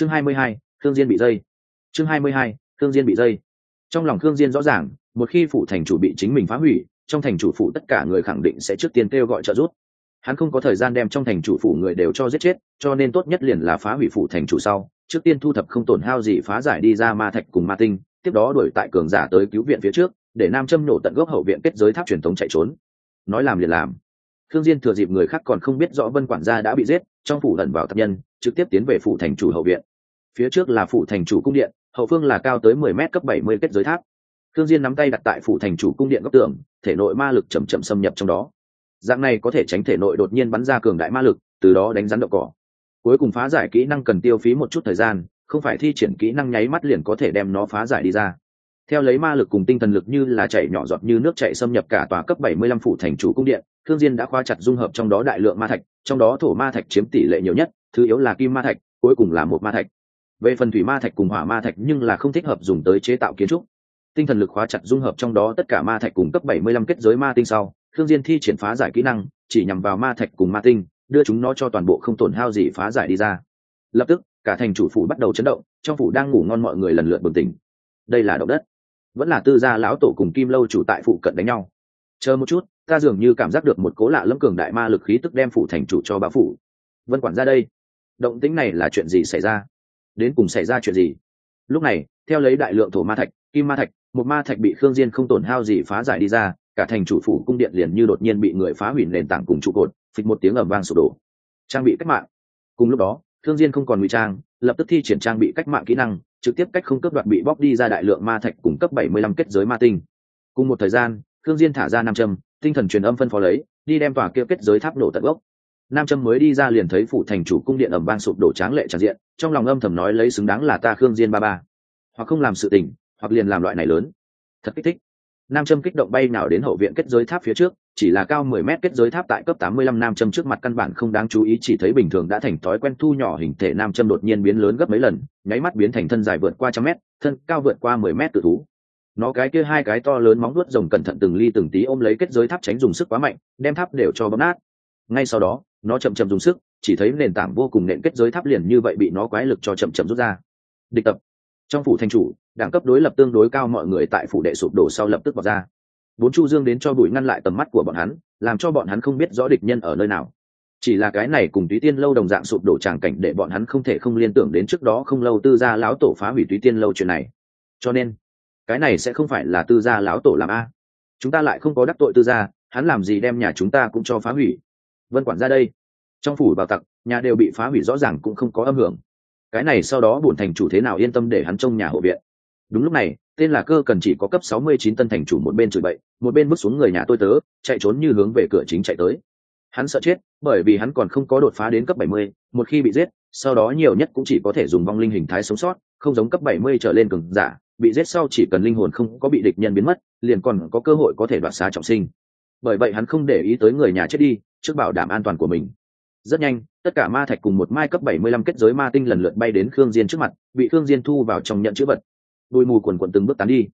chương hai mươi hai thương diên bị dây. Chương hai mươi hai thương diên bị dây. Trong lòng thương diên rõ ràng, một khi phủ thành chủ bị chính mình phá hủy, trong thành chủ phủ tất cả người khẳng định sẽ trước tiên kêu gọi trợ giúp. Hắn không có thời gian đem trong thành chủ phủ người đều cho giết chết, cho nên tốt nhất liền là phá hủy phủ thành chủ sau, trước tiên thu thập không tổn hao gì phá giải đi ra ma thạch cùng ma tinh, tiếp đó đuổi tại cường giả tới cứu viện phía trước, để nam châm nổ tận gốc hậu viện kết giới tháp truyền thống chạy trốn. Nói làm liền làm. Thương diên thừa dịp người khác còn không biết rõ vân quản gia đã bị giết, trong phủ lần vào tập nhân trực tiếp tiến về phủ thành chủ hậu viện. Phía trước là phủ thành chủ cung điện, hậu phương là cao tới mười mét cấp bảy mươi kết giới tháp. Thương diên nắm tay đặt tại phủ thành chủ cung điện góc tường, thể nội ma lực chậm chậm xâm nhập trong đó. Dạng này có thể tránh thể nội đột nhiên bắn ra cường đại ma lực, từ đó đánh rắn đậu cỏ. Cuối cùng phá giải kỹ năng cần tiêu phí một chút thời gian, không phải thi triển kỹ năng nháy mắt liền có thể đem nó phá giải đi ra. Theo lấy ma lực cùng tinh thần lực như là chảy nhỏ giọt như nước chảy xâm nhập cả tòa cấp 75 phủ thành chủ cung điện thương diên đã khóa chặt dung hợp trong đó đại lượng ma thạch, trong đó thổ ma thạch chiếm tỷ lệ nhiều nhất thứ yếu là kim ma thạch, cuối cùng là một ma thạch. Về phần thủy ma thạch cùng hỏa ma thạch nhưng là không thích hợp dùng tới chế tạo kiến trúc. Tinh thần lực khóa chặt dung hợp trong đó tất cả ma thạch cùng cấp 75 kết giới ma tinh sau thương diên thi triển phá giải kỹ năng, chỉ nhằm vào ma thạch cùng ma tinh, đưa chúng nó cho toàn bộ không tổn hao gì phá giải đi ra. Lập tức, cả thành chủ phủ bắt đầu chấn động, trong phủ đang ngủ ngon mọi người lần lượt bừng tỉnh. Đây là động đất. Vẫn là tư gia lão tổ cùng kim lâu chủ tại phụ cận đánh nhau. Chờ một chút, ta dường như cảm giác được một cố lạ lâm cường đại ma lực khí tức đem phủ thành chủ cho bá phủ. Vân quản ra đây động tĩnh này là chuyện gì xảy ra? Đến cùng xảy ra chuyện gì? Lúc này, theo lấy đại lượng thổ ma thạch, kim ma thạch một ma thạch bị khương diên không tổn hao gì phá giải đi ra, cả thành chủ phủ cung điện liền như đột nhiên bị người phá hủy nền tảng cùng trụ cột, phịch một tiếng ầm vang sụp đổ. Trang bị cách mạng. Cùng lúc đó thương diên không còn ngụy trang, lập tức thi triển trang bị cách mạng kỹ năng, trực tiếp cách không cấp đoạt bị bóc đi ra đại lượng ma thạch cùng cấp 75 kết giới ma tinh. Cùng một thời gian thương diên thả ra nam châm, tinh thần truyền âm phân phó lấy, đi đem tòa kia kết giới tháp nổ tận gốc nam Trâm mới đi ra liền thấy phủ thành chủ cung điện ẩm vang sụp đổ tráng lệ tràn diện, trong lòng âm thầm nói lấy xứng đáng là ta khương diên ba ba. Hoặc không làm sự tình, hoặc liền làm loại này lớn. Thật kích thích. Nam châm kích động bay nào đến hậu viện kết giới tháp phía trước, chỉ là cao 10 mét kết giới tháp tại cấp 85 nam châm trước mặt căn bản không đáng chú ý, chỉ thấy bình thường đã thành thói quen thu nhỏ hình thể nam châm đột nhiên biến lớn gấp mấy lần, nháy mắt biến thành thân dài vượt qua trăm mét, thân cao vượt qua 10 mét tự thú. Nó cái kia hai cái to lớn móng vuốt rồng cẩn thận từng ly từng tí ôm lấy kết giới tháp tránh dùng sức quá mạnh, đem tháp đều cho bấm nát. Ngay sau đó nó chậm chậm dùng sức, chỉ thấy nền tảng vô cùng nện kết giới tháp liền như vậy bị nó quái lực cho chậm chậm rút ra. Địch tập. Trong phủ thanh chủ, đẳng cấp đối lập tương đối cao mọi người tại phủ đệ sụp đổ sau lập tức vào ra. Bốn chu dương đến cho bụi ngăn lại tầm mắt của bọn hắn, làm cho bọn hắn không biết rõ địch nhân ở nơi nào. Chỉ là cái này cùng túy tiên lâu đồng dạng sụp đổ tràng cảnh để bọn hắn không thể không liên tưởng đến trước đó không lâu tư gia lão tổ phá hủy túy tiên lâu chuyện này. Cho nên, cái này sẽ không phải là tư gia lão tổ làm a. Chúng ta lại không có đắc tội tư gia, hắn làm gì đem nhà chúng ta cũng cho phá hủy vân quản ra đây. Trong phủ bảo tặc nhà đều bị phá hủy rõ ràng cũng không có âm hưởng. Cái này sau đó bổn thành chủ thế nào yên tâm để hắn trông nhà hộ viện. Đúng lúc này tên là cơ cần chỉ có cấp 69 tân thành chủ một bên chửi bậy một bên bước xuống người nhà tôi tớ chạy trốn như hướng về cửa chính chạy tới. Hắn sợ chết bởi vì hắn còn không có đột phá đến cấp 70, một khi bị giết sau đó nhiều nhất cũng chỉ có thể dùng vong linh hình thái sống sót không giống cấp 70 trở lên cường giả bị giết sau chỉ cần linh hồn không có bị địch nhân biến mất liền còn có cơ hội có thể đoạt xá trọng sinh bởi vậy hắn không để ý tới người nhà chết đi, trước bảo đảm an toàn của mình. Rất nhanh, tất cả ma thạch cùng một mai cấp 75 kết giới ma tinh lần lượt bay đến khương diên trước mặt, bị khương diên thu vào trong nhận chữ vật. Bụi mù quần quần từng bước tán đi.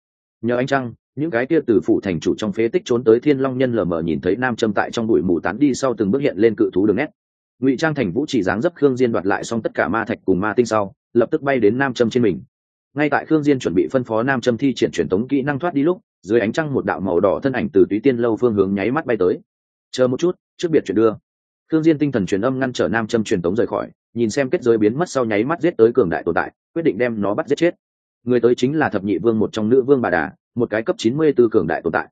Nhờ anh trăng, những cái kia từ phủ thành chủ trong phế tích trốn tới thiên long nhân lờ mờ nhìn thấy nam châm tại trong bụi mù tán đi sau từng bước hiện lên cự thú đường nét. Ngụy trang thành vũ chỉ dáng dấp khương diên đoạt lại xong tất cả ma thạch cùng ma tinh sau, lập tức bay đến nam châm trên mình. Ngay tại khương diên chuẩn bị phân phó nam châm thi triển truyền tống kỹ năng thoát đi lúc dưới ánh trăng một đạo màu đỏ thân ảnh từ túy tiên lâu phương hướng nháy mắt bay tới. Chờ một chút trước biệt chuyển đưa. Thương diên tinh thần truyền âm ngăn trở nam châm truyền tống rời khỏi nhìn xem kết giới biến mất sau nháy mắt giết tới cường đại tồn tại quyết định đem nó bắt giết chết. Người tới chính là thập nhị vương một trong nữ vương bà đà một cái cấp chín mươi 94 cường đại tồn tại.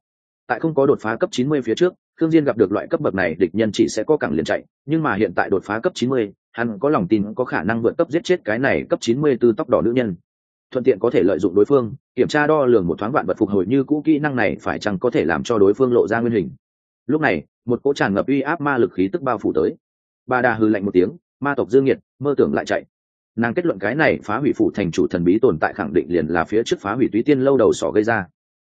Tại không có đột phá cấp chín mươi phía trước khương diên gặp được loại cấp bậc này địch nhân chỉ sẽ có cẳng liền chạy nhưng mà hiện tại đột phá cấp chín mươi, hắn có lòng tin có khả năng vượt cấp giết chết cái này cấp chín mươi 94 tóc đỏ nữ nhân thuận tiện có thể lợi dụng đối phương, kiểm tra đo lường một thoáng vạn vật phục hồi như cũ kỹ năng này phải chăng có thể làm cho đối phương lộ ra nguyên hình. Lúc này, một cỗ tràn ngập uy áp ma lực khí tức bao phủ tới. Bà đà hư lạnh một tiếng, ma tộc dương nhiệt, mơ tưởng lại chạy. Nàng kết luận cái này phá hủy phủ thành chủ thần bí tồn tại khẳng định liền là phía trước phá hủy túy tiên lâu đầu sỏ gây ra.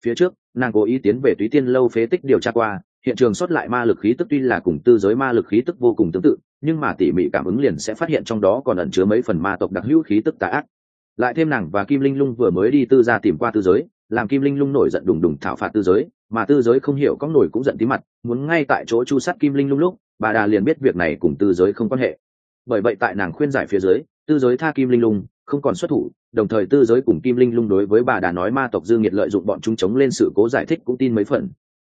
Phía trước, nàng cố ý tiến về túy tiên lâu phế tích điều tra qua, hiện trường xuất lại ma lực khí tức tuy là cùng tư giới ma lực khí tức vô cùng tương tự, nhưng mà tỉ mỉ cảm ứng liền sẽ phát hiện trong đó còn ẩn chứa mấy phần ma tộc đặc hữu khí tức tà ác lại thêm nàng và kim linh lung vừa mới đi tư ra tìm qua tư giới, làm kim linh lung nổi giận đùng đùng thảo phạt tư giới, mà tư giới không hiểu có nổi cũng giận tí mặt, muốn ngay tại chỗ chu sát kim linh lung lúc, bà đà liền biết việc này cùng tư giới không quan hệ. Bởi vậy tại nàng khuyên giải phía dưới, tư giới tha kim linh lung, không còn xuất thủ, đồng thời tư giới cùng kim linh lung đối với bà đà nói ma tộc dương nhiệt lợi dụng bọn chúng chống lên sự cố giải thích cũng tin mấy phần.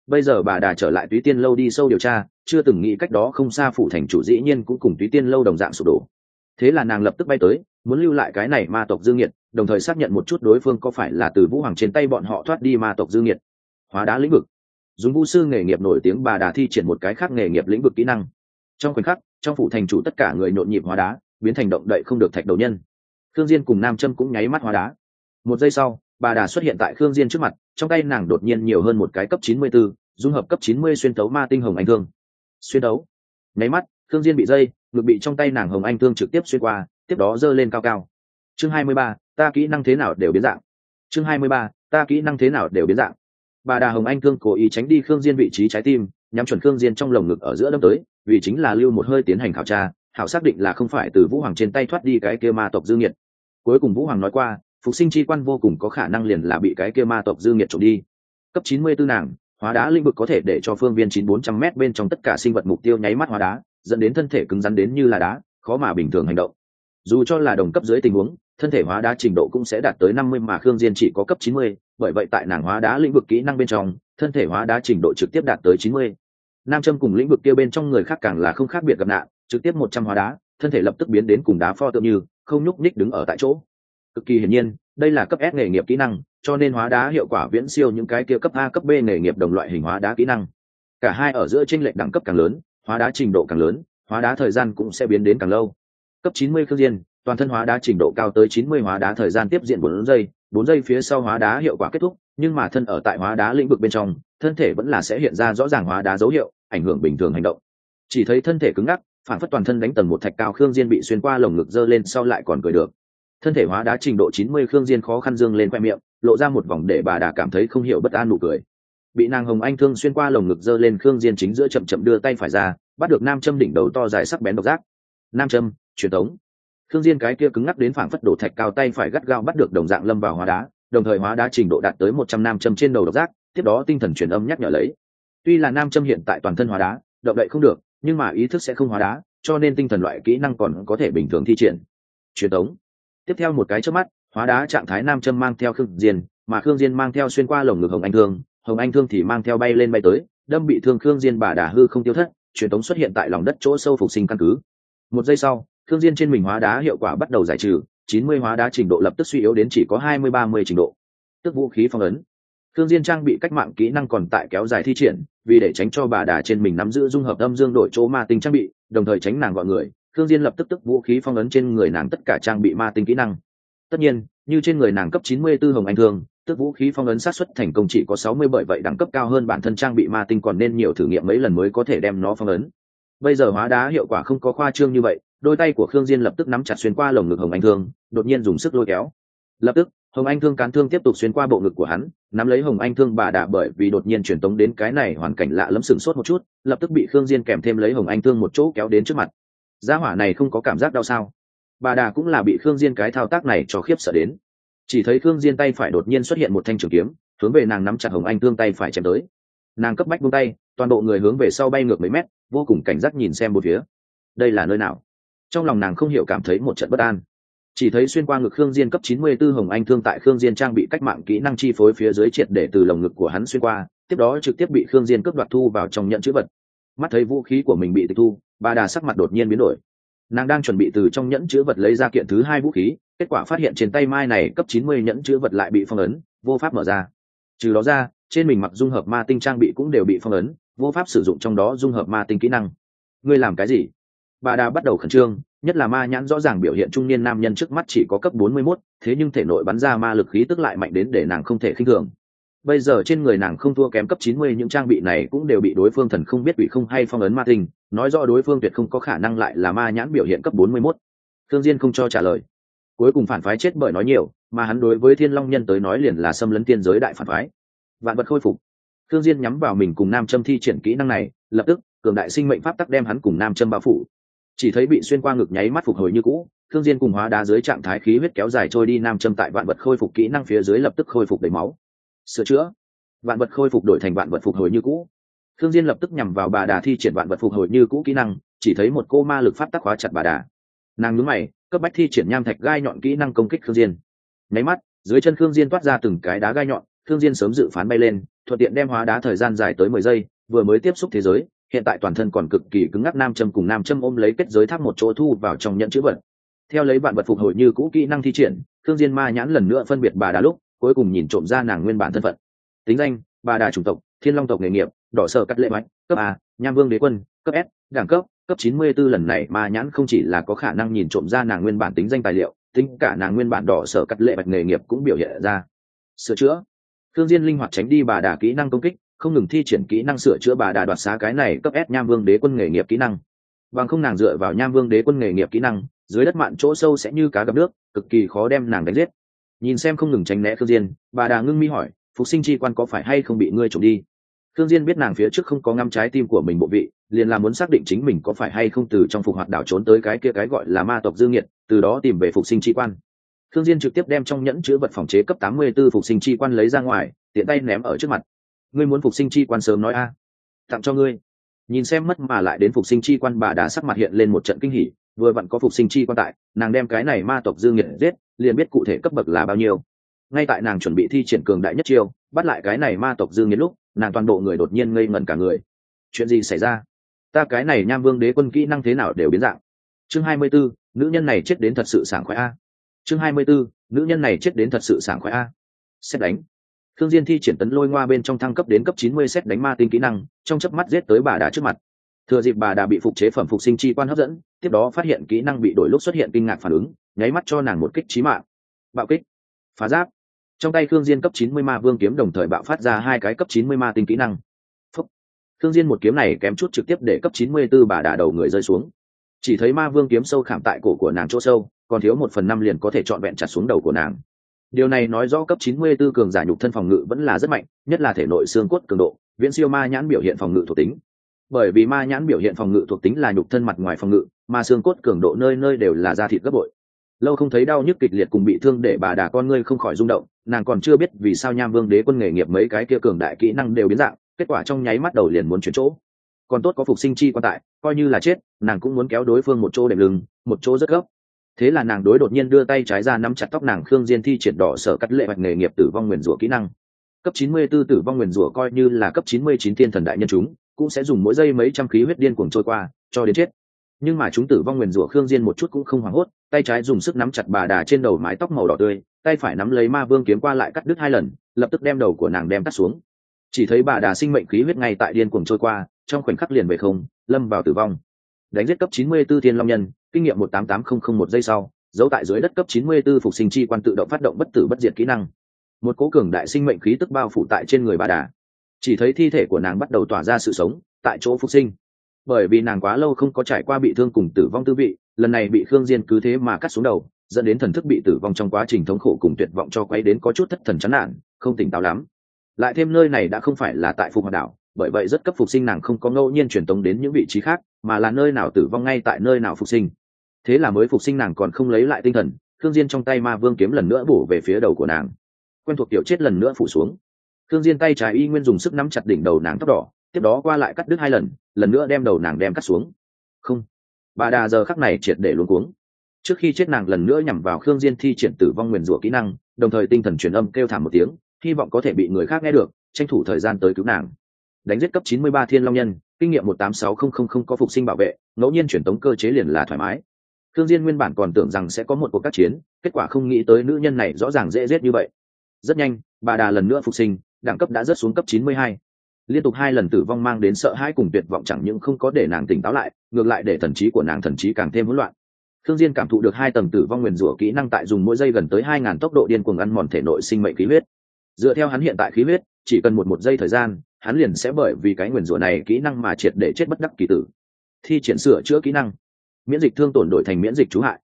Bây giờ bà đà trở lại túy tiên lâu đi sâu điều tra, chưa từng nghĩ cách đó không xa phủ thành chủ dĩ nhiên cũng cùng túy tiên lâu đồng dạng sụp đổ thế là nàng lập tức bay tới muốn lưu lại cái này ma tộc dương nhiệt đồng thời xác nhận một chút đối phương có phải là từ vũ hoàng trên tay bọn họ thoát đi ma tộc dương nhiệt hóa đá lĩnh vực. Dùng vũ sư nghề nghiệp nổi tiếng bà đà thi triển một cái khác nghề nghiệp lĩnh vực kỹ năng. Trong khoảnh khắc trong phủ thành chủ tất cả người nhộn nhịp hóa đá biến thành động đậy không được thạch đầu nhân. Khương diên cùng nam châm cũng nháy mắt hóa đá. Một giây sau bà đà xuất hiện tại khương diên trước mặt trong tay nàng đột nhiên nhiều hơn một cái cấp 94, dung hợp cấp 90 xuyên tấu ma tinh hồng anh thương. Xuyên tấu. Nháy mắt khương diên bị dây ngực bị trong tay nàng hồng anh thương trực tiếp xuyên qua tiếp đó giơ lên cao cao. Chương 23, ta kỹ năng thế nào đều biến dạng. Chương 23, ta kỹ năng thế nào đều biến dạng. Bà đà hồng anh thương cố ý tránh đi khương diên vị trí trái tim nhắm chuẩn khương diên trong lồng ngực ở giữa đâm tới vì chính là lưu một hơi tiến hành khảo tra hảo xác định là không phải từ vũ hoàng trên tay thoát đi cái kia ma tộc dư nghiệt. Cuối cùng vũ hoàng nói qua phục sinh chi quan vô cùng có khả năng liền là bị cái kia ma tộc dư nghiệt trộm đi. Cấp chín mươi 94 nàng hóa đá lĩnh vực có thể để cho phương viên chín bốn trăm m bên trong tất cả sinh vật mục tiêu nháy mắt hóa đá dẫn đến thân thể cứng rắn đến như là đá, khó mà bình thường hành động. Dù cho là đồng cấp dưới tình huống, thân thể hóa đá trình độ cũng sẽ đạt tới năm mươi mà khương diên chỉ có cấp chín mươi, bởi vậy tại nàng hóa đá lĩnh vực kỹ năng bên trong, thân thể hóa đá trình độ trực tiếp đạt tới chín mươi. Nam châm cùng lĩnh vực kia bên trong người khác càng là không khác biệt gặp nạn, trực tiếp một trăm hóa đá, thân thể lập tức biến đến cùng đá pho tượng như, không nhúc nhích đứng ở tại chỗ. Cực kỳ hiển nhiên, đây là cấp s nghề nghiệp kỹ năng, cho nên hóa đá hiệu quả viễn siêu những cái kia cấp a, cấp b nghề nghiệp đồng loại hình hóa đá kỹ năng. Cả hai ở giữa tranh lệch đẳng cấp càng lớn hóa đá trình độ càng lớn, hóa đá thời gian cũng sẽ biến đến càng lâu. Cấp 90 khương diên toàn thân hóa đá trình độ cao tới 90 hóa đá thời gian tiếp diện 4 giây 4 giây phía sau hóa đá hiệu quả kết thúc, nhưng mà thân ở tại hóa đá lĩnh vực bên trong, thân thể vẫn là sẽ hiện ra rõ ràng hóa đá dấu hiệu, ảnh hưởng bình thường hành động. Chỉ thấy thân thể cứng ngắc, phản phất toàn thân đánh tầng một thạch cao khương diên bị xuyên qua lồng ngực dơ lên sau lại còn cười được. Thân thể hóa đá trình độ 90 khương diên khó khăn dương lên khoe miệng, lộ ra một vòng để bà đà cảm thấy không hiểu bất an nụ cười bị nàng hồng anh thương xuyên qua lồng ngực giơ lên khương diên chính giữa chậm chậm đưa tay phải ra, bắt được nam châm đỉnh đầu to dài sắc bén độc giác. Nam châm, truyền thống khương diên cái kia cứng ngắc đến phảng phất đổ thạch cao tay phải gắt gao bắt được đồng dạng lâm vào hóa đá, đồng thời hóa đá trình độ đạt tới 100 nam châm trên đầu độc giác, tiếp đó tinh thần truyền âm nhắc nhở lấy. Tuy là nam châm hiện tại toàn thân hóa đá, động đậy không được, nhưng mà ý thức sẽ không hóa đá, cho nên tinh thần loại kỹ năng còn có thể bình thường thi triển. Truyền thống tiếp theo một cái trước mắt, hóa đá trạng thái nam châm mang theo khương diên, mà khương diên mang theo xuyên qua lồng ngực hồng anh thương hồng anh thương thì mang theo bay lên bay tới, đâm bị thương khương diên bà đà hư không tiêu thất, truyền tống xuất hiện tại lòng đất chỗ sâu phục sinh căn cứ. Một giây sau khương diên trên mình hóa đá hiệu quả bắt đầu giải trừ, chín mươi hóa đá trình độ lập tức suy yếu đến chỉ có hai mươi ba mươi trình độ. Tức vũ khí phong ấn. Khương diên trang bị cách mạng kỹ năng còn tại kéo dài thi triển, vì để tránh cho bà đà trên mình nắm giữ dung hợp âm dương đổi chỗ ma tinh trang bị, đồng thời tránh nàng gọi người khương diên lập tức tức vũ khí phong ấn trên người nàng tất cả trang bị ma tinh kỹ năng. Tất nhiên, như trên người nàng cấp 94 hồng anh thương tức vũ khí phong ấn sát xuất thành công chỉ có 60 bởi vậy đẳng cấp cao hơn bản thân trang bị ma tinh còn nên nhiều thử nghiệm mấy lần mới có thể đem nó phong ấn. Bây giờ hóa đá hiệu quả không có khoa trương như vậy, đôi tay của khương diên lập tức nắm chặt xuyên qua lồng ngực hồng anh thương, đột nhiên dùng sức lôi kéo. Lập tức, hồng anh thương cán thương tiếp tục xuyên qua bộ ngực của hắn, nắm lấy hồng anh thương bà đạ bởi vì đột nhiên truyền tống đến cái này hoàn cảnh lạ lẫm sừng sốt một chút, lập tức bị khương diên kèm thêm lấy hồng anh thương một chỗ kéo đến trước mặt. Gia hỏa này không có cảm giác đau sao? Bà đà cũng là bị khương diên cái thao tác này cho khiếp sợ đến chỉ thấy khương diên tay phải đột nhiên xuất hiện một thanh trường kiếm, hướng về nàng nắm chặt hồng anh thương tay phải chém tới. Nàng cấp bách buông tay, toàn bộ người hướng về sau bay ngược mấy mét, vô cùng cảnh giác nhìn xem một phía. Đây là nơi nào? Trong lòng nàng không hiểu cảm thấy một trận bất an. Chỉ thấy xuyên qua ngực khương diên cấp 94 hồng anh thương tại khương diên trang bị cách mạng kỹ năng chi phối phía dưới triệt để từ lồng ngực của hắn xuyên qua, tiếp đó trực tiếp bị khương diên cướp đoạt thu vào trong nhận chữ vật. Mắt thấy vũ khí của mình bị tịch thu bà đà sắc mặt đột nhiên biến đổi nàng đang chuẩn bị từ trong nhẫn chứa vật lấy ra kiện thứ hai vũ khí kết quả phát hiện trên tay mai này cấp 90 nhẫn chứa vật lại bị phong ấn vô pháp mở ra. Trừ đó ra trên mình mặc dung hợp ma tinh trang bị cũng đều bị phong ấn vô pháp sử dụng trong đó dung hợp ma tinh kỹ năng. Ngươi làm cái gì? Bà đà bắt đầu khẩn trương nhất là ma nhãn rõ ràng biểu hiện trung niên nam nhân trước mắt chỉ có cấp 41, thế nhưng thể nội bắn ra ma lực khí tức lại mạnh đến để nàng không thể khinh thường. Bây giờ trên người nàng không thua kém cấp 90 những trang bị này cũng đều bị đối phương thần không biết bị không hay phong ấn ma tinh nói rõ đối phương tuyệt không có khả năng lại là ma nhãn biểu hiện cấp 41. thương diên không cho trả lời. Cuối cùng phản phái chết bởi nói nhiều, mà hắn đối với thiên long nhân tới nói liền là xâm lấn tiên giới đại phản phái. Vạn vật khôi phục. Thương diên nhắm vào mình cùng nam châm thi triển kỹ năng này, lập tức, cường đại sinh mệnh pháp tắc đem hắn cùng nam châm bao phủ. Chỉ thấy bị xuyên qua ngực nháy mắt phục hồi như cũ thương diên cùng hóa đá dưới trạng thái khí huyết kéo dài trôi đi, nam châm tại vạn vật khôi phục kỹ năng phía dưới lập tức khôi phục đầy máu. Sửa chữa. Vạn vật khôi phục đổi thành vạn vật phục hồi như cũ thương diên lập tức nhằm vào bà đà thi triển vạn vật phục hồi như cũ kỹ năng, chỉ thấy một cô ma lực pháp tắc hóa chặt bà đà. Nàng nhướng mày, cấp bách thi triển nham thạch gai nhọn kỹ năng công kích khương diên. Nháy mắt, dưới chân khương diên toát ra từng cái đá gai nhọn, khương diên sớm dự phán bay lên, thuận tiện đem hóa đá thời gian dài tới mười giây, vừa mới tiếp xúc thế giới, hiện tại toàn thân còn cực kỳ cứng ngắc nam châm cùng nam châm ôm lấy kết giới tháp một chỗ thu vào trong nhận chữ vật. Theo lấy vạn vật phục hồi như cũ kỹ năng thi triển, khương diên ma nhãn lần nữa phân biệt bà Đà lúc, cuối cùng nhìn trộm ra nàng nguyên bản thân phận. Tính danh, bà đà chủng tộc, thiên long tộc nghề nghiệp đỏ sở cắt lệ mạnh cấp a, nham vương đế quân, cấp s, đẳng cấp cấp 94 lần này ma nhãn không chỉ là có khả năng nhìn trộm ra nàng nguyên bản tính danh tài liệu, tính cả nàng nguyên bản đỏ sở cắt lệ mạch nghề nghiệp cũng biểu hiện ra. Sửa chữa. Thương diên linh hoạt tránh đi bà đà kỹ năng công kích, không ngừng thi triển kỹ năng sửa chữa bà đà đoạt xá cái này cấp s nham vương đế quân nghề nghiệp kỹ năng. Bằng không nàng dựa vào nham vương đế quân nghề nghiệp kỹ năng, dưới đất mạn chỗ sâu sẽ như cá gặp nước, cực kỳ khó đem nàng đánh giết. Nhìn xem không ngừng tránh né thương diên, bà đà ngưng mi hỏi, phục sinh chi quan có phải hay không bị ngươi trộm đi? Thương diên biết nàng phía trước không có ngắm trái tim của mình bộ vị, liền là muốn xác định chính mình có phải hay không từ trong phục hoạt đảo trốn tới cái kia cái gọi là ma tộc dương nghiệt, từ đó tìm về phục sinh chi quan. Thương diên trực tiếp đem trong nhẫn chứa vật phòng chế cấp 84 phục sinh chi quan lấy ra ngoài, tiện tay ném ở trước mặt. Ngươi muốn phục sinh chi quan sớm nói a. Tặng cho ngươi. Nhìn xem mất mà lại đến phục sinh chi quan bà đã sắc mặt hiện lên một trận kinh hỉ, vừa vặn có phục sinh chi quan tại, nàng đem cái này ma tộc dương nghiệt giết, liền biết cụ thể cấp bậc là bao nhiêu. Ngay tại nàng chuẩn bị thi triển cường đại nhất chiêu, bắt lại cái này ma tộc dương nghiệt lúc nàng toàn bộ người đột nhiên ngây ngẩn cả người. Chuyện gì xảy ra? Ta cái này nham vương đế quân kỹ năng thế nào đều biến dạng. Chương hai mươi 24, nữ nhân này chết đến thật sự sảng khoái a. Chương hai mươi 24, nữ nhân này chết đến thật sự sảng khoái a. Xét đánh. Thương diên thi triển tấn lôi ngoa bên trong thăng cấp đến cấp chín mươi xét đánh ma tinh kỹ năng trong chớp mắt giết tới bà đá trước mặt. Thừa dịp bà đà bị phục chế phẩm phục sinh chi quan hấp dẫn tiếp đó phát hiện kỹ năng bị đổi lúc xuất hiện kinh ngạc phản ứng nháy mắt cho nàng một kích chí mạng. Bạo kích. Phá giáp trong tay khương diên cấp chín mươi ma vương kiếm đồng thời bạo phát ra hai cái cấp chín mươi ma tinh kỹ năng. Phúc. khương diên một kiếm này kém chút trực tiếp để cấp chín mươi 94 bà đả đầu người rơi xuống. Chỉ thấy ma vương kiếm sâu khảm tại cổ của nàng chỗ sâu, còn thiếu một phần năm liền có thể chọn vẹn chặt xuống đầu của nàng. Điều này nói rõ cấp 94 cường giả nhục thân phòng ngự vẫn là rất mạnh, nhất là thể nội xương cốt cường độ, viễn siêu ma nhãn biểu hiện phòng ngự thuộc tính. Bởi vì ma nhãn biểu hiện phòng ngự thuộc tính là nhục thân mặt ngoài phòng ngự, mà xương cốt cường độ nơi nơi đều là da thịt gấp bội lâu không thấy đau nhức kịch liệt cùng bị thương để bà đà con ngươi không khỏi rung động, nàng còn chưa biết vì sao nham vương đế quân nghề nghiệp mấy cái kia cường đại kỹ năng đều biến dạng, kết quả trong nháy mắt đầu liền muốn chuyển chỗ. Còn tốt có phục sinh chi quan tại, coi như là chết, nàng cũng muốn kéo đối phương một chỗ đệm lưng, một chỗ rất gấp. Thế là nàng đối đột nhiên đưa tay trái ra nắm chặt tóc nàng khương diên thi triển đỏ sở cắt lệ hoạch nghề nghiệp tử vong nguyền rủa kỹ năng. Cấp 94 tử vong nguyền rủa coi như là cấp 99 thiên thần đại nhân chúng, cũng sẽ dùng mỗi giây mấy trăm khí huyết điên cuồng trôi qua, cho đến chết nhưng mà chúng tử vong nguyền rủa khương diên một chút cũng không hoảng hốt, tay trái dùng sức nắm chặt bà đà trên đầu mái tóc màu đỏ tươi, tay phải nắm lấy ma vương kiếm qua lại cắt đứt hai lần, lập tức đem đầu của nàng đem cắt xuống. Chỉ thấy bà đà sinh mệnh khí huyết ngay tại điên cuồng trôi qua, trong khoảnh khắc liền về không, lâm vào tử vong. Đánh giết cấp 94 thiên long nhân, kinh nghiệm 188001 một giây sau giấu tại dưới đất cấp 94 phục sinh chi quan tự động phát động bất tử bất diệt kỹ năng. Một cố cường đại sinh mệnh khí tức bao phủ tại trên người bà đà. Chỉ thấy thi thể của nàng bắt đầu tỏa ra sự sống, tại chỗ phục sinh bởi vì nàng quá lâu không có trải qua bị thương cùng tử vong tư vị, lần này bị khương diên cứ thế mà cắt xuống đầu, dẫn đến thần thức bị tử vong trong quá trình thống khổ cùng tuyệt vọng cho quay đến có chút thất thần chán nản, không tỉnh táo lắm. Lại thêm nơi này đã không phải là tại phục hoạt đảo, bởi vậy rất cấp phục sinh nàng không có ngẫu nhiên truyền tống đến những vị trí khác, mà là nơi nào tử vong ngay tại nơi nào phục sinh. Thế là mới phục sinh nàng còn không lấy lại tinh thần, khương diên trong tay ma vương kiếm lần nữa bổ về phía đầu của nàng. Quen thuộc tiểu chết lần nữa phủ xuống. Khương diên tay trái y nguyên dùng sức nắm chặt đỉnh đầu nàng tóc đỏ tiếp đó qua lại cắt đứt hai lần lần nữa đem đầu nàng đem cắt xuống. Không. Bà đà giờ khắc này triệt để luôn cuống. Trước khi chết nàng lần nữa nhằm vào khương diên thi triển tử vong nguyền rủa kỹ năng, đồng thời tinh thần truyền âm kêu thảm một tiếng, hy vọng có thể bị người khác nghe được, tranh thủ thời gian tới cứu nàng. Đánh giết cấp 93 thiên long nhân, kinh nghiệm 186000 có phục sinh bảo vệ, ngẫu nhiên truyền tống cơ chế liền là thoải mái. Khương diên nguyên bản còn tưởng rằng sẽ có một cuộc các chiến, kết quả không nghĩ tới nữ nhân này rõ ràng dễ giết như vậy. Rất nhanh, bà đà lần nữa phục sinh, đẳng cấp đã rớt xuống cấp 92 liên tục hai lần tử vong mang đến sợ hãi cùng tuyệt vọng chẳng những không có để nàng tỉnh táo lại, ngược lại để thần trí của nàng thần trí càng thêm hỗn loạn. Thương diên cảm thụ được hai tầng tử vong nguyền rủa kỹ năng tại dùng mỗi giây gần tới hai ngàn tốc độ điên cuồng ăn mòn thể nội sinh mệnh khí huyết. Dựa theo hắn hiện tại khí huyết, chỉ cần một một giây thời gian, hắn liền sẽ bởi vì cái nguyền rủa này kỹ năng mà triệt để chết bất đắc kỳ tử. Thi triển sửa chữa kỹ năng. Miễn dịch thương tổn đổi thành miễn dịch chú hại.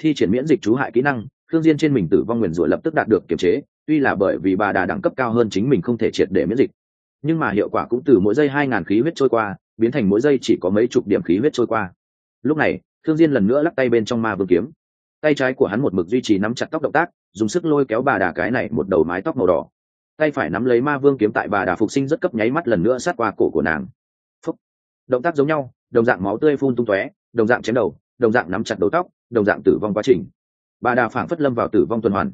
Thi triển miễn dịch chú hại kỹ năng thương diên trên mình tử vong nguyền rủa lập tức đạt được kiểm chế, tuy là bởi vì bà đà đẳng cấp cao hơn chính mình không thể triệt để miễn dịch nhưng mà hiệu quả cũng từ mỗi giây hai ngàn khí huyết trôi qua, biến thành mỗi giây chỉ có mấy chục điểm khí huyết trôi qua. Lúc này, thương diên lần nữa lắc tay bên trong ma vương kiếm. Tay trái của hắn một mực duy trì nắm chặt tóc động tác, dùng sức lôi kéo bà đà cái này một đầu mái tóc màu đỏ. Tay phải nắm lấy ma vương kiếm tại bà đà phục sinh rất cấp nháy mắt lần nữa sát qua cổ của nàng. Phúc. động tác giống nhau, đồng dạng máu tươi phun tung tóe, đồng dạng chém đầu, đồng dạng nắm chặt đầu tóc, đồng dạng tử vong quá trình. Bà đà phảng phất lâm vào tử vong tuần hoàn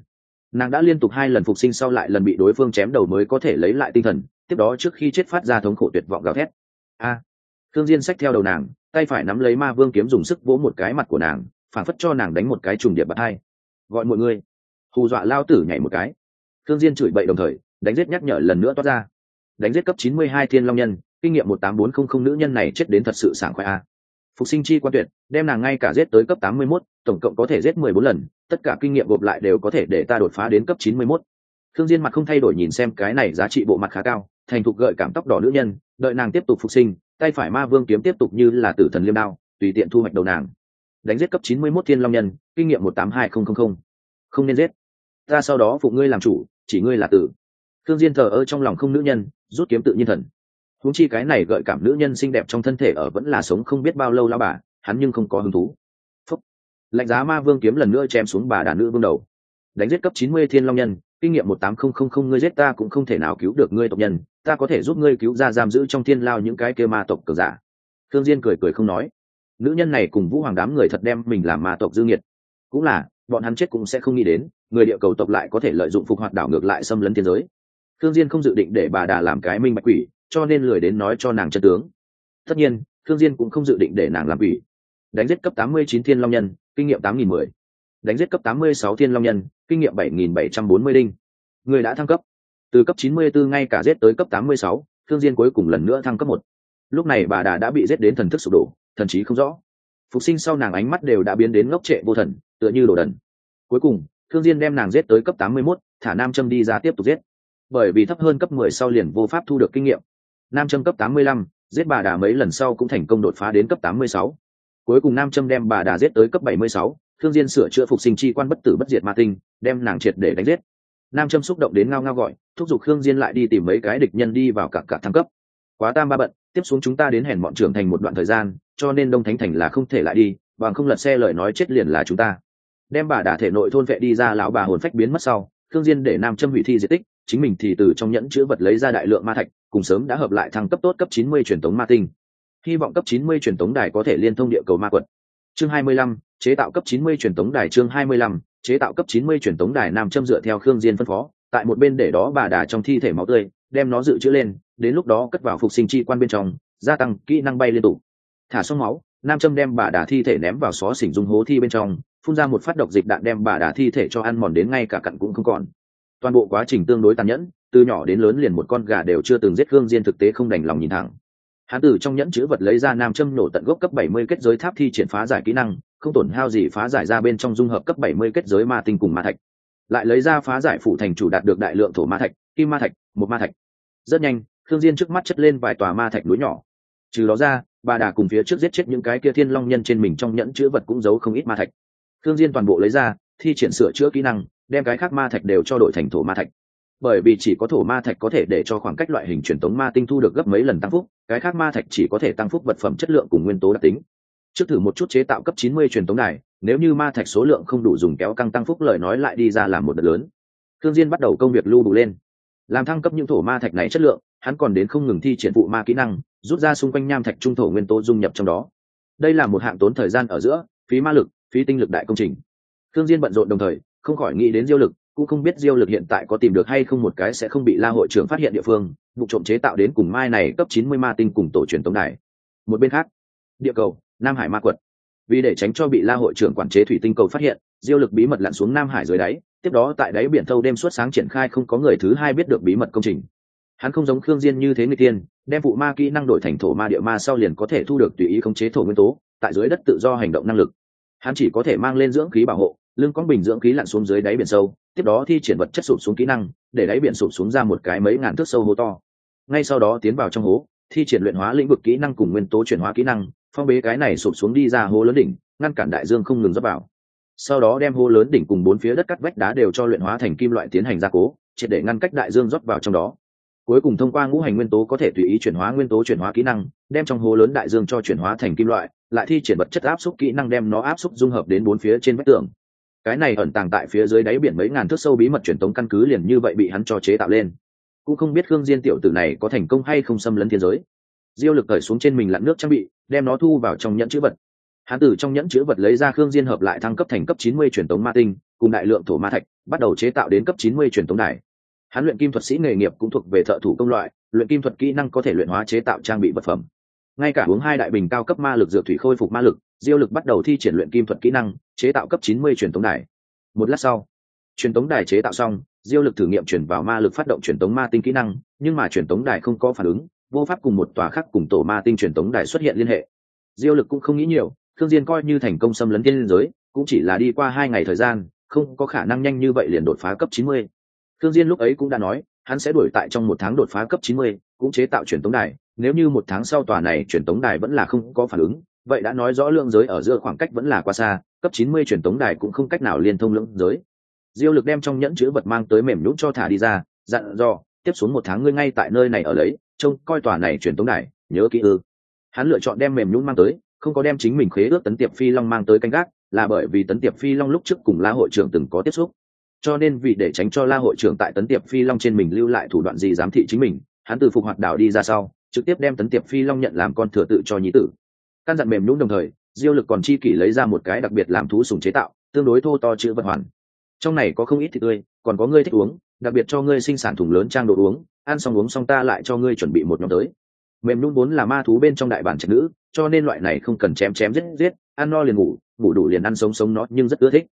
nàng đã liên tục hai lần phục sinh sau lại lần bị đối phương chém đầu mới có thể lấy lại tinh thần tiếp đó trước khi chết phát ra thống khổ tuyệt vọng gào thét. A. À, thương diên xách theo đầu nàng tay phải nắm lấy ma vương kiếm dùng sức vỗ một cái mặt của nàng phảng phất cho nàng đánh một cái trùng điệp bạc hai. Gọi mọi người. Hù dọa lao tử nhảy một cái. Thương diên chửi bậy đồng thời đánh giết nhắc nhở lần nữa toát ra. Đánh giết cấp 92 thiên long nhân kinh nghiệm 18400 nữ nhân này chết đến thật sự sảng khoái a. Phục sinh chi quan tuyệt đem nàng ngay cả giết tới cấp 81, tổng cộng có thể giết 14 lần tất cả kinh nghiệm gộp lại đều có thể để ta đột phá đến cấp 91. thương diên mặt không thay đổi nhìn xem cái này giá trị bộ mặt khá cao, thành thục gợi cảm tóc đỏ nữ nhân, đợi nàng tiếp tục phục sinh, tay phải ma vương kiếm tiếp tục như là tử thần liêm đao, tùy tiện thu hoạch đầu nàng. Đánh giết cấp 91 thiên long nhân, kinh nghiệm 182000. không nên giết. Ta sau đó phụ ngươi làm chủ, chỉ ngươi là tử. Thương diên thờ ơ trong lòng không nữ nhân, rút kiếm tự nhiên thần. Huống chi cái này gợi cảm nữ nhân xinh đẹp trong thân thể ở vẫn là sống không biết bao lâu lão bà, hắn nhưng không có hứng thú lạnh giá ma vương kiếm lần nữa chém xuống bà đàn nữ vương đầu. Đánh giết cấp 90 thiên long nhân, kinh nghiệm 18000 ngươi giết ta cũng không thể nào cứu được ngươi tộc nhân, ta có thể giúp ngươi cứu ra giam giữ trong thiên lao những cái kia ma tộc cờ giả. Thương diên cười cười không nói. Nữ nhân này cùng vũ hoàng đám người thật đem mình làm ma tộc dư nghiệt. Cũng là, bọn hắn chết cũng sẽ không nghĩ đến, người địa cầu tộc lại có thể lợi dụng phục hoạt đảo ngược lại xâm lấn thiên giới. Thương diên không dự định để bà đà làm cái minh bạch quỷ, cho nên lười đến nói cho nàng chân tướng. Tất nhiên thương diên cũng không dự định để nàng làm quỷ. Đánh giết cấp 89 thiên long nhân kinh nghiệm 8010 đánh giết cấp 86 thiên long nhân kinh nghiệm 7740 đinh. Người đã thăng cấp. Từ cấp 94 ngay cả giết tới cấp 86, thương diên cuối cùng lần nữa thăng cấp một. Lúc này bà đà đã bị giết đến thần thức sụp đổ thần trí không rõ. Phục sinh sau nàng ánh mắt đều đã biến đến ngốc trệ vô thần tựa như đồ đần. Cuối cùng thương diên đem nàng giết tới cấp 81, thả nam châm đi ra tiếp tục giết. Bởi vì thấp hơn cấp 10 sau liền vô pháp thu được kinh nghiệm. Nam châm cấp 85, giết bà đà mấy lần sau cũng thành công đột phá đến cấp 86 cuối cùng nam châm đem bà đà giết tới cấp 76, thương diên sửa chữa phục sinh chi quan bất tử bất diệt ma tinh đem nàng triệt để đánh giết. Nam châm xúc động đến ngao ngao gọi thúc giục khương diên lại đi tìm mấy cái địch nhân đi vào cả cả thăng cấp. Quá tam ba bận tiếp xuống chúng ta đến hẻn bọn trưởng thành một đoạn thời gian cho nên đông thánh thành là không thể lại đi bằng không lật xe lời nói chết liền là chúng ta. Đem bà đả thể nội thôn vệ đi ra lão bà hồn phách biến mất sau khương diên để nam châm hủy thi diệt tích chính mình thì từ trong nhẫn chứa vật lấy ra đại lượng ma thạch cùng sớm đã hợp lại thăng cấp tốt cấp 90 truyền tống ma tinh hy vọng cấp 90 truyền tống đài có thể liên thông địa cầu ma quật. Chương 25, chế tạo cấp 90 truyền tống đài chương 25, chế tạo cấp 90 truyền tống đài nam châm dựa theo khương diên phân phó tại một bên để đó bà đà trong thi thể máu tươi đem nó dự trữ lên đến lúc đó cất vào phục sinh chi quan bên trong gia tăng kỹ năng bay liên tục. Thả xong máu nam châm đem bà đà thi thể ném vào xó xỉnh dung hố thi bên trong phun ra một phát độc dịch đạn đem bà đà thi thể cho ăn mòn đến ngay cả cặn cũng không còn. Toàn bộ quá trình tương đối tàn nhẫn từ nhỏ đến lớn liền một con gà đều chưa từng giết khương diên thực tế không đành lòng nhìn thẳng hắn từ trong nhẫn chữ vật lấy ra nam châm nổ tận gốc cấp 70 kết giới tháp thi triển phá giải kỹ năng, không tổn hao gì phá giải ra bên trong dung hợp cấp 70 kết giới ma tinh cùng ma thạch. Lại lấy ra phá giải phủ thành chủ đạt được đại lượng thổ ma thạch, kim ma thạch một ma thạch. Rất nhanh thương diên trước mắt chất lên vài tòa ma thạch núi nhỏ. Trừ đó ra, bà đà cùng phía trước giết chết những cái kia thiên long nhân trên mình trong nhẫn chữ vật cũng giấu không ít ma thạch. Thương diên toàn bộ lấy ra, thi triển sửa chữa kỹ năng, đem cái khác ma thạch đều cho đổi thành thổ ma thạch bởi vì chỉ có thổ ma thạch có thể để cho khoảng cách loại hình truyền tống ma tinh thu được gấp mấy lần tăng phúc, cái khác ma thạch chỉ có thể tăng phúc vật phẩm chất lượng cùng nguyên tố đặc tính. Trước thử một chút chế tạo cấp 90 truyền tống đài, nếu như ma thạch số lượng không đủ dùng kéo căng tăng phúc lời nói lại đi ra làm một đợt lớn. Thương diên bắt đầu công việc lưu đủ lên. Làm thăng cấp những thổ ma thạch này chất lượng, hắn còn đến không ngừng thi triển phụ ma kỹ năng, rút ra xung quanh nham thạch trung thổ nguyên tố dung nhập trong đó. Đây là một hạng tốn thời gian ở giữa, phí ma lực, phí tinh lực đại công trình. Thương diên bận rộn đồng thời, không khỏi nghĩ đến diêu lực cũng không biết diêu lực hiện tại có tìm được hay không một cái sẽ không bị la hội trưởng phát hiện địa phương, vụ trộm chế tạo đến cùng mai này cấp 90 ma tinh cùng tổ truyền tống đài. Một bên khác, địa cầu, nam hải ma quật. Vì để tránh cho bị la hội trưởng quản chế thủy tinh cầu phát hiện, diêu lực bí mật lặn xuống nam hải dưới đáy, tiếp đó tại đáy biển thâu đêm suốt sáng triển khai không có người thứ hai biết được bí mật công trình. Hắn không giống khương diên như thế người tiên, đem phụ ma kỹ năng đổi thành thổ ma địa ma sau liền có thể thu được tùy ý khống chế thổ nguyên tố, tại dưới đất tự do hành động năng lực. Hắn chỉ có thể mang lên dưỡng khí bảo hộ lưng con bình dưỡng khí lặn xuống dưới đáy biển sâu, tiếp đó thi triển vật chất sụp xuống kỹ năng, để đáy biển sụp xuống ra một cái mấy ngàn thước sâu hố to. Ngay sau đó tiến vào trong hố, thi triển luyện hóa lĩnh vực kỹ năng cùng nguyên tố chuyển hóa kỹ năng, phong bế cái này sụp xuống đi ra hố lớn đỉnh, ngăn cản đại dương không ngừng dốc vào. Sau đó đem hố lớn đỉnh cùng bốn phía đất cắt vách đá đều cho luyện hóa thành kim loại tiến hành gia cố, triệt để ngăn cách đại dương rót vào trong đó. Cuối cùng thông qua ngũ hành nguyên tố có thể tùy ý chuyển hóa nguyên tố chuyển hóa kỹ năng, đem trong hố lớn đại dương cho chuyển hóa thành kim loại, lại thi triển vật chất áp suất kỹ năng đem nó áp suất dung hợp đến bốn phía trên vách tường cái này ẩn tàng tại phía dưới đáy biển mấy ngàn thước sâu bí mật truyền tống căn cứ liền như vậy bị hắn cho chế tạo lên. Cũng không biết khương diên tiểu tử này có thành công hay không xâm lấn thiên giới. Diêu lực cởi xuống trên mình lặn nước trang bị, đem nó thu vào trong nhẫn chữ vật. Hắn từ trong nhẫn chữ vật lấy ra khương diên hợp lại thăng cấp thành cấp 90 truyền tống ma tinh, cùng đại lượng thổ ma thạch, bắt đầu chế tạo đến cấp 90 truyền tống đài. Hắn luyện kim thuật sĩ nghề nghiệp cũng thuộc về thợ thủ công loại, luyện kim thuật kỹ năng có thể luyện hóa chế tạo trang bị vật phẩm. Ngay cả uống hai đại bình cao cấp ma lực dược thủy khôi phục ma lực diêu lực bắt đầu thi triển luyện kim thuật kỹ năng chế tạo cấp 90 truyền tống đài một lát sau truyền tống đài chế tạo xong diêu lực thử nghiệm chuyển vào ma lực phát động truyền tống ma tinh kỹ năng nhưng mà truyền tống đài không có phản ứng vô pháp cùng một tòa khác cùng tổ ma tinh truyền tống đài xuất hiện liên hệ diêu lực cũng không nghĩ nhiều thương diên coi như thành công xâm lấn tiên giới cũng chỉ là đi qua hai ngày thời gian không có khả năng nhanh như vậy liền đột phá cấp 90. thương diên lúc ấy cũng đã nói hắn sẽ đuổi tại trong một tháng đột phá cấp 90, cũng chế tạo truyền tống đài nếu như một tháng sau tòa này truyền tống đài vẫn là không có phản ứng vậy đã nói rõ lượng giới ở giữa khoảng cách vẫn là quá xa, cấp 90 truyền tống đài cũng không cách nào liên thông lượng giới. Diêu lực đem trong nhẫn chứa vật mang tới mềm nhũn cho thả đi ra, dặn dò, tiếp xuống một tháng ngươi ngay tại nơi này ở lấy, trông coi tòa này truyền tống đài, nhớ kỹ ư. Hắn lựa chọn đem mềm nhũn mang tới, không có đem chính mình khế ước tấn tiệp phi long mang tới canh gác, là bởi vì tấn tiệp phi long lúc trước cùng la hội trưởng từng có tiếp xúc. Cho nên vì để tránh cho la hội trưởng tại tấn tiệp phi long trên mình lưu lại thủ đoạn gì giám thị chính mình, hắn từ phục hoạt đảo đi ra sau, trực tiếp đem tấn tiệp phi long nhận làm con thừa tự cho nhí tử căn dặn mềm nhũn đồng thời, diêu lực còn chi kỷ lấy ra một cái đặc biệt làm thú sùng chế tạo, tương đối thô to chữ vật hoàn. Trong này có không ít thịt tươi, còn có ngươi thích uống, đặc biệt cho ngươi sinh sản thùng lớn trang đồ uống, ăn xong uống xong ta lại cho ngươi chuẩn bị một nhóm tới. Mềm nhũn vốn là ma thú bên trong đại bản trạch nữ, cho nên loại này không cần chém chém giết giết, ăn no liền ngủ ngủ đủ liền ăn sống sống nó, nhưng rất ưa thích.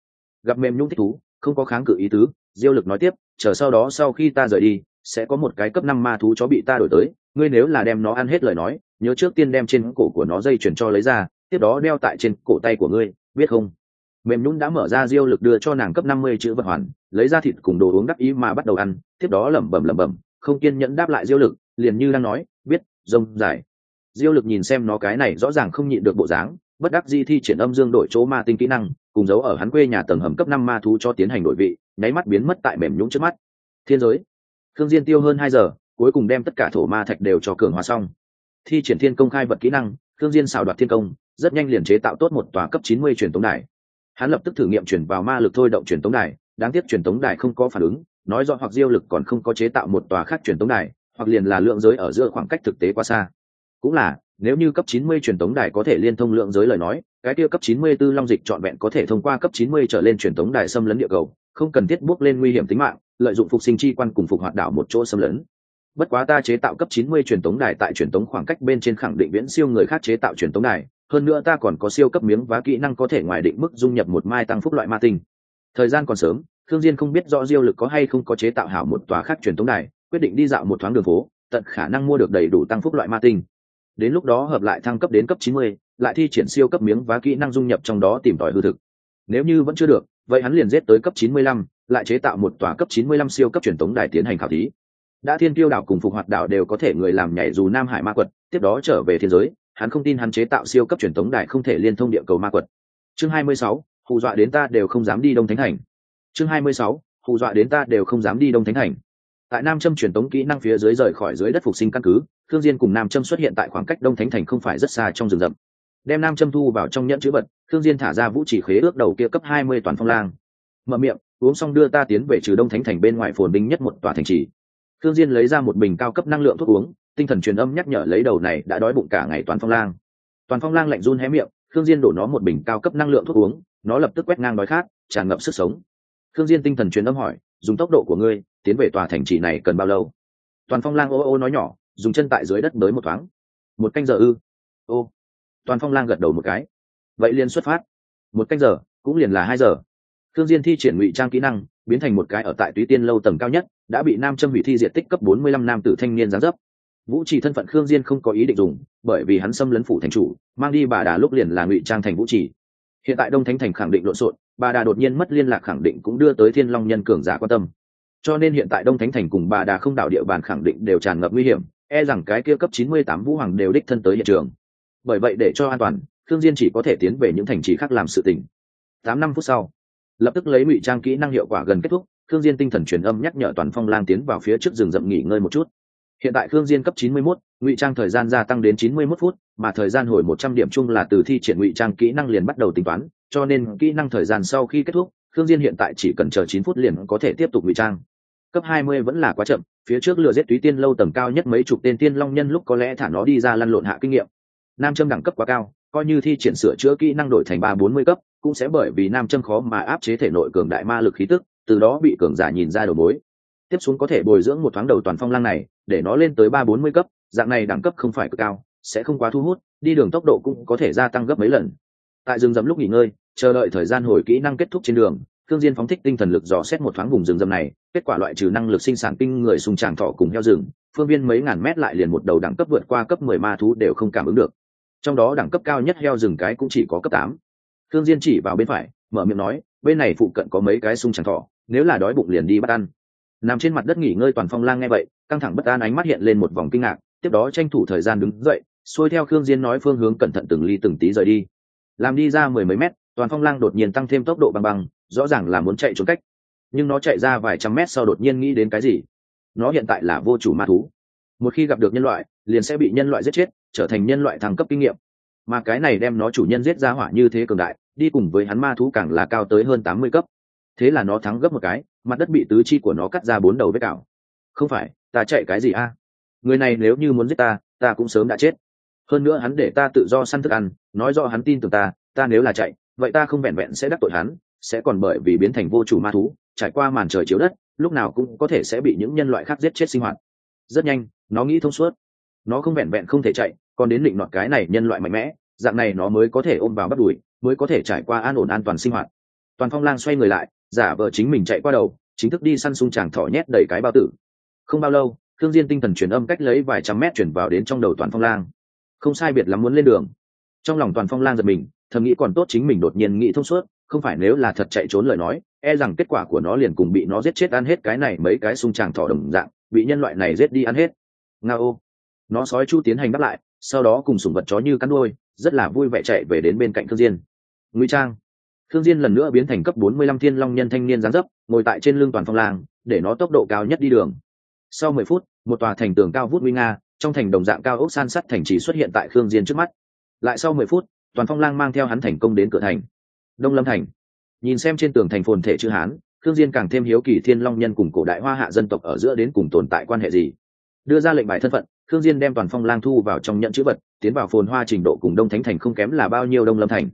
Gặp mềm nhũn thích thú, không có kháng cự ý tứ, diêu lực nói tiếp, chờ sau đó sau khi ta rời đi, sẽ có một cái cấp năm ma thú chó bị ta đổi tới, ngươi nếu là đem nó ăn hết lời nói nhớ trước tiên đem trên cổ của nó dây chuyển cho lấy ra, tiếp đó đeo tại trên cổ tay của ngươi, biết không? Mềm nhún đã mở ra diêu lực đưa cho nàng cấp năm mươi chữ vật hoàn, lấy ra thịt cùng đồ uống đắc ý mà bắt đầu ăn, tiếp đó lẩm bẩm lẩm bẩm, không kiên nhẫn đáp lại diêu lực, liền như đang nói, biết, rông, dài. Diêu lực nhìn xem nó cái này rõ ràng không nhịn được bộ dáng, bất đắc di thi triển âm dương đổi chỗ ma tinh kỹ năng, cùng giấu ở hắn quê nhà tầng hầm cấp năm ma thú cho tiến hành đổi vị, nháy mắt biến mất tại mềm nhũng trước mắt. Thiên giới. Thương diên tiêu hơn hai giờ, cuối cùng đem tất cả thổ ma thạch đều cho cường hóa xong thi triển thiên công khai vật kỹ năng thương diên xảo đoạt thiên công, rất nhanh liền chế tạo tốt một tòa cấp chín mươi truyền tống đài. Hắn lập tức thử nghiệm chuyển vào ma lực thôi động truyền tống đài, đáng tiếc truyền tống đài không có phản ứng, nói rõ hoặc diêu lực còn không có chế tạo một tòa khác truyền tống đài, hoặc liền là lượng giới ở giữa khoảng cách thực tế quá xa. Cũng là, nếu như cấp 90 truyền tống đài có thể liên thông lượng giới lời nói, cái kia cấp 94 long dịch trọn vẹn có thể thông qua cấp 90 trở lên truyền tống đài xâm lấn địa cầu, không cần thiết bước lên nguy hiểm tính mạng, lợi dụng phục sinh chi quan cùng phục hoạt đảo một chỗ xâm lấn bất quá ta chế tạo cấp 90 truyền tống đài tại truyền tống khoảng cách bên trên khẳng định viễn siêu người khác chế tạo truyền tống đài hơn nữa ta còn có siêu cấp miếng vá kỹ năng có thể ngoài định mức dung nhập một mai tăng phúc loại ma tinh. Thời gian còn sớm thương diên không biết rõ diêu lực có hay không có chế tạo hảo một tòa khác truyền tống đài quyết định đi dạo một thoáng đường phố tận khả năng mua được đầy đủ tăng phúc loại ma tinh. Đến lúc đó hợp lại thăng cấp đến cấp 90, lại thi triển siêu cấp miếng vá kỹ năng dung nhập trong đó tìm tòi hư thực. Nếu như vẫn chưa được vậy hắn liền giết tới cấp 95, lại chế tạo một tòa cấp 95 siêu cấp truyền tống đài tiến hành khảo thí đã thiên tiêu đảo cùng phục hoạt đảo đều có thể người làm nhảy dù nam hải ma quật tiếp đó trở về thiên giới hắn không tin hắn chế tạo siêu cấp truyền thống đại không thể liên thông địa cầu ma quật. Chương 26, hù dọa đến ta đều không dám đi đông thánh thành. Chương 26, hù dọa đến ta đều không dám đi đông thánh thành. Tại nam châm truyền tống kỹ năng phía dưới rời khỏi dưới đất phục sinh căn cứ thương diên cùng nam châm xuất hiện tại khoảng cách đông thánh thành không phải rất xa trong rừng rậm. Đem nam châm thu vào trong nhẫn chữ vật thương diên thả ra vũ chỉ khế ước đầu kia cấp 20 toàn phong lang. Mở miệng uống xong đưa ta tiến về trừ đông thánh thành bên ngoài phồn binh nhất một tòa thành trì thương diên lấy ra một bình cao cấp năng lượng thuốc uống, tinh thần truyền âm nhắc nhở lấy đầu này đã đói bụng cả ngày toàn phong lang. Toàn phong lang lạnh run hé miệng thương diên đổ nó một bình cao cấp năng lượng thuốc uống, nó lập tức quét ngang đói khát, tràn ngập sức sống. Thương diên tinh thần truyền âm hỏi, dùng tốc độ của ngươi tiến về tòa thành trì này cần bao lâu? Toàn phong lang ô ô nói nhỏ, dùng chân tại dưới đất đới một thoáng. Một canh giờ ư? Ô. Toàn phong lang gật đầu một cái. Vậy liền xuất phát. Một canh giờ, cũng liền là hai giờ. Thương diên thi triển ngụy trang kỹ năng biến thành một cái ở tại túy tiên lâu tầng cao nhất, đã bị nam châm hủy thi diện tích cấp 45 nam tử thanh niên giáng dấp. Vũ trì thân phận khương diên không có ý định dùng, bởi vì hắn xâm lấn phủ thành chủ, mang đi bà đà lúc liền là ngụy trang thành vũ trì. Hiện tại đông thánh thành khẳng định lộn xộn, bà đà đột nhiên mất liên lạc khẳng định cũng đưa tới thiên long nhân cường giả quan tâm. Cho nên hiện tại đông thánh thành cùng bà đà không đảo địa bàn khẳng định đều tràn ngập nguy hiểm e rằng cái kia cấp 98 vũ hoàng đều đích thân tới hiện trường. Bởi vậy để cho an toàn, khương diên chỉ có thể tiến về những thành trì khác làm sự tình. Tám năm phút sau lập tức lấy ngụy trang kỹ năng hiệu quả gần kết thúc thương diên tinh thần truyền âm nhắc nhở toàn phong lang tiến vào phía trước rừng rậm nghỉ ngơi một chút. Hiện tại thương diên cấp 91, ngụy trang thời gian gia tăng đến 91 phút mà thời gian hồi 100 điểm chung là từ thi triển ngụy trang kỹ năng liền bắt đầu tính toán cho nên kỹ năng thời gian sau khi kết thúc thương diên hiện tại chỉ cần chờ 9 phút liền có thể tiếp tục ngụy trang. Cấp 20 vẫn là quá chậm phía trước lừa giết túy tiên lâu tầng cao nhất mấy chục tên tiên long nhân lúc có lẽ thả nó đi ra lăn lộn hạ kinh nghiệm. Nam châm đẳng cấp quá cao coi như thi triển sửa chữa kỹ năng đổi thành ba bốn mươi cấp cũng sẽ bởi vì nam châm khó mà áp chế thể nội cường đại ma lực khí tức, từ đó bị cường giả nhìn ra đầu mối. Tiếp xuống có thể bồi dưỡng một thoáng đầu toàn phong lang này, để nó lên tới ba bốn mươi cấp, dạng này đẳng cấp không phải cực cao, sẽ không quá thu hút, đi đường tốc độ cũng có thể gia tăng gấp mấy lần. Tại rừng rậm lúc nghỉ ngơi, chờ đợi thời gian hồi kỹ năng kết thúc trên đường thương diên phóng thích tinh thần lực dò xét một thoáng vùng rừng rậm này, kết quả loại trừ năng lực sinh sản kinh người sùng tràng thọ cùng heo rừng, phương viên mấy ngàn mét lại liền một đầu đẳng cấp vượt qua cấp mười ma thú đều không cảm ứng được. Trong đó đẳng cấp cao nhất heo rừng cái cũng chỉ có cấp tám thương diên chỉ vào bên phải mở miệng nói bên này phụ cận có mấy cái sung chẳng thỏ nếu là đói bụng liền đi bắt ăn. Nằm trên mặt đất nghỉ ngơi toàn phong lang nghe vậy căng thẳng bất an ánh mắt hiện lên một vòng kinh ngạc tiếp đó tranh thủ thời gian đứng dậy xuôi theo khương diên nói phương hướng cẩn thận từng ly từng tí rời đi. Làm đi ra mười mấy mét toàn phong lang đột nhiên tăng thêm tốc độ bằng bằng, rõ ràng là muốn chạy trốn cách. Nhưng nó chạy ra vài trăm mét sau đột nhiên nghĩ đến cái gì? Nó hiện tại là vô chủ ma thú. Một khi gặp được nhân loại liền sẽ bị nhân loại giết chết trở thành nhân loại thăng cấp kinh nghiệm mà cái này đem nó chủ nhân giết ra hỏa như thế cường đại, đi cùng với hắn ma thú càng là cao tới hơn tám mươi cấp. Thế là nó thắng gấp một cái, mặt đất bị tứ chi của nó cắt ra bốn đầu vết cào. Không phải, ta chạy cái gì a? Người này nếu như muốn giết ta ta cũng sớm đã chết. Hơn nữa hắn để ta tự do săn thức ăn, nói do hắn tin tưởng ta ta nếu là chạy, vậy ta không vẹn vẹn sẽ đắc tội hắn, sẽ còn bởi vì biến thành vô chủ ma thú, trải qua màn trời chiếu đất, lúc nào cũng có thể sẽ bị những nhân loại khác giết chết sinh hoạt. Rất nhanh, nó nghĩ thông suốt. Nó không vẹn vẹn không thể chạy còn đến định nọt cái này nhân loại mạnh mẽ, dạng này nó mới có thể ôm vào bắt đùi, mới có thể trải qua an ổn an toàn sinh hoạt. Toàn phong lang xoay người lại, giả vờ chính mình chạy qua đầu, chính thức đi săn sung chàng thỏ nhét đầy cái bao tử. Không bao lâu, thương diên tinh thần truyền âm cách lấy vài trăm mét chuyển vào đến trong đầu toàn phong lang. Không sai biệt lắm muốn lên đường. Trong lòng toàn phong lang giật mình, thầm nghĩ còn tốt chính mình đột nhiên nghĩ thông suốt, không phải nếu là thật chạy trốn lời nói e rằng kết quả của nó liền cùng bị nó giết chết ăn hết cái này mấy cái sung chàng thỏ đồng dạng, bị nhân loại này giết đi ăn hết. Nga ô nó sói chu tiến hành đáp lại sau đó cùng sủng vật chó như cắn đôi rất là vui vẻ chạy về đến bên cạnh thương diên. Ngụy trang thương diên lần nữa biến thành cấp 45 thiên long nhân thanh niên dáng dấp, ngồi tại trên lưng toàn phong lang để nó tốc độ cao nhất đi đường. Sau 10 phút, một tòa thành tường cao vút nguy nga, trong thành đồng dạng cao ốc san sắt thành trì xuất hiện tại Thương diên trước mắt. Lại sau 10 phút, toàn phong lang mang theo hắn thành công đến cửa thành. Đông lâm thành. Nhìn xem trên tường thành phồn thể chữ hán Thương diên càng thêm hiếu kỳ thiên long nhân cùng cổ đại hoa hạ dân tộc ở giữa đến cùng tồn tại quan hệ gì. Đưa ra lệnh bài thân phận khương diên đem toàn phong lang thu vào trong nhận chữ vật tiến vào phồn hoa trình độ cùng đông thánh thành không kém là bao nhiêu đông lâm thành.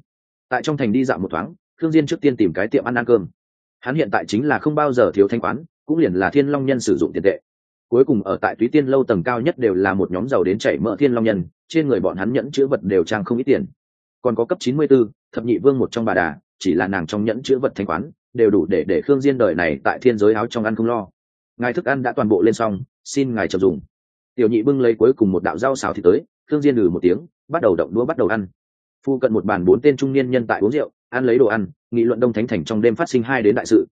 Tại trong thành đi dạo một thoáng khương diên trước tiên tìm cái tiệm ăn ăn cơm. Hắn hiện tại chính là không bao giờ thiếu thanh quán cũng liền là thiên long nhân sử dụng tiền tệ. Cuối cùng ở tại túy tiên lâu tầng cao nhất đều là một nhóm giàu đến chảy mỡ thiên long nhân trên người bọn hắn nhẫn chữ vật đều trang không ít tiền. Còn có cấp 94, thập nhị vương một trong bà đà chỉ là nàng trong nhẫn chữ vật thanh quán đều đủ để để khương diên đời này tại thiên giới áo trong ăn không lo. Ngài thức ăn đã toàn bộ lên xong xin ngài chậm dùng tiểu nhị bưng lấy cuối cùng một đạo rau xào thì tới Thương diên lừ một tiếng, bắt đầu động đũa bắt đầu ăn. Phu cận một bàn bốn tên trung niên nhân tại uống rượu, ăn lấy đồ ăn, nghị luận đông thánh thành trong đêm phát sinh hai đến đại sự.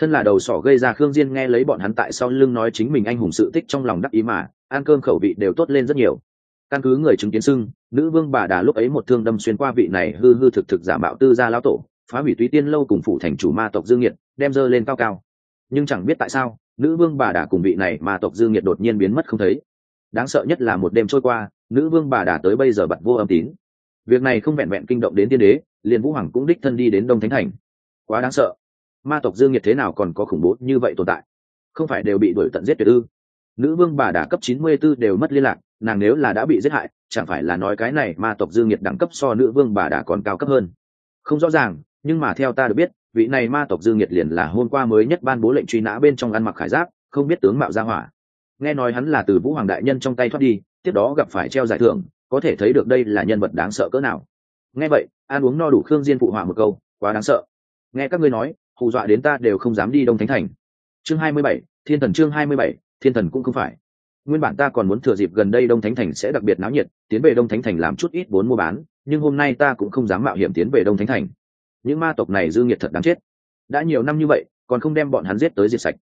Thân là đầu sỏ gây ra khương diên nghe lấy bọn hắn tại sau lưng nói chính mình anh hùng sự tích trong lòng đắc ý mà, ăn cơm khẩu vị đều tốt lên rất nhiều. Căn cứ người chứng kiến xưng, nữ vương bà đà lúc ấy một thương đâm xuyên qua vị này hư hư thực thực giả mạo tư gia lão tổ, phá hủy túy tiên lâu cùng phủ thành chủ ma tộc dương nhiệt, đem dơ lên cao cao. Nhưng chẳng biết tại sao, nữ vương bà đà cùng vị này ma tộc dương nhiệt đột nhiên biến mất không thấy đáng sợ nhất là một đêm trôi qua, nữ vương bà đà tới bây giờ bật vô âm tín. Việc này không vẹn vẹn kinh động đến tiên đế, liền vũ hoàng cũng đích thân đi đến đông thánh thành. Quá đáng sợ. Ma tộc dương nhiệt thế nào còn có khủng bố như vậy tồn tại? Không phải đều bị đuổi tận giết tuyệt ư? Nữ vương bà đà cấp chín mươi 94 đều mất liên lạc, nàng nếu là đã bị giết hại, chẳng phải là nói cái này ma tộc dương nhiệt đẳng cấp so nữ vương bà đà còn cao cấp hơn? Không rõ ràng, nhưng mà theo ta được biết, vị này ma tộc dương nhiệt liền là hôm qua mới nhất ban bố lệnh truy nã bên trong ăn mặc khải giáp, không biết tướng mạo ra hỏa nghe nói hắn là từ vũ hoàng đại nhân trong tay thoát đi tiếp đó gặp phải treo giải thưởng có thể thấy được đây là nhân vật đáng sợ cỡ nào. Nghe vậy ăn uống no đủ khương diên phụ họa một câu quá đáng sợ. Nghe các ngươi nói hù dọa đến ta đều không dám đi đông thánh thành. Chương hai mươi bảy, thiên thần chương hai mươi bảy, thiên thần cũng không phải. Nguyên bản ta còn muốn thừa dịp gần đây đông thánh thành sẽ đặc biệt náo nhiệt tiến về đông thánh thành làm chút ít vốn mua bán nhưng hôm nay ta cũng không dám mạo hiểm tiến về đông thánh thành. Những ma tộc này dư nghiệt thật đáng chết. Đã nhiều năm như vậy còn không đem bọn hắn giết tới diệt sạch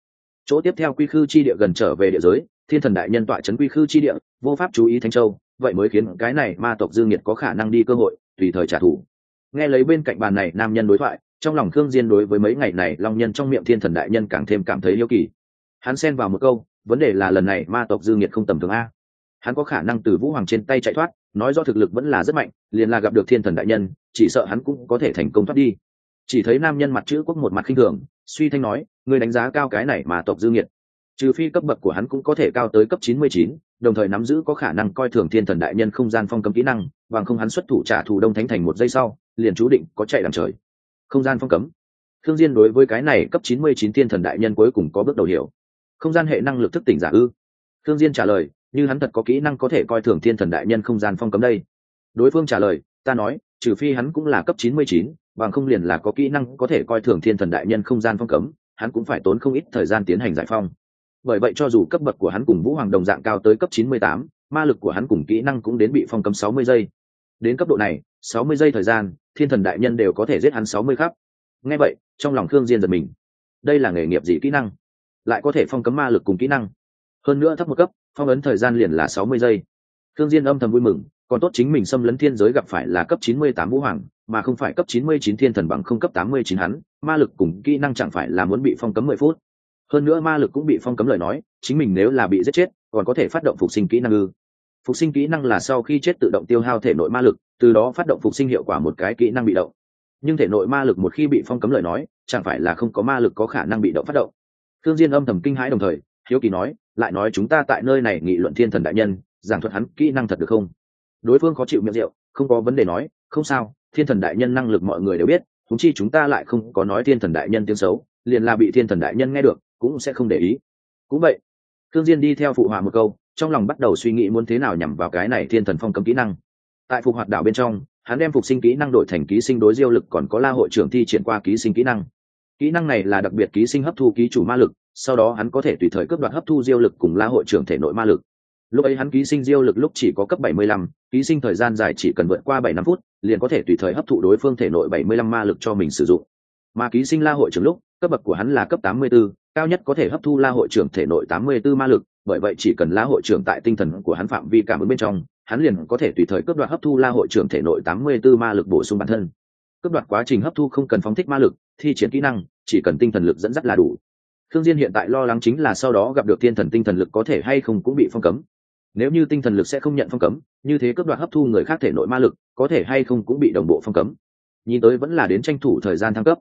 chỗ tiếp theo quy khư chi địa gần trở về địa giới, thiên thần đại nhân tọa trấn quy khư chi địa, vô pháp chú ý thanh châu, vậy mới khiến cái này ma tộc dương nhiệt có khả năng đi cơ hội, tùy thời trả thù. Nghe lấy bên cạnh bàn này nam nhân đối thoại, trong lòng thương diên đối với mấy ngày này long nhân trong miệng thiên thần đại nhân càng thêm cảm thấy yêu kỳ. Hắn xen vào một câu, vấn đề là lần này ma tộc dương nhiệt không tầm thường a. Hắn có khả năng từ vũ hoàng trên tay chạy thoát, nói do thực lực vẫn là rất mạnh, liền là gặp được thiên thần đại nhân, chỉ sợ hắn cũng có thể thành công thoát đi chỉ thấy nam nhân mặt chữ quốc một mặt khinh thường suy thanh nói ngươi đánh giá cao cái này mà tộc dư nghiệt. Trừ phi cấp bậc của hắn cũng có thể cao tới cấp 99, đồng thời nắm giữ có khả năng coi thường thiên thần đại nhân không gian phong cấm kỹ năng bằng không hắn xuất thủ trả thù đông thánh thành một giây sau liền chú định có chạy đằng trời. Không gian phong cấm. Thương diên đối với cái này cấp 99 thiên thần đại nhân cuối cùng có bước đầu hiểu. Không gian hệ năng lực thức tỉnh giả ư? Thương diên trả lời như hắn thật có kỹ năng có thể coi thường thiên thần đại nhân không gian phong cấm đây. Đối phương trả lời ta nói trừ phi hắn cũng là cấp 99, bằng không liền là có kỹ năng có thể coi thường thiên thần đại nhân không gian phong cấm hắn cũng phải tốn không ít thời gian tiến hành giải phong. Bởi vậy cho dù cấp bậc của hắn cùng vũ hoàng đồng dạng cao tới cấp 98, ma lực của hắn cùng kỹ năng cũng đến bị phong cấm 60 giây. Đến cấp độ này 60 giây thời gian thiên thần đại nhân đều có thể giết hắn 60 khắp. Nghe vậy trong lòng thương diên giật mình. Đây là nghề nghiệp gì kỹ năng? Lại có thể phong cấm ma lực cùng kỹ năng? Hơn nữa thấp một cấp phong ấn thời gian liền là 60 giây. Thương diên âm thầm vui mừng còn tốt chính mình xâm lấn thiên giới gặp phải là cấp 98 vũ hoàng mà không phải cấp 99 thiên thần bằng không cấp 89 hắn, ma lực cùng kỹ năng chẳng phải là muốn bị phong cấm 10 phút. Hơn nữa ma lực cũng bị phong cấm lời nói, chính mình nếu là bị giết chết, còn có thể phát động phục sinh kỹ năng ư. Phục sinh kỹ năng là sau khi chết tự động tiêu hao thể nội ma lực, từ đó phát động phục sinh hiệu quả một cái kỹ năng bị động. Nhưng thể nội ma lực một khi bị phong cấm lời nói, chẳng phải là không có ma lực có khả năng bị động phát động. Thương diên âm thầm kinh hãi đồng thời, hiếu kỳ nói, lại nói chúng ta tại nơi này nghị luận thiên thần đại nhân, giảng thuật hắn kỹ năng thật được không? Đối phương khó chịu miệng rượu, không có vấn đề nói, không sao thiên thần đại nhân năng lực mọi người đều biết thúng chi chúng ta lại không có nói thiên thần đại nhân tiếng xấu liền là bị thiên thần đại nhân nghe được cũng sẽ không để ý. Cũng vậy thương diên đi theo phụ hòa một câu trong lòng bắt đầu suy nghĩ muốn thế nào nhằm vào cái này thiên thần phong cấm kỹ năng. Tại phục hoạt đảo bên trong hắn đem phục sinh kỹ năng đổi thành ký sinh đối diêu lực còn có la hội trưởng thi triển qua ký sinh kỹ năng. Kỹ năng này là đặc biệt ký sinh hấp thu ký chủ ma lực sau đó hắn có thể tùy thời cướp đoạt hấp thu diêu lực cùng la hội trưởng thể nội ma lực. Lúc ấy hắn ký sinh diêu lực lúc chỉ có cấp 75, ký sinh thời gian dài chỉ cần vượt qua 7 năm phút liền có thể tùy thời hấp thụ đối phương thể nội 75 ma lực cho mình sử dụng. Mà ký sinh la hội trưởng lúc cấp bậc của hắn là cấp 84, cao nhất có thể hấp thu la hội trưởng thể nội 84 ma lực bởi vậy chỉ cần la hội trưởng tại tinh thần của hắn phạm vi cảm ứng bên trong hắn liền có thể tùy thời cướp đoạt hấp thu la hội trưởng thể nội 84 ma lực bổ sung bản thân. Cướp đoạt quá trình hấp thu không cần phóng thích ma lực thi triển kỹ năng chỉ cần tinh thần lực dẫn dắt là đủ. Thương diên hiện tại lo lắng chính là sau đó gặp được thiên thần tinh thần lực có thể hay không cũng bị phong cấm nếu như tinh thần lực sẽ không nhận phong cấm như thế cướp đoạt hấp thu người khác thể nội ma lực có thể hay không cũng bị đồng bộ phong cấm. Nhìn tới vẫn là đến tranh thủ thời gian thăng cấp.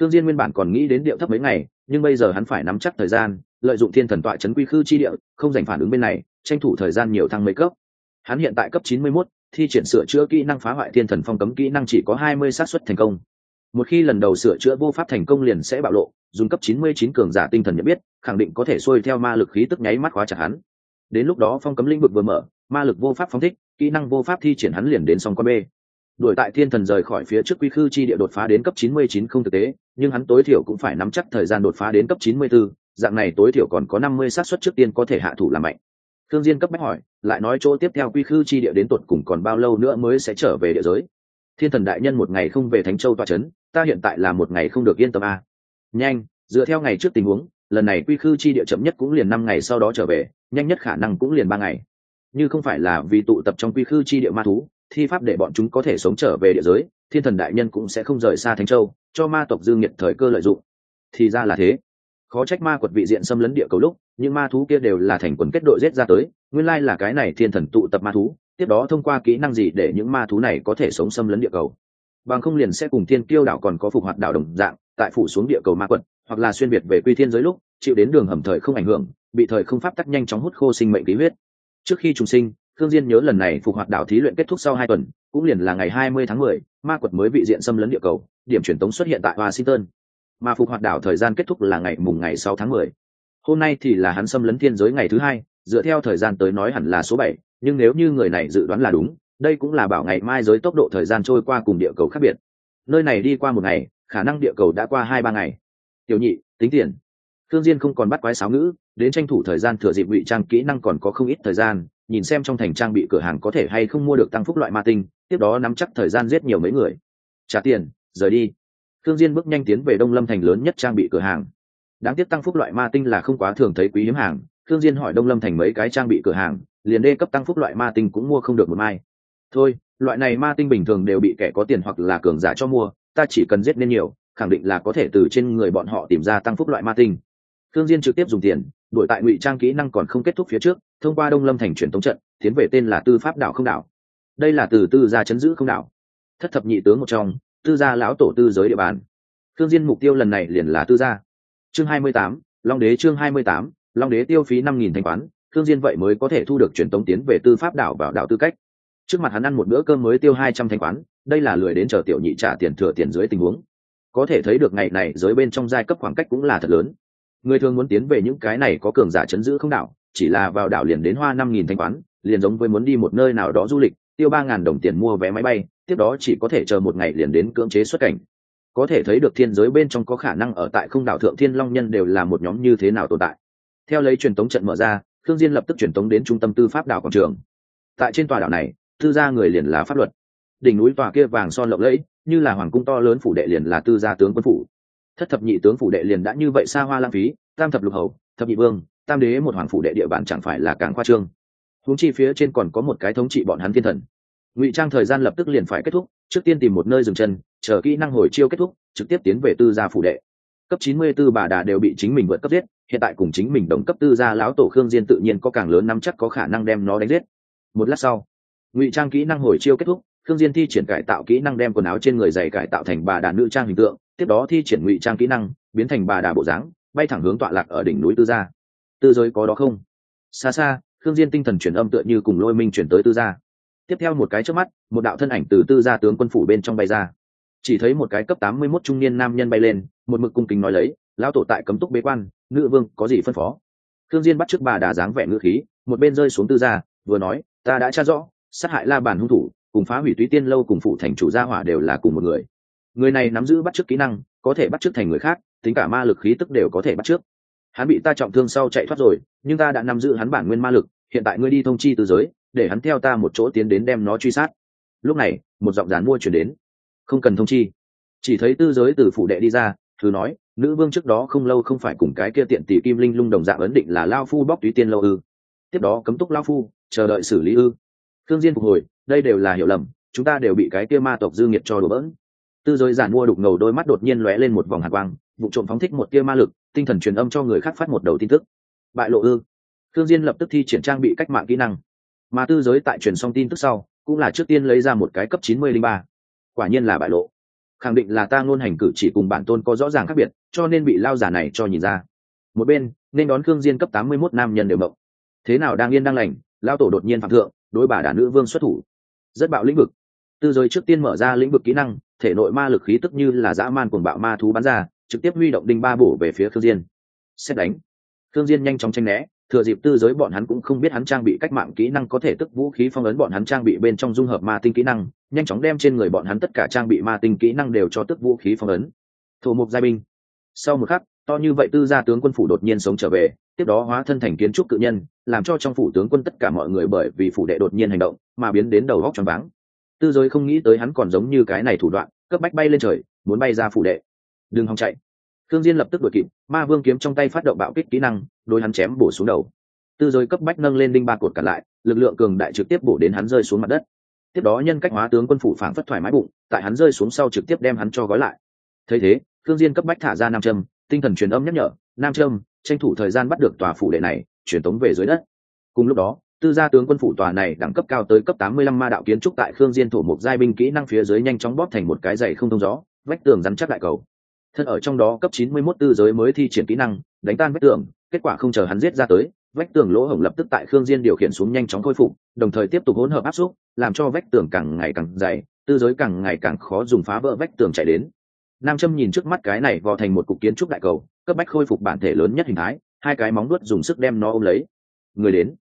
Thương diên nguyên bản còn nghĩ đến điệu thấp mấy ngày nhưng bây giờ hắn phải nắm chắc thời gian lợi dụng thiên thần tọa chấn quy khư chi địa không dành phản ứng bên này tranh thủ thời gian nhiều thăng mấy cấp. Hắn hiện tại cấp 91, thi triển sửa chữa kỹ năng phá hoại thiên thần phong cấm kỹ năng chỉ có 20 xác suất thành công. Một khi lần đầu sửa chữa vô pháp thành công liền sẽ bạo lộ dùng cấp 99 cường giả tinh thần nhận biết khẳng định có thể xuôi theo ma lực khí tức nháy mắt khóa chặt hắn đến lúc đó phong cấm lĩnh vực vừa mở ma lực vô pháp phóng thích kỹ năng vô pháp thi triển hắn liền đến song con b. Đuổi tại thiên thần rời khỏi phía trước quy khư chi địa đột phá đến cấp 99 không thực tế nhưng hắn tối thiểu cũng phải nắm chắc thời gian đột phá đến cấp 94, dạng này tối thiểu còn có 50 xác suất trước tiên có thể hạ thủ làm mạnh. Thương diên cấp bách hỏi lại nói chỗ tiếp theo quy khư chi địa đến tột cùng còn bao lâu nữa mới sẽ trở về địa giới? Thiên thần đại nhân một ngày không về thánh châu toa chấn ta hiện tại là một ngày không được yên tâm a nhanh dựa theo ngày trước tình huống lần này quy khư chi địa chậm nhất cũng liền năm ngày sau đó trở về nhanh nhất khả năng cũng liền ba ngày. Như không phải là vì tụ tập trong quy khư chi địa ma thú, thi pháp để bọn chúng có thể sống trở về địa giới, thiên thần đại nhân cũng sẽ không rời xa thánh châu, cho ma tộc dương nhiệt thời cơ lợi dụng. Thì ra là thế. Khó trách ma quật vị diện xâm lấn địa cầu lúc, những ma thú kia đều là thành quần kết đội giết ra tới, nguyên lai là cái này thiên thần tụ tập ma thú, tiếp đó thông qua kỹ năng gì để những ma thú này có thể sống xâm lấn địa cầu. Bằng không liền sẽ cùng thiên kiêu đảo còn có phục hoạt đảo đồng dạng, tại phủ xuống địa cầu ma quật, hoặc là xuyên việt về quy thiên giới lúc, chịu đến đường hầm thời không ảnh hưởng bị thời không pháp tắc nhanh chóng hút khô sinh mệnh ký huyết. Trước khi trùng sinh thương diên nhớ lần này phục hoạt đảo thí luyện kết thúc sau hai tuần cũng liền là ngày 20 tháng 10, ma quật mới bị diện xâm lấn địa cầu điểm truyền tống xuất hiện tại washington. Mà phục hoạt đảo thời gian kết thúc là ngày mùng ngày 6 tháng 10. hôm nay thì là hắn xâm lấn thiên giới ngày thứ hai dựa theo thời gian tới nói hẳn là số 7, nhưng nếu như người này dự đoán là đúng đây cũng là bảo ngày mai giới tốc độ thời gian trôi qua cùng địa cầu khác biệt. Nơi này đi qua một ngày khả năng địa cầu đã qua hai ba ngày. Tiểu nhị tính tiền thương diên không còn bắt quái sáo ngữ, đến tranh thủ thời gian thừa dịp ngụy trang kỹ năng còn có không ít thời gian, nhìn xem trong thành trang bị cửa hàng có thể hay không mua được tăng phúc loại ma tinh, tiếp đó nắm chắc thời gian giết nhiều mấy người. Trả tiền, rời đi. Thương diên bước nhanh tiến về đông lâm thành lớn nhất trang bị cửa hàng. Đáng tiếc tăng phúc loại ma tinh là không quá thường thấy quý hiếm hàng thương diên hỏi đông lâm thành mấy cái trang bị cửa hàng, liền đê cấp tăng phúc loại ma tinh cũng mua không được một mai. Thôi, loại này ma tinh bình thường đều bị kẻ có tiền hoặc là cường giả cho mua, ta chỉ cần giết nên nhiều, khẳng định là có thể từ trên người bọn họ tìm ra tăng phúc loại ma tinh thương diên trực tiếp dùng tiền đuổi tại ngụy trang kỹ năng còn không kết thúc phía trước thông qua đông lâm thành truyền tống trận tiến về tên là tư pháp đảo không đảo. Đây là từ tư gia chấn giữ không đảo. Thất thập nhị tướng một trong tư gia lão tổ tư giới địa bàn. Thương diên mục tiêu lần này liền là tư gia. Chương 28, long đế chương 28, long đế tiêu phí năm nghìn thanh toán thương diên vậy mới có thể thu được truyền tống tiến về tư pháp đảo vào đảo tư cách. Trước mặt hắn ăn một bữa cơm mới tiêu hai trăm thanh toán đây là lười đến chờ tiểu nhị trả tiền thừa tiền dưới tình huống. Có thể thấy được ngày này giới bên trong giai cấp khoảng cách cũng là thật lớn người thường muốn tiến về những cái này có cường giả chấn giữ không đảo, chỉ là vào đảo liền đến hoa năm nghìn thanh toán liền giống với muốn đi một nơi nào đó du lịch, tiêu ba ngàn đồng tiền mua vé máy bay, tiếp đó chỉ có thể chờ một ngày liền đến cưỡng chế xuất cảnh. Có thể thấy được thiên giới bên trong có khả năng ở tại không đảo thượng thiên long nhân đều là một nhóm như thế nào tồn tại. Theo lấy truyền tống trận mở ra thương diên lập tức truyền tống đến trung tâm tư pháp đảo quảng trường. Tại trên tòa đảo này, tư gia người liền là pháp luật. Đỉnh núi tòa kia vàng son lộng lẫy, như là hoàng cung to lớn phủ đệ liền là tư gia tướng quân phủ thất thập nhị tướng phủ đệ liền đã như vậy xa hoa lãng phí, tam thập lục hầu, thập nhị vương, tam đế một hoàng phủ đệ địa bàn chẳng phải là càng khoa trương. Húng chi phía trên còn có một cái thống trị bọn hắn thiên thần. Ngụy trang thời gian lập tức liền phải kết thúc, trước tiên tìm một nơi dừng chân, chờ kỹ năng hồi chiêu kết thúc, trực tiếp tiến về tư gia phủ đệ. Cấp chín mươi 94 bà đà đều bị chính mình vượt cấp giết, hiện tại cùng chính mình đồng cấp tư gia lão tổ khương diên tự nhiên có càng lớn nắm chắc có khả năng đem nó đánh giết. Một lát sau, ngụy trang kỹ năng hồi chiêu kết thúc, khương diên thi triển cải tạo kỹ năng đem quần áo trên người dày cải tạo thành bà đà nữ trang hình tượng tiếp đó thi triển ngụy trang kỹ năng, biến thành bà đà bộ dáng, bay thẳng hướng tọa lạc ở đỉnh núi tư gia. Tư giới có đó không? Xa xa, khương diên tinh thần truyền âm tựa như cùng lôi minh chuyển tới tư gia. Tiếp theo một cái trước mắt, một đạo thân ảnh từ tư gia tướng quân phủ bên trong bay ra. Chỉ thấy một cái cấp tám mươi 81 trung niên nam nhân bay lên, một mực cung kính nói lấy, lão tổ tại cấm túc bế quan, nữ vương có gì phân phó? Khương diên bắt trước bà đà dáng vẻ ngữ khí, một bên rơi xuống tư gia, vừa nói, ta đã tra rõ, sát hại la bàn hung thủ, cùng phá hủy túy tiên lâu cùng phụ thành chủ gia hỏa đều là cùng một người người này nắm giữ bắt chước kỹ năng, có thể bắt chước thành người khác, tính cả ma lực khí tức đều có thể bắt chước. Hắn bị ta trọng thương sau chạy thoát rồi, nhưng ta đã nắm giữ hắn bản nguyên ma lực, hiện tại ngươi đi thông chi từ giới, để hắn theo ta một chỗ tiến đến đem nó truy sát. Lúc này, một giọng dán mua chuyển đến. Không cần thông chi. Chỉ thấy tư giới từ phủ đệ đi ra thứ nói, nữ vương trước đó không lâu không phải cùng cái kia tiện tỷ kim linh lung đồng dạng ấn định là lao phu bóc túy tiên lâu ư. Tiếp đó cấm túc lao phu, chờ đợi xử lý ư. Thương diên phục hồi, đây đều là hiểu lầm, chúng ta đều bị cái kia ma tộc dư nghiệt cho đổ bỡn tư giới giản mua đục ngầu đôi mắt đột nhiên lóe lên một vòng hạt quang, vụ trộm phóng thích một tia ma lực, tinh thần truyền âm cho người khác phát một đầu tin tức. Bại lộ ư? Thương diên lập tức thi triển trang bị cách mạng kỹ năng. Mà tư giới tại truyền xong tin tức sau, cũng là trước tiên lấy ra một cái cấp chín mươi linh ba. Quả nhiên là bại lộ. Khẳng định là ta ngôn hành cử chỉ cùng bản tôn có rõ ràng khác biệt, cho nên bị lao giả này cho nhìn ra. Một bên, nên đón khương diên cấp tám mươi 81 nam nhân đều mộng. Thế nào đang yên đang lành lao tổ đột nhiên phạm thượng, đối bà đả nữ vương xuất thủ. Rất bạo lĩnh vực. Tư giới trước tiên mở ra lĩnh vực kỹ năng thể nội ma lực khí tức như là dã man cuồng bạo ma thú bắn ra, trực tiếp huy động đinh ba bổ về phía khương diên. Xét đánh. Khương diên nhanh chóng tranh né, thừa dịp tư giới bọn hắn cũng không biết hắn trang bị cách mạng kỹ năng có thể tức vũ khí phong ấn bọn hắn trang bị bên trong dung hợp ma tinh kỹ năng, nhanh chóng đem trên người bọn hắn tất cả trang bị ma tinh kỹ năng đều cho tức vũ khí phong ấn. Thủ mục giai binh. Sau một khắc, to như vậy tư gia tướng quân phủ đột nhiên sống trở về, tiếp đó hóa thân thành kiến trúc cự nhân, làm cho trong phủ tướng quân tất cả mọi người bởi vì phủ đệ đột nhiên hành động mà biến đến đầu góc choáng váng tư giới không nghĩ tới hắn còn giống như cái này thủ đoạn, cấp bách bay lên trời, muốn bay ra phủ đệ. Đừng hòng chạy. Thương diên lập tức đuổi kịp, ma vương kiếm trong tay phát động bạo kích kỹ năng đối hắn chém bổ xuống đầu. Tư giới cấp bách nâng lên đinh ba cột cả lại, lực lượng cường đại trực tiếp bổ đến hắn rơi xuống mặt đất. Tiếp đó nhân cách hóa tướng quân phủ phảng phất thoải mái bụng, tại hắn rơi xuống sau trực tiếp đem hắn cho gói lại. Thấy thế thương diên cấp bách thả ra nam châm, tinh thần truyền âm nhắc nhở, nam châm, tranh thủ thời gian bắt được tòa phủ đệ này, truyền tống về dưới đất. Cùng lúc đó tư gia tướng quân phủ tòa này đẳng cấp cao tới cấp 85 ma đạo kiến trúc tại khương diên thổ một giai binh kỹ năng phía dưới nhanh chóng bóp thành một cái dày không thông gió, vách tường rắn chắc lại cầu. Thân ở trong đó cấp 91 tư giới mới thi triển kỹ năng, đánh tan vách tường, kết quả không chờ hắn giết ra tới, vách tường lỗ hổng lập tức tại khương diên điều khiển xuống nhanh chóng khôi phục, đồng thời tiếp tục hỗn hợp áp xúc, làm cho vách tường càng ngày càng dày, tư giới càng ngày càng khó dùng phá vỡ vách tường chạy đến. Nam châm nhìn trước mắt cái này vò thành một cục kiến trúc đại cầu, cấp bách khôi phục bản thể lớn nhất hình thái, hai cái móng nuốt dùng sức đem nó ôm lấy. Người đến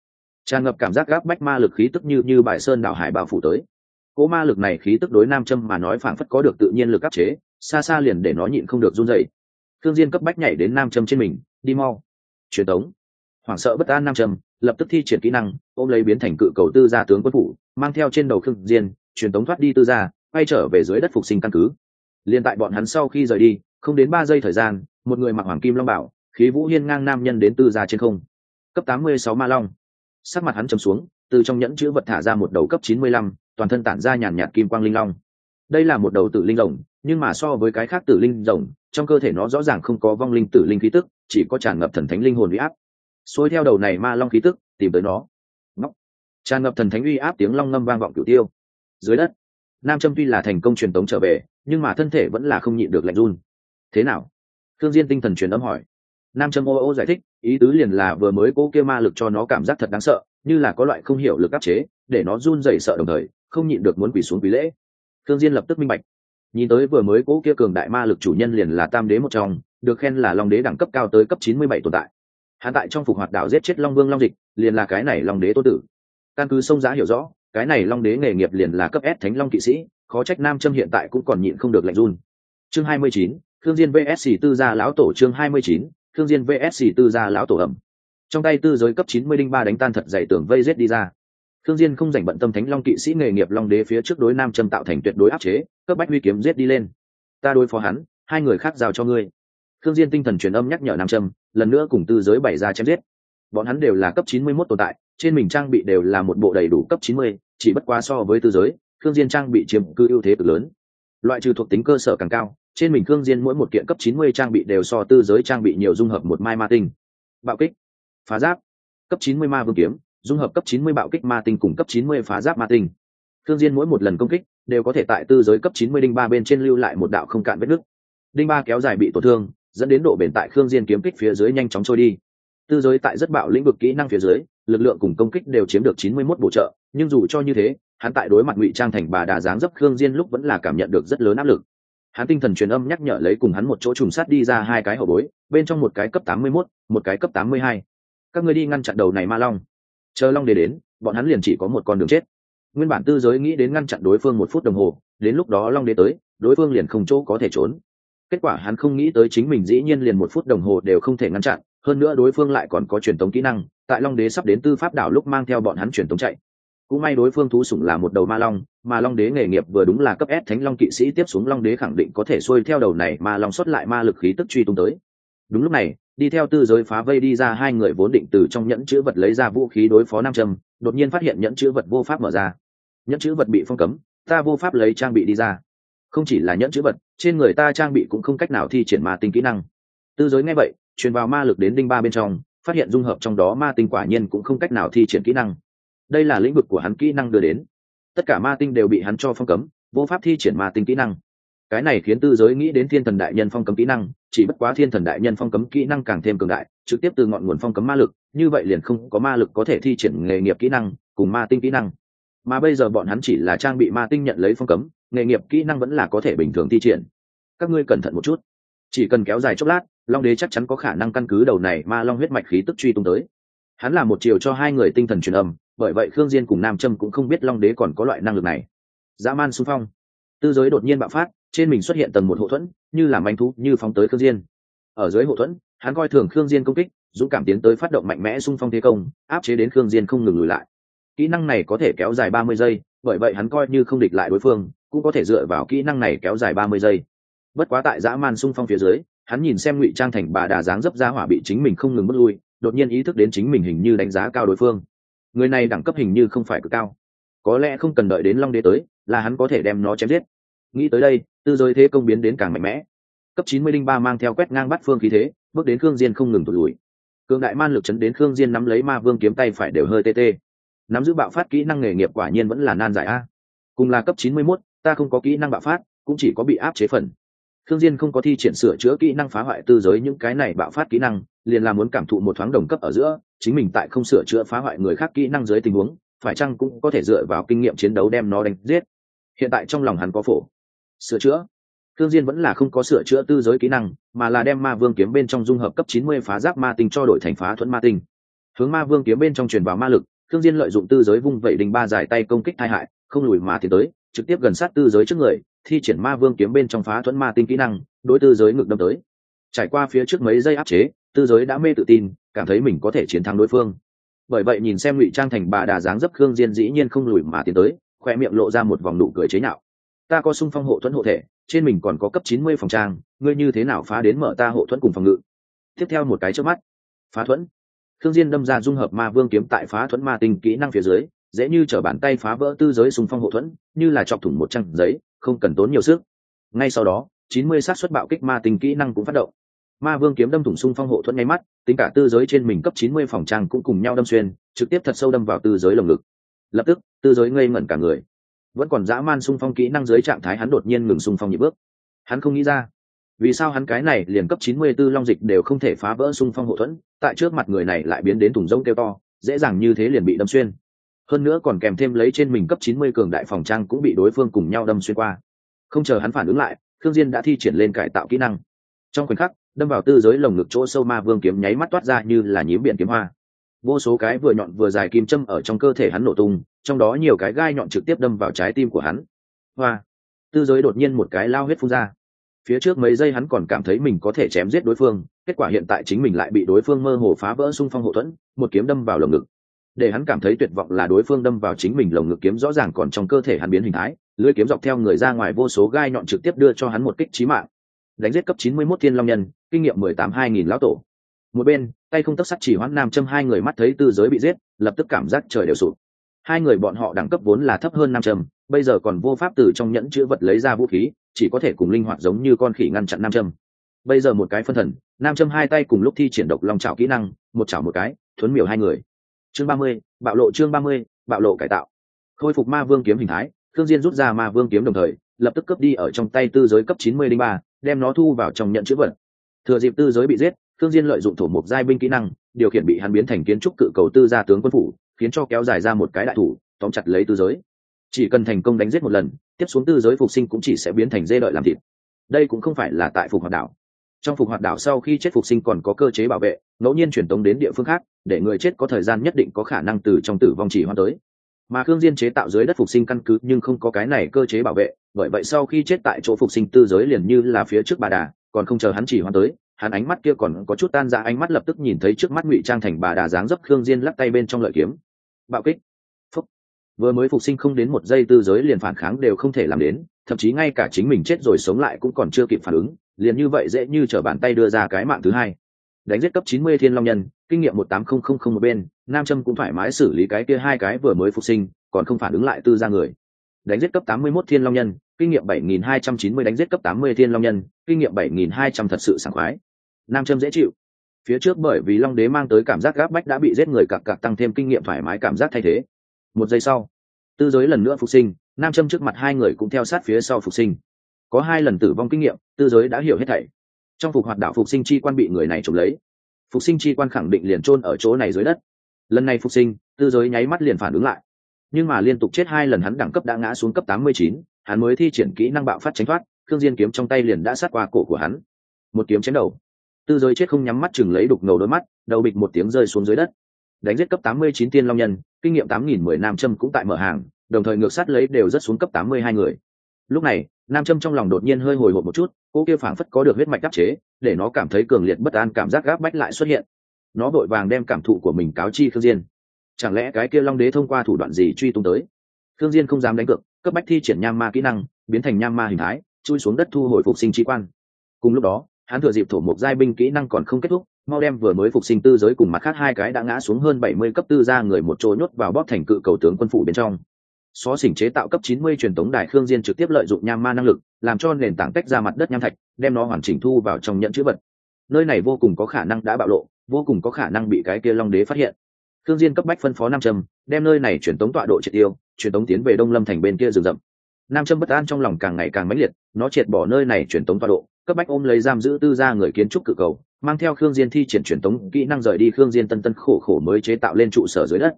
tràn ngập cảm giác gáp bách ma lực khí tức như như bài sơn đảo hải bao phủ tới. Cỗ ma lực này khí tức đối nam châm mà nói phảng phất có được tự nhiên lực áp chế, xa xa liền để nó nhịn không được run dậy thương diên cấp bách nhảy đến nam châm trên mình, đi mau. Truyền tống. Hoảng sợ bất an nam châm, lập tức thi triển kỹ năng, ôm lấy biến thành cự cầu tư gia tướng quân phủ, mang theo trên đầu khương diên, truyền tống thoát đi tư gia, quay trở về dưới đất phục sinh căn cứ. Liền tại bọn hắn sau khi rời đi, không đến ba giây thời gian, một người mặc hoàng kim long bảo, khí vũ hiên ngang nam nhân đến tư gia trên không. Cấp tám mươi sáu ma long sắc mặt hắn trầm xuống, từ trong nhẫn chữ vật thả ra một đầu cấp chín mươi lăm, toàn thân tản ra nhàn nhạt kim quang linh long. Đây là một đầu tử linh rồng, nhưng mà so với cái khác tử linh rồng, trong cơ thể nó rõ ràng không có vong linh tử linh khí tức, chỉ có tràn ngập thần thánh linh hồn uy áp. Xuôi theo đầu này ma long khí tức, tìm tới nó. Ngóc tràn ngập thần thánh uy áp tiếng long ngâm vang vọng cửu tiêu. Dưới đất, nam trâm tuy là thành công truyền tống trở về, nhưng mà thân thể vẫn là không nhịn được lạnh run. Thế nào? Thương diên tinh thần truyền âm hỏi nam trâm ô ô giải thích, ý tứ liền là vừa mới cố kia ma lực cho nó cảm giác thật đáng sợ, như là có loại không hiểu lực áp chế, để nó run rẩy sợ đồng thời, không nhịn được muốn quỳ xuống quỳ lễ. Thương diên lập tức minh bạch. Nhìn tới vừa mới cố kia cường đại ma lực chủ nhân liền là tam đế một trong, được khen là long đế đẳng cấp cao tới cấp chín mươi bảy tồn tại. Hắn tại trong phục hoạt đảo giết chết long vương long dịch, liền là cái này long đế tô tử. Căn cứ sông giá hiểu rõ, cái này long đế nghề nghiệp liền là cấp s thánh long kỵ sĩ, khó trách nam châm hiện tại cũng còn nhịn không được lạnh run. Chương hai mươi chín thương diên vsc tư gia lão tổ chương hai mươi chín thương diên vsc tư gia lão tổ ẩm. Trong tay tư giới cấp chín mươi linh ba đánh tan thật dày tường vây rết đi ra. Thương diên không dành bận tâm thánh long kỵ sĩ nghề nghiệp long đế phía trước đối nam châm tạo thành tuyệt đối áp chế cấp bách huy kiếm giết đi lên. Ta đối phó hắn hai người khác giao cho ngươi. Thương diên tinh thần truyền âm nhắc nhở nam châm lần nữa cùng tư giới bảy ra chém giết. Bọn hắn đều là cấp 91 tồn tại trên mình trang bị đều là một bộ đầy đủ cấp chín mươi, chỉ bất quá so với tư giới thương diên trang bị chiếm cư ưu thế cực lớn. Loại trừ thuộc tính cơ sở càng cao trên mình khương diên mỗi một kiện cấp chín mươi trang bị đều so tư giới trang bị nhiều dung hợp một mai ma tinh. Bạo kích, phá giáp, cấp chín mươi ma vương kiếm, dung hợp cấp chín mươi bạo kích ma tinh cùng cấp chín mươi phá giáp ma tinh. Khương diên mỗi một lần công kích đều có thể tại tư giới cấp chín mươi đinh ba bên trên lưu lại một đạo không cạn vết nứt. Đinh ba kéo dài bị tổn thương, dẫn đến độ bền tại khương diên kiếm kích phía dưới nhanh chóng trôi đi. Tư giới tại rất bạo lĩnh vực kỹ năng phía dưới, lực lượng cùng công kích đều chiếm được chín mươi 91 bổ trợ, nhưng dù cho như thế, hắn tại đối mặt ngụy trang thành bà đà dáng dấp khương diên lúc vẫn là cảm nhận được rất lớn áp lực hắn tinh thần truyền âm nhắc nhở lấy cùng hắn một chỗ trùng sát đi ra hai cái hậu bối, bên trong một cái cấp tám mươi mốt, một cái cấp tám mươi hai. các ngươi đi ngăn chặn đầu này ma long. Chờ long để đến, bọn hắn liền chỉ có một con đường chết. Nguyên bản tư giới nghĩ đến ngăn chặn đối phương một phút đồng hồ, đến lúc đó long đế tới, đối phương liền không chỗ có thể trốn. Kết quả hắn không nghĩ tới chính mình dĩ nhiên liền một phút đồng hồ đều không thể ngăn chặn, hơn nữa đối phương lại còn có truyền tống kỹ năng, tại long đế sắp đến tư pháp đảo lúc mang theo bọn hắn truyền tống chạy cũng may đối phương thú sủng là một đầu ma long mà long đế nghề nghiệp vừa đúng là cấp s thánh long kỵ sĩ tiếp xuống long đế khẳng định có thể xuôi theo đầu này mà long xuất lại ma lực khí tức truy tung tới. Đúng lúc này đi theo tư giới phá vây đi ra hai người vốn định từ trong nhẫn chữ vật lấy ra vũ khí đối phó nam Trầm, đột nhiên phát hiện nhẫn chữ vật vô pháp mở ra. Nhẫn chữ vật bị phong cấm ta vô pháp lấy trang bị đi ra. Không chỉ là nhẫn chữ vật trên người ta trang bị cũng không cách nào thi triển ma tinh kỹ năng. Tư giới nghe vậy truyền vào ma lực đến đinh ba bên trong phát hiện dung hợp trong đó ma tinh quả nhiên cũng không cách nào thi triển kỹ năng đây là lĩnh vực của hắn kỹ năng đưa đến. Tất cả ma tinh đều bị hắn cho phong cấm, vô pháp thi triển ma tinh kỹ năng. Cái này khiến tư giới nghĩ đến thiên thần đại nhân phong cấm kỹ năng, chỉ bất quá thiên thần đại nhân phong cấm kỹ năng càng thêm cường đại, trực tiếp từ ngọn nguồn phong cấm ma lực, như vậy liền không có ma lực có thể thi triển nghề nghiệp kỹ năng, cùng ma tinh kỹ năng. Mà bây giờ bọn hắn chỉ là trang bị ma tinh nhận lấy phong cấm, nghề nghiệp kỹ năng vẫn là có thể bình thường thi triển. Các ngươi cẩn thận một chút. Chỉ cần kéo dài chốc lát, long đế chắc chắn có khả năng căn cứ đầu này ma long huyết mạch khí tức truy tung tới. Hắn là một chiều cho hai người tinh thần truyền âm bởi vậy khương diên cùng nam trâm cũng không biết long đế còn có loại năng lực này. Dã man xung phong. Tư giới đột nhiên bạo phát, trên mình xuất hiện tầng một hộ thuẫn, như làm manh thú như phóng tới khương diên. Ở dưới hộ thuẫn, hắn coi thường khương diên công kích, dũng cảm tiến tới phát động mạnh mẽ xung phong thế công, áp chế đến khương diên không ngừng lùi lại. Kỹ năng này có thể kéo dài ba mươi giây, bởi vậy hắn coi như không địch lại đối phương, cũng có thể dựa vào kỹ năng này kéo dài ba mươi giây. Bất quá tại dã man xung phong phía dưới, hắn nhìn xem ngụy trang thành bà đà dáng dấp ra hỏa bị chính mình không ngừng mất lui, đột nhiên ý thức đến chính mình hình như đánh giá cao đối phương người này đẳng cấp hình như không phải cực cao. Có lẽ không cần đợi đến long đế tới là hắn có thể đem nó chém giết. Nghĩ tới đây tư giới thế công biến đến càng mạnh mẽ. Cấp chín mươi linh ba mang theo quét ngang bắt phương khí thế bước đến khương diên không ngừng tụt lùi. Cường đại man lực chấn đến khương diên nắm lấy ma vương kiếm tay phải đều hơi tê tê. Nắm giữ bạo phát kỹ năng nghề nghiệp quả nhiên vẫn là nan giải a. Cùng là cấp chín mươi 91, ta không có kỹ năng bạo phát cũng chỉ có bị áp chế phần. Khương Diên không có thi triển sửa chữa kỹ năng phá hoại tư giới những cái này bạo phát kỹ năng, liền là muốn cảm thụ một thoáng đồng cấp ở giữa, chính mình tại không sửa chữa phá hoại người khác kỹ năng dưới tình huống, phải chăng cũng có thể dựa vào kinh nghiệm chiến đấu đem nó đánh giết. Hiện tại trong lòng hắn có phổ. Sửa chữa. Thương Diên vẫn là không có sửa chữa tư giới kỹ năng, mà là đem Ma Vương kiếm bên trong dung hợp cấp 90 phá giáp ma tinh cho đổi thành phá thuẫn ma tinh. Hướng Ma Vương kiếm bên trong truyền vào ma lực, Thương Diên lợi dụng tư giới vung vẩy đình ba giải tay công kích tai hại, không lùi mà tiến tới, trực tiếp gần sát tư giới trước người, thi triển ma vương kiếm bên trong phá thuẫn ma tinh kỹ năng đối tư giới ngực đâm tới trải qua phía trước mấy giây áp chế tư giới đã mê tự tin cảm thấy mình có thể chiến thắng đối phương. Bởi vậy nhìn xem ngụy trang thành bà đà dáng dấp khương diên dĩ nhiên không lùi mà tiến tới, khoe miệng lộ ra một vòng nụ cười chế nhạo. Ta có sung phong hộ thuẫn hộ thể, trên mình còn có cấp chín mươi phòng trang, ngươi như thế nào phá đến mở ta hộ thuẫn cùng phòng ngự? Tiếp theo một cái trước mắt, phá thuẫn. Khương diên đâm ra dung hợp ma vương kiếm tại phá thuẫn ma tinh kỹ năng phía dưới, dễ như trở bàn tay phá vỡ tư giới sung phong hộ thuẫn, như là chọc thủng một trang giấy, không cần tốn nhiều sức. Ngay sau đó, chín mươi sát xuất bạo kích ma tinh kỹ năng cũng phát động ma vương kiếm đâm thủng xung phong hộ thuẫn ngay mắt, tính cả tư giới trên mình cấp chín mươi phòng trang cũng cùng nhau đâm xuyên, trực tiếp thật sâu đâm vào tư giới lồng ngực. Lập tức, tư giới ngây ngẩn cả người. Vẫn còn dã man xung phong kỹ năng dưới trạng thái hắn đột nhiên ngừng xung phong nhị bước. Hắn không nghĩ ra, vì sao hắn cái này liền cấp 94 long dịch đều không thể phá vỡ xung phong hộ thuẫn, tại trước mặt người này lại biến đến thùng rông kêu to, dễ dàng như thế liền bị đâm xuyên. Hơn nữa còn kèm thêm lấy trên mình cấp 90 cường đại phòng trang cũng bị đối phương cùng nhau đâm xuyên qua. Không chờ hắn phản ứng lại thương diên đã thi triển lên cải tạo kỹ năng. Trong khoảnh khắc đâm vào tư giới lồng ngực chỗ sâu ma vương kiếm nháy mắt toát ra như là nhím biển kiếm hoa. Vô số cái vừa nhọn vừa dài kim châm ở trong cơ thể hắn nổ tung, trong đó nhiều cái gai nhọn trực tiếp đâm vào trái tim của hắn. Hoa! Tư giới đột nhiên một cái lao huyết phun ra. Phía trước mấy giây hắn còn cảm thấy mình có thể chém giết đối phương, kết quả hiện tại chính mình lại bị đối phương mơ hồ phá vỡ xung phong hậu thuẫn, một kiếm đâm vào lồng ngực. Để hắn cảm thấy tuyệt vọng là đối phương đâm vào chính mình lồng ngực kiếm rõ ràng còn trong cơ thể hắn biến hình thái, lưỡi kiếm dọc theo người ra ngoài vô số gai nhọn trực tiếp đưa cho hắn một kích trí mạng đánh giết cấp 91 thiên long nhân, kinh nghiệm 18 2000 lão tổ. Một bên, tay không tấc sắt chỉ hoãn nam châm hai người mắt thấy tư giới bị giết, lập tức cảm giác trời đều sụp. Hai người bọn họ đẳng cấp vốn là thấp hơn nam châm, bây giờ còn vô pháp từ trong nhẫn chữ vật lấy ra vũ khí, chỉ có thể cùng linh hoạt giống như con khỉ ngăn chặn nam châm. Bây giờ một cái phân thần, nam châm hai tay cùng lúc thi triển độc long chảo kỹ năng, một chảo một cái, thuấn miểu hai người. Chương ba mươi, bạo lộ chương ba mươi, bạo lộ cải tạo. Khôi phục ma vương kiếm hình thái thương diên rút ra ma vương kiếm đồng thời, lập tức cướp đi ở trong tay tư giới cấp chín mươi linh ba đem nó thu vào trong nhận chữ vật. Thừa dịp tư giới bị giết thương diên lợi dụng thổ mục giai binh kỹ năng, điều khiển bị hắn biến thành kiến trúc cự cầu tư gia tướng quân phủ, khiến cho kéo dài ra một cái đại thủ, tóm chặt lấy tư giới. Chỉ cần thành công đánh giết một lần, tiếp xuống tư giới phục sinh cũng chỉ sẽ biến thành dê đợi làm thịt. Đây cũng không phải là tại phục hoạt đảo. Trong phục hoạt đảo sau khi chết phục sinh còn có cơ chế bảo vệ, ngẫu nhiên truyền tống đến địa phương khác, để người chết có thời gian nhất định có khả năng từ trong tử vong chỉ hoan tới mà khương diên chế tạo dưới đất phục sinh căn cứ nhưng không có cái này cơ chế bảo vệ, bởi vậy sau khi chết tại chỗ phục sinh tư giới liền như là phía trước bà đà, còn không chờ hắn chỉ hoan tới, hắn ánh mắt kia còn có chút tan ra ánh mắt lập tức nhìn thấy trước mắt ngụy trang thành bà đà dáng dấp khương diên lắc tay bên trong lợi kiếm. Bạo kích. Phúc. Vừa mới phục sinh không đến một giây tư giới liền phản kháng đều không thể làm đến, thậm chí ngay cả chính mình chết rồi sống lại cũng còn chưa kịp phản ứng, liền như vậy dễ như trở bàn tay đưa ra cái mạng thứ hai. Đánh giết cấp 90 thiên long nhân, kinh nghiệm một tám không không không một bên nam châm cũng thoải mái xử lý cái kia hai cái vừa mới phục sinh, còn không phản ứng lại tư ra người. Đánh giết cấp 81 thiên long nhân, kinh nghiệm 7290 đánh giết cấp 80 thiên long nhân, kinh nghiệm 7200 thật sự sảng khoái. Nam châm dễ chịu. Phía trước bởi vì long đế mang tới cảm giác gáp bách đã bị giết người cặc cặc tăng thêm kinh nghiệm thoải mái cảm giác thay thế. Một giây sau, tư giới lần nữa phục sinh, nam châm trước mặt hai người cũng theo sát phía sau phục sinh. Có hai lần tử vong kinh nghiệm, tư giới đã hiểu hết thảy. Trong phục hoạt đạo phục sinh chi quan bị người này trộm lấy. Phục sinh chi quan khẳng định liền chôn ở chỗ này dưới đất lần này phục sinh, tư giới nháy mắt liền phản ứng lại. Nhưng mà liên tục chết hai lần hắn đẳng cấp đã ngã xuống cấp tám mươi chín, hắn mới thi triển kỹ năng bạo phát tránh thoát thương diên kiếm trong tay liền đã sát qua cổ của hắn. Một kiếm chém đầu. Tư giới chết không nhắm mắt chừng lấy đục ngầu đôi mắt, đầu bịch một tiếng rơi xuống dưới đất. Đánh giết cấp tám mươi chín tiên long nhân, kinh nghiệm tám nghìn mười nam châm cũng tại mở hàng, đồng thời ngược sát lấy đều rất xuống cấp tám mươi hai người. Lúc này, nam châm trong lòng đột nhiên hơi hồi hộp một chút, cô kia phảng phất có được huyết mạch đắc chế, để nó cảm thấy cường liệt bất an cảm giác gáp bách lại xuất hiện nó vội vàng đem cảm thụ của mình cáo chi khương diên. Chẳng lẽ cái kia long đế thông qua thủ đoạn gì truy tung tới? Khương diên không dám đánh cược, cấp bách thi triển nham ma kỹ năng, biến thành nham ma hình thái, chui xuống đất thu hồi phục sinh trí quan. Cùng lúc đó, hắn thừa dịp thổ mục giai binh kỹ năng còn không kết thúc, mau đem vừa mới phục sinh tư giới cùng mặt khác hai cái đã ngã xuống hơn bảy mươi cấp tư ra người một chỗ nhốt vào bóp thành cự cầu tướng quân phủ bên trong. Xó xỉnh chế tạo cấp 90 truyền tống đài khương diên trực tiếp lợi dụng nham ma năng lực, làm cho nền tảng tách ra mặt đất nham thạch, đem nó hoàn chỉnh thu vào trong nhận chữ vật. Nơi này vô cùng có khả năng đã bạo lộ vô cùng có khả năng bị cái kia long đế phát hiện. Thương diên cấp bách phân phó nam trâm đem nơi này truyền tống tọa độ triệt tiêu truyền tống tiến về đông lâm thành bên kia rừng rậm. Nam trâm bất an trong lòng càng ngày càng mãnh liệt, nó triệt bỏ nơi này truyền tống tọa độ, cấp bách ôm lấy giam giữ tư gia người kiến trúc cự cầu, mang theo khương diên thi triển truyền tống kỹ năng rời đi khương diên tân tân khổ khổ mới chế tạo lên trụ sở dưới đất.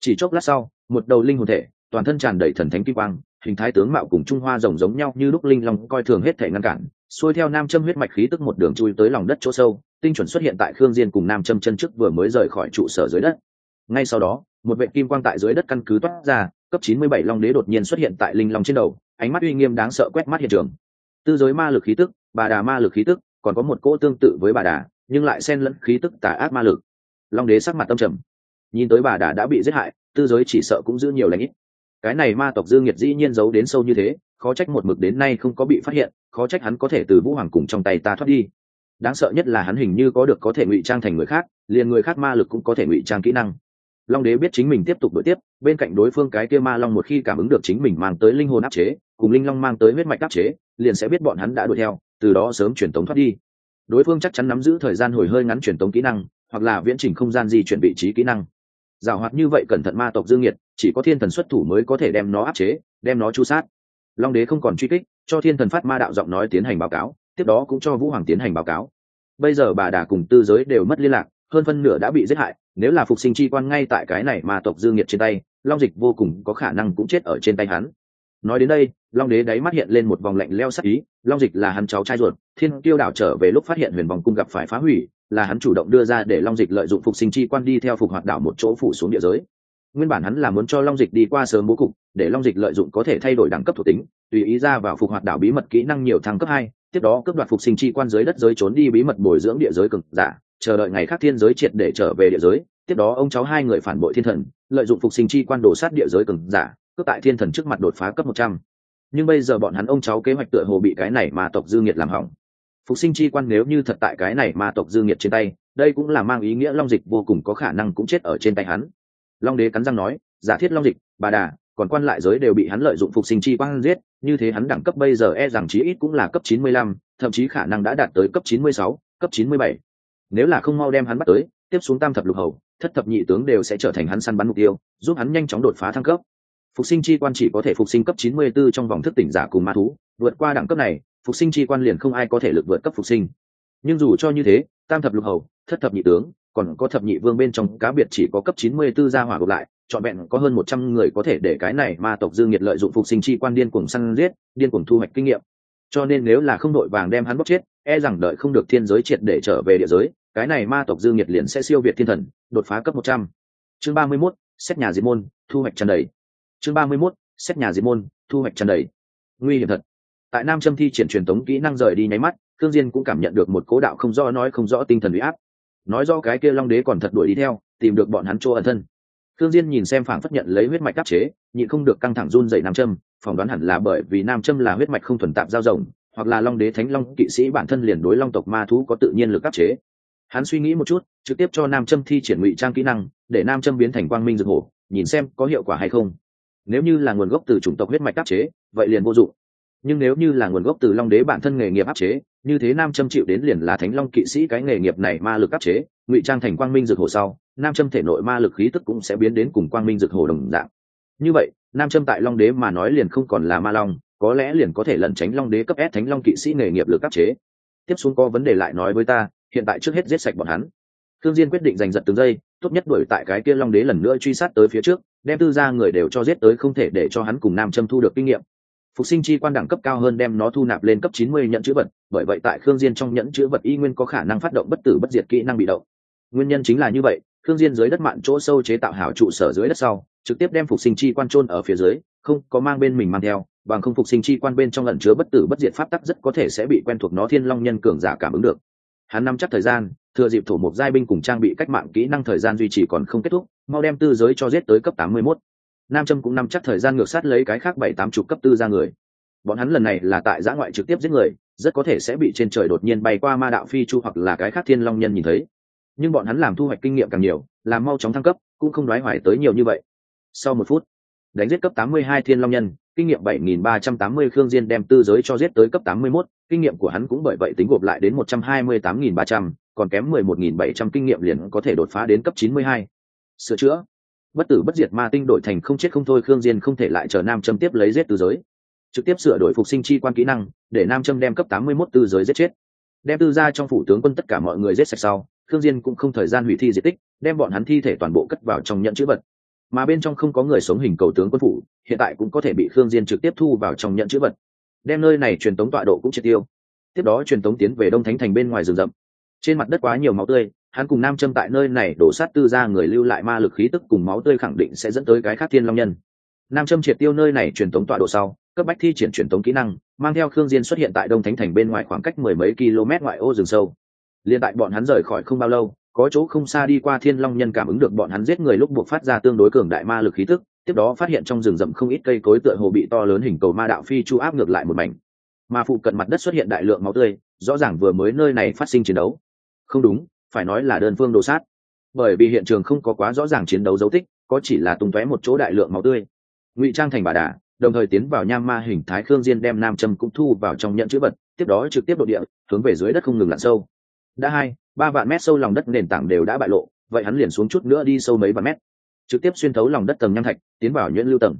Chỉ chốc lát sau, một đầu linh hồn thể, toàn thân tràn đầy thần thánh kim quang, hình thái tướng mạo cùng trung hoa rồng giống nhau như lúc linh long coi thường hết thể ngăn cản xuôi theo nam châm huyết mạch khí tức một đường chui tới lòng đất chỗ sâu, tinh chuẩn xuất hiện tại khương diên cùng nam châm chân trước vừa mới rời khỏi trụ sở dưới đất. Ngay sau đó, một vệ kim quang tại dưới đất căn cứ toát ra, cấp 97 long đế đột nhiên xuất hiện tại linh long trên đầu, ánh mắt uy nghiêm đáng sợ quét mắt hiện trường. Tư giới ma lực khí tức, bà đà ma lực khí tức, còn có một cỗ tương tự với bà đà, nhưng lại xen lẫn khí tức tà ác ma lực. Long đế sắc mặt tâm trầm. Nhìn tới bà đà đã bị giết hại, tư giới chỉ sợ cũng giữ nhiều lãnh ít. Cái này ma tộc dương nhiệt dĩ nhiên giấu đến sâu như thế khó trách một mực đến nay không có bị phát hiện, khó trách hắn có thể từ vũ hoàng cùng trong tay ta thoát đi. Đáng sợ nhất là hắn hình như có được có thể ngụy trang thành người khác, liền người khác ma lực cũng có thể ngụy trang kỹ năng. Long đế biết chính mình tiếp tục đổi tiếp, bên cạnh đối phương cái kia ma long một khi cảm ứng được chính mình mang tới linh hồn áp chế, cùng linh long mang tới huyết mạch áp chế, liền sẽ biết bọn hắn đã đuổi theo, từ đó sớm truyền tống thoát đi. Đối phương chắc chắn nắm giữ thời gian hồi hơi ngắn truyền tống kỹ năng, hoặc là viễn trình không gian di chuyển vị trí kỹ năng. Giảo hoạt như vậy cẩn thận ma tộc dương nhiệt, chỉ có thiên thần xuất thủ mới có thể đem nó áp chế, đem nó chu sát long đế không còn truy kích, cho thiên thần phát ma đạo giọng nói tiến hành báo cáo, tiếp đó cũng cho vũ hoàng tiến hành báo cáo. Bây giờ bà đà cùng tư giới đều mất liên lạc, hơn phân nửa đã bị giết hại, nếu là phục sinh chi quan ngay tại cái này mà tộc dương nhiệt trên tay, long dịch vô cùng có khả năng cũng chết ở trên tay hắn. Nói đến đây, long đế đáy mắt hiện lên một vòng lạnh leo sắc ý, long dịch là hắn cháu trai ruột, thiên tiêu đảo trở về lúc phát hiện huyền vòng cung gặp phải phá hủy, là hắn chủ động đưa ra để long dịch lợi dụng phục sinh chi quan đi theo phục hoạt đảo một chỗ phủ xuống địa giới nguyên bản hắn là muốn cho long dịch đi qua sớm bố cục, để long dịch lợi dụng có thể thay đổi đẳng cấp thuộc tính, tùy ý ra vào phục hoạt đảo bí mật kỹ năng nhiều thăng cấp hai, tiếp đó cướp đoạt phục sinh chi quan giới đất giới trốn đi bí mật bồi dưỡng địa giới cực giả, chờ đợi ngày khác thiên giới triệt để trở về địa giới. Tiếp đó ông cháu hai người phản bội thiên thần, lợi dụng phục sinh chi quan đổ sát địa giới cực giả, cướp tại thiên thần trước mặt đột phá cấp một trăm. Nhưng bây giờ bọn hắn ông cháu kế hoạch tựa hồ bị cái này mà tộc dư nghiệt làm hỏng. Phục sinh chi quan nếu như thật tại cái này mà tộc dư nghiệt trên tay, đây cũng là mang ý nghĩa long dịch vô cùng có khả năng cũng chết ở trên tay hắn long đế cắn răng nói giả thiết long dịch bà đà còn quan lại giới đều bị hắn lợi dụng phục sinh chi quang giết như thế hắn đẳng cấp bây giờ e rằng chí ít cũng là cấp chín mươi lăm, thậm chí khả năng đã đạt tới cấp chín mươi sáu, cấp chín mươi bảy. nếu là không mau đem hắn bắt tới tiếp xuống tam thập lục hầu thất thập nhị tướng đều sẽ trở thành hắn săn bắn mục tiêu giúp hắn nhanh chóng đột phá thăng cấp phục sinh chi quan chỉ có thể phục sinh cấp 94 trong vòng thức tỉnh giả cùng ma thú vượt qua đẳng cấp này phục sinh chi quan liền không ai có thể lực vượt cấp phục sinh nhưng dù cho như thế tam thập lục hầu thất thập nhị tướng còn có thập nhị vương bên trong cá biệt chỉ có cấp 94 gia hỏa gộp lại trọn vẹn có hơn một trăm người có thể để cái này ma tộc dương nhiệt lợi dụng phục sinh chi quan điên cuồng săn giết điên cuồng thu hoạch kinh nghiệm. Cho nên nếu là không đội vàng đem hắn bóc chết e rằng đợi không được thiên giới triệt để trở về địa giới cái này ma tộc dương nhiệt liền sẽ siêu việt thiên thần đột phá cấp một trăm. Chương ba mươi 31, xét nhà diệt môn thu hoạch tràn đầy. Chương ba mươi 31, xét nhà diệt môn thu hoạch tràn đầy. Nguy hiểm thật. Tại nam châm thi triển truyền tống kỹ năng rời đi nháy mắt thương diên cũng cảm nhận được một cố đạo không rõ nói không rõ tinh thần uy áp nói do cái kia long đế còn thật đuổi đi theo, tìm được bọn hắn chỗ ẩn thân. Thương diên nhìn xem phảng phất nhận lấy huyết mạch áp chế, nhịn không được căng thẳng run rẩy nam châm, phỏng đoán hẳn là bởi vì nam châm là huyết mạch không thuần tạp giao rồng, hoặc là long đế thánh long kỵ sĩ bản thân liền đối long tộc ma thú có tự nhiên lực áp chế. Hắn suy nghĩ một chút, trực tiếp cho nam châm thi triển ngụy trang kỹ năng, để nam châm biến thành quang minh dược hổ, nhìn xem có hiệu quả hay không. Nếu như là nguồn gốc từ chủng tộc huyết mạch áp chế, vậy liền vô dụng. Nhưng nếu như là nguồn gốc từ long đế bản thân nghề nghiệp áp chế như thế nam châm chịu đến liền là thánh long kỵ sĩ cái nghề nghiệp này ma lực áp chế, ngụy trang thành quang minh dược hồ sau, nam châm thể nội ma lực khí tức cũng sẽ biến đến cùng quang minh dược hồ đồng dạng. Như vậy, nam châm tại long đế mà nói liền không còn là ma long, có lẽ liền có thể lẩn tránh long đế cấp s thánh long kỵ sĩ nghề nghiệp lực áp chế. Tiếp xuống có vấn đề lại nói với ta, hiện tại trước hết giết sạch bọn hắn. Thương diên quyết định giành giật từng giây, tốt nhất đuổi tại cái kia long đế lần nữa truy sát tới phía trước, đem tư gia người đều cho giết tới không thể để cho hắn cùng nam châm thu được kinh nghiệm phục sinh chi quan đẳng cấp cao hơn đem nó thu nạp lên cấp 90 nhận chữ vật, bởi vậy tại khương diên trong nhẫn chữ vật y nguyên có khả năng phát động bất tử bất diệt kỹ năng bị động. Nguyên nhân chính là như vậy, khương diên dưới đất mạn chỗ sâu chế tạo hảo trụ sở dưới đất sau, trực tiếp đem phục sinh chi quan trôn ở phía dưới, không có mang bên mình mang theo, bằng không phục sinh chi quan bên trong lẩn chứa bất tử bất diệt pháp tắc rất có thể sẽ bị quen thuộc nó thiên long nhân cường giả cảm ứng được. Hắn nắm chắc thời gian, thừa dịp thổ một giai binh cùng trang bị cách mạng kỹ năng thời gian duy trì còn không kết thúc, mau đem tư giới cho giết tới cấp 81 nam trâm cũng nắm chắc thời gian ngược sát lấy cái khác bảy tám chục cấp tư ra người. Bọn hắn lần này là tại giã ngoại trực tiếp giết người rất có thể sẽ bị trên trời đột nhiên bay qua ma đạo phi chu hoặc là cái khác thiên long nhân nhìn thấy. Nhưng bọn hắn làm thu hoạch kinh nghiệm càng nhiều làm mau chóng thăng cấp cũng không đoái hoài tới nhiều như vậy. Sau một phút đánh giết cấp 82 thiên long nhân kinh nghiệm 7.380 khương diên đem tư giới cho giết tới cấp 81, kinh nghiệm của hắn cũng bởi vậy tính gộp lại đến 128.300, còn kém 11.700 kinh nghiệm liền có thể đột phá đến cấp 92. sửa chữa bất tử bất diệt ma tinh đổi thành không chết không thôi, khương diên không thể lại chờ nam châm tiếp lấy giết tư giới. Trực tiếp sửa đổi phục sinh chi quan kỹ năng, để nam châm đem cấp 81 tư giới giết chết. Đem tư gia trong phủ tướng quân tất cả mọi người giết sạch sau, khương diên cũng không thời gian hủy thi diệt tích, đem bọn hắn thi thể toàn bộ cất vào trong nhận chữ vật. Mà bên trong không có người sống hình cầu tướng quân phủ, hiện tại cũng có thể bị khương diên trực tiếp thu vào trong nhận chữ vật. Đem nơi này truyền tống tọa độ cũng triệt tiêu. Tiếp đó truyền tống tiến về đông thánh thành bên ngoài rừng rậm. Trên mặt đất quá nhiều máu tươi hắn cùng nam châm tại nơi này đổ sát tư ra người lưu lại ma lực khí tức cùng máu tươi khẳng định sẽ dẫn tới cái khác thiên long nhân. Nam châm triệt tiêu nơi này truyền tống tọa độ sau, cấp bách thi triển truyền tống kỹ năng, mang theo khương diên xuất hiện tại đông thánh thành bên ngoài khoảng cách mười mấy km ngoại ô rừng sâu. Liên tại bọn hắn rời khỏi không bao lâu, có chỗ không xa đi qua thiên long nhân cảm ứng được bọn hắn giết người lúc buộc phát ra tương đối cường đại ma lực khí tức, tiếp đó phát hiện trong rừng rậm không ít cây cối tựa hồ bị to lớn hình cầu ma đạo phi chu áp ngược lại một mảnh. Mà phụ cận mặt đất xuất hiện đại lượng máu tươi, rõ ràng vừa mới nơi này phát sinh chiến đấu. Không đúng phải nói là đơn phương đồ sát. Bởi vì hiện trường không có quá rõ ràng chiến đấu dấu tích, có chỉ là tung tóe một chỗ đại lượng máu tươi. Ngụy trang thành bà đà, đồng thời tiến vào nham ma hình thái khương diên đem nam châm cũng thu vào trong nhận chữ vật, tiếp đó trực tiếp độ địa, hướng về dưới đất không ngừng lặn sâu. Đã hai, ba vạn mét sâu lòng đất nền tảng đều đã bại lộ, vậy hắn liền xuống chút nữa đi sâu mấy vạn mét. Trực tiếp xuyên thấu lòng đất tầng nham thạch, tiến vào nhuyễn lưu tầng.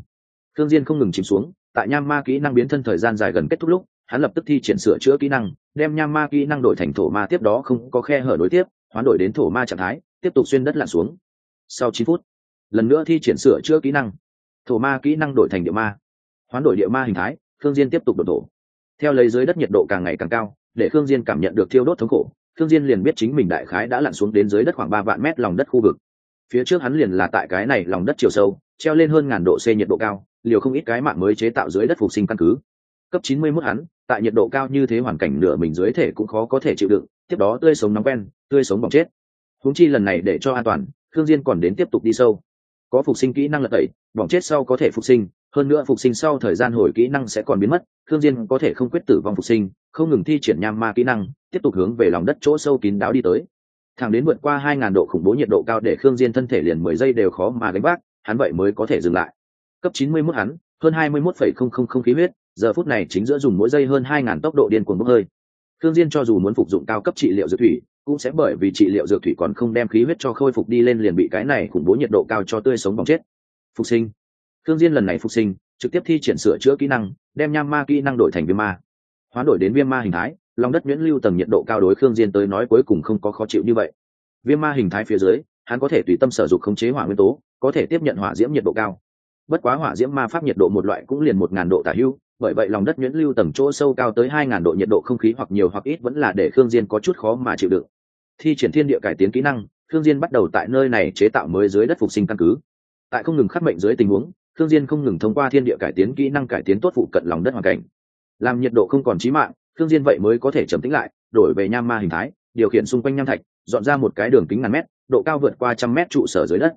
Khương diên không ngừng chìm xuống, tại nham ma kỹ năng biến thân thời gian dài gần kết thúc lúc, hắn lập tức thi triển sửa chữa kỹ năng, đem nham ma kỹ năng đổi thành thổ ma tiếp đó không có khe hở đối tiếp hoán đổi đến thổ ma trạng thái, tiếp tục xuyên đất lặn xuống. Sau chín phút, lần nữa thi triển sửa chữa kỹ năng. Thổ ma kỹ năng đổi thành địa ma. Hoán đổi địa ma hình thái thương diên tiếp tục đổ thổ. Theo lấy dưới đất nhiệt độ càng ngày càng cao, để thương diên cảm nhận được thiêu đốt thống khổ thương diên liền biết chính mình đại khái đã lặn xuống đến dưới đất khoảng ba vạn mét lòng đất khu vực. Phía trước hắn liền là tại cái này lòng đất chiều sâu, treo lên hơn ngàn độ c nhiệt độ cao, liều không ít cái mạng mới chế tạo dưới đất phục sinh căn cứ cấp chín mươi 91 hắn tại nhiệt độ cao như thế hoàn cảnh nửa mình dưới thể cũng khó có thể chịu đựng tiếp đó tươi sống nóng quen tươi sống bỏng chết. Huống chi lần này để cho an toàn thương diên còn đến tiếp tục đi sâu. Có phục sinh kỹ năng lật tẩy bỏng chết sau có thể phục sinh hơn nữa phục sinh sau thời gian hồi kỹ năng sẽ còn biến mất thương diên có thể không quyết tử vong phục sinh không ngừng thi triển nham ma kỹ năng tiếp tục hướng về lòng đất chỗ sâu kín đáo đi tới. Thẳng đến vượt qua 2.000 độ khủng bố nhiệt độ cao để khương diên thân thể liền 10 giây đều khó mà gánh vác hắn vậy mới có thể dừng lại. Cấp 91 hắn hơn 21,000 khí huyết giờ phút này chính giữa dùng mỗi giây hơn hai ngàn tốc độ điên cuồng bốc hơi. Thương diên cho dù muốn phục dụng cao cấp trị liệu dược thủy, cũng sẽ bởi vì trị liệu dược thủy còn không đem khí huyết cho khôi phục đi lên liền bị cái này khủng bố nhiệt độ cao cho tươi sống bỏng chết. Phục sinh. Thương diên lần này phục sinh, trực tiếp thi triển sửa chữa kỹ năng, đem nham ma kỹ năng đổi thành viêm ma. Hoán đổi đến viêm ma hình thái, lòng đất nhuyễn lưu tầng nhiệt độ cao đối khương diên tới nói cuối cùng không có khó chịu như vậy. Viêm ma hình thái phía dưới, hắn có thể tùy tâm sở dụng khống chế hỏa nguyên tố, có thể tiếp nhận hỏa diễm nhiệt độ cao. Bất quá hỏa diễm ma pháp nhiệt độ một loại cũng liền một ngàn độ tả hưu bởi vậy lòng đất nhuyễn lưu tầng chỗ sâu cao tới hai ngàn độ nhiệt độ không khí hoặc nhiều hoặc ít vẫn là để khương diên có chút khó mà chịu đựng. Thi triển thiên địa cải tiến kỹ năng, khương diên bắt đầu tại nơi này chế tạo mới dưới đất phục sinh căn cứ. Tại không ngừng khắc mệnh dưới tình huống, khương diên không ngừng thông qua thiên địa cải tiến kỹ năng cải tiến tốt phụ cận lòng đất hoàn cảnh. Làm nhiệt độ không còn chí mạng, khương diên vậy mới có thể trầm tĩnh lại, đổi về nham ma hình thái, điều khiển xung quanh nham thạch, dọn ra một cái đường kính ngàn mét, độ cao vượt qua trăm mét trụ sở dưới đất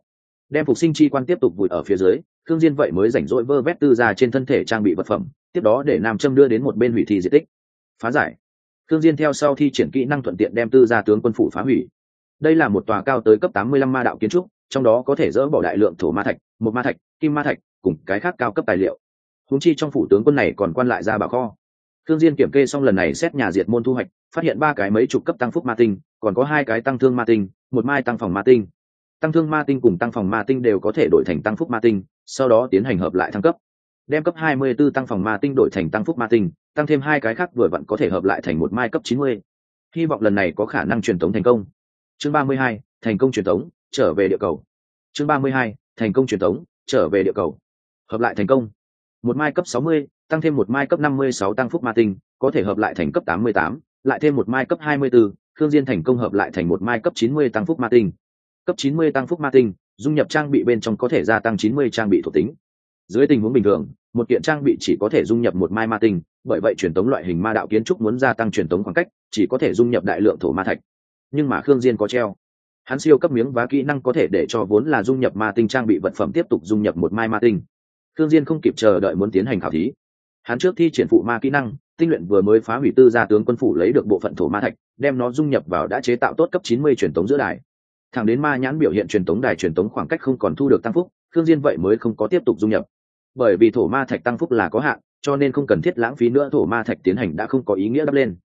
đem phục sinh chi quan tiếp tục vùi ở phía dưới khương diên vậy mới rảnh rỗi vơ vét tư ra trên thân thể trang bị vật phẩm tiếp đó để nam châm đưa đến một bên hủy thi diện tích. Phá giải. Khương diên theo sau thi triển kỹ năng thuận tiện đem tư gia tướng quân phủ phá hủy. Đây là một tòa cao tới cấp 85 ma đạo kiến trúc trong đó có thể dỡ bỏ đại lượng thổ ma thạch một ma thạch kim ma thạch cùng cái khác cao cấp tài liệu. Húng chi trong phủ tướng quân này còn quan lại ra bảo kho. Thương Diên kiểm kê xong lần này xét nhà diệt môn thu hoạch, phát hiện ba cái mấy chục cấp tăng phúc ma tinh, còn có hai cái tăng thương ma tinh, một mai tăng phòng ma tinh. Tăng thương ma tinh cùng tăng phòng ma tinh đều có thể đổi thành tăng phúc ma tinh, sau đó tiến hành hợp lại thăng cấp. Đem cấp 24 tăng phòng ma tinh đổi thành tăng phúc ma tinh, tăng thêm hai cái khác vừa vặn có thể hợp lại thành một mai cấp 90. Hy vọng lần này có khả năng truyền tống thành công. Chương 32, thành công truyền tống, trở về địa cầu. Chương 32, thành công truyền tống, trở về địa cầu. Hợp lại thành công. Một mai cấp 60, tăng thêm một mai cấp 56 tăng phúc ma tinh, có thể hợp lại thành cấp 88, lại thêm một mai cấp 24, Khương Diên thành công hợp lại thành một mai cấp 90 tăng phúc ma tinh. Cấp 90 tăng phúc ma tinh, dung nhập trang bị bên trong có thể gia tăng 90 trang bị thuộc tính. Dưới tình huống bình thường, một kiện trang bị chỉ có thể dung nhập một mai ma tinh, bởi vậy truyền tống loại hình ma đạo kiến trúc muốn gia tăng truyền tống khoảng cách, chỉ có thể dung nhập đại lượng thổ ma thạch. Nhưng mà Khương Diên có treo. Hắn siêu cấp miếng và kỹ năng có thể để cho vốn là dung nhập ma tinh trang bị vật phẩm tiếp tục dung nhập một mai ma tinh. Khương Diên không kịp chờ đợi muốn tiến hành khảo thí, hắn trước thi triển phụ ma kỹ năng tinh luyện vừa mới phá hủy tư gia tướng quân phủ lấy được bộ phận thổ ma thạch đem nó dung nhập vào đã chế tạo tốt cấp chín mươi truyền tống giữa đài thẳng đến ma nhãn biểu hiện truyền tống đài truyền tống khoảng cách không còn thu được tăng phúc, khương diên vậy mới không có tiếp tục dung nhập. Bởi vì thổ ma thạch tăng phúc là có hạn, cho nên không cần thiết lãng phí nữa, thổ ma thạch tiến hành đã không có ý nghĩa đắp lên.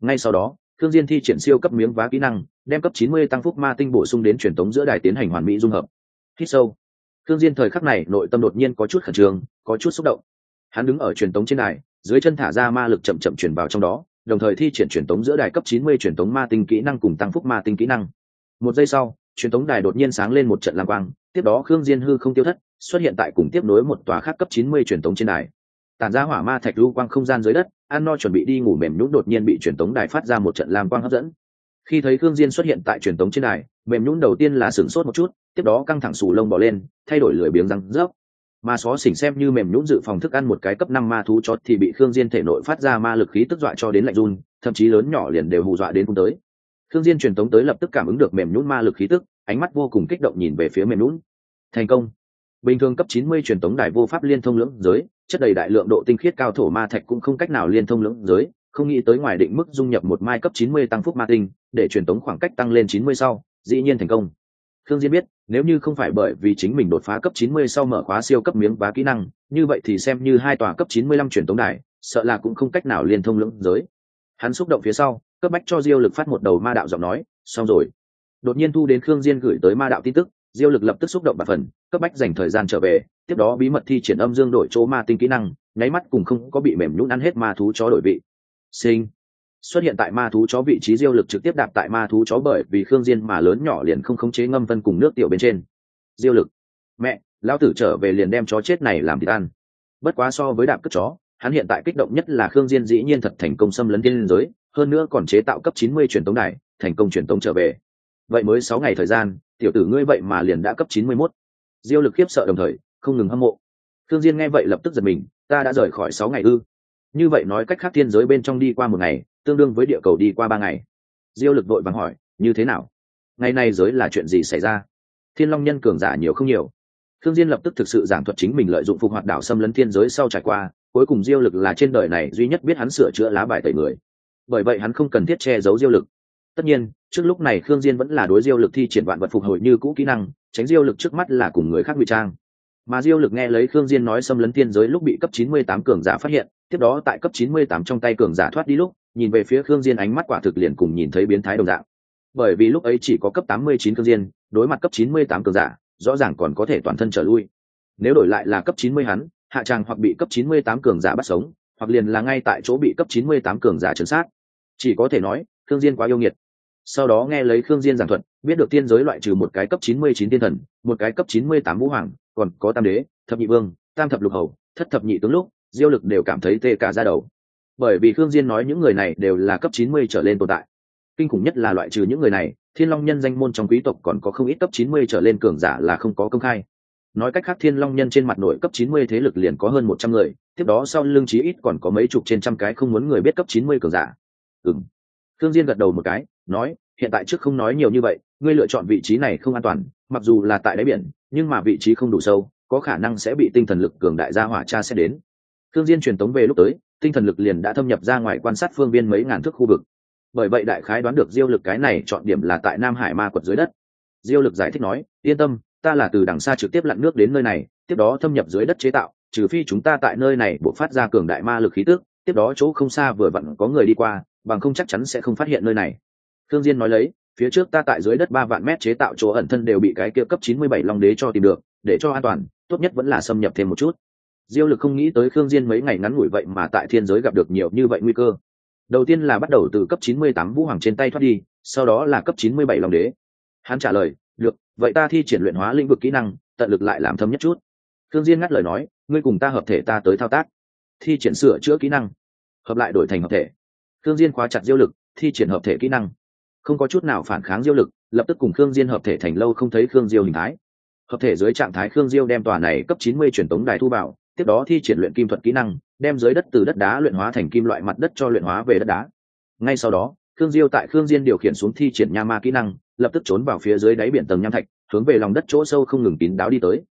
Ngay sau đó, khương diên thi triển siêu cấp miếng vá kỹ năng, đem cấp chín mươi tăng phúc ma tinh bổ sung đến truyền tống giữa đài tiến hành hoàn mỹ dung hợp. Hít sâu. Khương diên thời khắc này, nội tâm đột nhiên có chút khẩn trương, có chút xúc động. Hắn đứng ở truyền tống trên đài, dưới chân thả ra ma lực chậm chậm truyền vào trong đó, đồng thời thi triển truyền tống giữa đài cấp 90 truyền tống ma tinh kỹ năng cùng tăng phúc ma tinh kỹ năng một giây sau, truyền thống đài đột nhiên sáng lên một trận lam quang, tiếp đó khương diên hư không tiêu thất, xuất hiện tại cùng tiếp nối một tòa khác cấp 90 truyền thống trên đài. Tản ra hỏa ma thạch lưu quang không gian dưới đất, an no chuẩn bị đi ngủ mềm nhũn đột nhiên bị truyền thống đài phát ra một trận lam quang hấp dẫn. Khi thấy khương diên xuất hiện tại truyền thống trên đài, mềm nhũn đầu tiên là sửng sốt một chút, tiếp đó căng thẳng sù lông bỏ lên, thay đổi lưỡi biếng răng rớp. Ma xó xỉnh xem như mềm nhũn dự phòng thức ăn một cái cấp năm ma thú chót thì bị khương diên thể nội phát ra ma lực khí tức dọa cho đến lạnh run, thậm chí lớn nhỏ liền đều hù dọa đến cung tới khương diên truyền tống tới lập tức cảm ứng được mềm nhũn ma lực khí tức ánh mắt vô cùng kích động nhìn về phía mềm nhũn. Thành công. Bình thường cấp 90 truyền tống đài vô pháp liên thông lưỡng giới chất đầy đại lượng độ tinh khiết cao thổ ma thạch cũng không cách nào liên thông lưỡng giới không nghĩ tới ngoài định mức dung nhập một mai cấp 90 tăng phúc ma tinh để truyền tống khoảng cách tăng lên 90 sau dĩ nhiên thành công. Khương Diên biết, nếu như không phải bởi vì chính mình đột phá cấp 90 sau mở khóa siêu cấp miếng vá kỹ năng, như vậy thì xem như hai tòa cấp 95 truyền tống đài, sợ là cũng không cách nào liên thông lưỡng giới. Hắn xúc động phía sau, cấp bách cho Diêu Lực phát một đầu ma đạo giọng nói, xong rồi. Đột nhiên thu đến Khương Diên gửi tới ma đạo tin tức, Diêu Lực lập tức xúc động bản phần, cấp bách dành thời gian trở về, tiếp đó bí mật thi triển âm dương đổi chỗ ma tinh kỹ năng, nháy mắt cùng không có bị mềm nhũn ăn hết ma thú chó đổi vị, sinh xuất hiện tại ma thú chó vị trí diêu lực trực tiếp đạp tại ma thú chó bởi vì khương diên mà lớn nhỏ liền không khống chế ngâm vân cùng nước tiểu bên trên. Diêu lực. Mẹ lão tử trở về liền đem chó chết này làm thịt ăn. Bất quá so với đạp cướp chó hắn hiện tại kích động nhất là khương diên dĩ nhiên thật thành công xâm lấn thiên giới hơn nữa còn chế tạo cấp 90 truyền tống đài thành công truyền tống trở về. Vậy mới sáu ngày thời gian tiểu tử ngươi vậy mà liền đã cấp 91. diêu lực khiếp sợ đồng thời không ngừng hâm mộ. Thương diên nghe vậy lập tức giật mình ta đã rời khỏi sáu ngày ư. Như vậy nói cách khác thiên giới bên trong đi qua một ngày tương đương với địa cầu đi qua ba ngày. Diêu lực vội vàng hỏi như thế nào? Ngày nay giới là chuyện gì xảy ra? Thiên long nhân cường giả nhiều không nhiều? Thương Diên lập tức thực sự giảng thuật chính mình lợi dụng phục hoạt đảo xâm lấn thiên giới sau trải qua, cuối cùng Diêu Lực là trên đời này duy nhất biết hắn sửa chữa lá bài tẩy người. Bởi vậy hắn không cần thiết che giấu Diêu Lực. Tất nhiên, trước lúc này Khương Diên vẫn là đối Diêu Lực thi triển vạn vật phục hồi như cũ kỹ năng, tránh Diêu Lực trước mắt là cùng người khác ngụy trang. Mà Diêu Lực nghe lấy Khương Diên nói xâm lấn tiên giới lúc bị cấp 98 cường giả phát hiện, tiếp đó tại cấp 98 trong tay cường giả thoát đi lúc, nhìn về phía Khương Diên ánh mắt quả thực liền cùng nhìn thấy biến thái đồng dạng. Bởi vì lúc ấy chỉ có cấp 89 Khương Diên, đối mặt cấp 98 cường giả, rõ ràng còn có thể toàn thân trở lui nếu đổi lại là cấp 90 hắn hạ tràng hoặc bị cấp 98 cường giả bắt sống hoặc liền là ngay tại chỗ bị cấp 98 cường giả trấn sát. Chỉ có thể nói thương diên quá yêu nghiệt. Sau đó nghe lấy khương diên giảng thuật, biết được tiên giới loại trừ một cái cấp 99 tiên thần, một cái cấp 98 vũ hoàng, còn có tam đế, thập nhị vương, tam thập lục hầu, thất thập nhị tướng lúc, diêu lực đều cảm thấy tê cả da đầu. Bởi vì khương diên nói những người này đều là cấp 90 trở lên tồn tại. Kinh khủng nhất là loại trừ những người này, thiên long nhân danh môn trong quý tộc còn có không ít cấp chín mươi trở lên cường giả là không có công khai. Nói cách khác, thiên long nhân trên mặt nội cấp chín mươi thế lực liền có hơn một trăm người tiếp đó sau lưng chí ít còn có mấy chục trên trăm cái không muốn người biết cấp chín mươi cường giả. Ừng thương diên gật đầu một cái, nói, hiện tại trước không nói nhiều như vậy, ngươi lựa chọn vị trí này không an toàn, mặc dù là tại đáy biển, nhưng mà vị trí không đủ sâu, có khả năng sẽ bị tinh thần lực cường đại gia hỏa cha sẽ đến. Thương diên truyền tống về lúc tới, tinh thần lực liền đã thâm nhập ra ngoài quan sát phương biên mấy ngàn thước khu vực. Bởi vậy đại khái đoán được diêu lực cái này chọn điểm là tại nam hải ma quật dưới đất. Diêu lực giải thích nói, yên tâm, ta là từ đằng xa trực tiếp lặn nước đến nơi này, tiếp đó thâm nhập dưới đất chế tạo trừ phi chúng ta tại nơi này buộc phát ra cường đại ma lực khí tức, tiếp đó chỗ không xa vừa vặn có người đi qua, bằng không chắc chắn sẽ không phát hiện nơi này. Thương diên nói lấy, phía trước ta tại dưới đất ba vạn mét chế tạo chỗ ẩn thân đều bị cái kia cấp 97 long đế cho tìm được, để cho an toàn, tốt nhất vẫn là xâm nhập thêm một chút. Diêu lực không nghĩ tới khương diên mấy ngày ngắn ngủi vậy mà tại thiên giới gặp được nhiều như vậy nguy cơ. Đầu tiên là bắt đầu từ cấp 98 vũ hoàng trên tay thoát đi, sau đó là cấp 97 long đế. Hắn trả lời, được, vậy ta thi triển luyện hóa lĩnh vực kỹ năng, tận lực lại làm thâm nhất chút. Thương diên ngắt lời nói ngươi cùng ta hợp thể ta tới thao tác. Thi triển sửa chữa kỹ năng. Hợp lại đổi thành hợp thể. Khương diên khóa chặt diêu lực, thi triển hợp thể kỹ năng. Không có chút nào phản kháng diêu lực, lập tức cùng khương diên hợp thể thành lâu không thấy khương diêu hình thái. Hợp thể dưới trạng thái khương diêu đem tòa này cấp 90 truyền tống đài thu bảo tiếp đó thi triển luyện kim thuật kỹ năng, đem dưới đất từ đất đá luyện hóa thành kim loại mặt đất cho luyện hóa về đất đá. Ngay sau đó, khương diêu tại khương diên điều khiển xuống thi triển nha ma kỹ năng, lập tức trốn vào phía dưới đáy biển tầng nham thạch, hướng về lòng đất chỗ sâu không ngừng kín đáo đi tới.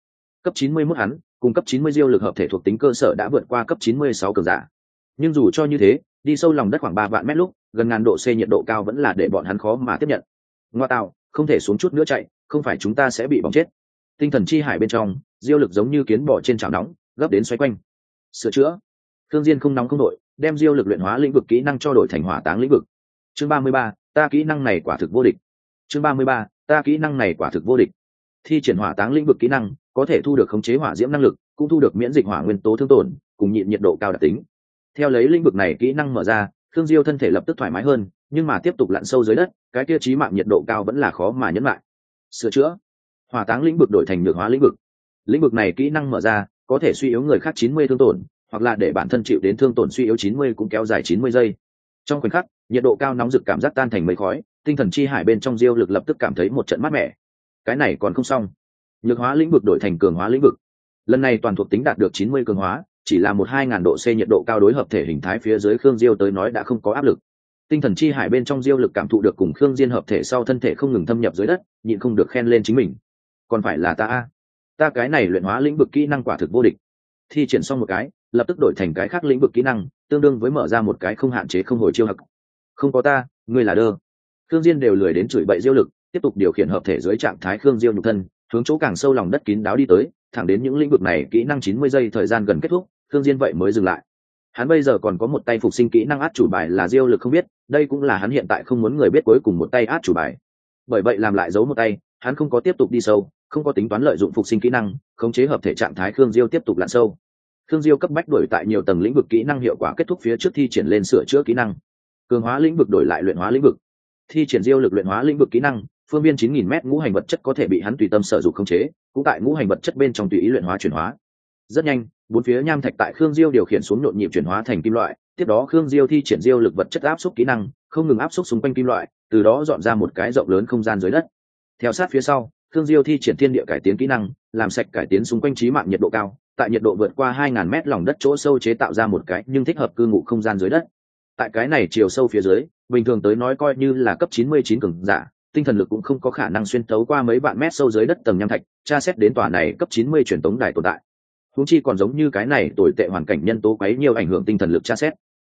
Cấp 91 hắn cung cấp 90 diêu lực hợp thể thuộc tính cơ sở đã vượt qua cấp 96 cường giả. Nhưng dù cho như thế đi sâu lòng đất khoảng ba vạn mét lúc gần ngàn độ c nhiệt độ cao vẫn là để bọn hắn khó mà tiếp nhận. Ngoa tạo không thể xuống chút nữa chạy không phải chúng ta sẽ bị bỏng chết. Tinh thần chi hải bên trong diêu lực giống như kiến bò trên chảo nóng gấp đến xoay quanh. Sửa chữa. Thương diên không nóng không đổi, đem diêu lực luyện hóa lĩnh vực kỹ năng cho đổi thành hỏa táng lĩnh vực. Chương ba mươi ba, ta kỹ năng này quả thực vô địch. Chương ba mươi ba, ta kỹ năng này quả thực vô địch thi triển hỏa táng lĩnh vực kỹ năng, có thể thu được khống chế hỏa diễm năng lực, cũng thu được miễn dịch hỏa nguyên tố thương tổn, cùng nhịn nhiệt độ cao đặc tính. Theo lấy lĩnh vực này kỹ năng mở ra thương diêu thân thể lập tức thoải mái hơn, nhưng mà tiếp tục lặn sâu dưới đất, cái tiêu chí mạng nhiệt độ cao vẫn là khó mà nhấn lại. Sửa chữa. Hỏa táng lĩnh vực đổi thành nhược hóa lĩnh vực. Lĩnh vực này kỹ năng mở ra, có thể suy yếu người khác 90 thương tổn, hoặc là để bản thân chịu đến thương tổn suy yếu 90 cũng kéo dài 90 giây. Trong khoảnh khắc, nhiệt độ cao nóng rực cảm giác tan thành mây khói, tinh thần chi hải bên trong diêu lực lập tức cảm thấy một trận mát mẻ cái này còn không xong. Nhược hóa lĩnh vực đổi thành cường hóa lĩnh vực. Lần này toàn thuộc tính đạt được 90 cường hóa, chỉ là một hai ngàn độ c nhiệt độ cao đối hợp thể hình thái phía dưới khương diêu tới nói đã không có áp lực. Tinh thần chi hải bên trong diêu lực cảm thụ được cùng khương diên hợp thể sau thân thể không ngừng thâm nhập dưới đất, nhịn không được khen lên chính mình. Còn phải là ta a. Ta cái này luyện hóa lĩnh vực kỹ năng quả thực vô địch. Thi triển xong một cái, lập tức đổi thành cái khác lĩnh vực kỹ năng, tương đương với mở ra một cái không hạn chế không hồi chiêu hặc. Không có ta, ngươi là đơ. Khương diên đều lười đến chửi bậy diêu lực tiếp tục điều khiển hợp thể dưới trạng thái khương diêu nhục thân, hướng chỗ càng sâu lòng đất kín đáo đi tới, thẳng đến những lĩnh vực này kỹ năng chín mươi giây thời gian gần kết thúc, khương diên vậy mới dừng lại. Hắn bây giờ còn có một tay phục sinh kỹ năng át chủ bài là diêu lực không biết, đây cũng là hắn hiện tại không muốn người biết cuối cùng một tay át chủ bài. Bởi vậy làm lại giấu một tay, hắn không có tiếp tục đi sâu, không có tính toán lợi dụng phục sinh kỹ năng, khống chế hợp thể trạng thái khương diêu tiếp tục lặn sâu. Khương diêu cấp bách đổi tại nhiều tầng lĩnh vực kỹ năng hiệu quả kết thúc phía trước thi triển lên sửa chữa kỹ năng. Cường hóa lĩnh vực đổi lại luyện hóa lĩnh vực. Thi triển diêu lực luyện hóa lĩnh vực kỹ năng phương viên 9.000 m ngũ hành vật chất có thể bị hắn tùy tâm sở dụng khống chế, cũng tại ngũ hành vật chất bên trong tùy ý luyện hóa chuyển hóa. Rất nhanh, bốn phía nham thạch tại khương diêu điều khiển xuống nhộn nhịp chuyển hóa thành kim loại, tiếp đó khương diêu thi triển diêu lực vật chất áp suất kỹ năng, không ngừng áp suất xung quanh kim loại, từ đó dọn ra một cái rộng lớn không gian dưới đất. Theo sát phía sau, khương diêu thi triển thiên địa cải tiến kỹ năng, làm sạch cải tiến xung quanh trí mạng nhiệt độ cao, tại nhiệt độ vượt qua 2.000 mét lòng đất chỗ sâu chế tạo ra một cái nhưng thích hợp cư ngụ không gian dưới đất. Tại cái này chiều sâu phía dưới, bình thường tới nói coi như là cấp 99 cường giả tinh thần lực cũng không có khả năng xuyên tấu qua mấy vạn mét sâu dưới đất tầng nham thạch, tra xét đến tòa này cấp 90 truyền tống đài tồn tại. Húng chi còn giống như cái này, tồi tệ hoàn cảnh nhân tố quấy nhiều ảnh hưởng tinh thần lực tra xét.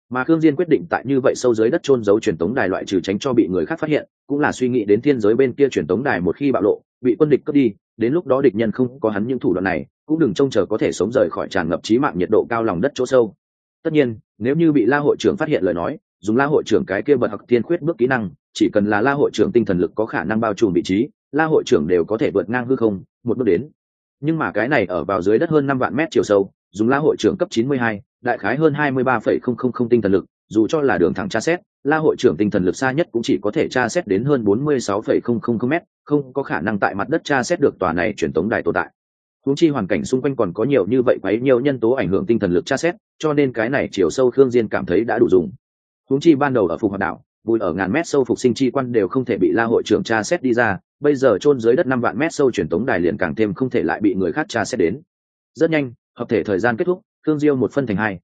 Mà khương diên quyết định tại như vậy sâu dưới đất trôn giấu truyền tống đài loại trừ tránh cho bị người khác phát hiện, cũng là suy nghĩ đến thiên giới bên kia truyền tống đài một khi bạo lộ, bị quân địch cướp đi, đến lúc đó địch nhân không có hắn những thủ đoạn này, cũng đừng trông chờ có thể sống rời khỏi tràn ngập trí mạng nhiệt độ cao lòng đất chỗ sâu. Tất nhiên, nếu như bị la hội trưởng phát hiện lời nói, dùng la hội trưởng cái kia bật học tiên khuyết bước kỹ năng chỉ cần là la hội trưởng tinh thần lực có khả năng bao trùm vị trí la hội trưởng đều có thể vượt ngang hư không một bước đến. Nhưng mà cái này ở vào dưới đất hơn năm vạn mét chiều sâu dùng la hội trưởng cấp 92, đại khái hơn 23,000 tinh thần lực dù cho là đường thẳng tra xét la hội trưởng tinh thần lực xa nhất cũng chỉ có thể tra xét đến hơn 46,000 mét không có khả năng tại mặt đất tra xét được tòa này truyền tống đài tồn tại. Húng chi hoàn cảnh xung quanh còn có nhiều như vậy quấy nhiều nhân tố ảnh hưởng tinh thần lực tra xét cho nên cái này chiều sâu khương diên cảm thấy đã đủ dùng. Húng chi ban đầu ở phùng hoạt đảo vùi ở ngàn mét sâu phục sinh chi quan đều không thể bị la hội trưởng tra xét đi ra, bây giờ chôn dưới đất năm vạn mét sâu truyền tống đài liền càng thêm không thể lại bị người khác tra xét đến. Rất nhanh, hợp thể thời gian kết thúc thương diêu một phân thành hai.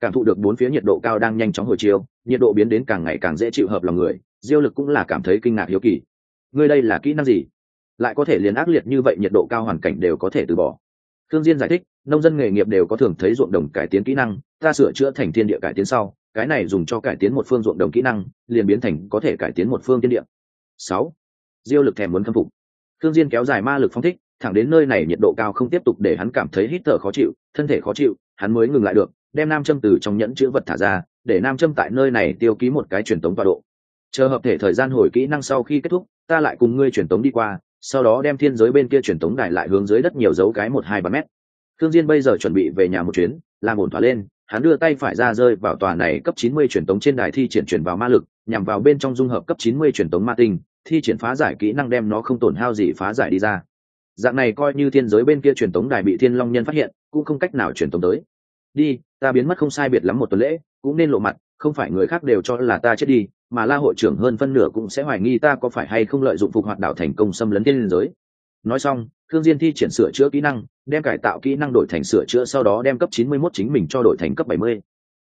Cảm thụ được bốn phía nhiệt độ cao đang nhanh chóng hồi chiều, nhiệt độ biến đến càng ngày càng dễ chịu hợp lòng người, diêu lực cũng là cảm thấy kinh ngạc hiếu kỳ. Ngươi đây là kỹ năng gì? Lại có thể liền ác liệt như vậy nhiệt độ cao hoàn cảnh đều có thể từ bỏ. Thương diên giải thích, nông dân nghề nghiệp đều có thường thấy ruộng đồng cải tiến kỹ năng, ta sửa chữa thành thiên địa cải tiến sau cái này dùng cho cải tiến một phương ruộng đồng kỹ năng, liền biến thành có thể cải tiến một phương thiên địa. Sáu, diêu lực thèm muốn khâm phục. Thương diên kéo dài ma lực phong thích, thẳng đến nơi này nhiệt độ cao không tiếp tục để hắn cảm thấy hít thở khó chịu, thân thể khó chịu, hắn mới ngừng lại được, đem nam châm từ trong nhẫn chứa vật thả ra, để nam châm tại nơi này tiêu ký một cái truyền tống tọa độ. Chờ hợp thể thời gian hồi kỹ năng sau khi kết thúc, ta lại cùng ngươi truyền tống đi qua, sau đó đem thiên giới bên kia truyền tống đài lại hướng dưới đất nhiều dấu cái một hai ba mét. Thương diên bây giờ chuẩn bị về nhà một chuyến, làm ổn thỏa lên hắn đưa tay phải ra rơi vào tòa này cấp 90 truyền tống trên đài thi triển chuyển vào ma lực, nhằm vào bên trong dung hợp cấp 90 truyền tống ma tinh, thi triển phá giải kỹ năng đem nó không tổn hao gì phá giải đi ra. Dạng này coi như thiên giới bên kia truyền tống đài bị thiên long nhân phát hiện, cũng không cách nào truyền tống tới. Đi, ta biến mất không sai biệt lắm một tuần lễ, cũng nên lộ mặt, không phải người khác đều cho là ta chết đi, mà la hội trưởng hơn phân nửa cũng sẽ hoài nghi ta có phải hay không lợi dụng phục hoạt đảo thành công xâm lấn thiên giới. Nói xong thương diên thi triển sửa chữa kỹ năng đem cải tạo kỹ năng đổi thành sửa chữa sau đó đem cấp 91 chính mình cho đổi thành cấp 70.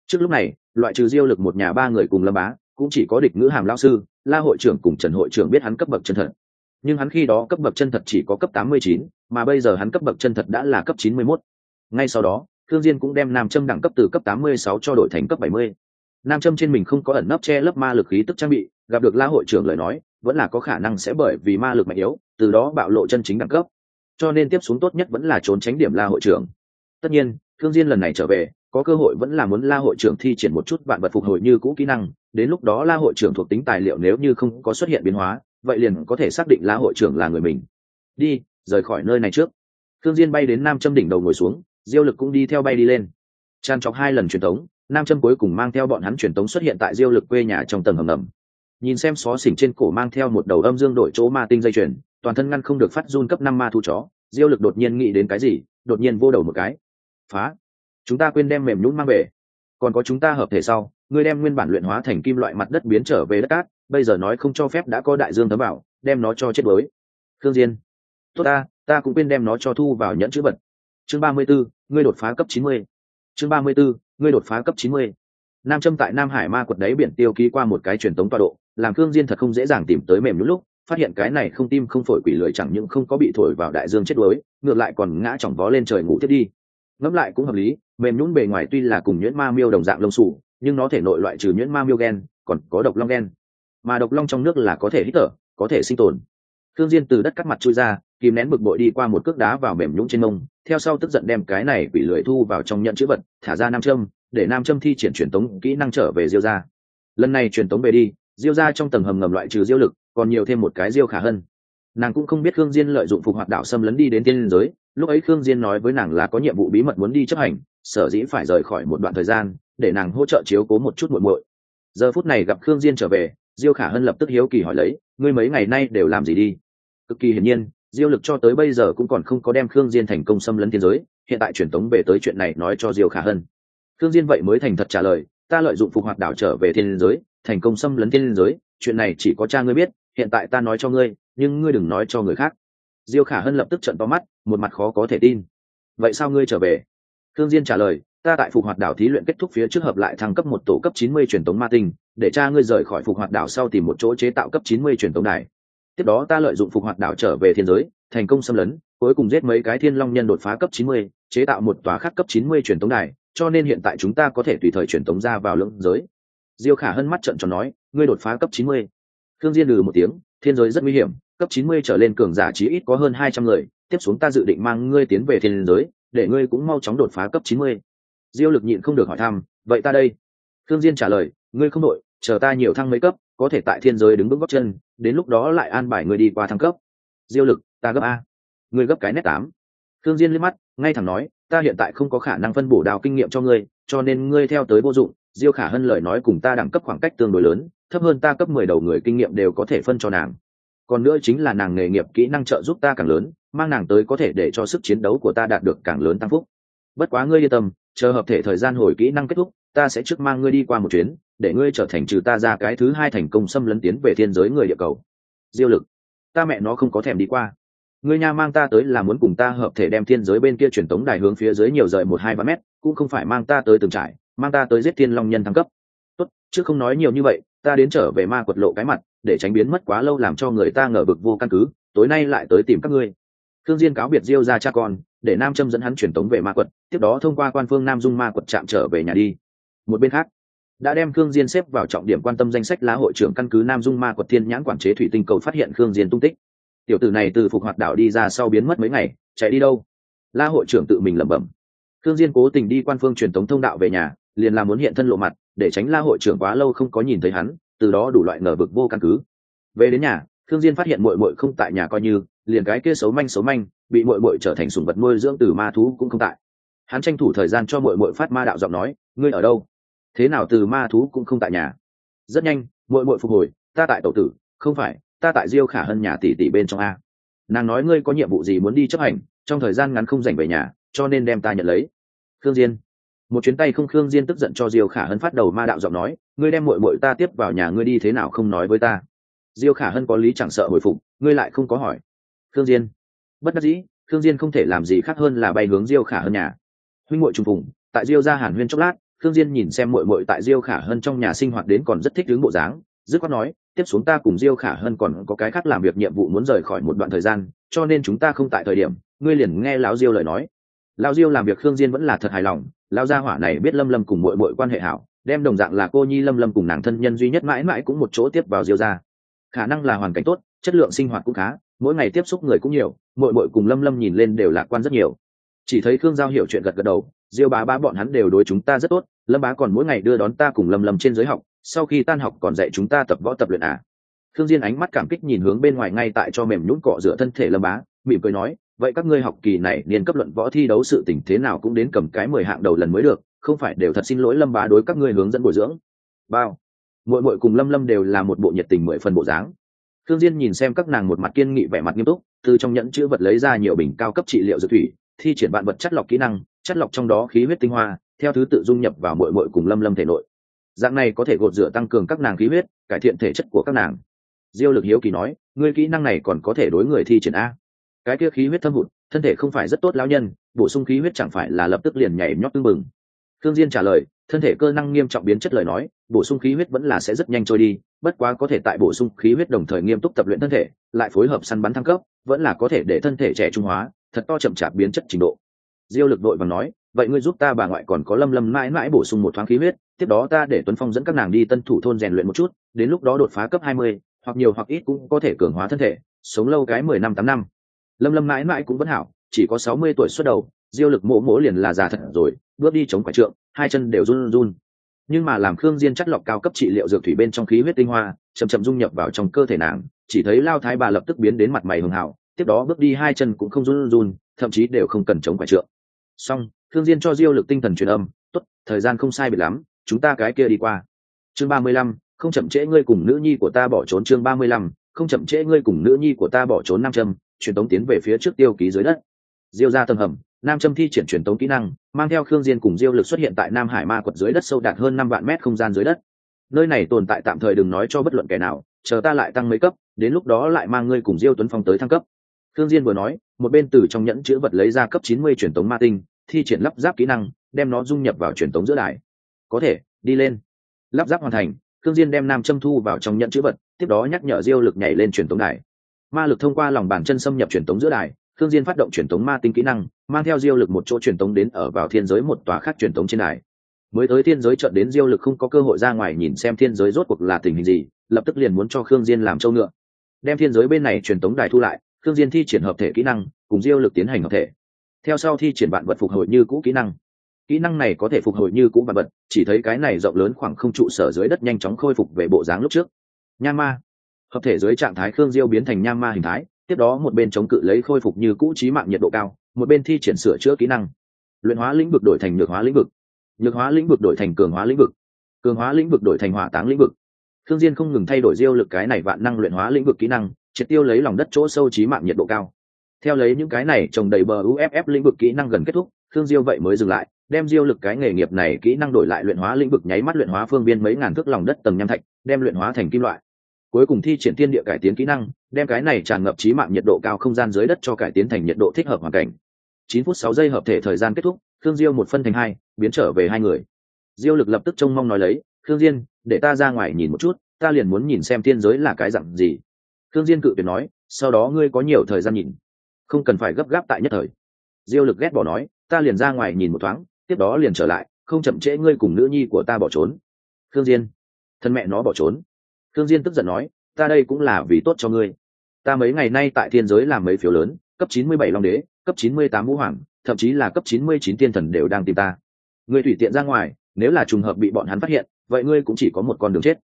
trước lúc này loại trừ diêu lực một nhà ba người cùng lâm bá cũng chỉ có địch ngữ hàm lão sư la hội trưởng cùng trần hội trưởng biết hắn cấp bậc chân thật nhưng hắn khi đó cấp bậc chân thật chỉ có cấp 89, mà bây giờ hắn cấp bậc chân thật đã là cấp 91. ngay sau đó thương diên cũng đem nam châm đẳng cấp từ cấp 86 cho đổi thành cấp 70. nam châm trên mình không có ẩn nấp che lớp ma lực khí tức trang bị gặp được la hội trưởng lời nói vẫn là có khả năng sẽ bởi vì ma lực mạnh yếu từ đó bạo lộ chân chính đẳng cấp cho nên tiếp xuống tốt nhất vẫn là trốn tránh điểm la hội trưởng. Tất nhiên thương diên lần này trở về, có cơ hội vẫn là muốn la hội trưởng thi triển một chút vạn vật phục hồi như cũ kỹ năng, đến lúc đó la hội trưởng thuộc tính tài liệu nếu như không có xuất hiện biến hóa, vậy liền có thể xác định la hội trưởng là người mình. Đi, rời khỏi nơi này trước. Thương diên bay đến nam châm đỉnh đầu ngồi xuống, diêu lực cũng đi theo bay đi lên. Tràn trọc hai lần truyền tống, nam châm cuối cùng mang theo bọn hắn truyền tống xuất hiện tại diêu lực quê nhà trong tầng hầm ngầm. Nhìn xem xó xỉnh trên cổ mang theo một đầu âm dương đổi chỗ ma tinh dây chuyền, toàn thân ngăn không được phát run cấp năm ma thu chó diêu lực đột nhiên nghĩ đến cái gì đột nhiên vô đầu một cái. Phá! Chúng ta quên đem mềm nhún mang về. Còn có chúng ta hợp thể sau ngươi đem nguyên bản luyện hóa thành kim loại mặt đất biến trở về đất cát bây giờ nói không cho phép đã có đại dương thấm bảo đem nó cho chết bới thương diên. Tốt ta ta cũng quên đem nó cho thu vào nhẫn chữ vật. Chương ba mươi 34, ngươi đột phá cấp chín mươi. Chương ba mươi 34, ngươi đột phá cấp chín mươi. Nam châm tại nam hải ma quật đáy biển tiêu ký qua một cái truyền tống tọa độ làm thương diên thật không dễ dàng tìm tới mềm nhún lúc phát hiện cái này không tim không phổi quỷ lười chẳng những không có bị thổi vào đại dương chết đuối, ngược lại còn ngã chỏng vó lên trời ngủ tiếp đi. Ngẫm lại cũng hợp lý, mềm nhún bề ngoài tuy là cùng nhuyễn ma miêu đồng dạng lông sủ nhưng nó thể nội loại trừ nhuyễn ma miêu gen, còn có độc long gen. Mà độc long trong nước là có thể hít thở, có thể sinh tồn. Thương diên từ đất cắt mặt chui ra, kìm nén bực bội đi qua một cước đá vào mềm nhũng trên mông, theo sau tức giận đem cái này quỷ lưỡi thu vào trong nhận chữ vật, thả ra nam châm, để nam châm thi triển truyền tống kỹ năng trở về diêu gia. Lần này truyền tống về đi, diêu gia trong tầng hầm ngầm loại trừ diêu lực còn nhiều thêm một cái diêu khả hơn nàng cũng không biết khương diên lợi dụng phục hoạt đạo xâm lấn đi đến tiên giới, lúc ấy khương diên nói với nàng là có nhiệm vụ bí mật muốn đi chấp hành, sở dĩ phải rời khỏi một đoạn thời gian, để nàng hỗ trợ chiếu cố một chút muội muội. Giờ phút này gặp khương diên trở về, diêu khả hân lập tức hiếu kỳ hỏi lấy, ngươi mấy ngày nay đều làm gì đi? Cực kỳ hiển nhiên, diêu lực cho tới bây giờ cũng còn không có đem khương diên thành công xâm lấn thiên giới, hiện tại truyền tống về tới chuyện này nói cho diêu khả hân. Khương diên vậy mới thành thật trả lời, ta lợi dụng phục hoạt đảo trở về thiên giới, thành công xâm lấn thiên giới, chuyện này chỉ có cha ngươi biết hiện tại ta nói cho ngươi nhưng ngươi đừng nói cho người khác. Diêu khả hân lập tức trợn to mắt một mặt khó có thể tin. Vậy sao ngươi trở về? Thương diên trả lời ta tại phục hoạt đảo thí luyện kết thúc phía trước hợp lại thăng cấp một tổ cấp 90 truyền tống ma tinh để cha ngươi rời khỏi phục hoạt đảo sau tìm một chỗ chế tạo cấp 90 truyền tống đài. Tiếp đó ta lợi dụng phục hoạt đảo trở về thiên giới thành công xâm lấn cuối cùng giết mấy cái thiên long nhân đột phá cấp 90, chế tạo một tòa khác cấp 90 truyền tống đài cho nên hiện tại chúng ta có thể tùy thời truyền tống ra vào lưỡng giới. Diêu khả hân mắt trận tròn nói ngươi đột phá cấp 90 thương diên lừ một tiếng, thiên giới rất nguy hiểm, cấp 90 trở lên cường giả chí ít có hơn 200 người, tiếp xuống ta dự định mang ngươi tiến về thiên giới, để ngươi cũng mau chóng đột phá cấp 90. diêu lực nhịn không được hỏi thăm, vậy ta đây? Thương diên trả lời, ngươi không đội, chờ ta nhiều thăng mấy cấp, có thể tại thiên giới đứng vững gót chân, đến lúc đó lại an bài ngươi đi qua thăng cấp. Diêu lực, ta gấp a, ngươi gấp cái nét tám. Thương diên liếc mắt, ngay thẳng nói, ta hiện tại không có khả năng phân bổ đào kinh nghiệm cho ngươi, cho nên ngươi theo tới vô dụng diêu khả hân lời nói cùng ta đẳng cấp khoảng cách tương đối lớn, thấp hơn ta cấp mười đầu người kinh nghiệm đều có thể phân cho nàng. Còn nữa chính là nàng nghề nghiệp kỹ năng trợ giúp ta càng lớn, mang nàng tới có thể để cho sức chiến đấu của ta đạt được càng lớn tăng phúc. Bất quá ngươi yên tâm, chờ hợp thể thời gian hồi kỹ năng kết thúc, ta sẽ trước mang ngươi đi qua một chuyến, để ngươi trở thành trừ ta ra cái thứ hai thành công xâm lấn tiến về thiên giới người địa cầu. Diêu lực, ta mẹ nó không có thèm đi qua. Ngươi nha mang ta tới là muốn cùng ta hợp thể đem thiên giới bên kia truyền tống đài hướng phía dưới nhiều rời một hai ba mét, cũng không phải mang ta tới từng trải mang ta tới giết thiên long nhân thăng cấp. Tốt, chứ không nói nhiều như vậy, ta đến trở về ma quật lộ cái mặt, để tránh biến mất quá lâu làm cho người ta ngờ vực vô căn cứ, tối nay lại tới tìm các ngươi. Thương diên cáo biệt diêu ra cha con, để nam châm dẫn hắn truyền tống về ma quật, tiếp đó thông qua quan phương nam dung ma quật chạm trở về nhà đi. Một bên khác, đã đem khương diên xếp vào trọng điểm quan tâm danh sách lá hội trưởng căn cứ nam dung ma quật thiên nhãn quản chế thủy tinh cầu phát hiện khương diên tung tích. Tiểu tử này từ phục hoạt đảo đi ra sau biến mất mấy ngày, chạy đi đâu? La hội trưởng tự mình lẩm bẩm. Khương diên cố tình đi quan phương truyền tống thông đạo về nhà liền làm muốn hiện thân lộ mặt, để tránh la hội trưởng quá lâu không có nhìn thấy hắn, từ đó đủ loại ngờ vực vô căn cứ. Về đến nhà Thương diên phát hiện muội muội không tại nhà coi như, liền cái kia xấu manh xấu manh, bị muội muội trở thành sủng vật nuôi dưỡng từ ma thú cũng không tại. Hắn tranh thủ thời gian cho muội muội phát ma đạo giọng nói, ngươi ở đâu? Thế nào từ ma thú cũng không tại nhà? Rất nhanh, muội muội phục hồi, ta tại tổ tử, không phải, ta tại diêu khả hân nhà tỷ tỷ bên trong a. Nàng nói, ngươi có nhiệm vụ gì muốn đi chấp hành, trong thời gian ngắn không dành về nhà, cho nên đem ta nhận lấy. Thương diên một chuyến tay không khương diên tức giận cho diêu khả hân phát đầu ma đạo giọng nói, ngươi đem muội muội ta tiếp vào nhà ngươi đi thế nào không nói với ta? Diêu khả hân có lý chẳng sợ hồi phục, ngươi lại không có hỏi. Khương diên, bất đắc dĩ, khương diên không thể làm gì khác hơn là bay hướng diêu khả hân nhà. Huynh muội trùng phùng, tại diêu gia hàn huyên chốc lát, khương diên nhìn xem muội muội tại diêu khả hân trong nhà sinh hoạt đến còn rất thích đứng bộ dáng, dứt khoát nói, tiếp xuống ta cùng diêu khả hân còn có cái khác làm việc nhiệm vụ muốn rời khỏi một đoạn thời gian, cho nên chúng ta không tại thời điểm, ngươi liền nghe lão diêu lời nói lão diêu làm việc khương diên vẫn là thật hài lòng lão gia hỏa này biết lâm lâm cùng Mội Mội quan hệ hảo, đem đồng dạng là cô nhi lâm lâm cùng nàng thân nhân duy nhất mãi mãi cũng một chỗ tiếp vào diêu gia. Khả năng là hoàn cảnh tốt, chất lượng sinh hoạt cũng khá, mỗi ngày tiếp xúc người cũng nhiều Mội Mội cùng lâm lâm nhìn lên đều lạc quan rất nhiều. Chỉ thấy khương giao hiểu chuyện gật gật đầu, diêu bá bá bọn hắn đều đối chúng ta rất tốt, lâm bá còn mỗi ngày đưa đón ta cùng lâm lâm trên giới học, sau khi tan học còn dạy chúng ta tập võ tập luyện à. Thương diên ánh mắt cảm kích nhìn hướng bên ngoài ngay tại cho mềm nhũn cọ rửa thân thể lâm bá, mỉm cười nói vậy các ngươi học kỳ này niên cấp luận võ thi đấu sự tình thế nào cũng đến cầm cái mười hạng đầu lần mới được, không phải đều thật xin lỗi lâm bá đối các ngươi hướng dẫn bồi dưỡng. Bao. Muội muội cùng lâm lâm đều là một bộ nhiệt tình mười phần bộ dáng. Thương diên nhìn xem các nàng một mặt kiên nghị vẻ mặt nghiêm túc, từ trong nhẫn chứa vật lấy ra nhiều bình cao cấp trị liệu dược thủy, thi triển bạn vật chất lọc kỹ năng, chất lọc trong đó khí huyết tinh hoa, theo thứ tự dung nhập vào muội muội cùng lâm lâm thể nội. Dạng này có thể gột rửa tăng cường các nàng khí huyết, cải thiện thể chất của các nàng. Diêu lực hiếu kỳ nói, ngươi kỹ năng này còn có thể đối người thi triển a? Cái kia khí huyết thâm hụt, thân thể không phải rất tốt lão nhân, bổ sung khí huyết chẳng phải là lập tức liền nhảy nhót tưng bừng. Thương diên trả lời, thân thể cơ năng nghiêm trọng biến chất lời nói, bổ sung khí huyết vẫn là sẽ rất nhanh trôi đi, bất quá có thể tại bổ sung khí huyết đồng thời nghiêm túc tập luyện thân thể, lại phối hợp săn bắn thăng cấp, vẫn là có thể để thân thể trẻ trung hóa, thật to chậm chạp biến chất trình độ. Diêu lực đội và nói, vậy ngươi giúp ta bà ngoại còn có lâm lâm mãi mãi bổ sung một thoáng khí huyết, tiếp đó ta để tuấn phong dẫn các nàng đi tân thủ thôn rèn luyện một chút, đến lúc đó đột phá cấp hai mươi, hoặc nhiều hoặc ít cũng có thể cường hóa thân thể, sống lâu cái mười năm tám năm lâm lâm mãi mãi cũng vẫn hảo, chỉ có sáu mươi tuổi xuất đầu, diêu lực mỗ mỗ liền là già thật rồi, bước đi chống quả trượng, hai chân đều run run. Nhưng mà làm khương diên chắt lọc cao cấp trị liệu dược thủy bên trong khí huyết tinh hoa, chậm chậm dung nhập vào trong cơ thể nàng, chỉ thấy lao thái bà lập tức biến đến mặt mày hường hảo, tiếp đó bước đi hai chân cũng không run run, thậm chí đều không cần chống quả trượng. Xong thương diên cho diêu lực tinh thần truyền âm, tốt, thời gian không sai biệt lắm, chúng ta cái kia đi qua. Chương ba mươi lăm, không chậm trễ ngươi cùng nữ nhi của ta bỏ trốn. Chương ba mươi lăm, không chậm trễ ngươi cùng nữ nhi của ta bỏ trốn nam châm truyền tống tiến về phía trước tiêu ký dưới đất. Diêu ra tầng hầm, nam châm thi triển truyền tống kỹ năng, mang theo khương diên cùng diêu lực xuất hiện tại nam hải ma quật dưới đất sâu đạt hơn năm vạn mét không gian dưới đất. Nơi này tồn tại tạm thời đừng nói cho bất luận kẻ nào, chờ ta lại tăng mấy cấp, đến lúc đó lại mang ngươi cùng diêu tuấn phong tới thăng cấp. Khương diên vừa nói, một bên từ trong nhẫn chứa vật lấy ra cấp 90 truyền tống ma tinh, thi triển lắp ráp kỹ năng, đem nó dung nhập vào truyền tống giữa đài. Có thể, đi lên. Lắp ráp hoàn thành, khương diên đem nam châm thu vào trong nhẫn chứa vật, tiếp đó nhắc nhở diêu lực nhảy lên truyền tống đài ma lực thông qua lòng bàn chân xâm nhập truyền tống giữa đài Thương diên phát động truyền tống ma tinh kỹ năng, mang theo diêu lực một chỗ truyền tống đến ở vào thiên giới một tòa khác truyền tống trên đài. Mới tới thiên giới chợt đến diêu lực không có cơ hội ra ngoài nhìn xem thiên giới rốt cuộc là tình hình gì, lập tức liền muốn cho khương diên làm châu ngựa. Đem thiên giới bên này truyền tống đài thu lại, khương diên thi triển hợp thể kỹ năng, cùng diêu lực tiến hành hợp thể. Theo sau thi triển vạn vật phục hồi như cũ kỹ năng. Kỹ năng này có thể phục hồi như cũ vạn vật, chỉ thấy cái này rộng lớn khoảng không trụ sở dưới đất nhanh chóng khôi phục về bộ dáng lúc trước. Nha ma hợp thể dưới trạng thái khương diêu biến thành nham ma hình thái, tiếp đó một bên chống cự lấy khôi phục như cũ trí mạng nhiệt độ cao, một bên thi triển sửa chữa kỹ năng. Luyện hóa lĩnh vực đổi thành nhược hóa lĩnh vực. Nhược hóa lĩnh vực đổi thành cường hóa lĩnh vực. Cường hóa lĩnh vực đổi thành hỏa táng lĩnh vực. Thương diên không ngừng thay đổi diêu lực cái này vạn năng luyện hóa lĩnh vực kỹ năng, triệt tiêu lấy lòng đất chỗ sâu trí mạng nhiệt độ cao. Theo lấy những cái này trồng đầy bờ uff lĩnh vực kỹ năng gần kết thúc thương diêu vậy mới dừng lại, đem diêu lực cái nghề nghiệp này kỹ năng đổi lại luyện hóa lĩnh vực nháy mắt luyện hóa phương viên mấy ngàn thước lòng đất tầng nham thạch, đem luyện hóa thành kim loại cuối cùng thi triển thiên địa cải tiến kỹ năng, đem cái này tràn ngập trí mạng nhiệt độ cao không gian dưới đất cho cải tiến thành nhiệt độ thích hợp hoàn cảnh. Chín phút sáu giây hợp thể thời gian kết thúc thương diêu một phân thành hai, biến trở về hai người. Diêu lực lập tức trông mong nói lấy thương diên, để ta ra ngoài nhìn một chút, ta liền muốn nhìn xem thiên giới là cái dạng gì. Thương diên cự tuyệt nói, sau đó ngươi có nhiều thời gian nhìn, không cần phải gấp gáp tại nhất thời. Diêu lực ghét bỏ nói, ta liền ra ngoài nhìn một thoáng, tiếp đó liền trở lại, không chậm trễ ngươi cùng nữ nhi của ta bỏ trốn. Thương diên, thân mẹ nó bỏ trốn thương diên tức giận nói, ta đây cũng là vì tốt cho ngươi. Ta mấy ngày nay tại thiên giới làm mấy phiếu lớn, cấp 97 long đế, cấp 98 vũ hoàng, thậm chí là cấp 99 tiên thần đều đang tìm ta. Ngươi tùy tiện ra ngoài, nếu là trùng hợp bị bọn hắn phát hiện, vậy ngươi cũng chỉ có một con đường chết.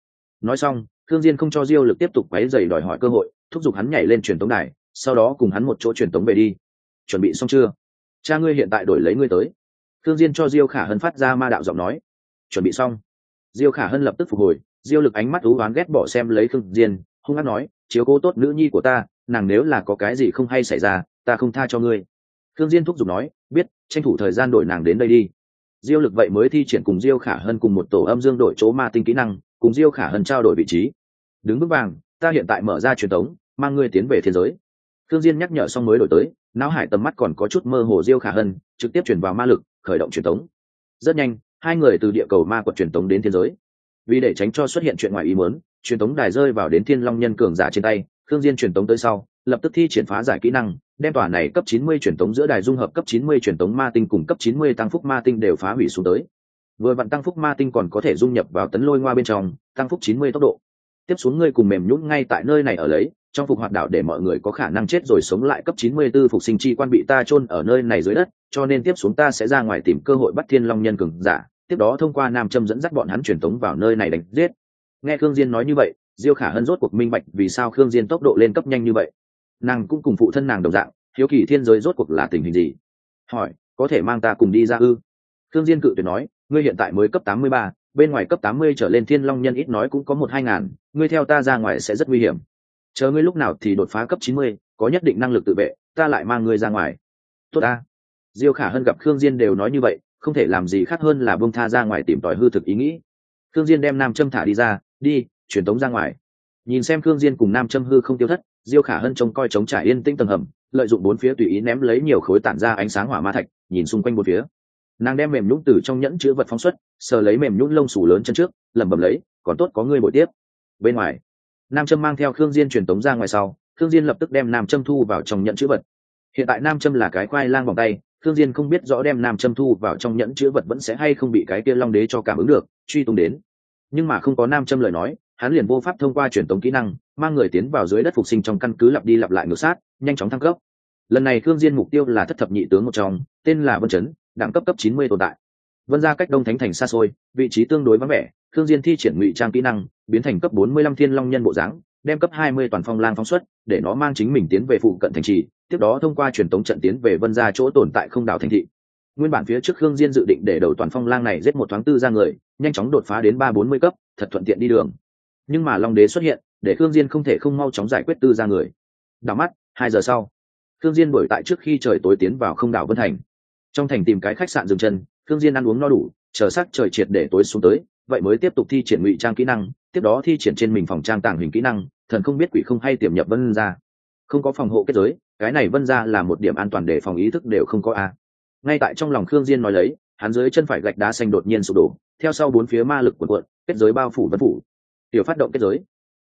Nói xong thương diên không cho diêu lực tiếp tục quấy giày đòi hỏi cơ hội, thúc giục hắn nhảy lên truyền tống đài, sau đó cùng hắn một chỗ truyền tống về đi. Chuẩn bị xong chưa? Cha ngươi hiện tại đổi lấy ngươi tới. Thương diên cho diêu khả hân phát ra ma đạo giọng nói. Chuẩn bị xong. Diêu khả hân lập tức phục hồi diêu lực ánh mắt ú oán ghét bỏ xem lấy thương diên, hung hăng nói, chiếu cố tốt nữ nhi của ta, nàng nếu là có cái gì không hay xảy ra, ta không tha cho ngươi. Thương diên thúc giục nói, biết, tranh thủ thời gian đổi nàng đến đây đi. Diêu lực vậy mới thi triển cùng diêu khả hân cùng một tổ âm dương đổi chỗ ma tinh kỹ năng, cùng diêu khả hân trao đổi vị trí. Đứng bước vàng, ta hiện tại mở ra truyền thống, mang ngươi tiến về thiên giới. Thương diên nhắc nhở xong mới đổi tới, não hải tầm mắt còn có chút mơ hồ diêu khả hân, trực tiếp chuyển vào ma lực, khởi động truyền thống. Rất nhanh, hai người từ địa cầu ma quật truyền thống đến thiên giới vì để tránh cho xuất hiện chuyện ngoài ý muốn, truyền thống đài rơi vào đến thiên long nhân cường giả trên tay, khương diên truyền thống tới sau, lập tức thi triển phá giải kỹ năng, đem tòa này cấp 90 truyền thống giữa đài dung hợp cấp 90 truyền thống ma tinh cùng cấp 90 tăng phúc ma tinh đều phá hủy xuống tới. Vừa vặn tăng phúc ma tinh còn có thể dung nhập vào tấn lôi ngoa bên trong, tăng phúc 90 tốc độ. Tiếp xuống ngươi cùng mềm nhũn ngay tại nơi này ở lấy, trong phục hoạt đảo để mọi người có khả năng chết rồi sống lại cấp 94 phục sinh chi quan bị ta chôn ở nơi này dưới đất, cho nên tiếp xuống ta sẽ ra ngoài tìm cơ hội bắt thiên long nhân cường giả tiếp đó thông qua nam châm dẫn dắt bọn hắn truyền tống vào nơi này đánh giết. Nghe khương diên nói như vậy diêu khả hân rốt cuộc minh bạch vì sao khương diên tốc độ lên cấp nhanh như vậy. Nàng cũng cùng phụ thân nàng đồng dạng hiếu kỳ thiên giới rốt cuộc là tình hình gì? Hỏi có thể mang ta cùng đi ra ư? Khương diên cự tuyệt nói ngươi hiện tại mới cấp 83, bên ngoài cấp 80 trở lên thiên long nhân ít nói cũng có một hai ngàn ngươi theo ta ra ngoài sẽ rất nguy hiểm. Chờ ngươi lúc nào thì đột phá cấp 90, có nhất định năng lực tự vệ ta lại mang ngươi ra ngoài. Tốt ta. Diêu khả hân gặp khương diên đều nói như vậy không thể làm gì khác hơn là bông tha ra ngoài tìm tòi hư thực ý nghĩ. Khương diên đem nam châm thả đi ra, đi, truyền tống ra ngoài. Nhìn xem khương diên cùng nam châm hư không tiêu thất, diêu khả hân trông coi chống trải yên tĩnh tầng hầm, lợi dụng bốn phía tùy ý ném lấy nhiều khối tản ra ánh sáng hỏa ma thạch, nhìn xung quanh bốn phía. Nàng đem mềm nhũn từ trong nhẫn chứa vật phóng xuất, sờ lấy mềm nhũn lông sủ lớn chân trước, lẩm bẩm lấy, còn tốt có người bội tiếp. Bên ngoài, nam châm mang theo khương diên truyền tống ra ngoài sau, khương diên lập tức đem nam châm thu vào trong nhẫn chứa vật. Hiện tại nam châm là cái khoai lang vòng tay Thương Diên không biết rõ đem Nam Châm thu vào trong nhẫn chứa vật vẫn sẽ hay không bị cái kia Long Đế cho cảm ứng được, truy tung đến. Nhưng mà không có Nam Châm lời nói, hắn liền vô pháp thông qua truyền tống kỹ năng, mang người tiến vào dưới đất phục sinh trong căn cứ lặp đi lặp lại ngược sát, nhanh chóng thăng cấp. Lần này Thương Diên mục tiêu là thất thập nhị tướng một trong, tên là Vân Chấn, đẳng cấp cấp 90 tồn tại. Vân gia cách Đông Thánh thành xa xôi, vị trí tương đối vắng vẻ, Thương Diên thi triển ngụy trang kỹ năng, biến thành cấp 45 Thiên Long nhân bộ dáng, đem cấp 20 toàn phong lang phóng xuất, để nó mang chính mình tiến về phụ cận thành trì, tiếp đó thông qua truyền tống trận tiến về vân ra chỗ tồn tại không đảo thành thị. Nguyên bản phía trước khương diên dự định để đầu toàn phong lang này giết một thoáng tư ra người, nhanh chóng đột phá đến ba bốn mươi cấp, thật thuận tiện đi đường. Nhưng mà long đế xuất hiện, để khương diên không thể không mau chóng giải quyết tư ra người. Đảo mắt, hai giờ sau, khương diên đuổi tại trước khi trời tối tiến vào không đảo vân thành. Trong thành tìm cái khách sạn dừng chân, khương diên ăn uống no đủ, chờ sắc trời triệt để tối xuống tới, vậy mới tiếp tục thi triển ngụy trang kỹ năng, tiếp đó thi triển trên mình phòng trang tàng hình kỹ năng, thần không biết quỷ không hay tiềm nhập vân ra không có phòng hộ kết giới cái này vân ra là một điểm an toàn để phòng ý thức đều không có a. Ngay tại trong lòng khương diên nói lấy, hắn dưới chân phải gạch đá xanh đột nhiên sụp đổ, theo sau bốn phía ma lực cuộn cuộn, kết giới bao phủ vân phủ. Tiểu phát động kết giới.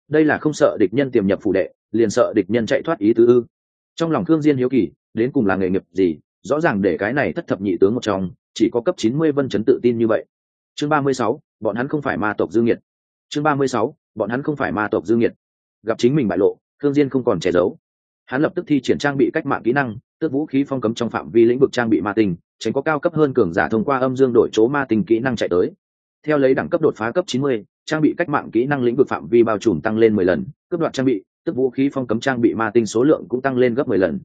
Đây là không sợ địch nhân tiềm nhập phủ đệ, liền sợ địch nhân chạy thoát ý tứ ư. Trong lòng khương diên hiếu kỳ, đến cùng là nghề nghiệp gì, rõ ràng để cái này thất thập nhị tướng một trong, chỉ có cấp chín mươi vân chấn tự tin như vậy. Chương ba mươi sáu, bọn hắn không phải ma tộc dương nhiệt chương ba mươi sáu, bọn hắn không phải ma tộc dương nhiệt gặp chính mình bại lộ, khương diên không còn che giấu hắn lập tức thi triển trang bị cách mạng kỹ năng tước vũ khí phong cấm trong phạm vi lĩnh vực trang bị ma tinh tránh có cao cấp hơn cường giả thông qua âm dương đổi chỗ ma tinh kỹ năng chạy tới. Theo lấy đẳng cấp đột phá cấp 90, trang bị cách mạng kỹ năng lĩnh vực phạm vi bao trùm tăng lên 10 lần cấp đoạt trang bị tức vũ khí phong cấm trang bị ma tinh số lượng cũng tăng lên gấp 10 lần.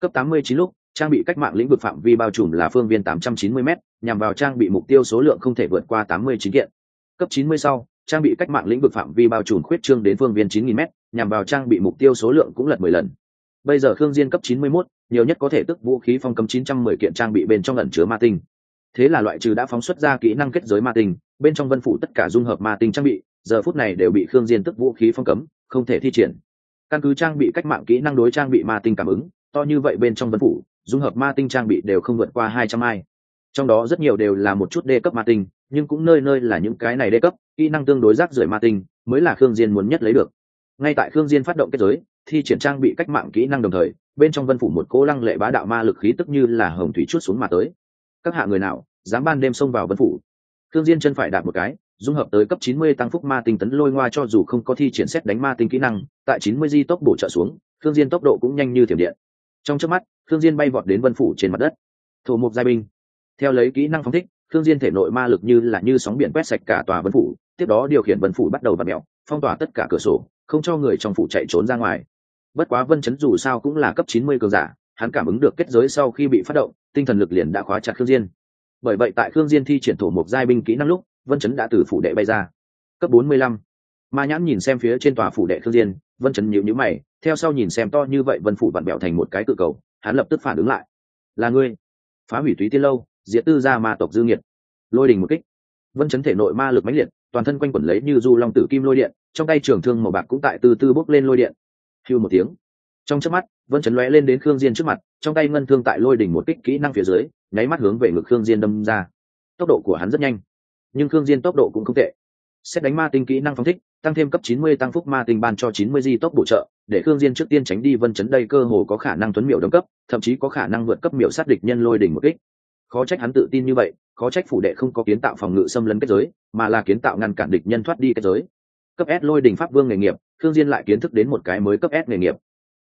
Cấp 89 lúc trang bị cách mạng lĩnh vực phạm vi bao trùm là phương viên 890 m nhằm vào trang bị mục tiêu số lượng không thể vượt qua 89 kiện. Cấp 90 sau trang bị cách mạng lĩnh vực phạm vi bao trùm khuyết trương đến phương viên 9000 m nhằm vào trang bị mục tiêu số lượng cũng lật 10 lần bây giờ khương diên cấp 91, nhiều nhất có thể tức vũ khí phong cấm 910 kiện trang bị bên trong ẩn chứa ma tinh. Thế là loại trừ đã phóng xuất ra kỹ năng kết giới ma tinh bên trong vân phủ tất cả dung hợp ma tinh trang bị giờ phút này đều bị khương diên tức vũ khí phong cấm không thể thi triển. Căn cứ trang bị cách mạng kỹ năng đối trang bị ma tinh cảm ứng to như vậy bên trong vân phủ dung hợp ma tinh trang bị đều không vượt qua hai trăm ai. Trong đó rất nhiều đều là một chút đê cấp ma tinh nhưng cũng nơi nơi là những cái này đê cấp kỹ năng tương đối rác rưởi ma tinh mới là khương diên muốn nhất lấy được. Ngay tại khương diên phát động kết giới thi triển trang bị cách mạng kỹ năng đồng thời, bên trong vân phủ một cố lăng lệ bá đạo ma lực khí tức như là hồng thủy chút xuống mà tới. Các hạ người nào, dám ban đêm xông vào vân phủ? Thương diên chân phải đạp một cái, dung hợp tới cấp 90 tăng phúc ma tinh tấn lôi ngoa cho dù không có thi triển xét đánh ma tinh kỹ năng, tại 90 di tốc bổ trợ xuống thương diên tốc độ cũng nhanh như thiểm điện. Trong chớp mắt thương diên bay vọt đến vân phủ trên mặt đất. Thổ mục giai binh. Theo lấy kỹ năng phóng thích thương diên thể nội ma lực như là như sóng biển quét sạch cả tòa vân phủ, tiếp đó điều khiển vân phủ bắt đầu vặn mèo, phong tỏa tất cả cửa sổ, không cho người trong phủ chạy trốn ra ngoài bất quá vân chấn dù sao cũng là cấp 90 cường giả, hắn cảm ứng được kết giới sau khi bị phát động, tinh thần lực liền đã khóa chặt khương diên. Bởi vậy tại khương diên thi triển thổ một giai binh kỹ năng lúc, vân chấn đã từ phủ đệ bay ra. Cấp 45. ma nhãn nhìn xem phía trên tòa phủ đệ khương diên, vân chấn nhíu nhíu mày, theo sau nhìn xem to như vậy vân phủ vặn bẹo thành một cái cự cầu, hắn lập tức phản ứng lại. Là ngươi. Phá hủy túy tiên lâu, diệt tư gia ma tộc dư nghiệt. Lôi đình một kích. Vân chấn thể nội ma lực mãnh liệt, toàn thân quanh quẩn lấy như du long tử kim lôi điện, trong tay trường thương màu bạc cũng tại từ từ bốc lên lôi điện hưu một tiếng. Trong chớp mắt, vân chấn lóe lên đến khương diên trước mặt, trong tay ngân thương tại lôi đỉnh một kích kỹ năng phía dưới, nháy mắt hướng về ngực khương diên đâm ra. Tốc độ của hắn rất nhanh, nhưng khương diên tốc độ cũng không tệ. Xét đánh ma tinh kỹ năng phóng thích, tăng thêm cấp 90 tăng phúc ma tinh ban cho 90 di tốc bổ trợ, để khương diên trước tiên tránh đi vân chấn đây cơ hồ có khả năng tuấn miểu đồng cấp, thậm chí có khả năng vượt cấp miểu sát địch nhân lôi đỉnh một kích. Khó trách hắn tự tin như vậy, khó trách phủ đệ không có kiến tạo phòng ngự xâm lấn kết giới, mà là kiến tạo ngăn cản địch nhân thoát đi kết giới. Cấp s lôi đỉnh pháp vương nghề nghiệp khương diên lại kiến thức đến một cái mới cấp s nghề nghiệp.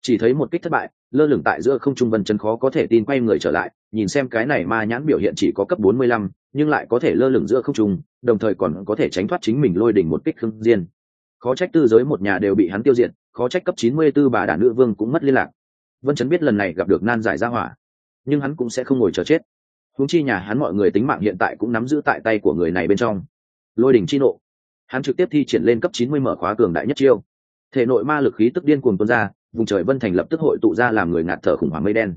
Chỉ thấy một kích thất bại lơ lửng tại giữa không trung vân chân khó có thể tin quay người trở lại nhìn xem cái này ma nhãn biểu hiện chỉ có cấp 45, nhưng lại có thể lơ lửng giữa không trung đồng thời còn có thể tránh thoát chính mình lôi đỉnh một kích khương diên. Khó trách tư giới một nhà đều bị hắn tiêu diệt khó trách cấp 94 bà đả nữ vương cũng mất liên lạc. Vân chấn biết lần này gặp được nan giải ra hỏa nhưng hắn cũng sẽ không ngồi chờ chết. Huống chi nhà hắn mọi người tính mạng hiện tại cũng nắm giữ tại tay của người này bên trong. Lôi đỉnh chi nộ. Hắn trực tiếp thi triển lên cấp 90 mở khóa cường đại nhất chiêu thể nội ma lực khí tức điên cuồng tuôn ra, vùng trời vân thành lập tức hội tụ ra làm người ngạt thở khủng hoảng mây đen.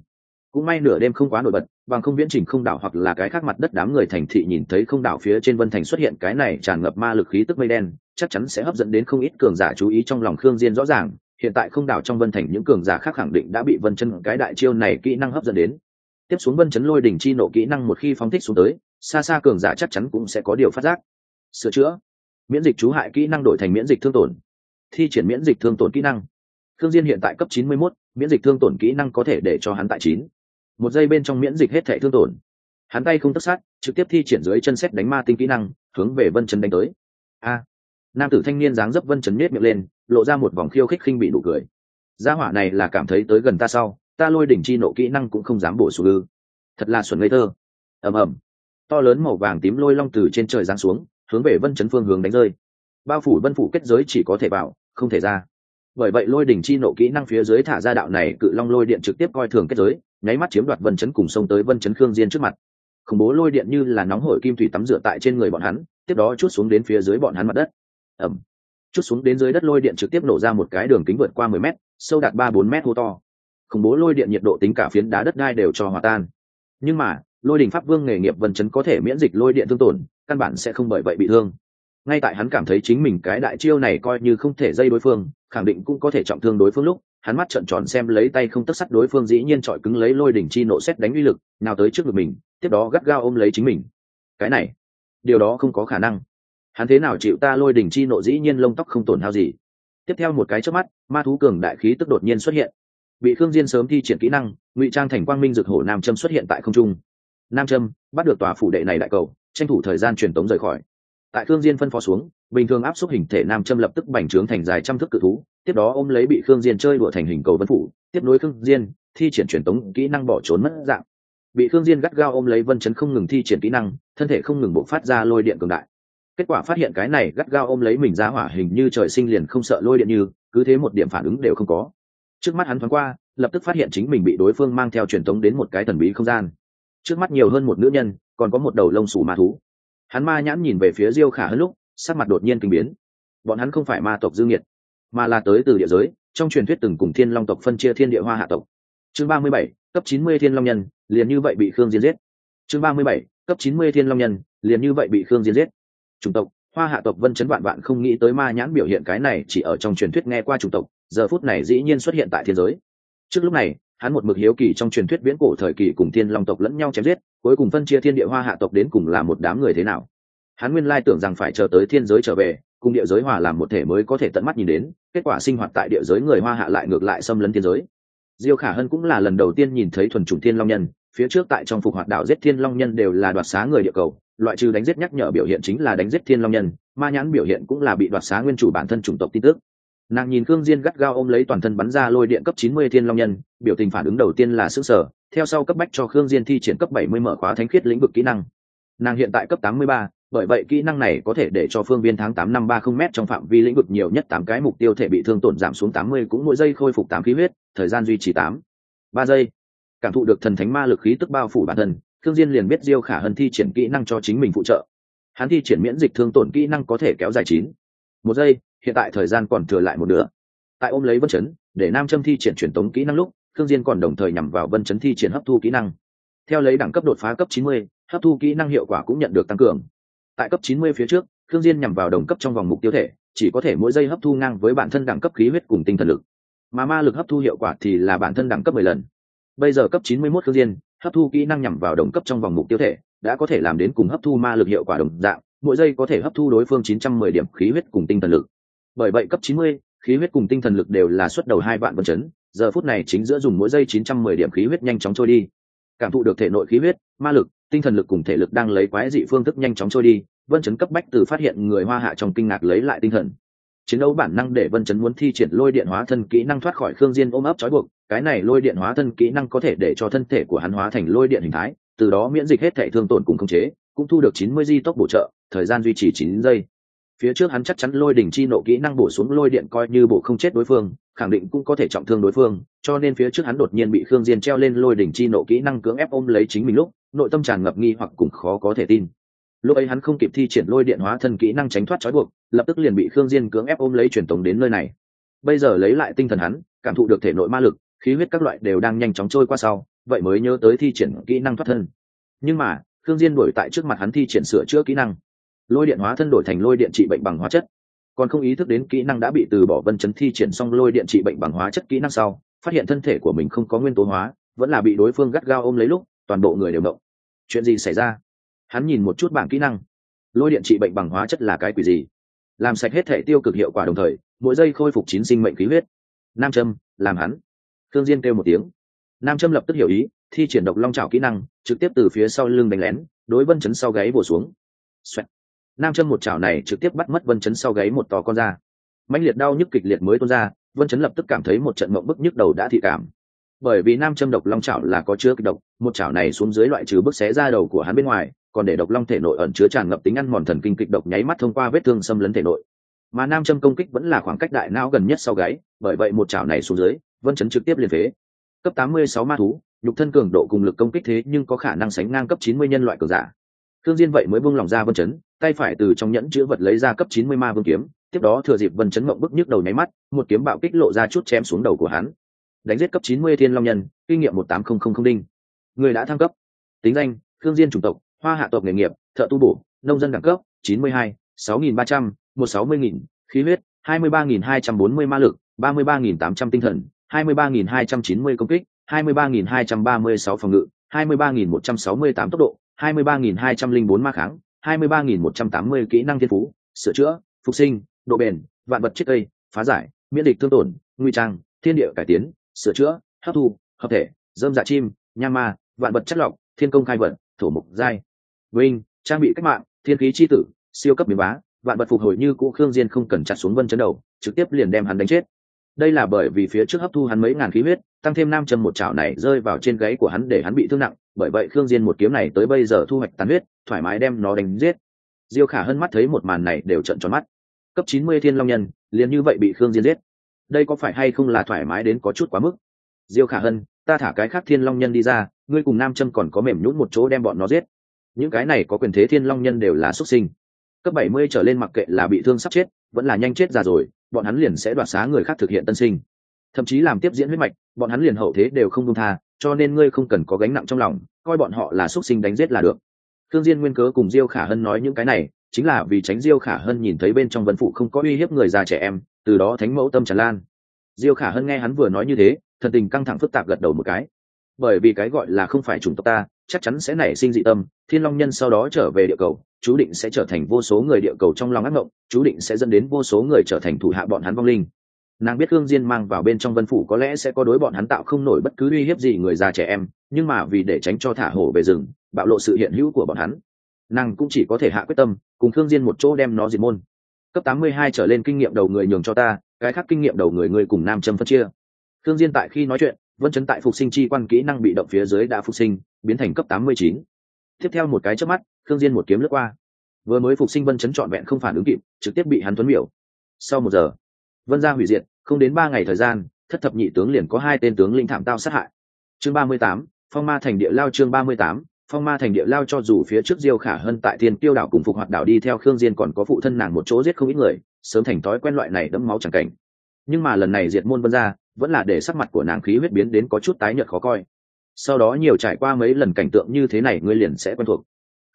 Cũng may nửa đêm không quá nổi bật, bằng không viễn trình không đảo hoặc là cái khác mặt đất đám người thành thị nhìn thấy không đảo phía trên vân thành xuất hiện cái này tràn ngập ma lực khí tức mây đen, chắc chắn sẽ hấp dẫn đến không ít cường giả chú ý trong lòng khương diên rõ ràng, hiện tại không đảo trong vân thành những cường giả khác khẳng định đã bị vân chân cái đại chiêu này kỹ năng hấp dẫn đến. Tiếp xuống vân chấn lôi đỉnh chi nộ kỹ năng một khi phóng thích xuống tới, xa xa cường giả chắc chắn cũng sẽ có điều phát giác. Sửa chữa. Miễn dịch chú hại kỹ năng đổi thành miễn dịch thương tổn thi triển miễn dịch thương tổn kỹ năng Thương Diên hiện tại cấp 91, miễn dịch thương tổn kỹ năng có thể để cho hắn tại 9. Một giây bên trong miễn dịch hết thể thương tổn. Hắn tay không tất sát, trực tiếp thi triển dưới chân xét đánh ma tinh kỹ năng, hướng về Vân Chấn đánh tới. A. nam tử thanh niên dáng dấp Vân Chấn nhếch miệng lên, lộ ra một vòng khiêu khích khinh bị nụ cười. Gia hỏa này là cảm thấy tới gần ta sau, ta lôi đỉnh chi nộ kỹ năng cũng không dám bổ sung ư? Thật là xuẩn ngây thơ. Ầm ầm. To lớn màu vàng tím lôi long từ trên trời giáng xuống, hướng về Vân Chấn phương hướng đánh rơi. Bao phủ Vân phủ kết giới chỉ có thể vào, không thể ra. Bởi vậy lôi đỉnh chi nộ kỹ năng phía dưới thả ra đạo này cự long lôi điện trực tiếp coi thường kết giới, nháy mắt chiếm đoạt vân chấn cùng sông tới vân chấn khương diên trước mặt. Khủng bố lôi điện như là nóng hổi kim thủy tắm rửa tại trên người bọn hắn, tiếp đó chút xuống đến phía dưới bọn hắn mặt đất. Ẩm chút xuống đến dưới đất lôi điện trực tiếp nổ ra một cái đường kính vượt qua mười mét, sâu đạt ba bốn mét hô to. Khủng bố lôi điện nhiệt độ tính cả phiến đá đất đai đều cho hòa tan. Nhưng mà, lôi đình pháp vương nghề nghiệp vân chấn có thể miễn dịch lôi điện thương tổn, căn bản sẽ không bởi vậy bị thương ngay tại hắn cảm thấy chính mình cái đại chiêu này coi như không thể dây đối phương, khẳng định cũng có thể trọng thương đối phương lúc, hắn mắt trợn tròn xem lấy tay không tất sắt đối phương dĩ nhiên trọi cứng lấy lôi đỉnh chi nộ xét đánh uy lực, nào tới trước ngực mình, tiếp đó gắt gao ôm lấy chính mình. Cái này, điều đó không có khả năng. Hắn thế nào chịu ta lôi đỉnh chi nộ dĩ nhiên lông tóc không tổn hao gì. Tiếp theo một cái trước mắt, ma thú cường đại khí tức đột nhiên xuất hiện. Bị khương diên sớm thi triển kỹ năng, ngụy trang thành quang minh dược hổ nam châm xuất hiện tại không trung. Nam châm, bắt được tòa phủ đệ này đại cầu, tranh thủ thời gian truyền tống rời khỏi tại khương diên phân phó xuống, bình thường áp suất hình thể nam châm lập tức bành trướng thành dài trăm thước cự thú, tiếp đó ôm lấy bị khương diên chơi đùa thành hình cầu vân phủ, tiếp nối khương diên, thi triển truyền tống kỹ năng bỏ trốn mất dạng. Bị khương diên gắt gao ôm lấy vân chấn không ngừng thi triển kỹ năng, thân thể không ngừng bộc phát ra lôi điện cường đại. Kết quả phát hiện cái này gắt gao ôm lấy mình ra hỏa hình như trời sinh liền không sợ lôi điện như, cứ thế một điểm phản ứng đều không có. Trước mắt hắn thoáng qua, lập tức phát hiện chính mình bị đối phương mang theo truyền tống đến một cái thần bí không gian. Trước mắt nhiều hơn một nữ nhân, còn có một đầu lông xù ma thú hắn ma nhãn nhìn về phía diêu khả hơn lúc, sắc mặt đột nhiên kinh biến. Bọn hắn không phải ma tộc dương nhiệt mà là tới từ địa giới, trong truyền thuyết từng cùng thiên long tộc phân chia thiên địa hoa hạ tộc. Chương ba mươi bảy, cấp chín mươi thiên long nhân, liền như vậy bị khương diên giết. Chương ba mươi bảy, cấp chín mươi thiên long nhân, liền như vậy bị khương diên giết. Chủng tộc, hoa hạ tộc vân chấn vạn vạn không nghĩ tới ma nhãn biểu hiện cái này chỉ ở trong truyền thuyết nghe qua chủng tộc, giờ phút này dĩ nhiên xuất hiện tại thiên giới. Trước lúc này hắn một mực hiếu kỳ trong truyền thuyết viễn cổ thời kỳ cùng thiên long tộc lẫn nhau chém giết, cuối cùng phân chia thiên địa hoa hạ tộc đến cùng là một đám người thế nào. Hắn nguyên lai tưởng rằng phải chờ tới thiên giới trở về, cùng địa giới hòa làm một thể mới có thể tận mắt nhìn đến, kết quả sinh hoạt tại địa giới người hoa hạ lại ngược lại xâm lấn thiên giới. Diêu khả hân cũng là lần đầu tiên nhìn thấy thuần chủng thiên long nhân, phía trước tại trong phục hoạt đạo giết thiên long nhân đều là đoạt xá người địa cầu, loại trừ đánh giết nhắc nhở biểu hiện chính là đánh giết thiên long nhân, ma nhãn biểu hiện cũng là bị đoạt xá nguyên chủ bản thân chủng tộc tin tức nàng nhìn khương diên gắt gao ôm lấy toàn thân bắn ra lôi điện cấp 90 thiên long nhân biểu tình phản ứng đầu tiên là sức sở theo sau cấp bách cho khương diên thi triển cấp 70 mở khóa thánh khiết lĩnh vực kỹ năng. Nàng hiện tại cấp 83, bởi vậy kỹ năng này có thể để cho phương viên tháng 8 năm 30 m trong phạm vi lĩnh vực nhiều nhất 8 cái mục tiêu thể bị thương tổn giảm xuống 80 cũng mỗi giây khôi phục 8 khí huyết thời gian duy trì 8 3 giây. Cảm thụ được thần thánh ma lực khí tức bao phủ bản thân khương diên liền biết diêu khả hân thi triển kỹ năng cho chính mình phụ trợ. Hắn thi triển miễn dịch thương tổn kỹ năng có thể kéo dài chín một giây hiện tại thời gian còn thừa lại một nửa. Tại ôm lấy vân chấn để nam châm thi triển truyền tống kỹ năng lúc khương diên còn đồng thời nhằm vào vân chấn thi triển hấp thu kỹ năng. Theo lấy đẳng cấp đột phá cấp 90, hấp thu kỹ năng hiệu quả cũng nhận được tăng cường. Tại cấp 90 phía trước khương diên nhằm vào đồng cấp trong vòng mục tiêu thể chỉ có thể mỗi giây hấp thu ngang với bản thân đẳng cấp khí huyết cùng tinh thần lực. Mà ma lực hấp thu hiệu quả thì là bản thân đẳng cấp 10 lần. Bây giờ cấp 91 khương diên hấp thu kỹ năng nhằm vào đồng cấp trong vòng mục tiêu thể đã có thể làm đến cùng hấp thu ma lực hiệu quả đồng dạng mỗi giây có thể hấp thu đối phương 910 điểm khí huyết cùng tinh thần lực bởi vậy cấp 90, khí huyết cùng tinh thần lực đều là xuất đầu hai vạn vân chấn. Giờ phút này chính giữa dùng mỗi giây 910 điểm khí huyết nhanh chóng trôi đi. Cảm thụ được thể nội khí huyết ma lực tinh thần lực cùng thể lực đang lấy quái dị phương thức nhanh chóng trôi đi vân chấn cấp bách từ phát hiện người hoa hạ trong kinh ngạc lấy lại tinh thần. Chiến đấu bản năng để vân chấn muốn thi triển lôi điện hóa thân kỹ năng thoát khỏi khương diên ôm ấp trói buộc cái này lôi điện hóa thân kỹ năng có thể để cho thân thể của hắn hóa thành lôi điện hình thái từ đó miễn dịch hết thể thương tổn cùng khống chế cũng thu được 90 di tốc bổ trợ thời gian duy trì 9 giây phía trước hắn chắc chắn lôi đỉnh chi nộ kỹ năng bổ xuống lôi điện coi như bộ không chết đối phương, khẳng định cũng có thể trọng thương đối phương, cho nên phía trước hắn đột nhiên bị khương diên treo lên lôi đỉnh chi nộ kỹ năng cưỡng ép ôm lấy chính mình lúc, nội tâm tràn ngập nghi hoặc cũng khó có thể tin. Lúc ấy hắn không kịp thi triển lôi điện hóa thân kỹ năng tránh thoát trói buộc, lập tức liền bị khương diên cưỡng ép ôm lấy truyền tống đến nơi này. Bây giờ lấy lại tinh thần hắn, cảm thụ được thể nội ma lực, khí huyết các loại đều đang nhanh chóng trôi qua sau, vậy mới nhớ tới thi triển kỹ năng thoát thân. Nhưng mà, khương diên đuổi tại trước mặt hắn thi triển sửa chữa kỹ năng lôi điện hóa thân đổi thành lôi điện trị bệnh bằng hóa chất. Còn không ý thức đến kỹ năng đã bị từ bỏ vân chấn thi triển xong lôi điện trị bệnh bằng hóa chất kỹ năng sau, phát hiện thân thể của mình không có nguyên tố hóa, vẫn là bị đối phương gắt gao ôm lấy lúc, toàn bộ người đều động. Chuyện gì xảy ra? Hắn nhìn một chút bảng kỹ năng. Lôi điện trị bệnh bằng hóa chất là cái quỷ gì? Làm sạch hết thể tiêu cực hiệu quả đồng thời, mỗi giây khôi phục chín sinh mệnh khí huyết. Nam châm, làm hắn. Thương diên kêu một tiếng. Nam châm lập tức hiểu ý, thi triển độc long trào kỹ năng, trực tiếp từ phía sau lưng đánh lén, đối vân chấn sau gáy bổ xuống. Xoẹt nam châm một chảo này trực tiếp bắt mất vân chấn sau gáy một tò con ra mãnh liệt đau nhức kịch liệt mới tuôn ra, vân chấn lập tức cảm thấy một trận mộng bức nhức đầu đã thị cảm. Bởi vì nam châm độc long chảo là có chứa kịch độc, một chảo này xuống dưới loại trừ bức xé ra đầu của hắn bên ngoài, còn để độc long thể nội ẩn chứa tràn ngập tính ăn mòn thần kinh kịch độc nháy mắt thông qua vết thương xâm lấn thể nội. Mà nam châm công kích vẫn là khoảng cách đại não gần nhất sau gáy, bởi vậy một chảo này xuống dưới, vân chấn trực tiếp liền phế. Cấp 86 ma thú, nhục thân cường độ cùng lực công kích thế nhưng có khả năng sánh ngang cấp chín mươi nhân loại cường giả thương diên vậy mới buông lòng ra vân chấn, tay phải từ trong nhẫn chứa vật lấy ra cấp chín mươi ma vương kiếm, tiếp đó thừa dịp vân chấn mộng bức nhức đầu nháy mắt, một kiếm bạo kích lộ ra chút chém xuống đầu của hắn. Đánh giết cấp chín mươi thiên long nhân, kinh nghiệm một tám không không không đinh. Người đã thăng cấp. Tính danh thương diên chủng tộc, hoa hạ tộc nghề nghiệp, thợ tu bổ, nông dân đẳng cấp, chín mươi hai, sáu nghìn ba trăm, một sáu mươi nghìn, khí huyết, hai mươi ba nghìn hai trăm bốn mươi ma lực, ba mươi ba nghìn tám trăm tinh thần, hai mươi ba nghìn hai trăm chín mươi công kích, hai mươi ba nghìn hai trăm ba mươi sáu phòng ngự, hai mươi ba nghìn một trăm sáu mươi tám tốc độ hai mươi ba nghìn hai trăm linh bốn ma kháng, hai mươi ba nghìn một trăm tám mươi kỹ năng thiên phú, sửa chữa, phục sinh, độ bền, vạn vật chết cây, phá giải, miễn địch thương tổn, nguy trang, thiên địa cải tiến, sửa chữa, hấp thu, hợp thể, dơm dạ chim nham ma, vạn vật chất lọc, thiên công khai vật thổ mục giai. Vinh, trang bị cách mạng, thiên khí chi tử, siêu cấp biến bá, vạn vật phục hồi như cũ khương diên không cần chặt xuống vân chấn đầu, trực tiếp liền đem hắn đánh chết đây là bởi vì phía trước hấp thu hắn mấy ngàn khí huyết, tăng thêm nam châm một chảo này rơi vào trên gáy của hắn để hắn bị thương nặng, bởi vậy khương diên một kiếm này tới bây giờ thu hoạch tàn huyết, thoải mái đem nó đánh giết. Diêu khả hân mắt thấy một màn này đều trợn tròn mắt. Cấp chín mươi thiên long nhân, liền như vậy bị khương diên giết. Đây có phải hay không là thoải mái đến có chút quá mức? Diêu khả hân, ta thả cái khác thiên long nhân đi ra, ngươi cùng nam châm còn có mềm nhũn một chỗ đem bọn nó giết. Những cái này có quyền thế thiên long nhân đều là xuất sinh. Cấp bảy mươi trở lên mặc kệ là bị thương sắp chết vẫn là nhanh chết già rồi, bọn hắn liền sẽ đoạt xá người khác thực hiện tân sinh. Thậm chí làm tiếp diễn huyết mạch, bọn hắn liền hậu thế đều không công tha, cho nên ngươi không cần có gánh nặng trong lòng, coi bọn họ là xuất sinh đánh giết là được. Thương diên nguyên cớ cùng diêu khả hân nói những cái này, chính là vì tránh diêu khả hân nhìn thấy bên trong vân phụ không có uy hiếp người già trẻ em, từ đó thánh mẫu tâm tràn lan. Diêu khả hân nghe hắn vừa nói như thế, thần tình căng thẳng phức tạp gật đầu một cái bởi vì cái gọi là không phải chủng tộc ta, chắc chắn sẽ nảy sinh dị tâm, thiên long nhân sau đó trở về địa cầu, chú định sẽ trở thành vô số người địa cầu trong lòng ác mộng, chú định sẽ dẫn đến vô số người trở thành thủ hạ bọn hắn vong linh. Nàng biết hương diên mang vào bên trong vân phủ có lẽ sẽ có đối bọn hắn tạo không nổi bất cứ uy hiếp gì người già trẻ em, nhưng mà vì để tránh cho thả hổ về rừng, bạo lộ sự hiện hữu của bọn hắn, nàng cũng chỉ có thể hạ quyết tâm, cùng thương diên một chỗ đem nó diệt môn. Cấp 82 trở lên kinh nghiệm đầu người nhường cho ta, cái khác kinh nghiệm đầu người người cùng nam châm phân chia. Thương diên tại khi nói chuyện vân chấn tại phục sinh chi quan kỹ năng bị động phía dưới đã phục sinh biến thành cấp 89. tiếp theo một cái chớp mắt thương diên một kiếm lướt qua. Vừa mới phục sinh vân chấn trọn vẹn không phản ứng kịp trực tiếp bị hắn tuấn miểu. Sau một giờ vân gia hủy diệt không đến ba ngày thời gian thất thập nhị tướng liền có hai tên tướng linh thảm tao sát hại. Chương 38, phong ma thành địa lao chương 38, phong ma thành địa lao cho dù phía trước diêu khả hơn tại thiên tiêu đảo cùng phục hoạt đảo đi theo khương diên còn có phụ thân nàng một chỗ giết không ít người sớm thành thói quen loại này đẫm máu chẳng cảnh. Nhưng mà lần này diệt môn vân gia vẫn là để sắc mặt của nàng khí huyết biến đến có chút tái nhợt khó coi sau đó nhiều trải qua mấy lần cảnh tượng như thế này ngươi liền sẽ quen thuộc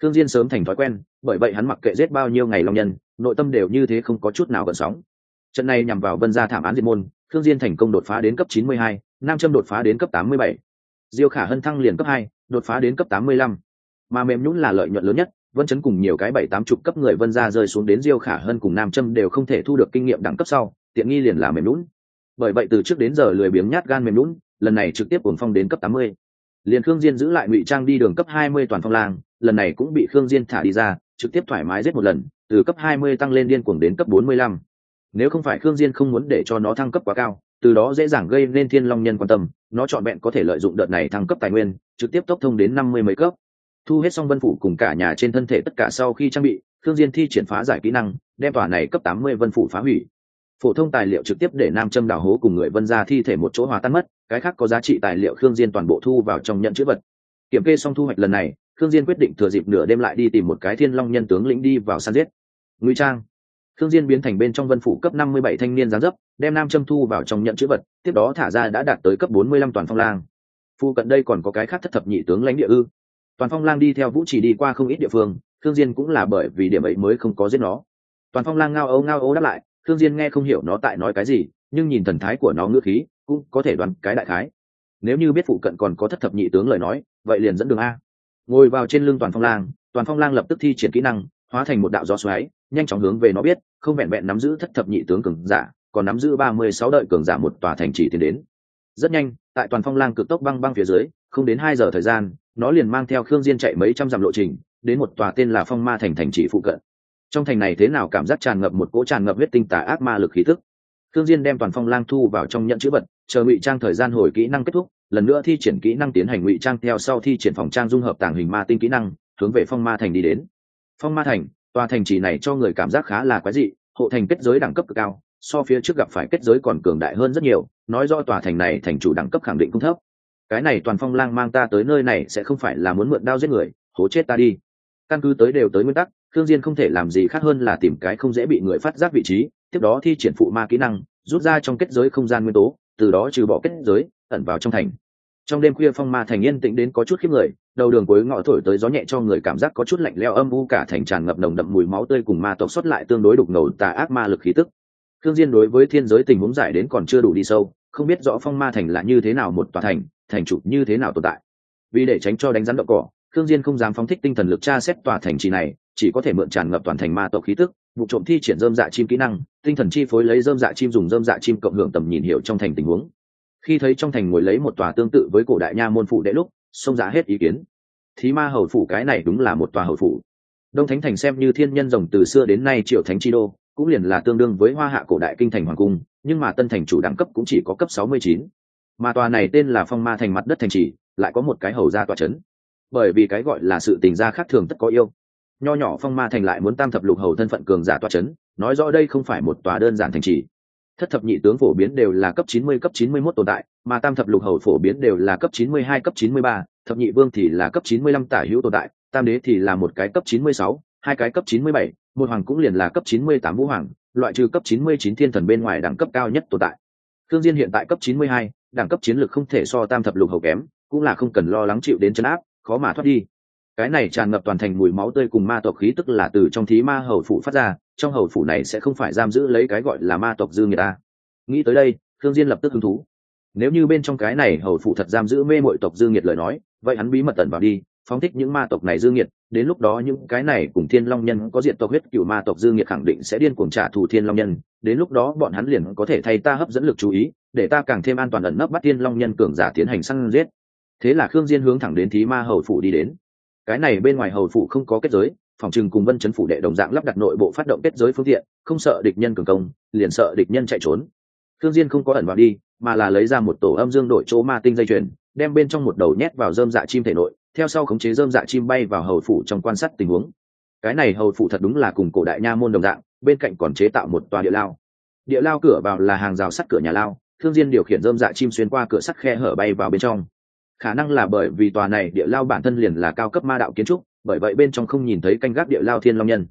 thương diên sớm thành thói quen bởi vậy hắn mặc kệ giết bao nhiêu ngày long nhân nội tâm đều như thế không có chút nào gợn sóng trận này nhằm vào vân gia thảm án diệt môn thương diên thành công đột phá đến cấp 92, nam châm đột phá đến cấp 87. diêu khả hân thăng liền cấp 2, đột phá đến cấp 85. mà mềm nhũn là lợi nhuận lớn nhất vân chấn cùng nhiều cái bảy tám chục cấp người vân gia rơi xuống đến diêu khả hân cùng nam châm đều không thể thu được kinh nghiệm đẳng cấp sau tiện nghi liền là mềm nhũn bởi vậy từ trước đến giờ lười biếng nhát gan mềm nhũn, lần này trực tiếp ổn phong đến cấp 80. liền khương diên giữ lại ngụy trang đi đường cấp 20 toàn phong lang, lần này cũng bị khương diên thả đi ra, trực tiếp thoải mái giết một lần, từ cấp 20 tăng lên điên cuồng đến cấp 45. nếu không phải khương diên không muốn để cho nó thăng cấp quá cao, từ đó dễ dàng gây nên thiên long nhân quan tâm, nó chọn vẹn có thể lợi dụng đợt này thăng cấp tài nguyên, trực tiếp tốc thông đến năm mươi mấy cấp thu hết xong vân phủ cùng cả nhà trên thân thể tất cả sau khi trang bị, khương diên thi triển phá giải kỹ năng, đem tòa này cấp 80 vân phủ phá hủy phổ thông tài liệu trực tiếp để nam châm đào hố cùng người vân ra thi thể một chỗ hòa tan mất, cái khác có giá trị tài liệu khương diên toàn bộ thu vào trong nhận chữ vật. Kiểm kê xong thu hoạch lần này, khương diên quyết định thừa dịp nửa đêm lại đi tìm một cái thiên long nhân tướng lĩnh đi vào săn giết. Ngụy trang. Khương diên biến thành bên trong vân phủ cấp 57 thanh niên giáng dấp, đem nam châm thu vào trong nhận chữ vật, tiếp đó thả ra đã đạt tới cấp 45 toàn phong lang. Phu cận đây còn có cái khác thất thập nhị tướng lãnh địa ư. Toàn phong lang đi theo vũ chỉ đi qua không ít địa phương, khương diên cũng là bởi vì điểm ấy mới không có giết nó. Toàn phong lang ngao ấu ngao ấu đáp lại thương diên nghe không hiểu nó tại nói cái gì, nhưng nhìn thần thái của nó ngữ khí, cũng có thể đoán cái đại khái. Nếu như biết phụ cận còn có thất thập nhị tướng lời nói, vậy liền dẫn đường a. Ngồi vào trên lưng toàn phong lang, toàn phong lang lập tức thi triển kỹ năng, hóa thành một đạo gió xoáy, nhanh chóng hướng về nó biết, không vẹn vẹn nắm giữ thất thập nhị tướng cường giả, còn nắm giữ ba mươi sáu đợi cường giả một tòa thành trì tiến đến. Rất nhanh, tại toàn phong lang cực tốc băng băng phía dưới, không đến hai giờ thời gian, nó liền mang theo khương diên chạy mấy trăm dặm lộ trình, đến một tòa tên là phong ma thành thành trì phụ cận trong thành này thế nào cảm giác tràn ngập một cỗ tràn ngập huyết tinh tà ác ma lực khí tức. Thương diên đem toàn phong lang thu vào trong nhận chữ vật, chờ ngụy trang thời gian hồi kỹ năng kết thúc, lần nữa thi triển kỹ năng tiến hành ngụy trang theo sau thi triển phòng trang dung hợp tàng hình ma tinh kỹ năng, hướng về phong ma thành đi đến. Phong ma thành, tòa thành trì này cho người cảm giác khá là quái dị, hộ thành kết giới đẳng cấp cực cao, so phía trước gặp phải kết giới còn cường đại hơn rất nhiều, nói do tòa thành này thành chủ đẳng cấp khẳng định không thấp. Cái này toàn phong lang mang ta tới nơi này sẽ không phải là muốn mượn đao giết người, hố chết ta đi. Căn cứ tới đều tới nguyên tắc Khương diên không thể làm gì khác hơn là tìm cái không dễ bị người phát giác vị trí, tiếp đó thi triển phụ ma kỹ năng, rút ra trong kết giới không gian nguyên tố, từ đó trừ bỏ kết giới, ẩn vào trong thành. Trong đêm khuya phong ma thành yên tĩnh đến có chút khiếp người, đầu đường cuối ngõ thổi tới gió nhẹ cho người cảm giác có chút lạnh lẽo âm u, cả thành tràn ngập nồng đậm mùi máu tươi cùng ma tộc xuất lại tương đối đục ngầu tà ác ma lực khí tức. Khương diên đối với thiên giới tình huống giải đến còn chưa đủ đi sâu, không biết rõ phong ma thành là như thế nào một tòa thành thành chủ như thế nào tồn tại. Vì để tránh cho đánh rắn động cỏ, Khương diên không dám phóng thích tinh thần lực tra xét tòa thành trì này chỉ có thể mượn tràn ngập toàn thành ma tộc khí tức, vụ trộm thi triển dơm dạ chim kỹ năng, tinh thần chi phối lấy dơm dạ chim dùng dơm dạ chim cộng hưởng tầm nhìn hiểu trong thành tình huống. Khi thấy trong thành ngồi lấy một tòa tương tự với cổ đại nha môn phủ đệ lúc xông giá dạ hết ý kiến. Thí ma hầu phủ cái này đúng là một tòa hầu phủ. Đông thánh thành xem như thiên nhân rồng từ xưa đến nay triệu thánh chi đô, cũng liền là tương đương với hoa hạ cổ đại kinh thành hoàng cung, nhưng mà tân thành chủ đẳng cấp cũng chỉ có cấp sáu mươi chín. Mà tòa này tên là phong ma thành mặt đất thành trì, lại có một cái hầu ra tòa c h ấ n bởi vì cái gọi là sự tình gia khác thường tất có yêu nho nhỏ phong ma thành lại muốn tam thập lục hầu thân phận cường giả tòa c h ấ n nói rõ đây không phải một tòa đơn giản thành trì thất thập nhị tướng phổ biến đều là cấp chín mươi cấp chín mươi mốt tồn tại mà tam thập lục hầu phổ biến đều là cấp chín mươi hai cấp chín mươi ba thập nhị vương thì là cấp chín mươi lăm tả hữu tồn tại tam đế thì là một cái cấp chín mươi sáu hai cái cấp chín mươi bảy một hoàng cũng liền là cấp chín mươi tám vũ hoàng loại trừ cấp chín mươi chín thiên thần bên ngoài đẳng cấp cao nhất tồn tại thương diên hiện tại cấp chín mươi hai đẳng cấp chiến lược không thể so tam thập lục hầu kém cũng là không cần lo lắng chịu đến chấn áp khó mà thoát đi cái này tràn ngập toàn thành mùi máu tươi cùng ma tộc khí tức là từ trong thí ma hầu phủ phát ra, trong hầu phủ này sẽ không phải giam giữ lấy cái gọi là ma tộc dư người ta. Nghĩ tới đây thương diên lập tức hứng thú. Nếu như bên trong cái này hầu phủ thật giam giữ mê mội tộc dư nghiệt lời nói, vậy hắn bí mật tẩn vào đi, phóng thích những ma tộc này dư nghiệt, đến lúc đó những cái này cùng thiên long nhân có diện tộc huyết cựu ma tộc dư nghiệt khẳng định sẽ điên cuồng trả thù thiên long nhân, đến lúc đó bọn hắn liền có thể thay ta hấp dẫn lực chú ý, để ta càng thêm an toàn ẩn nấp bắt thiên long nhân cường giả tiến hành săn giết. Thế là khương diên hướng thẳng đến thí ma hầu phủ đi đến cái này bên ngoài hầu phủ không có kết giới, phòng trừng cùng vân chấn phủ đệ đồng dạng lắp đặt nội bộ phát động kết giới phương tiện, không sợ địch nhân cường công, liền sợ địch nhân chạy trốn. Thương diên không có ẩn vào đi, mà là lấy ra một tổ âm dương đội chỗ ma tinh dây chuyền, đem bên trong một đầu nhét vào dơm dạ chim thể nội, theo sau khống chế dơm dạ chim bay vào hầu phủ trong quan sát tình huống. Cái này hầu phủ thật đúng là cùng cổ đại nha môn đồng dạng, bên cạnh còn chế tạo một tòa địa lao. Địa lao cửa vào là hàng rào sắt cửa nhà lao thương diên điều khiển dơm dạ chim xuyên qua cửa sắt khe hở bay vào bên trong khả năng là bởi vì tòa này địa lao bản thân liền là cao cấp ma đạo kiến trúc, bởi vậy bên trong không nhìn thấy canh gác địa lao thiên long nhân.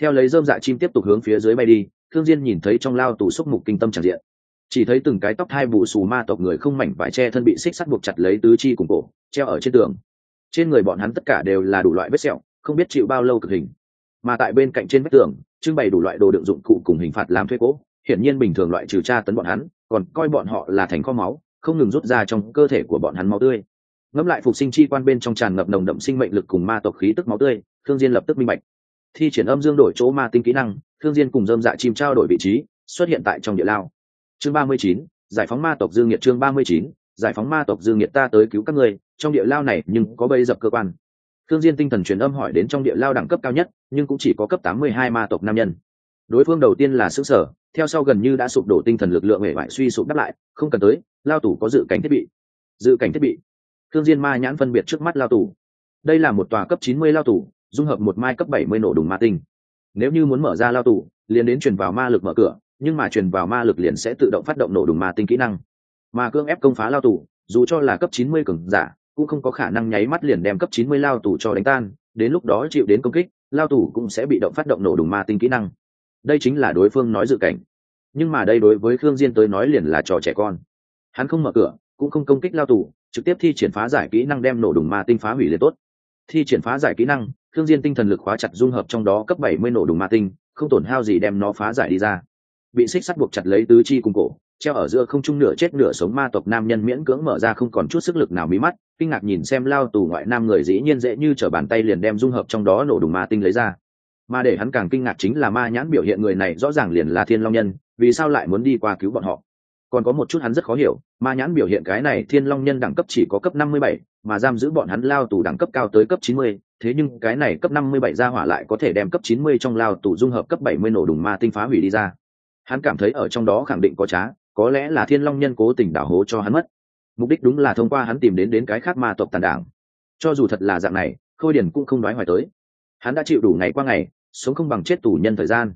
Theo lấy dơm dạ chim tiếp tục hướng phía dưới bay đi thương diên nhìn thấy trong lao tủ xúc mục kinh tâm tràn diện. Chỉ thấy từng cái tóc hai vụ xù ma tộc người không mảnh vải che thân bị xích sắt buộc chặt lấy tứ chi cùng cổ, treo ở trên tường. Trên người bọn hắn tất cả đều là đủ loại vết sẹo, không biết chịu bao lâu cực hình. Mà tại bên cạnh trên vách tường, trưng bày đủ loại đồ đựng dụng cụ cùng hình phạt làm thuê cố hiển nhiên bình thường loại trừ tra tấn bọn hắn, còn coi bọn họ là thành kho máu không ngừng rút ra trong cơ thể của bọn hắn máu tươi. Ngẫm lại phục sinh chi quan bên trong tràn ngập nồng đậm sinh mệnh lực cùng ma tộc khí tức máu tươi thương diên lập tức minh bạch. Thi triển âm dương đổi chỗ ma tinh kỹ năng thương diên cùng dâm dạ chim trao đổi vị trí, xuất hiện tại trong địa lao. Chương ba mươi chín, giải phóng ma tộc dương nhiệt chương ba mươi chín, giải phóng ma tộc dương nhiệt ta tới cứu các ngươi, trong địa lao này nhưng có bây dập cơ quan. Thương diên tinh thần truyền âm hỏi đến trong địa lao đẳng cấp cao nhất, nhưng cũng chỉ có cấp tám mươi hai ma tộc nam nhân đối phương đầu tiên là xứ sở, theo sau gần như đã sụp đổ tinh thần lực lượng hệ vải suy sụp đắp lại, không cần tới, lao tù có dự cảnh thiết bị. Dự cảnh thiết bị. Thương diên ma nhãn phân biệt trước mắt lao tù. Đây là một tòa cấp chín mươi lao tù, dung hợp một mai cấp bảy mươi nổ đùng ma tinh. Nếu như muốn mở ra lao tù, liền đến truyền vào ma lực mở cửa, nhưng mà truyền vào ma lực liền sẽ tự động phát động nổ đùng ma tinh kỹ năng. Mà cưỡng ép công phá lao tù, dù cho là cấp chín mươi cường giả, cũng không có khả năng nháy mắt liền đem cấp chín mươi lao tù cho đánh tan, đến lúc đó chịu đến công kích, lao tù cũng sẽ bị động phát động nổ đùng ma tinh kỹ năng đây chính là đối phương nói dự cảnh. Nhưng mà đây đối với khương diên tới nói liền là trò trẻ con. Hắn không mở cửa, cũng không công kích lao tù, trực tiếp thi triển phá giải kỹ năng đem nổ đùng ma tinh phá hủy liền tốt. Thi triển phá giải kỹ năng, khương diên tinh thần lực khóa chặt dung hợp trong đó cấp bảy mươi nổ đùng ma tinh, không tổn hao gì đem nó phá giải đi ra. Bị xích sắt buộc chặt lấy tứ chi cùng cổ, treo ở giữa không trung nửa chết nửa sống ma tộc nam nhân miễn cưỡng mở ra không còn chút sức lực nào mí mắt, kinh ngạc nhìn xem lao tù ngoại nam người dĩ nhiên dễ như trở bàn tay liền đem dung hợp trong đó nổ đùng ma tinh lấy ra mà để hắn càng kinh ngạc chính là ma nhãn biểu hiện người này rõ ràng liền là thiên long nhân, vì sao lại muốn đi qua cứu bọn họ? Còn có một chút hắn rất khó hiểu, ma nhãn biểu hiện cái này thiên long nhân đẳng cấp chỉ có cấp năm mươi bảy, mà giam giữ bọn hắn lao tù đẳng cấp cao tới cấp chín mươi, thế nhưng cái này cấp năm mươi bảy ra hỏa lại có thể đem cấp chín mươi trong lao tù dung hợp cấp bảy mươi nổ đùng ma tinh phá hủy đi ra. Hắn cảm thấy ở trong đó khẳng định có trá, có lẽ là thiên long nhân cố tình đảo hố cho hắn mất. Mục đích đúng là thông qua hắn tìm đến đến cái khác ma tộc tàn đảng. Cho dù thật là dạng này, khôi điển cũng không nói hoài tới hắn đã chịu đủ ngày qua ngày, sống không bằng chết tù nhân thời gian.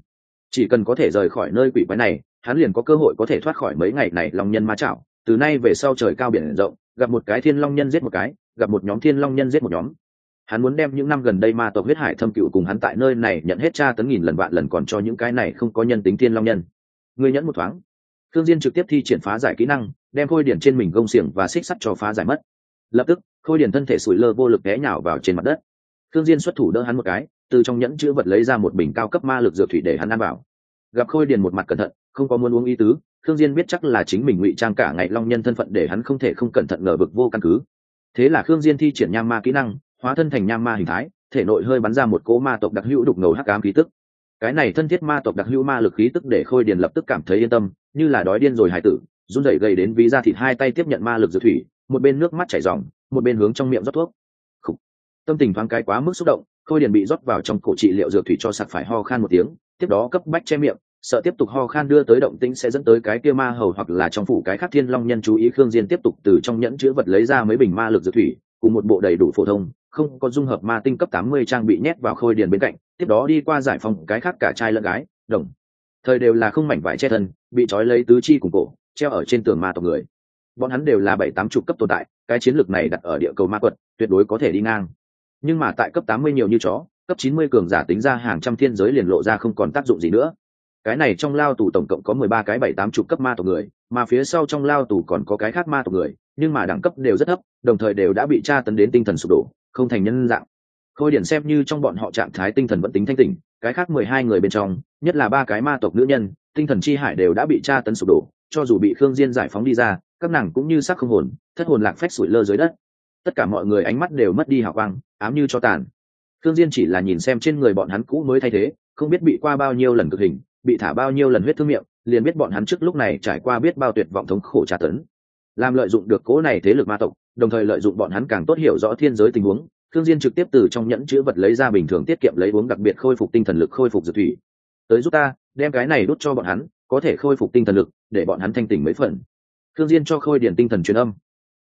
Chỉ cần có thể rời khỏi nơi quỷ quái này, hắn liền có cơ hội có thể thoát khỏi mấy ngày này lòng nhân ma chảo. Từ nay về sau trời cao biển rộng, gặp một cái thiên long nhân giết một cái, gặp một nhóm thiên long nhân giết một nhóm. Hắn muốn đem những năm gần đây ma tộc huyết hải thâm cựu cùng hắn tại nơi này nhận hết tra tấn nghìn lần vạn lần còn cho những cái này không có nhân tính thiên long nhân. Người nhẫn một thoáng. Thương diên trực tiếp thi triển phá giải kỹ năng, đem khôi điển trên mình gông xiềng và xích sắt cho phá giải mất. Lập tức, khôi điển thân thể sủi lơ vô lực té nhào vào trên mặt đất thương diên xuất thủ đỡ hắn một cái, từ trong nhẫn chứa vật lấy ra một bình cao cấp ma lực dược thủy để hắn ăn vào. Gặp khôi Điền một mặt cẩn thận, không có muốn uống ý tứ thương diên biết chắc là chính mình ngụy trang cả ngày long nhân thân phận để hắn không thể không cẩn thận ngờ vực vô căn cứ. Thế là khương diên thi triển nham ma kỹ năng, hóa thân thành nham ma hình thái, thể nội hơi bắn ra một cỗ ma tộc đặc hữu đục ngầu hắc ám khí tức. Cái này thân thiết ma tộc đặc hữu ma lực khí tức để khôi điền lập tức cảm thấy yên tâm, như là đói điên rồi hải tử, run rẩy gầy đến ví ra thịt hai tay tiếp nhận ma lực dược thủy, một bên nước mắt chảy ròng, một bên hướng trong miệng rót thuốc tâm tình thoáng cái quá mức xúc động, khôi điền bị rót vào trong cổ trị liệu dược thủy cho sặc phải ho khan một tiếng, tiếp đó cấp bách che miệng, sợ tiếp tục ho khan đưa tới động tĩnh sẽ dẫn tới cái kia ma hầu hoặc là trong phủ cái khác thiên long nhân chú ý khương diên tiếp tục từ trong nhẫn chứa vật lấy ra mấy bình ma lực dược thủy, cùng một bộ đầy đủ phổ thông, không có dung hợp ma tinh cấp tám mươi trang bị nhét vào khôi điền bên cạnh, tiếp đó đi qua giải phòng cái khác cả trai lẫn gái, đồng. Thời đều là không mảnh vải che thân, bị trói lấy tứ chi cùng cổ, treo ở trên tường ma tộc người. Bọn hắn đều là bảy tám chục cấp tồn tại, cái chiến lược này đặt ở địa cầu ma quật, tuyệt đối có thể đi ngang nhưng mà tại cấp tám mươi nhiều như chó, cấp chín mươi cường giả tính ra hàng trăm thiên giới liền lộ ra không còn tác dụng gì nữa. Cái này trong lao tù tổng cộng có mười ba cái bảy tám chục cấp ma tộc người, mà phía sau trong lao tù còn có cái khác ma tộc người, nhưng mà đẳng cấp đều rất thấp, đồng thời đều đã bị tra tấn đến tinh thần sụp đổ, không thành nhân dạng. Khôi điển xem như trong bọn họ trạng thái tinh thần vẫn tính thanh tỉnh, cái khác mười hai người bên trong, nhất là ba cái ma tộc nữ nhân, tinh thần chi hải đều đã bị tra tấn sụp đổ, cho dù bị khương diên giải phóng đi ra, các nàng cũng như xác không hồn, thất hồn lạc phách sủi lơ dưới đất tất cả mọi người ánh mắt đều mất đi hào quang, ám như cho tàn. Thương diên chỉ là nhìn xem trên người bọn hắn cũ mới thay thế, không biết bị qua bao nhiêu lần cực hình, bị thả bao nhiêu lần huyết thương miệng, liền biết bọn hắn trước lúc này trải qua biết bao tuyệt vọng thống khổ tra tấn. Làm lợi dụng được cố này thế lực ma tộc, đồng thời lợi dụng bọn hắn càng tốt hiểu rõ thiên giới tình huống thương diên trực tiếp từ trong nhẫn chứa vật lấy ra bình thường tiết kiệm lấy uống đặc biệt khôi phục tinh thần lực khôi phục dược thủy. Tới giúp ta, đem cái này đút cho bọn hắn, có thể khôi phục tinh thần lực, để bọn hắn thanh tỉnh mấy phần. Thương diên cho khôi điển tinh thần truyền âm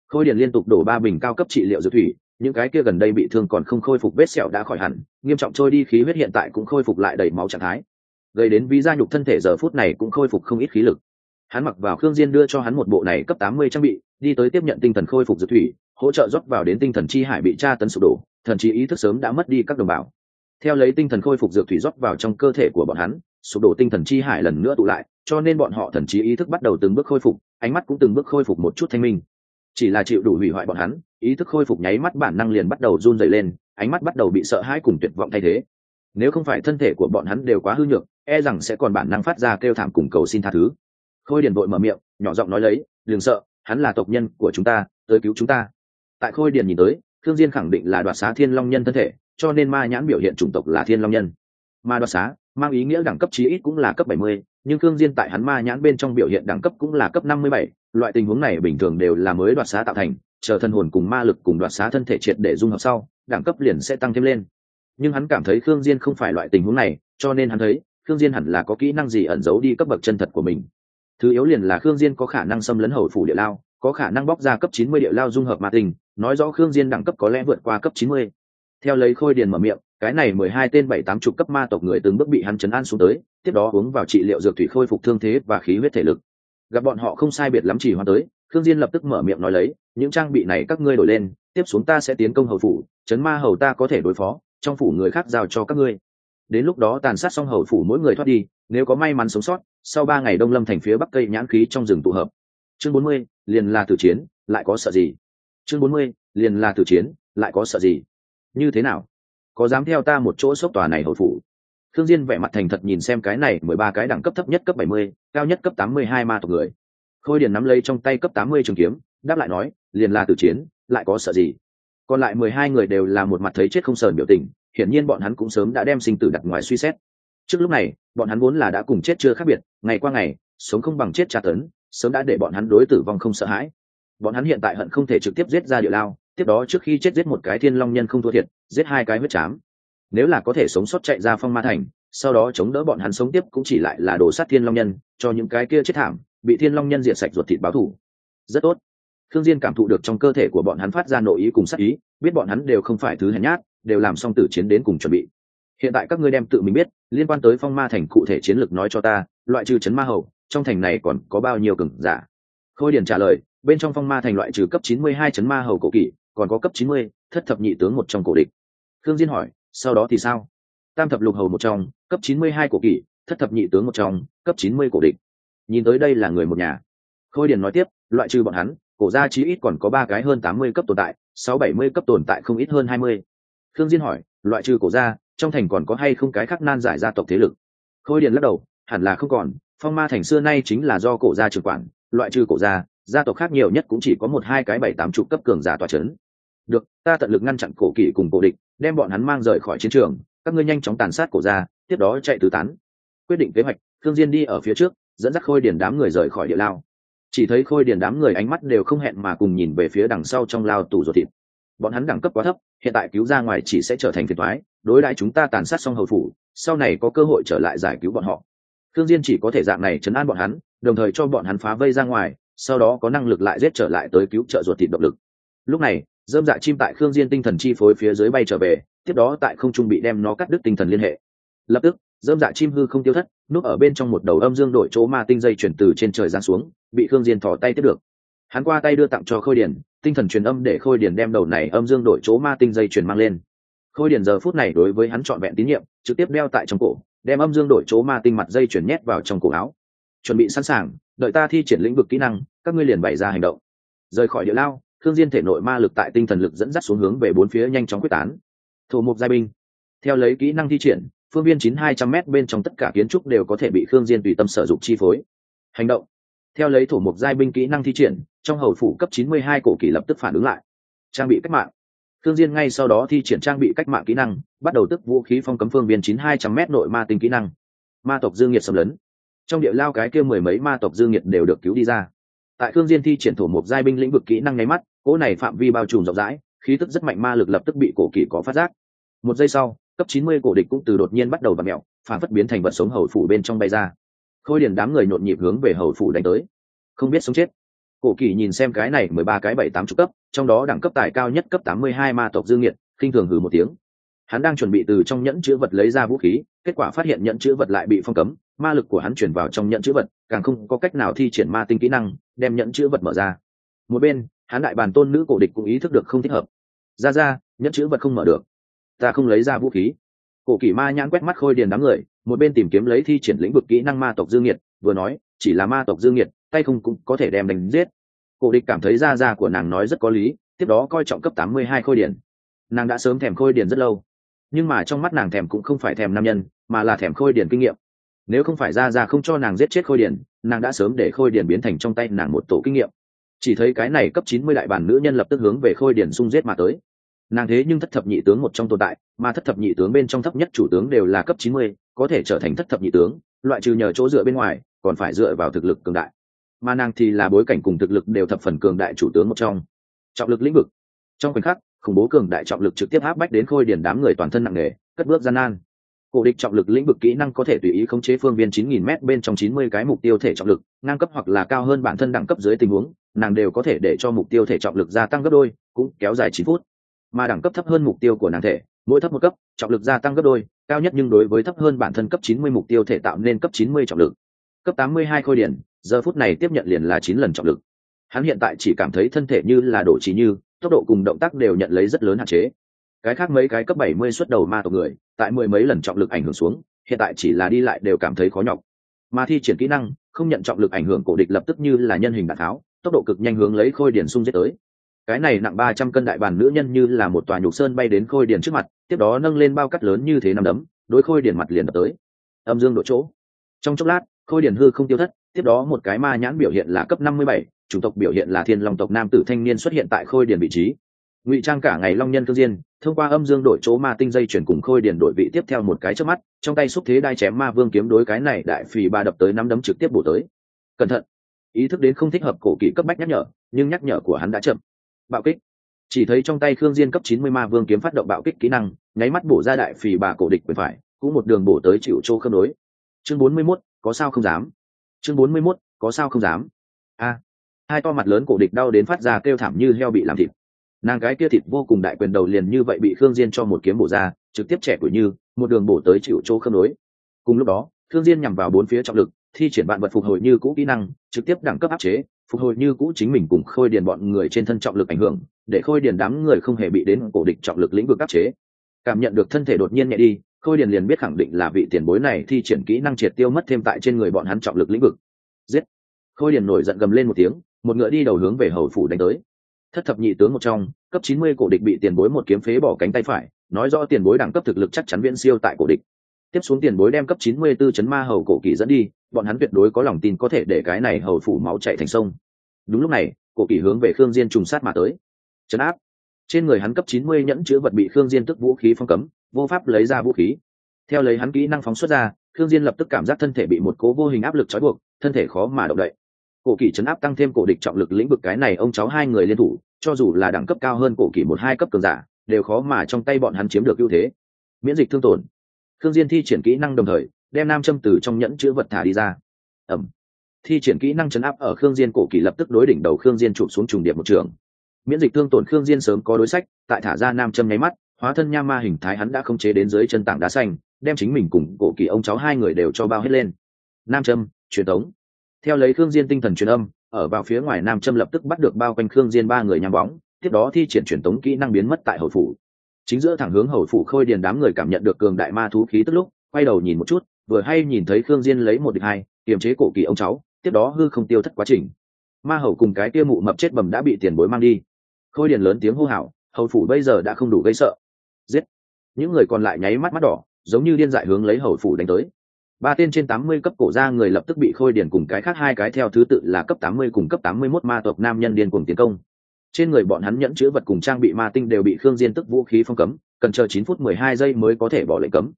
khôi điện liên tục đổ ba bình cao cấp trị liệu dược thủy, những cái kia gần đây bị thương còn không khôi phục vết sẹo đã khỏi hẳn, nghiêm trọng trôi đi khí huyết hiện tại cũng khôi phục lại đầy máu trạng thái. Gây đến ví gia nhục thân thể giờ phút này cũng khôi phục không ít khí lực. Hắn mặc vào khương diên đưa cho hắn một bộ này cấp tám mươi trang bị, đi tới tiếp nhận tinh thần khôi phục dược thủy, hỗ trợ rót vào đến tinh thần chi hải bị tra tấn sụp đổ, thần trí ý thức sớm đã mất đi các đồng bào. Theo lấy tinh thần khôi phục dược thủy rót vào trong cơ thể của bọn hắn, sụp đổ tinh thần chi hải lần nữa tụ lại, cho nên bọn họ thần trí ý thức bắt đầu từng bước khôi phục, ánh mắt cũng từng bước khôi phục một chút thanh minh chỉ là chịu đủ hủy hoại bọn hắn ý thức khôi phục nháy mắt bản năng liền bắt đầu run dày lên ánh mắt bắt đầu bị sợ hãi cùng tuyệt vọng thay thế. Nếu không phải thân thể của bọn hắn đều quá hư nhược e rằng sẽ còn bản năng phát ra kêu thảm cùng cầu xin tha thứ. Khôi điền vội mở miệng nhỏ giọng nói lấy đừng sợ hắn là tộc nhân của chúng ta tới cứu chúng ta. Tại khôi điền nhìn tới thương diên khẳng định là đoạt xá thiên long nhân thân thể cho nên ma nhãn biểu hiện chủng tộc là thiên long nhân. Ma đoạt xá mang ý nghĩa đẳng cấp chí ít cũng là cấp 70, nhưng cương diên tại hắn ma nhãn bên trong biểu hiện đẳng cấp cũng là cấp 57, loại tình huống này bình thường đều là mới đoạt xá tạo thành chờ thân hồn cùng ma lực cùng đoạt xá thân thể triệt để dung hợp sau đẳng cấp liền sẽ tăng thêm lên nhưng hắn cảm thấy khương diên không phải loại tình huống này cho nên hắn thấy khương diên hẳn là có kỹ năng gì ẩn giấu đi cấp bậc chân thật của mình thứ yếu liền là khương diên có khả năng xâm lấn hầu phủ địa lao có khả năng bóc ra cấp 90 địa lao dung hợp ma tình nói rõ khương diên đẳng cấp có lẽ vượt qua cấp 90. theo lấy khôi điền mở miệng cái này mười hai tên bảy tám chục cấp ma tộc người từng bước bị hắn chấn an xuống tới, tiếp đó uống vào trị liệu dược thủy khôi phục thương thế và khí huyết thể lực. Gặp bọn họ không sai biệt lắm chỉ hoa tới, khương diên lập tức mở miệng nói lấy, những trang bị này các ngươi đổi lên, tiếp xuống ta sẽ tiến công hầu phủ, chấn ma hầu ta có thể đối phó, trong phủ người khác giao cho các ngươi. Đến lúc đó tàn sát xong hầu phủ mỗi người thoát đi, nếu có may mắn sống sót, sau ba ngày đông lâm thành phía bắc cây nhãn khí trong rừng tụ hợp. Chương bốn mươi, liền là tử chiến, lại có sợ gì? Chương bốn mươi, liền là tử chiến, lại có sợ gì? Như thế nào? Có dám theo ta một chỗ sốc tòa này hồi phủ? Thương diên vẻ mặt thành thật nhìn xem cái này mười ba cái đẳng cấp thấp nhất cấp bảy mươi, cao nhất cấp tám mươi hai ma tộc người. Khôi điền nắm lấy trong tay cấp tám mươi trường kiếm, đáp lại nói, liền là tử chiến, lại có sợ gì? Còn lại mười hai người đều là một mặt thấy chết không sờn biểu tình, hiển nhiên bọn hắn cũng sớm đã đem sinh tử đặt ngoài suy xét. Trước lúc này, bọn hắn vốn là đã cùng chết chưa khác biệt, ngày qua ngày, sống không bằng chết tra tấn, sớm đã để bọn hắn đối tử vong không sợ hãi. Bọn hắn hiện tại hận không thể trực tiếp giết ra địa lao tiếp đó trước khi chết giết một cái thiên long nhân không thua thiệt, giết hai cái huyết chám. Nếu là có thể sống sót chạy ra phong ma thành, sau đó chống đỡ bọn hắn sống tiếp cũng chỉ lại là đồ sát thiên long nhân, cho những cái kia chết thảm, bị thiên long nhân diệt sạch ruột thịt báo thù rất tốt. Thương diên cảm thụ được trong cơ thể của bọn hắn phát ra nội ý cùng sát ý, biết bọn hắn đều không phải thứ hèn nhát, đều làm xong tử chiến đến cùng chuẩn bị. Hiện tại các ngươi đem tự mình biết, liên quan tới phong ma thành cụ thể chiến lược nói cho ta, loại trừ chấn ma hầu, trong thành này còn có bao nhiêu cường giả? Khôi điển trả lời, bên trong phong ma thành loại trừ cấp chín mươi hai chấn ma hầu cổ kỷ còn có cấp chín mươi, thất thập nhị tướng một trong cổ địch. Thương diên hỏi, sau đó thì sao? Tam thập lục hầu một trong, cấp chín mươi hai cổ kỷ, thất thập nhị tướng một trong, cấp chín mươi cổ địch. Nhìn tới đây là người một nhà. Khôi điền nói tiếp, loại trừ bọn hắn, cổ gia chí ít còn có ba cái hơn tám mươi cấp tồn tại, sáu bảy mươi cấp tồn tại không ít hơn hai mươi. Thương diên hỏi, loại trừ cổ gia, trong thành còn có hay không cái khác nan giải gia tộc thế lực? Khôi điền lắc đầu, hẳn là không còn, phong ma thành xưa nay chính là do cổ gia trưởng quản, loại trừ cổ gia gia tộc khác nhiều nhất cũng chỉ có một hai cái bảy tám chục cấp cường giả tòa chấn được, ta tận lực ngăn chặn cổ kỵ cùng cổ địch, đem bọn hắn mang rời khỏi chiến trường, các ngươi nhanh chóng tàn sát cổ gia tiếp đó chạy tứ tán. Quyết định kế hoạch thương diên đi ở phía trước, dẫn dắt khôi điền đám người rời khỏi địa lao. Chỉ thấy khôi điền đám người ánh mắt đều không hẹn mà cùng nhìn về phía đằng sau trong lao tù ruột thịt. Bọn hắn đẳng cấp quá thấp, hiện tại cứu ra ngoài chỉ sẽ trở thành phiền toái, đối đại chúng ta tàn sát xong hầu phủ, sau này có cơ hội trở lại giải cứu bọn họ. Thương diên chỉ có thể dạng này chấn an bọn hắn, đồng thời cho bọn hắn phá vây ra ngoài, sau đó có năng lực lại giết trở lại tới cứu trợ ruột thịt động lực. Lúc này dơm dạ chim tại khương diên tinh thần chi phối phía dưới bay trở về, tiếp đó tại không trung bị đem nó cắt đứt tinh thần liên hệ. Lập tức, dơm dạ chim hư không tiêu thất, núp ở bên trong một đầu âm dương đội chỗ ma tinh dây chuyển từ trên trời giáng xuống, bị khương diên thò tay tiếp được. Hắn qua tay đưa tặng cho khôi điển tinh thần truyền âm để khôi điển đem đầu này âm dương đội chỗ ma tinh dây chuyển mang lên. Khôi điển giờ phút này đối với hắn trọn vẹn tín nhiệm, trực tiếp đeo tại trong cổ, đem âm dương đội chỗ ma tinh mặt dây chuyển nhét vào trong cổ áo. Chuẩn bị sẵn sàng, đợi ta thi triển lĩnh vực kỹ năng, các ngươi liền bày ra hành động. Rời khỏi địa lao thương diên thể nội ma lực tại tinh thần lực dẫn dắt xuống hướng về bốn phía nhanh chóng quyết tán. Thủ mục giai binh. Theo lấy kỹ năng thi triển, phương viên chín hai trăm m bên trong tất cả kiến trúc đều có thể bị khương diên tùy tâm sở dụng chi phối. Hành động. Theo lấy thủ mục giai binh kỹ năng thi triển, trong hầu phủ cấp chín mươi hai cổ kỳ lập tức phản ứng lại. Trang bị cách mạng. Khương diên ngay sau đó thi triển trang bị cách mạng kỹ năng, bắt đầu tức vũ khí phong cấm phương viên chín hai trăm m nội ma tinh kỹ năng. Ma tộc dương nhiệt xâm lấn. Trong địa lao cái kia mười mấy ma tộc dương nhiệt đều được cứu đi ra tại thương diên thi triển thủ một giai binh lĩnh vực kỹ năng nháy mắt cỗ này phạm vi bao trùm rộng rãi khí tức rất mạnh ma lực lập tức bị cổ kỳ có phát giác. Một giây sau cấp chín mươi cổ địch cũng từ đột nhiên bắt đầu v mèo, mẹo phản phất biến thành vật sống hầu phủ bên trong bay ra. Khôi điển đám người nhộn nhịp hướng về hầu phủ đánh tới. Không biết sống chết. Cổ kỳ nhìn xem cái này mười ba cái bảy tám chục cấp trong đó đẳng cấp tài cao nhất cấp tám mươi hai ma tộc dương nghiệt khinh thường hừ một tiếng. Hắn đang chuẩn bị từ trong nhẫn chữ vật lấy ra vũ khí kết quả phát hiện nhẫn chữ vật lại bị phong cấm ma lực của hắn chuyển vào trong nhẫn chữ vật, càng không có cách nào thi triển ma tinh kỹ năng, đem nhẫn chữ vật mở ra. Một bên, hắn đại bàn tôn nữ cổ địch cũng ý thức được không thích hợp. Ra ra, nhận chữ vật không mở được. Ta không lấy ra vũ khí. Cổ kỷ ma nhãn quét mắt khôi điền đám người, một bên tìm kiếm lấy thi triển lĩnh vực kỹ năng ma tộc dương nhiệt vừa nói, chỉ là ma tộc dương nhiệt tay không cũng có thể đem đánh giết. Cổ địch cảm thấy ra ra của nàng nói rất có lý, tiếp đó coi trọng cấp tám mươi hai khôi điển nàng đã sớm thèm khôi điển rất lâu, nhưng mà trong mắt nàng thèm cũng không phải thèm nam nhân, mà là thèm khôi điển kinh nghiệm nếu không phải ra ra không cho nàng giết chết khôi điển nàng đã sớm để khôi điển biến thành trong tay nàng một tổ kinh nghiệm. Chỉ thấy cái này cấp chín mươi đại bản nữ nhân lập tức hướng về khôi điển xung giết mà tới. Nàng thế nhưng thất thập nhị tướng một trong tồn tại, mà thất thập nhị tướng bên trong thấp nhất chủ tướng đều là cấp chín mươi, có thể trở thành thất thập nhị tướng, loại trừ nhờ chỗ dựa bên ngoài, còn phải dựa vào thực lực cường đại. Mà nàng thì là bối cảnh cùng thực lực đều thập phần cường đại chủ tướng một trong. Trọng lực lĩnh vực. Trong khoảnh khắc, khủng bố cường đại trọng lực trực tiếp áp bách đến khôi điển đám người toàn thân nặng nề, cất bước gian nan cổ địch trọng lực lĩnh vực kỹ năng có thể tùy ý khống chế phương viên 9000 m bên trong 90 cái mục tiêu thể trọng lực, ngang cấp hoặc là cao hơn bản thân đẳng cấp dưới tình huống, nàng đều có thể để cho mục tiêu thể trọng lực gia tăng gấp đôi, cũng kéo dài 9 phút. Mà đẳng cấp thấp hơn mục tiêu của nàng thể, mỗi thấp một cấp, trọng lực gia tăng gấp đôi, cao nhất nhưng đối với thấp hơn bản thân cấp 90 mục tiêu thể tạo nên cấp 90 trọng lực. Cấp 82 khôi điện, giờ phút này tiếp nhận liền là 9 lần trọng lực. Hắn hiện tại chỉ cảm thấy thân thể như là đổ trí như, tốc độ cùng động tác đều nhận lấy rất lớn hạn chế, cái khác mấy cái cấp bảy mươi xuất đầu ma tộc người, tại mười mấy lần trọng lực ảnh hưởng xuống, hiện tại chỉ là đi lại đều cảm thấy khó nhọc. Mà thi triển kỹ năng, không nhận trọng lực ảnh hưởng cổ địch lập tức như là nhân hình đạn tháo, tốc độ cực nhanh hướng lấy khôi điển sung giết tới. Cái này nặng ba trăm cân đại bàn nữ nhân như là một tòa nhục sơn bay đến khôi điển trước mặt, tiếp đó nâng lên bao cắt lớn như thế nằm đấm, đối khôi điển mặt liền đập tới. Âm dương độ chỗ. Trong chốc lát, khôi điển hư không tiêu thất, tiếp đó một cái ma nhãn biểu hiện là cấp năm mươi bảy, chủng tộc biểu hiện là thiên long tộc nam tử thanh niên xuất hiện tại khôi điển vị trí ngụy trang cả ngày long nhân thương diên thông qua âm dương đổi chỗ ma tinh dây chuyển cùng khôi điển đổi vị tiếp theo một cái trước mắt trong tay xúc thế đai chém ma vương kiếm đối cái này đại phì ba đập tới năm đấm trực tiếp bổ tới. Cẩn thận. Ý thức đến không thích hợp cổ kỷ cấp bách nhắc nhở nhưng nhắc nhở của hắn đã chậm. Bạo kích. Chỉ thấy trong tay khương diên cấp chín mươi ma vương kiếm phát động bạo kích kỹ năng nháy mắt bổ ra đại phì bà cổ địch bên phải cũng một đường bổ tới chịu chỗ khớp đối chương bốn mươi 41, có sao không dám? Chương bốn mươi 41, có sao không dám? A. Hai to mặt lớn cổ địch đau đến phát ra kêu thảm như heo bị làm thịt nàng cái kia thịt vô cùng đại quyền đầu liền như vậy bị khương diên cho một kiếm bổ ra, trực tiếp trẻ tuổi như, một đường bổ tới chịu chỗ khớp nối. Cùng lúc đó, khương diên nhằm vào bốn phía trọng lực, thi triển bạn vật phục hồi như cũ kỹ năng, trực tiếp đẳng cấp áp chế, phục hồi như cũ chính mình cùng khôi điền bọn người trên thân trọng lực ảnh hưởng, để khôi điền đám người không hề bị đến cổ địch trọng lực lĩnh vực áp chế. Cảm nhận được thân thể đột nhiên nhẹ đi, khôi điền liền biết khẳng định là vị tiền bối này thi triển kỹ năng triệt tiêu mất thêm tại trên người bọn hắn trọng lực lĩnh vực. Giết! Khôi điền nổi giận gầm lên một tiếng, một ngựa đi đầu hướng về hầu phủ đánh tới thất thập nhị tướng một trong, cấp chín mươi cổ địch bị tiền bối một kiếm phế bỏ cánh tay phải, nói rõ tiền bối đẳng cấp thực lực chắc chắn viễn siêu tại cổ địch. Tiếp xuống tiền bối đem cấp chín mươi 94 chấn ma hầu cổ kỳ dẫn đi, bọn hắn tuyệt đối có lòng tin có thể để cái này hầu phủ máu chạy thành sông. Đúng lúc này, cổ kỳ hướng về khương diên trùng sát mà tới. Chấn áp. Trên người hắn cấp chín mươi nhẫn chứa vật bị khương diên tức vũ khí phong cấm, vô pháp lấy ra vũ khí. Theo lấy hắn kỹ năng phóng xuất ra, khương diên lập tức cảm giác thân thể bị một cố vô hình áp lực trói buộc, thân thể khó mà động đậy. Cổ kỳ chấn áp tăng thêm cổ địch trọng lực lĩnh vực cái này, ông cháu hai người liên thủ cho dù là đẳng cấp cao hơn cổ kỳ một hai cấp cường giả, đều khó mà trong tay bọn hắn chiếm được ưu thế. Miễn dịch thương tổn. Khương diên thi triển kỹ năng đồng thời, đem nam châm từ trong nhẫn chứa vật thả đi ra. Ẩm thi triển kỹ năng chấn áp ở khương diên cổ kỳ lập tức đối đỉnh đầu khương diên chụp xuống trùng điệp một trường. Miễn dịch thương tổn khương diên sớm có đối sách, tại thả ra nam châm nháy mắt, hóa thân nha ma hình thái hắn đã không chế đến dưới chân tảng đá xanh, đem chính mình cùng cổ kỳ ông cháu hai người đều cho bao hết lên. Nam châm, truyền tống. Theo lấy khương diên tinh thần truyền âm ở vào phía ngoài nam châm lập tức bắt được bao quanh khương diên ba người nhắm bóng, tiếp đó thi triển truyền tống kỹ năng biến mất tại hậu phủ. Chính giữa thẳng hướng hậu phủ khôi điền đám người cảm nhận được cường đại ma thú khí tức lúc, quay đầu nhìn một chút, vừa hay nhìn thấy khương diên lấy một địch hai, kiềm chế cổ kỳ ông cháu, tiếp đó hư không tiêu thất quá trình. Ma hầu cùng cái kia mụ mập chết bầm đã bị tiền bối mang đi. Khôi điền lớn tiếng hô hào, hầu phủ bây giờ đã không đủ gây sợ. Giết! Những người còn lại nháy mắt mắt đỏ, giống như điên dại hướng lấy hầu phủ đánh tới ba tên trên tám mươi cấp cổ ra người lập tức bị khôi điền cùng cái khác hai cái theo thứ tự là cấp tám mươi cùng cấp tám mươi 81 ma tộc nam nhân điên cùng tiến công. Trên người bọn hắn nhẫn chứa vật cùng trang bị ma tinh đều bị khương diên tức vũ khí phong cấm, cần chờ chín phút mười hai giây mới có thể bỏ lệnh cấm.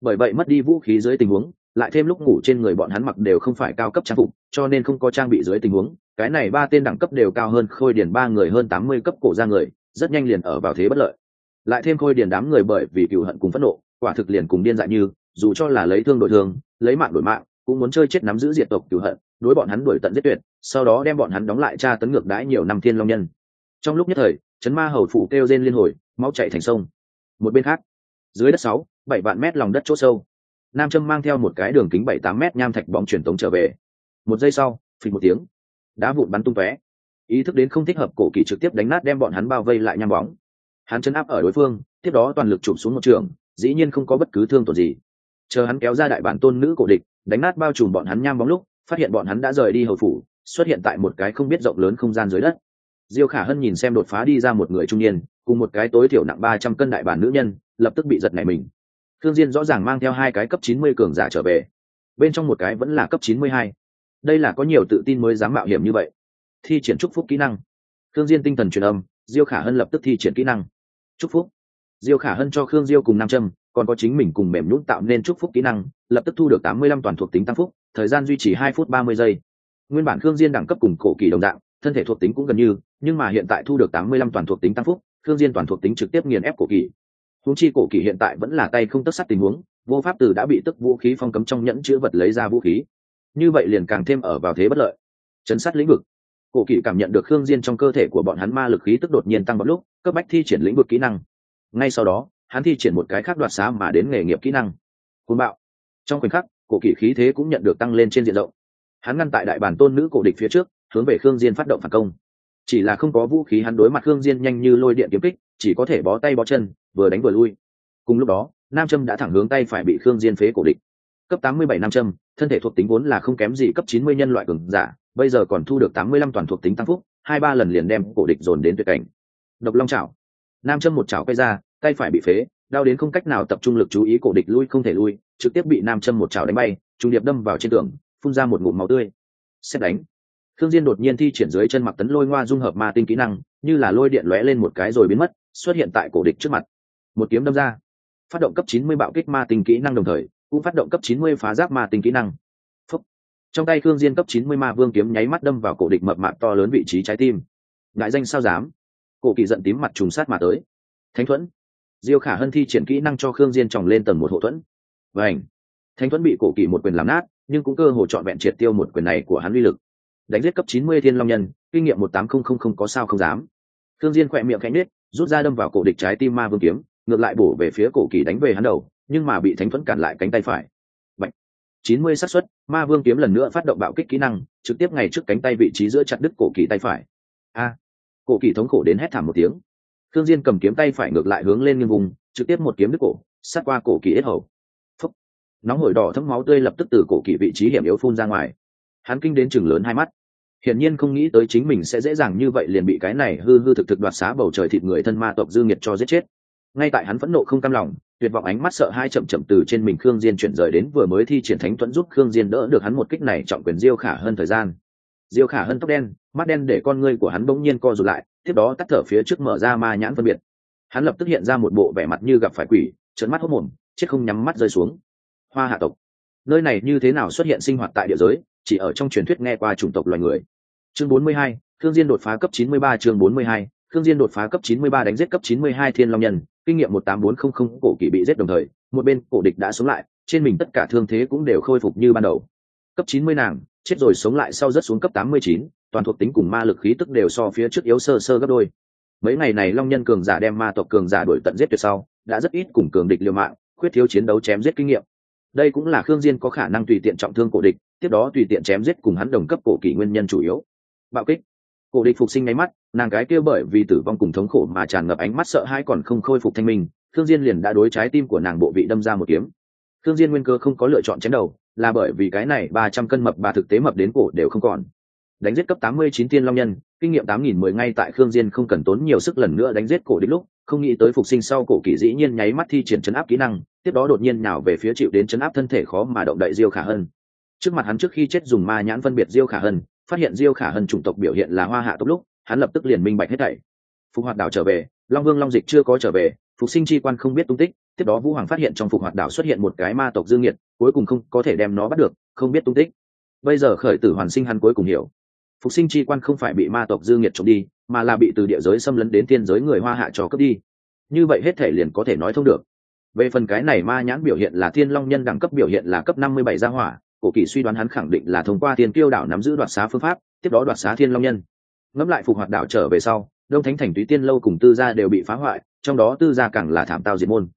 Bởi vậy mất đi vũ khí dưới tình huống, lại thêm lúc ngủ trên người bọn hắn mặc đều không phải cao cấp trang phục, cho nên không có trang bị dưới tình huống. Cái này ba tên đẳng cấp đều cao hơn khôi điền ba người hơn tám mươi cấp cổ ra người, rất nhanh liền ở vào thế bất lợi. Lại thêm khôi điền đám người bởi vì cừu hận cùng phẫn nộ, quả thực liền cùng điên dại như dù cho là lấy thương đổi thương, lấy mạng đổi mạng, cũng muốn chơi chết nắm giữ diệt tộc cửu hận, đối bọn hắn đuổi tận giết tuyệt, sau đó đem bọn hắn đóng lại tra tấn ngược đãi nhiều năm thiên long nhân. Trong lúc nhất thời, chấn ma hầu phủ kêu rên liên hồi, máu chạy thành sông. Một bên khác, dưới đất sáu, bảy vạn mét lòng đất chỗ sâu. Nam châm mang theo một cái đường kính bảy tám mét nham thạch bóng truyền tống trở về. Một giây sau phình một tiếng, đá vụn bắn tung tóe. Ý thức đến không thích hợp, cổ kỳ trực tiếp đánh nát đem bọn hắn bao vây lại nham bóng. Hắn chấn áp ở đối phương, tiếp đó toàn lực chụp xuống một trường, dĩ nhiên không có bất cứ thương tổn gì chờ hắn kéo ra đại bản tôn nữ cổ địch, đánh nát bao trùm bọn hắn nham bóng lúc, phát hiện bọn hắn đã rời đi hầu phủ, xuất hiện tại một cái không biết rộng lớn không gian dưới đất. Diêu khả hân nhìn xem đột phá đi ra một người trung niên, cùng một cái tối thiểu nặng ba trăm cân đại bản nữ nhân, lập tức bị giật nảy mình. Thương diên rõ ràng mang theo hai cái cấp chín mươi cường giả trở về. Bên trong một cái vẫn là cấp chín mươi hai. Đây là có nhiều tự tin mới dám mạo hiểm như vậy. Thi triển trúc phúc kỹ năng. Thương diên tinh thần truyền âm, diêu khả hân lập tức thi triển kỹ năng. Trúc phúc. Diêu khả hân cho khương diêu cùng nam trâm còn có chính mình cùng mềm nhũn tạo nên chúc phúc kỹ năng, lập tức thu được tám mươi lăm toàn thuộc tính tăng phúc, thời gian duy trì hai phút ba mươi giây. Nguyên bản khương diên đẳng cấp cùng cổ kỳ đồng dạng, thân thể thuộc tính cũng gần như, nhưng mà hiện tại thu được tám mươi lăm toàn thuộc tính tăng phúc, khương diên toàn thuộc tính trực tiếp nghiền ép cổ kỳ. Huống chi cổ kỳ hiện tại vẫn là tay không tất sắt tình huống, vô pháp từ đã bị tức vũ khí phong cấm trong nhẫn chứa vật lấy ra vũ khí. Như vậy liền càng thêm ở vào thế bất lợi. Chấn sát lĩnh vực. Cổ kỳ cảm nhận được khương diên trong cơ thể của bọn hắn ma lực khí tức đột nhiên tăng một lúc, cấp bách thi triển lĩnh vực kỹ năng. Ngay sau đó hắn thi triển một cái khác đoạt xá mà đến nghề nghiệp kỹ năng. Côn bạo. Trong khoảnh khắc, cổ kỷ khí thế cũng nhận được tăng lên trên diện rộng. Hắn ngăn tại đại bản tôn nữ cổ địch phía trước, hướng về khương diên phát động phản công. Chỉ là không có vũ khí, hắn đối mặt khương diên nhanh như lôi điện kiếm kích, chỉ có thể bó tay bó chân, vừa đánh vừa lui. Cùng lúc đó, nam châm đã thẳng hướng tay phải bị khương diên phế cổ địch. Cấp 87 nam châm, thân thể thuộc tính vốn là không kém gì cấp 90 nhân loại cường giả, bây giờ còn thu được 85 toàn thuộc tính tăng phúc, hai ba lần liền đem cổ địch dồn đến tuyệt cảnh. Độc long chảo. Nam châm một chảo quay ra tay phải bị phế đau đến không cách nào tập trung lực chú ý cổ địch lui không thể lui trực tiếp bị nam châm một chảo đánh bay trung điệp đâm vào trên tường phun ra một ngụm máu tươi xét đánh Thương Diên đột nhiên thi triển dưới chân mặc tấn lôi ngoa dung hợp ma tinh kỹ năng, như là lôi điện lóe lên một cái rồi biến mất, xuất hiện tại cổ địch trước mặt. Một kiếm đâm ra, phát động cấp 90 bạo kích ma tinh kỹ năng đồng thời, cũng phát động cấp 90 phá giáp ma tinh kỹ năng. Phúc. Trong tay Thương Diên cấp 90 ma vương kiếm nháy mắt đâm vào cổ địch mập mạp to lớn vị trí trái tim. Ngại danh sao dám? Cổ kỳ giận tím mặt trùng sát mà tới. Thánh thuẫn. Diêu Khả Hân thi triển kỹ năng cho Khương Diên tròng lên tầng một hộ thuẫn. vảnh Thánh thuẫn bị cổ kỳ một quyền làm nát, nhưng cũng cơ hồ chọn vẹn triệt tiêu một quyền này của hắn uy lực. Đánh giết cấp chín mươi thiên long nhân kinh nghiệm một tám không không không có sao không dám. Khương diên quẹt miệng khẽ nết rút ra đâm vào cổ địch trái tim ma vương kiếm ngược lại bổ về phía cổ kỳ đánh về hắn đầu nhưng mà bị thánh thuẫn cản lại cánh tay phải. Bạch. chín mươi xác suất ma vương kiếm lần nữa phát động bạo kích kỹ năng trực tiếp ngay trước cánh tay vị trí giữa chặt đứt cổ kỳ tay phải. A. Cổ kỳ thống khổ đến hét thảm một tiếng thương diên cầm kiếm tay phải ngược lại hướng lên nghiêng vùng, trực tiếp một kiếm đứt cổ, sát qua cổ kỳ ít hầu. Phúc. nóng hổi đỏ thấm máu tươi lập tức từ cổ kỳ vị trí hiểm yếu phun ra ngoài. Hắn kinh đến chừng lớn hai mắt. Hiển nhiên không nghĩ tới chính mình sẽ dễ dàng như vậy liền bị cái này hư hư thực thực đoạt xá bầu trời thịt người thân ma tộc dư nghiệt cho giết chết. Ngay tại hắn phẫn nộ không cam lòng, tuyệt vọng ánh mắt sợ hai chậm chậm từ trên mình khương diên chuyển rời đến vừa mới thi triển thánh thuẫn giúp khương diên đỡ được hắn một kích này trọng quyền diêu khả hơn thời gian. Diêu khả hơn tóc đen, mắt đen để con ngươi của hắn bỗng nhiên co rụt lại tiếp đó tắt thở phía trước mở ra ma nhãn phân biệt. Hắn lập tức hiện ra một bộ vẻ mặt như gặp phải quỷ trợn mắt hốc mồm chết không nhắm mắt rơi xuống. Hoa hạ tộc. Nơi này như thế nào xuất hiện sinh hoạt tại địa giới chỉ ở trong truyền thuyết nghe qua chủng tộc loài người. Chương 42, thương diên đột phá cấp 93 chương 42, thương diên đột phá cấp 93 đánh giết cấp 92 thiên long nhân. Kinh nghiệm 18400 cổ kỳ bị giết đồng thời một bên cổ địch đã sống lại trên mình tất cả thương thế cũng đều khôi phục như ban đầu. Cấp 90 nàng chết rồi sống lại sau rất xuống cấp 89, toàn thuộc tính cùng ma lực khí tức đều so phía trước yếu sơ sơ gấp đôi. Mấy ngày này long nhân cường giả đem ma tộc cường giả đuổi tận giết tuyệt sau, đã rất ít cùng cường địch liều mạng, khuyết thiếu chiến đấu chém giết kinh nghiệm. Đây cũng là khương diên có khả năng tùy tiện trọng thương cổ địch, tiếp đó tùy tiện chém giết cùng hắn đồng cấp cổ kỳ nguyên nhân chủ yếu. Bạo kích. Cổ địch phục sinh ngay mắt, nàng cái kia bởi vì tử vong cùng thống khổ mà tràn ngập ánh mắt sợ hãi còn không khôi phục thanh minh, khương diên liền đã đối trái tim của nàng bộ vị đâm ra một kiếm. Khương diên nguyên cơ không có lựa chọn chém đầu, là bởi vì cái này ba trăm cân mập bà thực tế mập đến cổ đều không còn đánh giết cấp tám mươi chín tiên long nhân, kinh nghiệm tám nghìn mười ngay tại khương diên không cần tốn nhiều sức lần nữa đánh giết cổ địch lúc, không nghĩ tới phục sinh sau cổ kỳ dĩ nhiên nháy mắt thi triển chấn áp kỹ năng, tiếp đó đột nhiên nào về phía chịu đến chấn áp thân thể khó mà động đậy diêu khả hân. Trước mặt hắn trước khi chết dùng ma nhãn phân biệt diêu khả hân, phát hiện diêu khả hân chủng tộc biểu hiện là hoa hạ tốc lúc, hắn lập tức liền minh bạch hết thảy. Phục hoạt đảo trở về, long vương long dịch chưa có trở về, phục sinh chi quan không biết tung tích, tiếp đó vũ hoàng phát hiện trong phục hoạt đảo xuất hiện một cái ma tộc dương nhiệt cuối cùng không có thể đem nó bắt được, không biết tung tích. Bây giờ khởi tử hoàn sinh hắn cuối cùng hiểu phục sinh chi quan không phải bị ma tộc dương nhiệt trộm đi, mà là bị từ địa giới xâm lấn đến thiên giới người hoa hạ trò cướp đi. Như vậy hết thể liền có thể nói thông được. Về phần cái này ma nhãn biểu hiện là thiên long nhân đẳng cấp biểu hiện là cấp năm mươi bảy gia hỏa, cổ kỳ suy đoán hắn khẳng định là thông qua thiên tiêu đảo nắm giữ đoạt xá phương pháp, tiếp đó đoạt xá thiên long nhân. Ngẫm lại phục hoạt đảo trở về sau, đông thánh thành túy tiên lâu cùng tư gia đều bị phá hoại, trong đó tư gia càng là thảm tao diệt môn.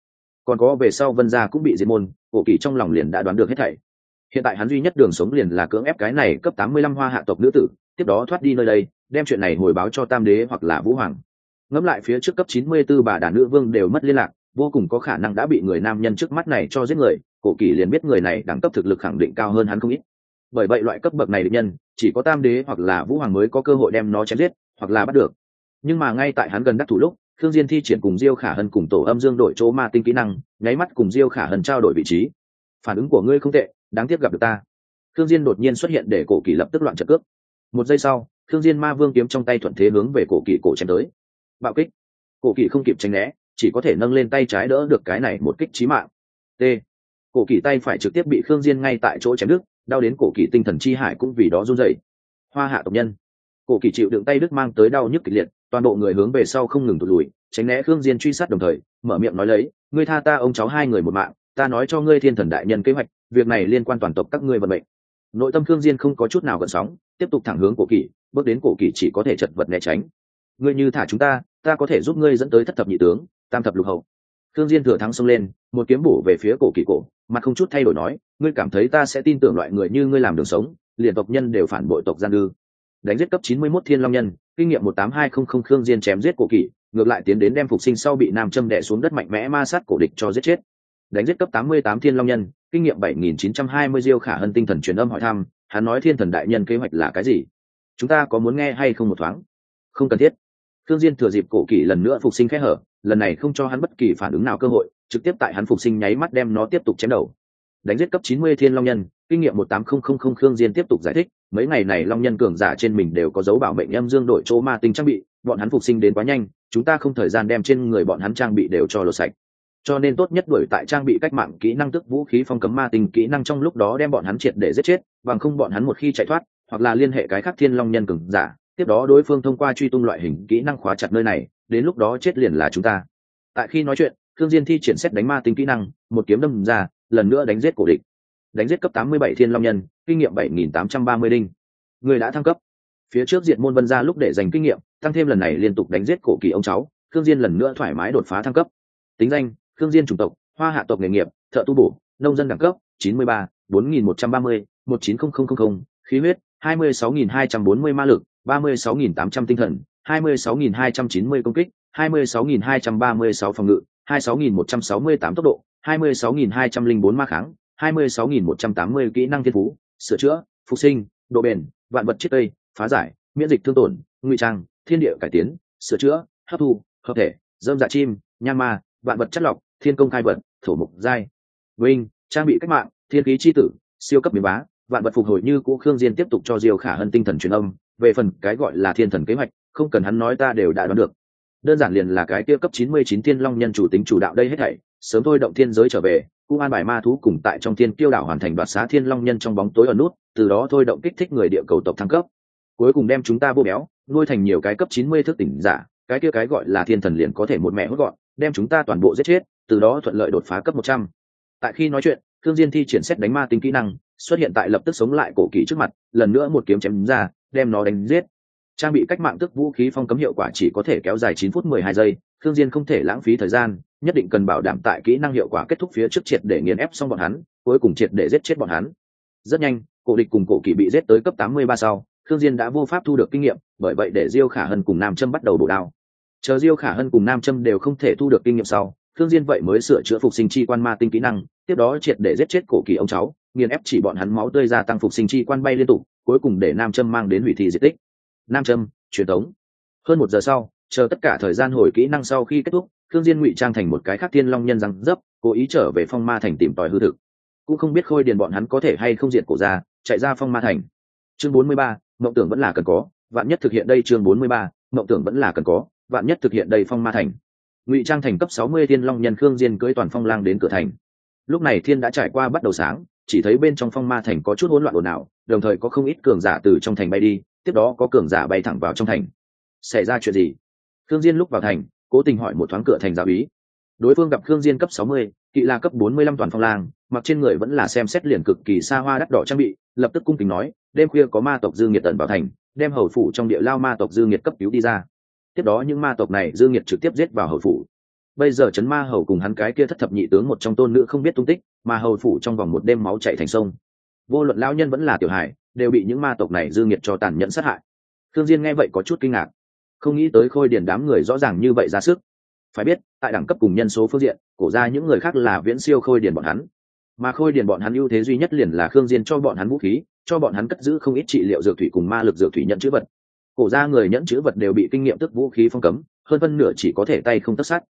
Còn có về sau vân gia cũng bị diệt môn, cổ kỳ trong lòng liền đã đoán được hết thảy. Hiện tại hắn duy nhất đường sống liền là cưỡng ép cái này cấp tám mươi lăm hoa hạ tộc nữ tử tiếp đó thoát đi nơi đây, đem chuyện này hồi báo cho tam đế hoặc là vũ hoàng. Ngẫm lại phía trước cấp chín mươi 94 bà đàn nữ vương đều mất liên lạc, vô cùng có khả năng đã bị người nam nhân trước mắt này cho giết người, cổ kỳ liền biết người này đẳng cấp thực lực khẳng định cao hơn hắn không ít. Bởi vậy loại cấp bậc này định nhân, chỉ có tam đế hoặc là vũ hoàng mới có cơ hội đem nó chém giết, hoặc là bắt được. Nhưng mà ngay tại hắn gần đắc thủ lúc thương diên thi triển cùng diêu khả hân cùng tổ âm dương đổi chỗ ma tinh kỹ năng, nháy mắt cùng diêu khả hân trao đổi vị trí. Phản ứng của ngươi không tệ, đáng tiếc gặp được ta. Thương diên đột nhiên xuất hiện để cổ kỳ lập tức loạn trận cước một giây sau thương diên ma vương kiếm trong tay thuận thế hướng về cổ kỳ cổ chém tới. Bạo kích. Cổ kỳ không kịp tránh né, chỉ có thể nâng lên tay trái đỡ được cái này một kích chí mạng. T. Cổ kỳ tay phải trực tiếp bị khương diên ngay tại chỗ chém đứt, đau đến cổ kỳ tinh thần chi hải cũng vì đó run rẩy. Hoa hạ tộc nhân. Cổ kỳ chịu đựng tay đứt mang tới đau nhức kịch liệt, toàn bộ người hướng về sau không ngừng tụt lùi, tránh né khương diên truy sát đồng thời, mở miệng nói lấy, ngươi tha ta ông cháu hai người một mạng, ta nói cho ngươi thiên thần đại nhân kế hoạch, việc này liên quan toàn tộc các ngươi vận mệnh nội tâm thương diên không có chút nào gợn sóng, tiếp tục thẳng hướng cổ kỳ bước đến cổ kỳ chỉ có thể chật vật né tránh. Ngươi như thả chúng ta ta có thể giúp ngươi dẫn tới thất thập nhị tướng, tam thập lục hậu. Thương diên thừa thắng xông lên, một kiếm bổ về phía cổ kỳ cổ, mặt không chút thay đổi nói, ngươi cảm thấy ta sẽ tin tưởng loại người như ngươi làm đường sống, liền tộc nhân đều phản bội tộc gian ư đánh giết cấp 91 thiên long nhân, kinh nghiệm 18200 khương diên chém giết cổ kỳ ngược lại tiến đến đem phục sinh sau bị nam châm đè xuống đất mạnh mẽ ma sát cổ địch cho giết chết đánh giết cấp 88 thiên long nhân, kinh nghiệm 7920 diêu khả hân tinh thần truyền âm hỏi thăm, hắn nói thiên thần đại nhân kế hoạch là cái gì? Chúng ta có muốn nghe hay không một thoáng? Không cần thiết. Thương diên thừa dịp cổ kỳ lần nữa phục sinh khẽ hở, lần này không cho hắn bất kỳ phản ứng nào cơ hội, trực tiếp tại hắn phục sinh nháy mắt đem nó tiếp tục chém đầu. Đánh giết cấp 90 thiên long nhân, kinh nghiệm 18000 khương diên tiếp tục giải thích, mấy ngày này long nhân cường giả trên mình đều có dấu bảo mệnh âm dương đội chỗ ma tinh trang bị, bọn hắn phục sinh đến quá nhanh, chúng ta không thời gian đem trên người bọn hắn trang bị đều cho lột sạch cho nên tốt nhất đuổi tại trang bị cách mạng kỹ năng tức vũ khí phong cấm ma tinh kỹ năng trong lúc đó đem bọn hắn triệt để giết chết, bằng không bọn hắn một khi chạy thoát, hoặc là liên hệ cái khác thiên long nhân cường giả, tiếp đó đối phương thông qua truy tung loại hình kỹ năng khóa chặt nơi này, đến lúc đó chết liền là chúng ta. Tại khi nói chuyện thương diên thi triển xét đánh ma tinh kỹ năng, một kiếm đâm ra, lần nữa đánh giết cổ địch. Đánh giết cấp 87 thiên long nhân, kinh nghiệm 7.830 đinh. Người đã thăng cấp. Phía trước diện môn vân gia lúc để giành kinh nghiệm, tăng thêm lần này liên tục đánh giết cổ kỳ ông cháu thương diên lần nữa thoải mái đột phá thăng cấp. Tính danh thương diên chủng tộc hoa hạ tộc nghề nghiệp thợ tu bổ nông dân đẳng cấp 93, bốn nghìn một trăm ba mươi một chín không không không không khí huyết hai mươi sáu nghìn hai trăm bốn mươi ma lực ba mươi sáu nghìn tám trăm tinh thần hai mươi sáu nghìn hai trăm chín mươi công kích hai mươi sáu nghìn hai trăm ba mươi sáu phòng ngự hai sáu nghìn một trăm sáu mươi tám tốc độ hai mươi sáu nghìn hai trăm linh bốn ma kháng hai mươi sáu nghìn một trăm tám mươi kỹ năng thiên phú sửa chữa phục sinh độ bền vạn vật chiết cây phá giải miễn dịch thương tổn ngụy trang thiên địa cải tiến sửa chữa hấp thu hợp thể dơm dạ chim nham ma vạn vật chất lọc thiên công khai vật, thổ mục giai. Vinh, trang bị cách mạng, thiên khí chi tử, siêu cấp miếng bá, vạn vật phục hồi như cũ khương diên tiếp tục cho diêu khả hân tinh thần truyền âm, về phần cái gọi là thiên thần kế hoạch, không cần hắn nói ta đều đã đoán được. Đơn giản liền là cái kia cấp 99 thiên long nhân chủ tính chủ đạo đây hết thảy, sớm thôi động thiên giới trở về cung an bài ma thú cùng tại trong thiên kiêu đảo hoàn thành đoạt xá thiên long nhân trong bóng tối ở nút, từ đó thôi động kích thích người địa cầu tộc thăng cấp. Cuối cùng đem chúng ta vô béo, nuôi thành nhiều cái cấp 90 thức tỉnh giả, cái kia cái gọi là thiên thần liền có thể một mẹ hốt gọn, đem chúng ta toàn bộ giết chết từ đó thuận lợi đột phá cấp 100. tại khi nói chuyện thương diên thi triển xét đánh ma tinh kỹ năng, xuất hiện tại lập tức sống lại cổ kỳ trước mặt, lần nữa một kiếm chém ra, đem nó đánh giết. Trang bị cách mạng tức vũ khí phong cấm hiệu quả chỉ có thể kéo dài 9 phút 12 giây thương diên không thể lãng phí thời gian, nhất định cần bảo đảm tại kỹ năng hiệu quả kết thúc phía trước triệt để nghiền ép xong bọn hắn, cuối cùng triệt để giết chết bọn hắn. Rất nhanh, cổ địch cùng cổ kỳ bị giết tới cấp 83 sau thương diên đã vô pháp thu được kinh nghiệm, bởi vậy để diêu khả hân cùng nam châm bắt đầu bổ đao. Chờ diêu khả hân cùng nam châm đều không thể thu được kinh nghiệm sau thương diên vậy mới sửa chữa phục sinh chi quan ma tinh kỹ năng tiếp đó triệt để giết chết cổ kỳ ông cháu nghiền ép chỉ bọn hắn máu tươi ra tăng phục sinh chi quan bay liên tục cuối cùng để nam châm mang đến hủy thị diệt tích. Nam châm truyền tống. Hơn một giờ sau chờ tất cả thời gian hồi kỹ năng sau khi kết thúc thương diên ngụy trang thành một cái khác thiên long nhân răng dấp cố ý trở về phong ma thành tìm tòi hư thực. Cũng không biết khôi điền bọn hắn có thể hay không diệt cổ ra chạy ra phong ma thành. Chương 43, mộng tưởng vẫn là cần có vạn nhất thực hiện đây chương 43, mộng tưởng vẫn là cần có vạn nhất thực hiện đây phong ma thành ngụy trang thành cấp 60 thiên long nhân khương diên cưỡi toàn phong lang đến cửa thành. Lúc này thiên đã trải qua bắt đầu sáng chỉ thấy bên trong phong ma thành có chút hỗn loạn ồn ào đồng thời có không ít cường giả từ trong thành bay đi tiếp đó có cường giả bay thẳng vào trong thành. Xảy ra chuyện gì? Khương diên lúc vào thành cố tình hỏi một thoáng cửa thành giáo ý. Đối phương gặp khương diên cấp 60, kỵ la cấp 45 toàn phong lang mặc trên người vẫn là xem xét liền cực kỳ xa hoa đắt đỏ trang bị lập tức cung kính nói đêm khuya có ma tộc dư Nhiệt tận vào thành đem hầu phủ trong địa lao ma tộc dư Nhiệt cấp cứu đi ra tiếp đó những ma tộc này dư nghiệt trực tiếp giết vào hầu phủ. Bây giờ chấn ma hầu cùng hắn cái kia thất thập nhị tướng một trong tôn nữ không biết tung tích, mà hầu phủ trong vòng một đêm máu chảy thành sông. Vô luận lão nhân vẫn là tiểu hải đều bị những ma tộc này dư nghiệt cho tàn nhẫn sát hại. Thương diên nghe vậy có chút kinh ngạc. Không nghĩ tới khôi điển đám người rõ ràng như vậy ra sức. Phải biết, tại đẳng cấp cùng nhân số phương diện, cổ ra những người khác là viễn siêu khôi điển bọn hắn. Mà khôi điển bọn hắn ưu thế duy nhất liền là khương diên cho bọn hắn vũ khí, cho bọn hắn cất giữ không ít trị liệu dược thủy cùng ma lực dược thủy nhận chữ vật cổ ra người nhẫn chữ vật đều bị kinh nghiệm tức vũ khí phong cấm, hơn phân nửa chỉ có thể tay không tất sát.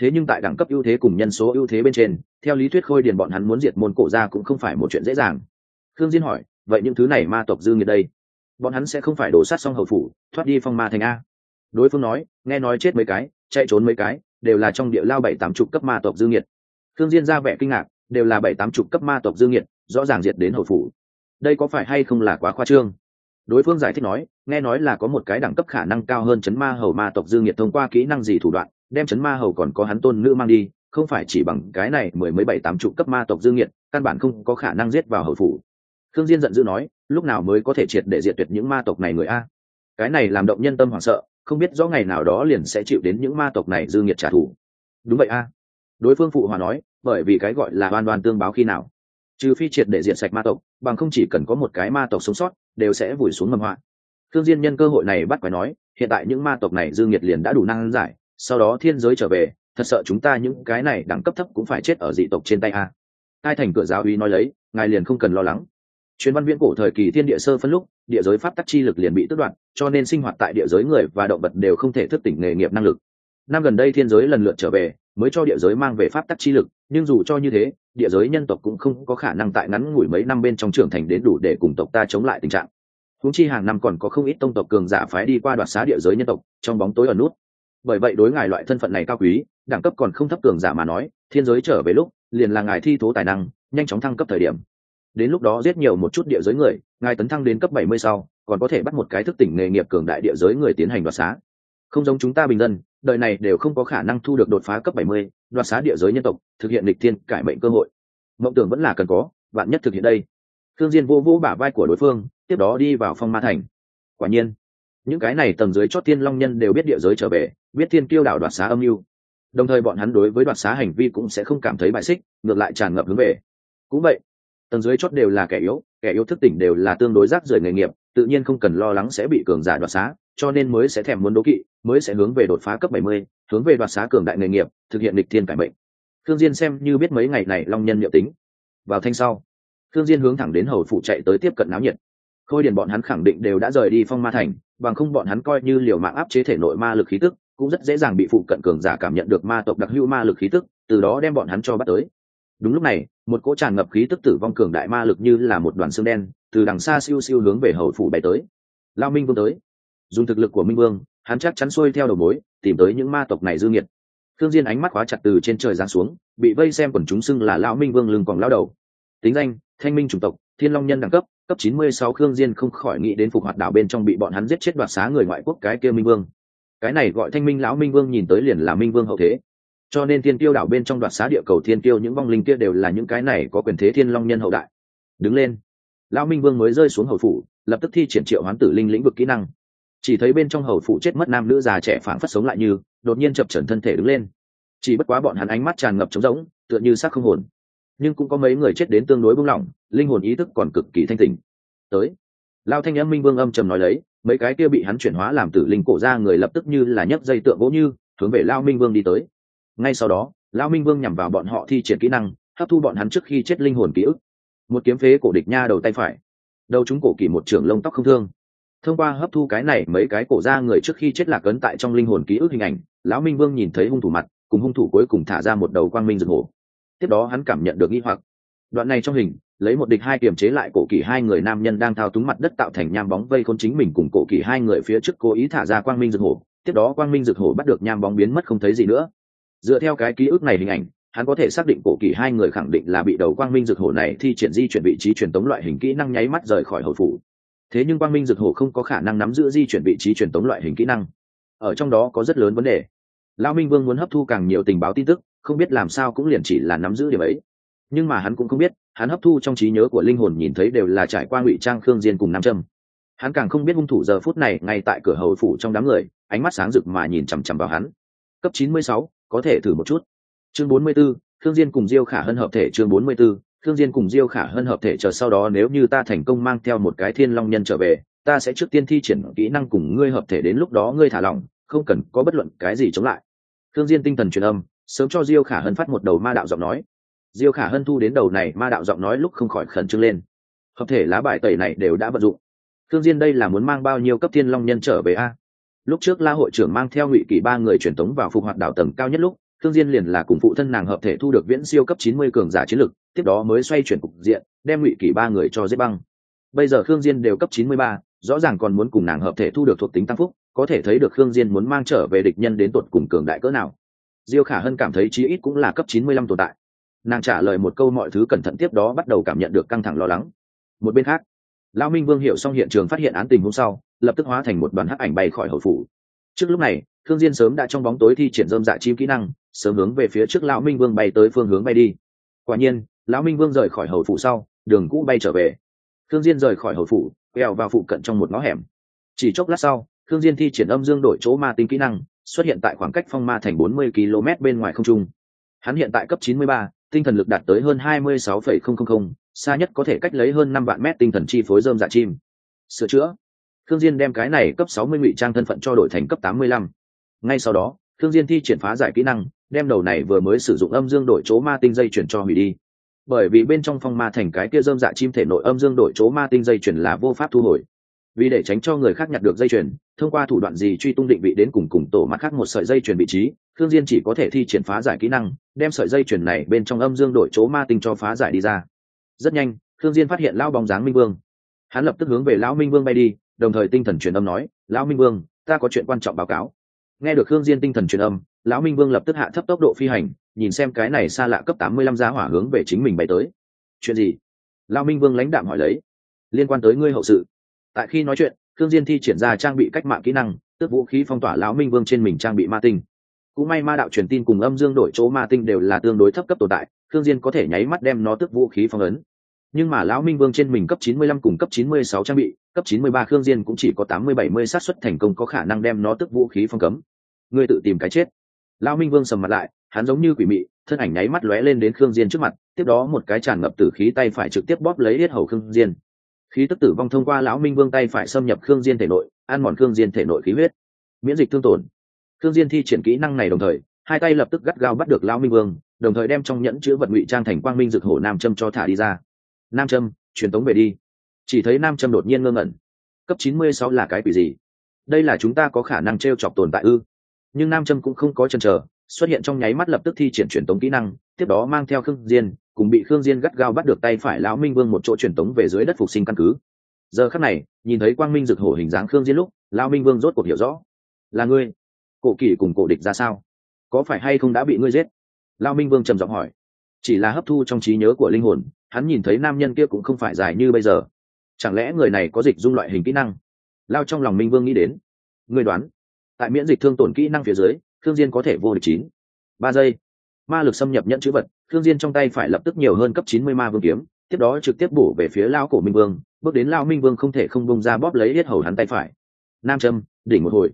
Thế nhưng tại đẳng cấp ưu thế cùng nhân số ưu thế bên trên, theo lý thuyết khôi điền bọn hắn muốn diệt môn cổ ra cũng không phải một chuyện dễ dàng. Khương diên hỏi, vậy những thứ này ma tộc dư nghiệt đây, bọn hắn sẽ không phải đổ sát xong hậu phủ, thoát đi phong ma thành a? Đối phương nói, nghe nói chết mấy cái, chạy trốn mấy cái, đều là trong địa lao bảy tám chục cấp ma tộc dư nghiệt. Khương diên ra vẻ kinh ngạc, đều là bảy tám chục cấp ma tộc dư nghiệt, rõ ràng diệt đến hậu phủ. Đây có phải hay không là quá khoa trương? Đối phương giải thích nói, nghe nói là có một cái đẳng cấp khả năng cao hơn chấn ma hầu ma tộc dư nghiệt thông qua kỹ năng gì thủ đoạn, đem chấn ma hầu còn có hắn tôn nữ mang đi, không phải chỉ bằng cái này mười mấy bảy tám chục cấp ma tộc dư nghiệt căn bản không có khả năng giết vào hầu phủ. Thương diên giận dữ nói, lúc nào mới có thể triệt để diệt tuyệt những ma tộc này người a? Cái này làm động nhân tâm hoảng sợ, không biết rõ ngày nào đó liền sẽ chịu đến những ma tộc này dư nghiệt trả thù. Đúng vậy a. Đối phương phụ hòa nói, bởi vì cái gọi là oan đoan tương báo khi nào. Trừ phi triệt để diệt sạch ma tộc, bằng không chỉ cần có một cái ma tộc sống sót đều sẽ vùi xuống mầm họa. Thương diên nhân cơ hội này bắt quái nói, hiện tại những ma tộc này dương nhiệt liền đã đủ năng giải, sau đó thiên giới trở về, thật sợ chúng ta những cái này đẳng cấp thấp cũng phải chết ở dị tộc trên tay a. Hai thành cửa giáo uy nói lấy, ngài liền không cần lo lắng. Truyền văn viễn cổ thời kỳ thiên địa sơ phân lúc, địa giới pháp tắc chi lực liền bị tước đoạn cho nên sinh hoạt tại địa giới người và động vật đều không thể thức tỉnh nghề nghiệp năng lực. Năm gần đây thiên giới lần lượt trở về mới cho địa giới mang về pháp tắc chi lực, nhưng dù cho như thế, địa giới nhân tộc cũng không có khả năng tại ngắn ngủi mấy năm bên trong trưởng thành đến đủ để cùng tộc ta chống lại tình trạng. Húng chi hàng năm còn có không ít tông tộc cường giả phái đi qua đoạt xá địa giới nhân tộc, trong bóng tối ở nút. Bởi vậy đối ngài loại thân phận này cao quý, đẳng cấp còn không thấp cường giả mà nói, thiên giới trở về lúc, liền là ngài thi thố tài năng, nhanh chóng thăng cấp thời điểm. Đến lúc đó giết nhiều một chút địa giới người, ngài tấn thăng đến cấp bảy mươi sau, còn có thể bắt một cái thức tỉnh nghề nghiệp cường đại địa giới người tiến hành đoạt xá. Không giống chúng ta bình dân đời này đều không có khả năng thu được đột phá cấp bảy mươi, đoạt xá địa giới nhân tộc, thực hiện lịch thiên cải mệnh cơ hội. Mộng tưởng vẫn là cần có bạn nhất thực hiện đây. Thương diên vô vô bả vai của đối phương, tiếp đó đi vào phong ma thành. Quả nhiên, những cái này tầng dưới chót tiên long nhân đều biết địa giới trở về, biết thiên kiêu đảo đoạt xá âm mưu. Đồng thời bọn hắn đối với đoạt xá hành vi cũng sẽ không cảm thấy bại xích, ngược lại tràn ngập hướng về. Cũng vậy, tầng dưới chót đều là kẻ yếu kẻ yếu thức tỉnh đều là tương đối rác rưởi nghề nghiệp tự nhiên không cần lo lắng sẽ bị cường giả đoạt xá cho nên mới sẽ thèm muốn đố kỵ mới sẽ hướng về đột phá cấp 70, hướng về đoạt xá cường đại nghề nghiệp thực hiện lịch thiên cải mệnh. Thương diên xem như biết mấy ngày này long nhân liệu tính. Vào thanh sau thương diên hướng thẳng đến hầu phụ chạy tới tiếp cận náo nhiệt. Khôi điền bọn hắn khẳng định đều đã rời đi phong ma thành bằng không bọn hắn coi như liều mạng áp chế thể nội ma lực khí tức cũng rất dễ dàng bị phụ cận cường giả cảm nhận được ma tộc đặc hữu ma lực khí tức từ đó đem bọn hắn cho bắt tới. Đúng lúc này một cỗ tràn ngập khí tức tử vong cường đại ma lực như là một đoàn xương đen từ đằng xa siêu siêu hướng về hầu phủ bay tới. Lao minh vương tới. Dùng thực lực của minh vương, hắn chắc chắn xuôi theo đầu mối, tìm tới những ma tộc này dư nghiệt. Thương diên ánh mắt khóa chặt từ trên trời giáng xuống, bị vây xem quần chúng xưng là lão minh vương lưng còn lao đầu. Tính danh, thanh minh chủng tộc, thiên long nhân đẳng cấp cấp 96 khương diên không khỏi nghĩ đến phục hoạt đảo bên trong bị bọn hắn giết chết đoạt xá người ngoại quốc cái kia minh vương. Cái này gọi thanh minh, lão minh vương nhìn tới liền là minh vương hậu thế. Cho nên thiên tiêu đảo bên trong đoạt xá địa cầu thiên tiêu những vong linh kia đều là những cái này có quyền thế thiên long nhân hậu đại. Đứng lên lão minh vương mới rơi xuống hầu phủ, lập tức thi triển triệu hoán tử linh lĩnh vực kỹ năng. Chỉ thấy bên trong hầu phủ chết mất nam nữ già trẻ phản phất sống lại như, đột nhiên chập trần thân thể đứng lên. Chỉ bất quá bọn hắn ánh mắt tràn ngập trống rỗng, tựa như xác không hồn. Nhưng cũng có mấy người chết đến tương đối buông lỏng, linh hồn ý thức còn cực kỳ thanh tình tới. Lao thanh âm minh vương âm trầm nói lấy, mấy cái kia bị hắn chuyển hóa làm tử linh cổ ra người lập tức như là nhấc dây tượng gỗ như, hướng về lao minh vương đi tới. Ngay sau đó lao minh vương nhằm vào bọn họ thi triển kỹ năng, hấp thu bọn hắn trước khi chết linh hồn ký ức một kiếm phế cổ địch nha đầu tay phải. Đầu chúng cổ kỳ một trưởng lông tóc không thương. Thông qua hấp thu cái này, mấy cái cổ ra người trước khi chết lạc ấn tại trong linh hồn ký ức hình ảnh, lão minh vương nhìn thấy hung thủ mặt, cùng hung thủ cuối cùng thả ra một đầu quang minh rực hổ. Tiếp đó hắn cảm nhận được nghi hoặc. Đoạn này trong hình, lấy một địch hai kiềm chế lại cổ kỳ hai người nam nhân đang thao túng mặt đất tạo thành nham bóng vây khôn chính mình cùng cổ kỳ hai người phía trước cố ý thả ra quang minh rực hổ. Tiếp đó quang minh rực hổ bắt được nham bóng biến mất không thấy gì nữa. Dựa theo cái ký ức này hình ảnh hắn có thể xác định cổ kỳ hai người khẳng định là bị đầu quang minh rực hổ này thi triển di chuyển vị trí truyền tống loại hình kỹ năng nháy mắt rời khỏi hồi phủ. Thế nhưng quang minh rực hổ không có khả năng nắm giữ di chuyển vị trí truyền tống loại hình kỹ năng. Ở trong đó có rất lớn vấn đề. Lao minh vương muốn hấp thu càng nhiều tình báo tin tức không biết làm sao cũng liền chỉ là nắm giữ điểm ấy. Nhưng mà hắn cũng không biết hắn hấp thu trong trí nhớ của linh hồn nhìn thấy đều là trải qua ngụy trang khương diên cùng nam trâm. Hắn càng không biết hung thủ giờ phút này ngay tại cửa hầu phủ trong đám người ánh mắt sáng rực mà nhìn chằm chằm vào hắn. Cấp 96, có thể thử một chút chương 44, Thương diên cùng diêu khả hân hợp thể chương 44, Thương diên cùng diêu khả hân hợp thể chờ sau đó nếu như ta thành công mang theo một cái thiên long nhân trở về ta sẽ trước tiên thi triển kỹ năng cùng ngươi hợp thể đến lúc đó ngươi thả lỏng không cần có bất luận cái gì chống lại. Thương diên tinh thần truyền âm sớm cho diêu khả hân phát một đầu ma đạo giọng nói. Diêu khả hân thu đến đầu này ma đạo giọng nói lúc không khỏi khẩn trương lên. Hợp thể lá bài tẩy này đều đã vận dụng. Thương diên đây là muốn mang bao nhiêu cấp thiên long nhân trở về a? Lúc trước la hội trưởng mang theo ngụy kỳ ba người truyền tống vào phục hoạt đảo tầng cao nhất lúc Thương diên liền là cùng phụ thân nàng hợp thể thu được viễn siêu cấp 90 cường giả chiến lực tiếp đó mới xoay chuyển cục diện đem ngụy kỳ ba người cho giết băng. Bây giờ khương diên đều cấp 93, rõ ràng còn muốn cùng nàng hợp thể thu được thuộc tính tăng phúc có thể thấy được khương diên muốn mang trở về địch nhân đến tuột cùng cường đại cỡ nào. Diêu khả hân cảm thấy chí ít cũng là cấp 95 tồn tại. Nàng trả lời một câu mọi thứ cẩn thận tiếp đó bắt đầu cảm nhận được căng thẳng lo lắng. Một bên khác lão minh vương hiểu xong hiện trường phát hiện án tình hôm sau lập tức hóa thành một đoàn hắc ảnh bay khỏi hậu phủ. Trước lúc này thương diên sớm đã trong bóng tối thi triển dơm dạ chim kỹ năng sớm hướng về phía trước lão minh vương bay tới phương hướng bay đi. Quả nhiên lão minh vương rời khỏi hậu phủ sau đường cũ bay trở về. Thương diên rời khỏi hậu phủ quẹo vào phụ cận trong một ngõ hẻm. Chỉ chốc lát sau thương diên thi triển âm dương đổi chỗ ma tinh kỹ năng xuất hiện tại khoảng cách phong ma thành 40 km bên ngoài không trung. Hắn hiện tại cấp 93, tinh thần lực đạt tới hơn 26,000, xa nhất có thể cách lấy hơn năm vạn mét tinh thần chi phối dơm dạ chim. Sửa chữa. Thương diên đem cái này cấp 60 ngụy trang thân phận cho đổi thành cấp 85. ngay sau đó thương diên thi triển phá giải kỹ năng đem đầu này vừa mới sử dụng âm dương đổi chỗ ma tinh dây chuyển cho hủy đi. Bởi vì bên trong phong ma thành cái kia dơm dạ chim thể nội âm dương đổi chỗ ma tinh dây chuyển là vô pháp thu hồi. Vì để tránh cho người khác nhặt được dây chuyền, thông qua thủ đoạn gì truy tung định vị đến cùng cùng tổ mặt khác một sợi dây chuyền vị trí thương diên chỉ có thể thi triển phá giải kỹ năng, đem sợi dây chuyền này bên trong âm dương đổi chỗ ma tinh cho phá giải đi ra. Rất nhanh thương diên phát hiện lão bóng dáng minh vương. Hắn lập tức hướng về lão minh vương bay đi, đồng thời tinh thần truyền âm nói, lão minh vương, ta có chuyện quan trọng báo cáo. Nghe được thương diên tinh thần truyền âm lão minh vương lập tức hạ thấp tốc độ phi hành, nhìn xem cái này xa lạ cấp 85 giá hỏa hướng về chính mình bay tới. Chuyện gì? Lão minh vương lãnh đạm hỏi lấy. Liên quan tới ngươi hậu sự. Tại khi nói chuyện thương diên thi triển ra trang bị cách mạng kỹ năng, tước vũ khí phong tỏa lão minh vương trên mình trang bị ma tinh. Cũng may ma đạo truyền tin cùng âm dương đổi chỗ ma tinh đều là tương đối thấp cấp tồn tại thương diên có thể nháy mắt đem nó tước vũ khí phong ấn. Nhưng mà lão minh vương trên mình cấp 95 cùng cấp 96 trang bị, cấp 93 khương diên cũng chỉ có 80-70 sát suất thành công có khả năng đem nó tước vũ khí phong cấm. Ngươi tự tìm cái chết lão minh vương sầm mặt lại, hắn giống như quỷ mị, thân ảnh nháy mắt lóe lên đến khương diên trước mặt, tiếp đó một cái tràn ngập tử khí tay phải trực tiếp bóp lấy yết hầu khương diên. Khí tức tử vong thông qua lão minh vương tay phải xâm nhập khương diên thể nội, ăn mòn khương diên thể nội khí huyết. Miễn dịch thương tổn. Khương diên thi triển kỹ năng này đồng thời, hai tay lập tức gắt gao bắt được lão minh vương, đồng thời đem trong nhẫn chứa vật ngụy trang thành quang minh dược hổ nam châm cho thả đi ra. Nam châm, truyền tống về đi. Chỉ thấy nam châm đột nhiên ngơ ngẩn. Cấp chín mươi sáu là cái quỷ gì? Đây là chúng ta có khả năng t chọc tồn tại ư? Nhưng nam châm cũng không có chần chờ, xuất hiện trong nháy mắt lập tức thi triển truyền tống kỹ năng, tiếp đó mang theo khương diên, cùng bị khương diên gắt gao bắt được tay phải lão minh vương một chỗ truyền tống về dưới đất phục sinh căn cứ. Giờ khắc này, nhìn thấy quang minh rực hổ hình dáng khương diên lúc, lão minh vương rốt cuộc hiểu rõ. Là ngươi? Cổ kỷ cùng cổ địch ra sao? Có phải hay không đã bị ngươi giết? Lão minh vương trầm giọng hỏi. Chỉ là hấp thu trong trí nhớ của linh hồn, hắn nhìn thấy nam nhân kia cũng không phải dài như bây giờ. Chẳng lẽ người này có dịch dung loại hình kỹ năng? Lao trong lòng minh vương nghĩ đến. Ngươi đoán? Tại miễn dịch thương tổn kỹ năng phía dưới, thương diên có thể vô địch chín. Ba giây. Ma lực xâm nhập nhận chữ vật, thương diên trong tay phải lập tức nhiều hơn cấp chín mươi ma vương kiếm, tiếp đó trực tiếp bổ về phía lao cổ minh vương, bước đến lao minh vương không thể không bông ra bóp lấy hết hầu hắn tay phải. Nam châm, đỉnh một hồi.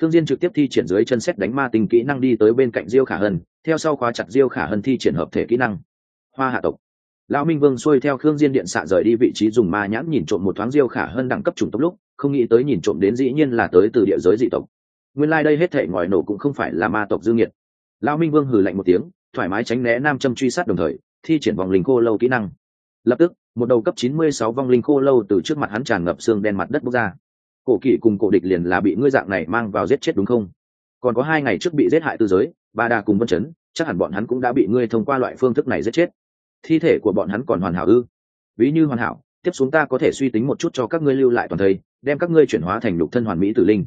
Thương diên trực tiếp thi triển dưới chân xét đánh ma tình kỹ năng đi tới bên cạnh diêu khả hân, theo sau khóa chặt diêu khả hân thi triển hợp thể kỹ năng. Hoa hạ tộc. Lão minh vương xuôi theo khương diên điện xạ rời đi vị trí dùng ma nhãn nhìn trộm một thoáng diêu khả hơn đẳng cấp trùng tốc lúc, không nghĩ tới nhìn trộm đến dĩ nhiên là tới từ địa giới dị tộc nguyên lai like đây hết thảy ngòi nổ cũng không phải là ma tộc dương nhiệt lão minh vương hừ lạnh một tiếng, thoải mái tránh né nam châm truy sát đồng thời, thi triển vòng linh khô lâu kỹ năng. Lập tức, một đầu cấp 96 vong linh khô lâu từ trước mặt hắn tràn ngập xương đen mặt đất bốc ra. Cổ kỵ cùng cổ địch liền là bị ngươi dạng này mang vào giết chết đúng không? Còn có hai ngày trước bị giết hại tư giới, ba đà cùng vân chấn, chắc hẳn bọn hắn cũng đã bị ngươi thông qua loại phương thức này giết chết. Thi thể của bọn hắn còn hoàn hảo ư? Ví như hoàn hảo, tiếp xuống ta có thể suy tính một chút cho các ngươi lưu lại toàn thây, đem các ngươi chuyển hóa thành lục thân hoàn mỹ tử linh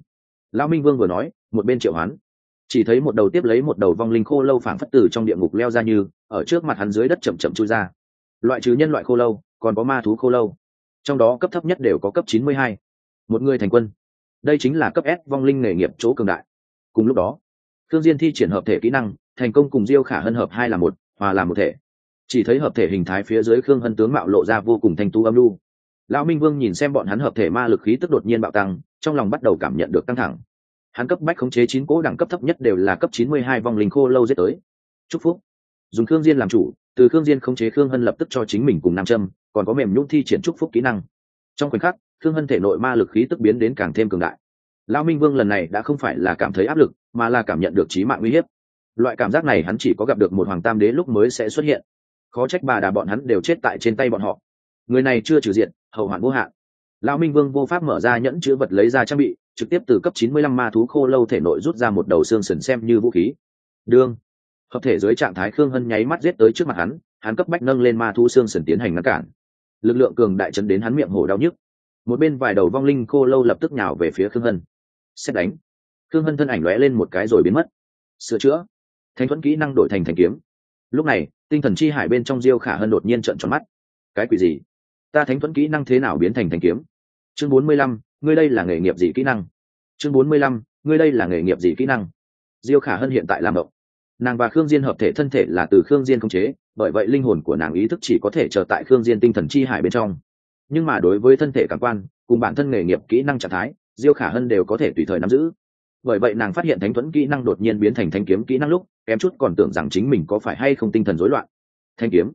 lão minh vương vừa nói, một bên triệu hoán. Chỉ thấy một đầu tiếp lấy một đầu vong linh khô lâu phảng phất tử trong địa ngục leo ra như, ở trước mặt hắn dưới đất chậm chậm chui ra. Loại trừ nhân loại khô lâu, còn có ma thú khô lâu. Trong đó cấp thấp nhất đều có cấp chín mươi hai. Một người thành quân. Đây chính là cấp s vong linh nghề nghiệp chỗ cường đại. Cùng lúc đó thương diên thi triển hợp thể kỹ năng, thành công cùng diêu khả hân hợp hai là một, hòa làm một thể. Chỉ thấy hợp thể hình thái phía dưới khương hân tướng mạo lộ ra vô cùng thanh tú âm lu lão minh vương nhìn xem bọn hắn hợp thể ma lực khí tức đột nhiên bạo tăng, trong lòng bắt đầu cảm nhận được căng thẳng. Hắn cấp bách khống chế chín cỗ đẳng cấp thấp nhất đều là cấp chín mươi hai vong linh khô lâu giết tới. Chúc phúc. Dùng khương diên làm chủ, từ khương diên khống chế khương hân lập tức cho chính mình cùng nam châm, còn có mềm nhũng thi triển chúc phúc kỹ năng. Trong khoảnh khắc, khương hân thể nội ma lực khí tức biến đến càng thêm cường đại. Lão minh vương lần này đã không phải là cảm thấy áp lực, mà là cảm nhận được trí mạng uy hiếp. Loại cảm giác này hắn chỉ có gặp được một hoàng tam đế lúc mới sẽ xuất hiện. Khó trách bà đà bọn hắn đều chết tại trên tay bọn họ người này chưa trừ diện hậu hoạn vô hạn. Lão minh vương vô pháp mở ra nhẫn chữ vật lấy ra trang bị, trực tiếp từ cấp 95 ma thú khô lâu thể nội rút ra một đầu xương sần xem như vũ khí. Đương. Hợp thể dưới trạng thái khương hân nháy mắt giết tới trước mặt hắn hắn cấp bách nâng lên ma thú xương sần tiến hành ngăn cản. Lực lượng cường đại chấn đến hắn miệng hổ đau nhức. Một bên vài đầu vong linh khô lâu lập tức nhào về phía khương hân. Xét đánh. Khương hân thân ảnh lóe lên một cái rồi biến mất. Sửa chữa. Thanh thuẫn kỹ năng đổi thành thành kiếm. Lúc này, tinh thần chi hải bên trong diêu khả hân đột nhiên trợn tròn mắt. Cái quỷ gì? Ta thánh thuẫn kỹ năng thế nào biến thành thanh kiếm? Chương bốn mươi lăm, ngươi đây là nghề nghiệp gì kỹ năng? Chương bốn mươi lăm, ngươi đây là nghề nghiệp gì kỹ năng? Diêu khả hân hiện tại làm động. Nàng và khương diên hợp thể thân thể là từ khương diên khống chế, bởi vậy linh hồn của nàng ý thức chỉ có thể chờ tại khương diên tinh thần chi hải bên trong. Nhưng mà đối với thân thể cảm quan, cùng bản thân nghề nghiệp kỹ năng trạng thái, diêu khả hân đều có thể tùy thời nắm giữ. Bởi vậy nàng phát hiện thánh thuẫn kỹ năng đột nhiên biến thành thanh kiếm kỹ năng lúc, kém chút còn tưởng rằng chính mình có phải hay không tinh thần rối loạn. Thanh kiếm?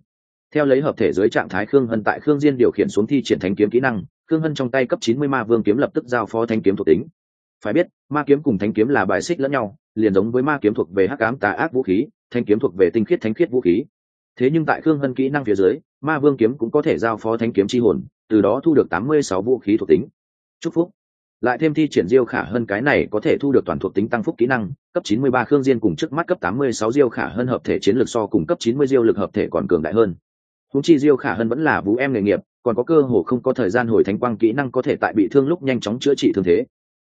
Theo lấy hợp thể dưới trạng thái khương hân tại khương diên điều khiển xuống thi triển thánh kiếm kỹ năng, khương hân trong tay cấp chín mươi ma vương kiếm lập tức giao phó thanh kiếm thuộc tính. Phải biết, ma kiếm cùng thanh kiếm là bài xích lẫn nhau, liền giống với ma kiếm thuộc về hắc ám tà ác vũ khí thanh kiếm thuộc về tinh khiết thánh khiết vũ khí. Thế nhưng tại khương hân kỹ năng phía dưới, ma vương kiếm cũng có thể giao phó thanh kiếm chi hồn, từ đó thu được tám mươi sáu vũ khí thuộc tính. Chúc phúc. Lại thêm thi triển diêu khả hơn cái này có thể thu được toàn thuộc tính tăng phúc kỹ năng, cấp 93 khương diên cùng trước mắt cấp 86 diêu khả hơn hợp thể chiến lược so cùng cấp 90 diêu lực hợp thể còn cường đại hơn húng chi diêu khả hơn vẫn là vũ em nghề nghiệp, còn có cơ hồ không có thời gian hồi thánh quang kỹ năng có thể tại bị thương lúc nhanh chóng chữa trị thương thế.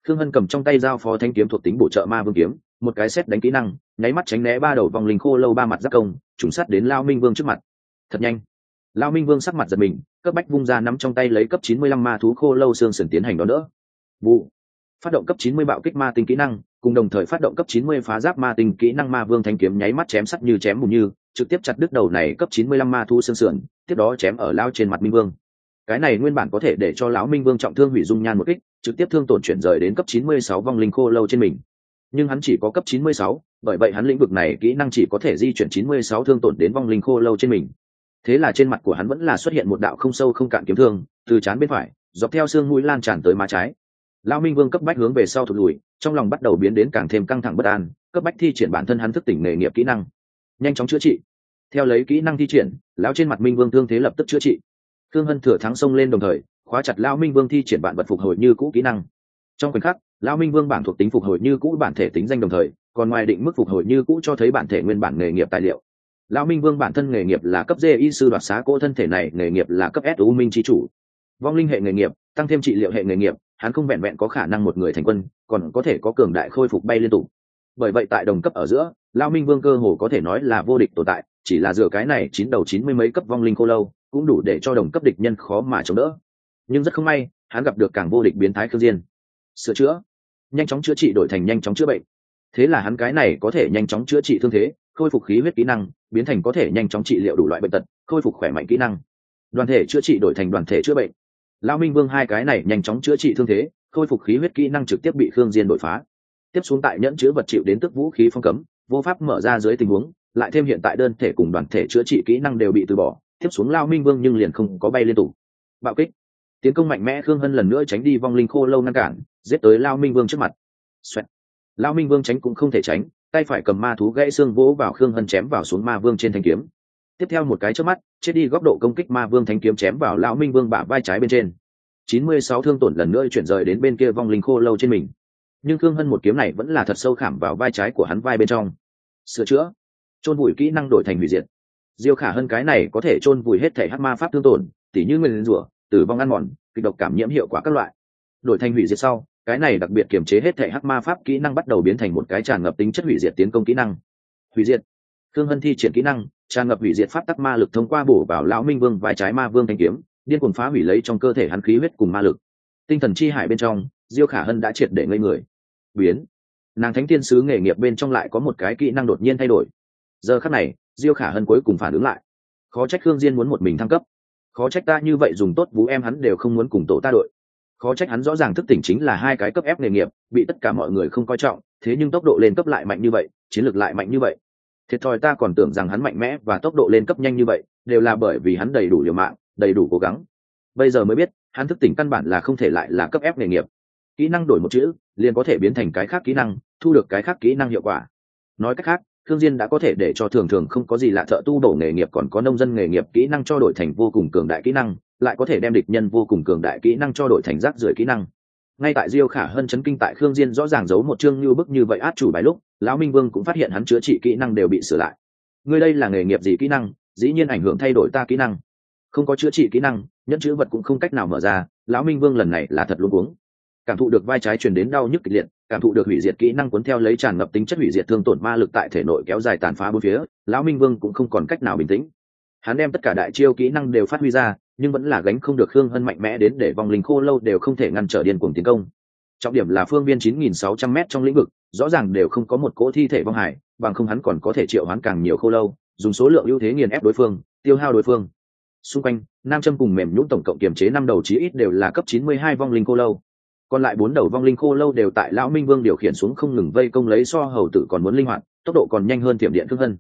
Khương hân cầm trong tay dao phó thanh kiếm thuộc tính bổ trợ ma vương kiếm, một cái xét đánh kỹ năng, nháy mắt tránh né ba đầu vòng linh khô lâu ba mặt giác công, trùng sát đến lao minh vương trước mặt. Thật nhanh. Lao minh vương sắc mặt giật mình, cấp bách vung ra nắm trong tay lấy cấp 95 ma thú khô lâu xương sườn tiến hành đó nữa. Vụ. Phát động cấp 90 bạo kích ma tinh kỹ năng, cùng đồng thời phát động cấp 90 phá giáp ma tinh kỹ năng ma vương thanh kiếm nháy mắt chém sắt như chém mù như trực tiếp chặt đứt đầu này cấp 95 ma thu xương sườn tiếp đó chém ở lao trên mặt minh vương. Cái này nguyên bản có thể để cho lão minh vương trọng thương hủy dung nhan một kích trực tiếp thương tổn chuyển rời đến cấp 96 vong linh khô lâu trên mình. Nhưng hắn chỉ có cấp 96, bởi vậy hắn lĩnh vực này kỹ năng chỉ có thể di chuyển 96 thương tổn đến vong linh khô lâu trên mình. Thế là trên mặt của hắn vẫn là xuất hiện một đạo không sâu không cạn kiếm thương từ trán bên phải dọc theo xương mũi lan tràn tới má trái. Lao minh vương cấp bách hướng về sau thụt lùi trong lòng bắt đầu biến đến càng thêm căng thẳng bất an cấp bách thi triển bản thân hắn thức tỉnh nghề nghiệp kỹ năng nhanh chóng chữa trị. Theo lấy kỹ năng thi triển, lão trên mặt minh vương thương thế lập tức chữa trị. Thương hân thừa thắng xông lên đồng thời, khóa chặt lão minh vương thi triển bản vật phục hồi như cũ kỹ năng. Trong khoảnh khắc, lão minh vương bản thuộc tính phục hồi như cũ bản thể tính danh đồng thời, còn ngoài định mức phục hồi như cũ cho thấy bản thể nguyên bản nghề nghiệp tài liệu. Lão minh vương bản thân nghề nghiệp là cấp d y sư đoạt xá cỗ thân thể này, nghề nghiệp là cấp s u minh trí chủ. Vong linh hệ nghề nghiệp, tăng thêm trị liệu hệ nghề nghiệp, hắn không vẹn vẹn có khả năng một người thành quân, còn có thể có cường đại khôi phục bay liên tục. Bởi vậy tại đồng cấp ở giữa lao minh vương cơ hồ có thể nói là vô địch tồn tại, chỉ là dựa cái này chín đầu chín mươi mấy cấp vong linh khô lâu, cũng đủ để cho đồng cấp địch nhân khó mà chống đỡ. Nhưng rất không may, hắn gặp được càng vô địch biến thái khương diên. Sửa chữa. Nhanh chóng chữa trị đổi thành nhanh chóng chữa bệnh. Thế là hắn cái này có thể nhanh chóng chữa trị thương thế, khôi phục khí huyết kỹ năng, biến thành có thể nhanh chóng trị liệu đủ loại bệnh tật, khôi phục khỏe mạnh kỹ năng. Đoàn thể chữa trị đổi thành đoàn thể chữa bệnh. Lao minh vương hai cái này nhanh chóng chữa trị thương thế, khôi phục khí huyết kỹ năng trực tiếp bị khương diên đổi phá. Tiếp xuống tại nhẫn chứa vật chịu đến tức vũ khí phong cấm vô pháp mở ra dưới tình huống, lại thêm hiện tại đơn thể cùng đoàn thể chữa trị kỹ năng đều bị từ bỏ, tiếp xuống lao minh vương nhưng liền không có bay liên tục. Bạo kích. Tiến công mạnh mẽ khương hân lần nữa tránh đi vong linh khô lâu ngăn cản, giết tới lao minh vương trước mặt. Xoẹt. lao minh vương tránh cũng không thể tránh, tay phải cầm ma thú gãy xương vỗ vào khương hân chém vào xuống ma vương trên thanh kiếm. Tiếp theo một cái trước mắt, chết đi góc độ công kích ma vương thanh kiếm chém vào lão minh vương bả vai trái bên trên. Chín mươi sáu thương tổn lần nữa chuyển rời đến bên kia vong linh khô lâu trên mình nhưng khương hân một kiếm này vẫn là thật sâu khảm vào vai trái của hắn vai bên trong. Sửa chữa. Chôn vùi kỹ năng đổi thành hủy diệt. Diêu khả hơn cái này có thể chôn vùi hết thể hát ma pháp thương tổn, tỉ như nguyên rủa, tử vong ăn mòn, kịch độc cảm nhiễm hiệu quả các loại. Đổi thành hủy diệt sau, cái này đặc biệt kiềm chế hết thể hắc ma pháp kỹ năng bắt đầu biến thành một cái tràn ngập tính chất hủy diệt tiến công kỹ năng. Hủy diệt. Thương hân thi triển kỹ năng, tràn ngập hủy diệt pháp tắc ma lực thông qua bổ vào lão minh vương vai trái ma vương thanh kiếm, điên cuồng phá hủy lấy trong cơ thể hắn khí huyết cùng ma lực. Tinh thần chi hải bên trong diêu khả hân đã triệt để ngây người. Biến. Nàng thánh thiên sứ nghề nghiệp bên trong lại có một cái kỹ năng đột nhiên thay đổi. Giờ khắc này, diêu khả hân cuối cùng phản ứng lại. Khó trách khương diên muốn một mình thăng cấp. Khó trách ta như vậy dùng tốt vũ em hắn đều không muốn cùng tổ ta đội. Khó trách hắn rõ ràng thức tỉnh chính là hai cái cấp ép nghề nghiệp, bị tất cả mọi người không coi trọng, thế nhưng tốc độ lên cấp lại mạnh như vậy, chiến lược lại mạnh như vậy. Thiệt thòi ta còn tưởng rằng hắn mạnh mẽ và tốc độ lên cấp nhanh như vậy, đều là bởi vì hắn đầy đủ liều mạng, đầy đủ cố gắng. Bây giờ mới biết, hắn thức tỉnh căn bản là không thể lại là cấp ép nghề nghiệp kỹ năng đổi một chữ, liền có thể biến thành cái khác kỹ năng, thu được cái khác kỹ năng hiệu quả. Nói cách khác thương diên đã có thể để cho thường thường không có gì lạ thợ tu bổ nghề nghiệp còn có nông dân nghề nghiệp kỹ năng cho đổi thành vô cùng cường đại kỹ năng, lại có thể đem địch nhân vô cùng cường đại kỹ năng cho đổi thành rác rưởi kỹ năng. Ngay tại diêu khả hơn chấn kinh tại khương diên rõ ràng giấu một chương như bức như vậy át chủ bài lúc, lão minh vương cũng phát hiện hắn chữa trị kỹ năng đều bị sửa lại. Người đây là nghề nghiệp gì kỹ năng, dĩ nhiên ảnh hưởng thay đổi ta kỹ năng. Không có chữa trị kỹ năng, nhẫn chữ vật cũng không cách nào mở ra, lão minh vương lần này là thật luôn uống cảm thụ được vai trái truyền đến đau nhức kịch liệt, cảm thụ được hủy diệt kỹ năng cuốn theo lấy tràn ngập tính chất hủy diệt thương tổn ma lực tại thể nội kéo dài tàn phá bốn phía, lão minh vương cũng không còn cách nào bình tĩnh. Hắn đem tất cả đại chiêu kỹ năng đều phát huy ra, nhưng vẫn là gánh không được khương hân mạnh mẽ đến để vòng linh khô lâu đều không thể ngăn trở điên cuồng tiến công. Trọng điểm là phương viên 9.600 m trong lĩnh vực, rõ ràng đều không có một cỗ thi thể vong hải, bằng không hắn còn có thể triệu hoán càng nhiều khô lâu, dùng số lượng ưu thế nghiền ép đối phương, tiêu hao đối phương. Xung quanh, nam châm cùng mềm nhũng tổng cộng kiềm chế năm đầu chí ít đều là cấp 92 vong linh khô lâu còn lại bốn đầu vong linh khô lâu đều tại lão minh vương điều khiển xuống không ngừng vây công lấy so hầu tử còn muốn linh hoạt, tốc độ còn nhanh hơn tiềm điện thương hân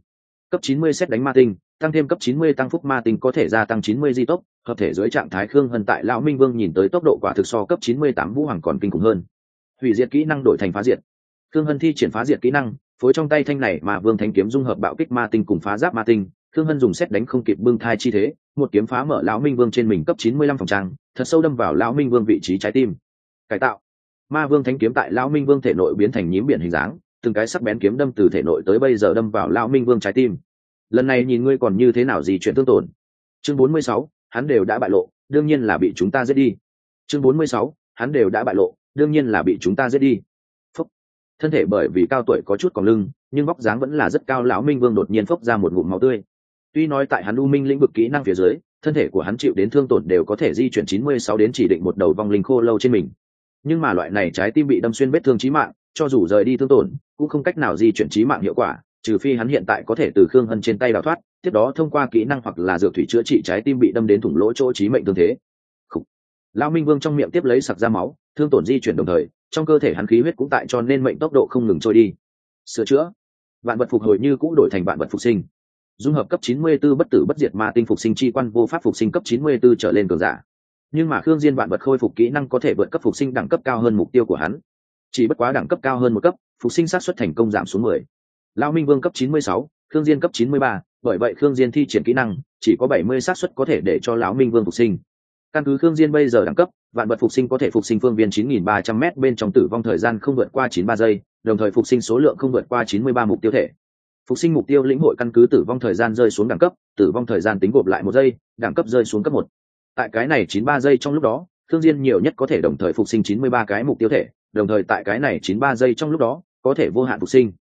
cấp 90 xét đánh ma tinh, tăng thêm cấp 90 tăng phúc ma tinh có thể gia tăng 90 di tốc, hợp thể dưới trạng thái khương hân tại lão minh vương nhìn tới tốc độ quả thực so cấp 98 vũ hoàng còn kinh khủng hơn. Hủy diệt kỹ năng đổi thành phá diệt. Khương hân thi triển phá diệt kỹ năng, phối trong tay thanh này mà vương thanh kiếm dung hợp bạo kích ma tinh cùng phá giáp ma tinh, khương hân dùng xét đánh không kịp bưng thai chi thế, một kiếm phá mở lão minh vương trên mình cấp 95 phòng trang, thật sâu đâm vào lão minh vương vị trí trái tim cải tạo. Ma vương thanh kiếm tại lão minh vương thể nội biến thành nhím biển hình dáng từng cái sắc bén kiếm đâm từ thể nội tới bây giờ đâm vào lão minh vương trái tim. Lần này nhìn ngươi còn như thế nào gì chuyện tương tổn. Chương 46, hắn đều đã bại lộ đương nhiên là bị chúng ta giết đi. Chương 46, hắn đều đã bại lộ đương nhiên là bị chúng ta giết đi. Phúc. Thân thể bởi vì cao tuổi có chút còn lưng nhưng vóc dáng vẫn là rất cao lão minh vương đột nhiên phốc ra một ngụm máu tươi. Tuy nói tại hắn u minh lĩnh vực kỹ năng phía dưới thân thể của hắn chịu đến thương tổn đều có thể di chuyển 96 đến chỉ định một đầu vong linh khô lâu trên mình nhưng mà loại này trái tim bị đâm xuyên vết thương chí mạng, cho dù rời đi thương tổn, cũng không cách nào di chuyển chí mạng hiệu quả, trừ phi hắn hiện tại có thể từ khương hân trên tay đào thoát, tiếp đó thông qua kỹ năng hoặc là dược thủy chữa trị trái tim bị đâm đến thủng lỗ chỗ trí mệnh thương thế. Lao minh vương trong miệng tiếp lấy sặc ra máu, thương tổn di chuyển đồng thời, trong cơ thể hắn khí huyết cũng tại cho nên mệnh tốc độ không ngừng trôi đi. Sửa chữa. Vạn vật phục hồi như cũng đổi thành vạn vật phục sinh. Dung hợp cấp 94 bất tử bất diệt ma tinh phục sinh chi quan vô pháp phục sinh cấp 94 trở lên cường giả nhưng mà khương diên vạn vật khôi phục kỹ năng có thể vượt cấp phục sinh đẳng cấp cao hơn mục tiêu của hắn. Chỉ bất quá đẳng cấp cao hơn một cấp phục sinh sát suất thành công giảm xuống 10. lão minh vương cấp 96, khương diên cấp 93, bởi vậy khương diên thi triển kỹ năng chỉ có 70 sát suất có thể để cho lão minh vương phục sinh. Căn cứ khương diên bây giờ đẳng cấp vạn vật phục sinh có thể phục sinh phương viên 9.300 m bên trong tử vong thời gian không vượt qua 93 giây đồng thời phục sinh số lượng không vượt qua 93 mục tiêu thể. Phục sinh mục tiêu lĩnh hội căn cứ tử vong thời gian rơi xuống đẳng cấp tử vong thời gian tính gộp lại một giây đẳng cấp rơi xuống cấp một tại cái này 93 giây trong lúc đó thương diên nhiều nhất có thể đồng thời phục sinh 93 cái mục tiêu thể đồng thời tại cái này 93 giây trong lúc đó có thể vô hạn phục sinh.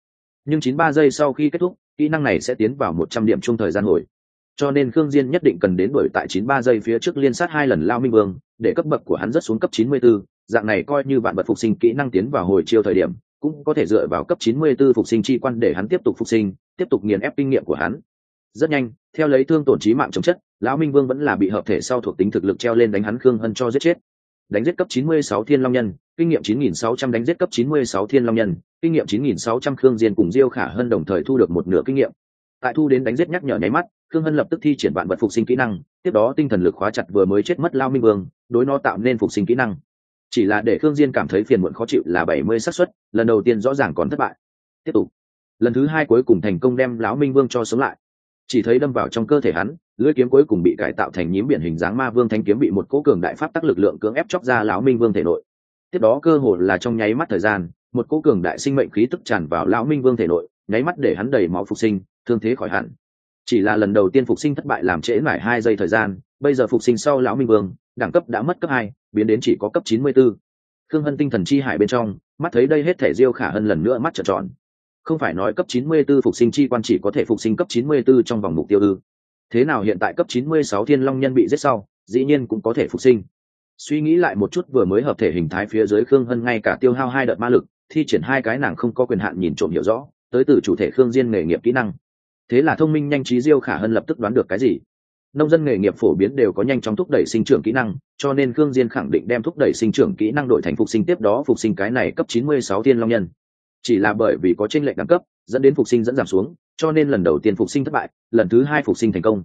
Nhưng 93 giây sau khi kết thúc kỹ năng này sẽ tiến vào 100 điểm chung thời gian hồi. Cho nên khương diên nhất định cần đến đuổi tại 93 giây phía trước liên sát hai lần lao minh vương để cấp bậc của hắn rất xuống cấp 94, dạng này coi như bạn bật phục sinh kỹ năng tiến vào hồi chiêu thời điểm cũng có thể dựa vào cấp 94 phục sinh chi quan để hắn tiếp tục phục sinh tiếp tục nghiền ép kinh nghiệm của hắn. Rất nhanh theo lấy thương tổn trí mạng chống chất lão minh vương vẫn là bị hợp thể sau thuộc tính thực lực treo lên đánh hắn khương hân cho giết chết. Đánh giết cấp 96 thiên long nhân, kinh nghiệm 9.600 đánh giết cấp 96 thiên long nhân, kinh nghiệm 9.600 khương diên cùng diêu khả hân đồng thời thu được một nửa kinh nghiệm. Tại thu đến đánh giết nhắc nhở nháy mắt, khương hân lập tức thi triển vạn vật phục sinh kỹ năng, tiếp đó tinh thần lực khóa chặt vừa mới chết mất lao minh vương, đối nó tạo nên phục sinh kỹ năng. Chỉ là để khương diên cảm thấy phiền muộn khó chịu là bảy mươi xác suất, lần đầu tiên rõ ràng còn thất bại. Tiếp tục. Lần thứ hai cuối cùng thành công đem lão minh vương cho sống lại. Chỉ thấy đâm vào trong cơ thể hắn lưỡi kiếm cuối cùng bị cải tạo thành nhím biển hình dáng ma vương thanh kiếm bị một cỗ cường đại pháp tắc lực lượng cưỡng ép chóc ra lão minh vương thể nội. Tiếp đó cơ hồ là trong nháy mắt thời gian, một cỗ cường đại sinh mệnh khí tức tràn vào lão minh vương thể nội, nháy mắt để hắn đầy máu phục sinh, thương thế khỏi hẳn. Chỉ là lần đầu tiên phục sinh thất bại làm trễ mải hai giây thời gian, bây giờ phục sinh sau lão minh vương, đẳng cấp đã mất cấp hai, biến đến chỉ có cấp chín mươi 94. khương hân tinh thần chi hải bên trong, mắt thấy đây hết thể diêu khả hân lần nữa mắt trợn tròn. Không phải nói cấp chín mươi 94 phục sinh chi quan chỉ có thể phục sinh cấp chín mươi 94 trong vòng mục tiêu ư thế nào hiện tại cấp chín mươi sáu thiên long nhân bị giết sau, dĩ nhiên cũng có thể phục sinh. Suy nghĩ lại một chút vừa mới hợp thể hình thái phía dưới khương hân ngay cả tiêu hao hai đợt ma lực, thi triển hai cái nàng không có quyền hạn nhìn trộm hiểu rõ, tới từ chủ thể khương diên nghề nghiệp kỹ năng. Thế là thông minh nhanh trí diêu khả hân lập tức đoán được cái gì? Nông dân nghề nghiệp phổ biến đều có nhanh chóng thúc đẩy sinh trưởng kỹ năng, cho nên khương diên khẳng định đem thúc đẩy sinh trưởng kỹ năng đổi thành phục sinh tiếp đó phục sinh cái này cấp 96 thiên long nhân. Chỉ là bởi vì có trên lệnh đẳng cấp, dẫn đến phục sinh dẫn giảm xuống cho nên lần đầu tiên phục sinh thất bại, lần thứ hai phục sinh thành công.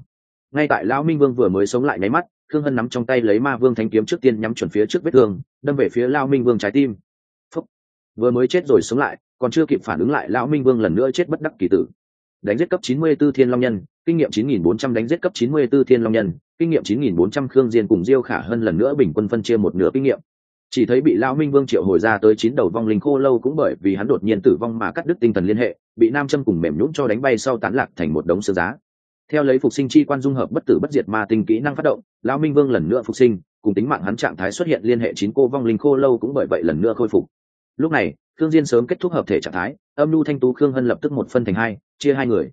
Ngay tại lão minh vương vừa mới sống lại nháy mắt, khương hân nắm trong tay lấy ma vương thanh kiếm trước tiên nhắm chuẩn phía trước vết thương, đâm về phía lão minh vương trái tim. Phúc. vừa mới chết rồi sống lại, còn chưa kịp phản ứng lại, lão minh vương lần nữa chết bất đắc kỳ tử. Đánh giết cấp 94 thiên long nhân, kinh nghiệm 9.400 đánh giết cấp 94 thiên long nhân, kinh nghiệm 9.400 khương diên cùng diêu khả hơn lần nữa bình quân phân chia một nửa kinh nghiệm chỉ thấy bị lão minh vương triệu hồi ra tới chín đầu vong linh khô lâu cũng bởi vì hắn đột nhiên tử vong mà cắt đứt tinh thần liên hệ, bị nam châm cùng mềm nhũn cho đánh bay sau tán lạc thành một đống sơ giá. Theo lấy phục sinh chi quan dung hợp bất tử bất diệt ma tinh kỹ năng phát động, lão minh vương lần nữa phục sinh, cùng tính mạng hắn trạng thái xuất hiện liên hệ chín cô vong linh khô lâu cũng bởi vậy lần nữa khôi phục. Lúc này Thương diên sớm kết thúc hợp thể trạng thái, âm nu thanh tú khương hân lập tức một phân thành hai, chia hai người.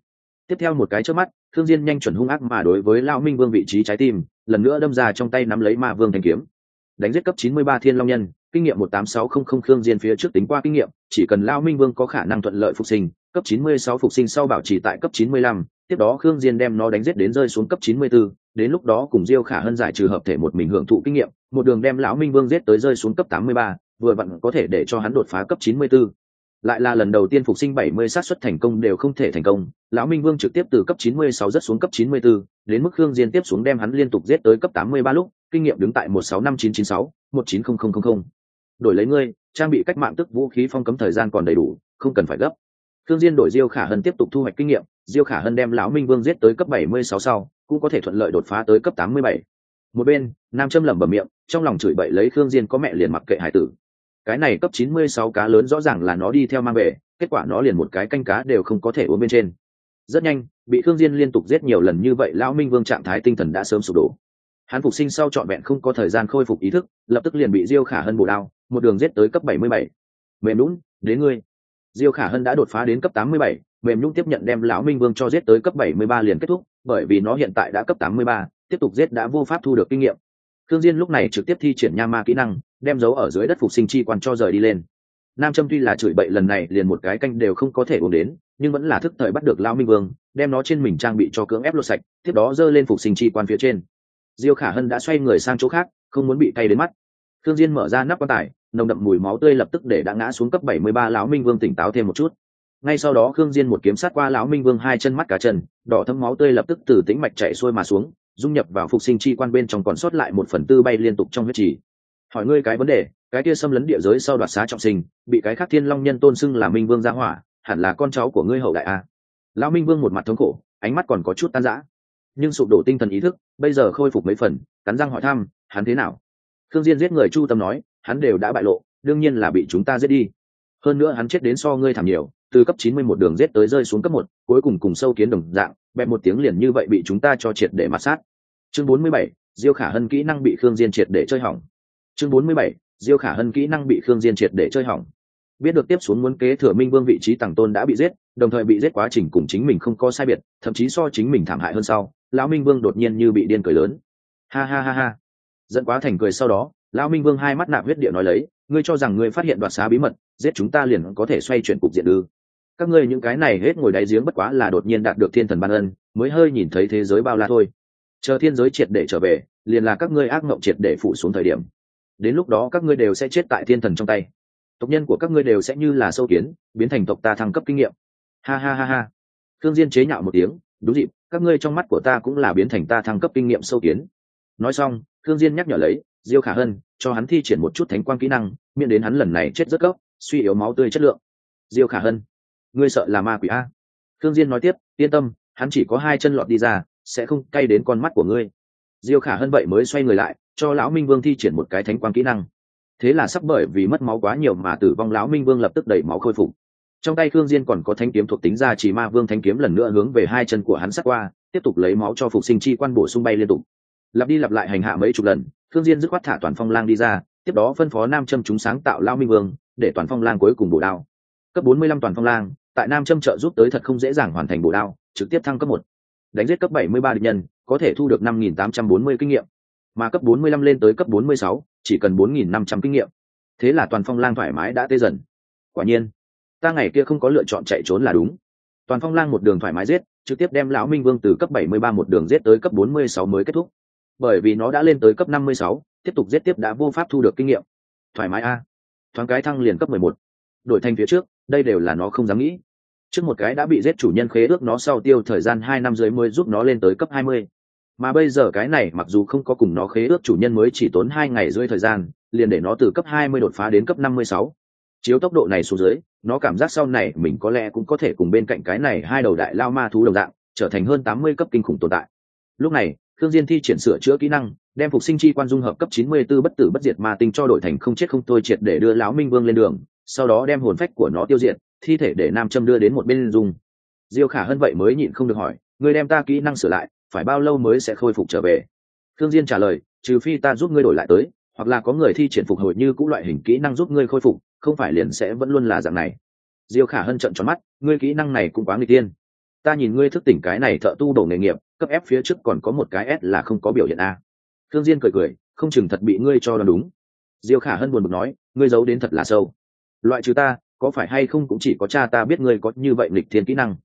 Tiếp theo một cái trước mắt Thương diên nhanh chuẩn hung ác mà đối với lão minh vương vị trí trái tim, lần nữa đâm ra trong tay nắm lấy ma vương thanh kiếm đánh giết cấp 93 thiên long nhân kinh nghiệm 18600 khương diên phía trước tính qua kinh nghiệm chỉ cần lão minh vương có khả năng thuận lợi phục sinh cấp 96 phục sinh sau bảo trì tại cấp 95, tiếp đó khương diên đem nó đánh giết đến rơi xuống cấp 94, đến lúc đó cùng diêu khả hân giải trừ hợp thể một mình hưởng thụ kinh nghiệm một đường đem lão minh vương giết tới rơi xuống cấp 83, vừa vặn có thể để cho hắn đột phá cấp 94 lại là lần đầu tiên phục sinh bảy mươi sát xuất thành công đều không thể thành công lão minh vương trực tiếp từ cấp chín mươi sáu rất xuống cấp 94, đến mức khương diên tiếp xuống đem hắn liên tục giết tới cấp tám mươi ba lúc kinh nghiệm đứng tại một sáu năm chín chín sáu, một chín không không không không. Đổi lấy ngươi, trang bị cách mạng tức vũ khí phong cấm thời gian còn đầy đủ, không cần phải gấp. Thương diên đổi diêu khả hân tiếp tục thu hoạch kinh nghiệm, diêu khả hân đem lão minh vương giết tới cấp bảy mươi sáu sau, cũng có thể thuận lợi đột phá tới cấp tám mươi bảy. Một bên, nam châm lẩm bẩm miệng, trong lòng chửi bậy lấy khương diên có mẹ liền mặc kệ hải tử. Cái này cấp 96 cá lớn rõ ràng là nó đi theo mang về, kết quả nó liền một cái canh cá đều không có thể uống bên trên. Rất nhanh, bị khương diên liên tục giết nhiều lần như vậy, lão minh vương trạng thái tinh thần đã sớm sụp đổ hắn phục sinh sau trọn vẹn không có thời gian khôi phục ý thức lập tức liền bị diêu khả hân bổ đao một đường giết tới cấp 77. mềm lún đến ngươi diêu khả hân đã đột phá đến cấp 87, mềm nhũng tiếp nhận đem lão minh vương cho giết tới cấp 73 liền kết thúc bởi vì nó hiện tại đã cấp 83, tiếp tục giết đã vô pháp thu được kinh nghiệm Thương Diên lúc này trực tiếp thi triển nha ma kỹ năng, đem dấu ở dưới đất phục sinh chi quan cho rời đi lên. Nam Trâm tuy là chửi bậy lần này liền một cái canh đều không có thể uống đến, nhưng vẫn là thức thời bắt được lão Minh Vương, đem nó trên mình trang bị cho cưỡng ép lột sạch, tiếp đó dơ lên phục sinh chi quan phía trên. Diêu Khả Hân đã xoay người sang chỗ khác, không muốn bị cay đến mắt. Thương Diên mở ra nắp quan tài, nồng đậm mùi máu tươi lập tức để đã ngã xuống cấp 73 lão Minh Vương tỉnh táo thêm một chút. ngay sau đó khương diên một kiếm sát qua lão minh vương hai chân mắt cá chân đỏ thấm máu tươi lập tức từ tĩnh mạch chảy xuôi mà xuống dung nhập vào phục sinh chi quan bên trong còn sót lại một phần tư bay liên tục trong huyết trì hỏi ngươi cái vấn đề cái kia xâm lấn địa giới sau đoạt xá trọng sinh bị cái khác thiên long nhân tôn xưng là minh vương gia hỏa hẳn là con cháu của ngươi hậu đại a lão minh vương một mặt thống khổ ánh mắt còn có chút tan rã nhưng sụp đổ tinh thần ý thức, bây giờ khôi phục mấy phần, cắn răng hỏi thăm, hắn thế nào? Thương diên giết người chu tâm nói, hắn đều đã bại lộ, đương nhiên là bị chúng ta giết đi. Hơn nữa hắn chết đến so ngươi thảm nhiều, từ cấp chín mươi một đường giết tới rơi xuống cấp một, cuối cùng cùng sâu kiến đồng dạng, bẹp một tiếng liền như vậy bị chúng ta cho triệt để mặt sát. Chương bốn mươi bảy, diêu khả hân kỹ năng bị khương diên triệt để chơi hỏng. Chương bốn mươi bảy, diêu khả hân kỹ năng bị khương diên triệt để chơi hỏng. Biết được tiếp xuống muốn kế thừa minh vương vị trí tàng tôn đã bị giết, đồng thời bị giết quá trình cùng chính mình không có sai biệt, thậm chí so chính mình thảm hại hơn sau lão minh vương đột nhiên như bị điên cười lớn. Ha ha ha ha. Giận quá thành cười sau đó, lão minh vương hai mắt nạp huyết địa nói lấy, ngươi cho rằng ngươi phát hiện đoạt xá bí mật, giết chúng ta liền có thể xoay chuyển cục diện ư. Các ngươi những cái này hết ngồi đáy giếng bất quá là đột nhiên đạt được thiên thần ban ân, mới hơi nhìn thấy thế giới bao la thôi. Chờ thiên giới triệt để trở về, liền là các ngươi ác mộng triệt để phủ xuống thời điểm. Đến lúc đó các ngươi đều sẽ chết tại thiên thần trong tay. Tộc nhân của các ngươi đều sẽ như là sâu kiến, biến thành tộc ta thăng cấp kinh nghiệm. Ha ha ha ha. Thương diên chế nhạo một tiếng đúng dịp, các ngươi trong mắt của ta cũng là biến thành ta thăng cấp kinh nghiệm sâu kiến. Nói xong thương diên nhắc nhở lấy, diêu khả hân, cho hắn thi triển một chút thánh quang kỹ năng, miễn đến hắn lần này chết rất gốc, suy yếu máu tươi chất lượng. Diêu khả hân, ngươi sợ là ma quỷ a? Thương diên nói tiếp, yên tâm, hắn chỉ có hai chân lọt đi ra, sẽ không cay đến con mắt của ngươi. Diêu khả hân vậy mới xoay người lại, cho lão minh vương thi triển một cái thánh quang kỹ năng. Thế là sắp bởi vì mất máu quá nhiều mà tử vong, lão minh vương lập tức đẩy máu khôi phục trong tay thương diên còn có thanh kiếm thuộc tính ra chỉ ma vương thanh kiếm lần nữa hướng về hai chân của hắn sát qua tiếp tục lấy máu cho phục sinh chi quan bổ sung bay liên tục. Lặp đi lặp lại hành hạ mấy chục lần thương diên dứt khoát thả toàn phong lang đi ra tiếp đó phân phó nam châm chúng sáng tạo lao minh vương để toàn phong lang cuối cùng bổ đao. Cấp 45 toàn phong lang tại nam châm trợ giúp tới thật không dễ dàng hoàn thành bổ đao trực tiếp thăng cấp một. Đánh giết cấp 73 địch nhân có thể thu được 5.840 kinh nghiệm. Mà cấp 45 lên tới cấp 46, chỉ cần 4.500 kinh nghiệm. Thế là toàn phong lang thoải mái đã tê dần. Quả nhiên ta ngày kia không có lựa chọn chạy trốn là đúng toàn phong lang một đường thoải mái giết trực tiếp đem lão minh vương từ cấp 73 một đường giết tới cấp 46 mới kết thúc bởi vì nó đã lên tới cấp 56, tiếp tục giết tiếp đã vô pháp thu được kinh nghiệm thoải mái a thoáng cái thăng liền cấp 11. đổi thành phía trước đây đều là nó không dám nghĩ trước một cái đã bị giết chủ nhân khế ước nó sau tiêu thời gian hai năm dưới mới giúp nó lên tới cấp 20. mà bây giờ cái này mặc dù không có cùng nó khế ước chủ nhân mới chỉ tốn hai ngày rưỡi thời gian liền để nó từ cấp 20 đột phá đến cấp 56 chiếu tốc độ này xuống dưới nó cảm giác sau này mình có lẽ cũng có thể cùng bên cạnh cái này hai đầu đại lao ma thú đồng dạng trở thành hơn 80 cấp kinh khủng tồn tại lúc này Thương Diên thi triển sửa chữa kỹ năng, đem phục sinh chi quan dung hợp cấp 94 bất tử bất diệt ma tinh cho đổi thành không chết không thôi triệt để đưa lão Minh Vương lên đường, sau đó đem hồn phách của nó tiêu diệt, thi thể để Nam Châm đưa đến một bên dùng. Diêu Khả hơn vậy mới nhịn không được hỏi, người đem ta kỹ năng sửa lại, phải bao lâu mới sẽ khôi phục trở về? Thương Diên trả lời, trừ phi ta giúp ngươi đổi lại tới, hoặc là có người thi triển phục hồi như cũ loại hình kỹ năng giúp ngươi khôi phục, không phải liền sẽ vẫn luôn là dạng này. Diêu Khả Hân trợn tròn mắt, ngươi kỹ năng này cũng quá nguy tiên. Ta nhìn ngươi thức tỉnh cái này thợ tu đổ nghề nghiệp, cấp ép phía trước còn có một cái s là không có biểu hiện a thương diên cười cười không chừng thật bị ngươi cho đoán đúng diêu khả hân buồn bực nói ngươi giấu đến thật là sâu loại trừ ta có phải hay không cũng chỉ có cha ta biết ngươi có như vậy lịch thiên kỹ năng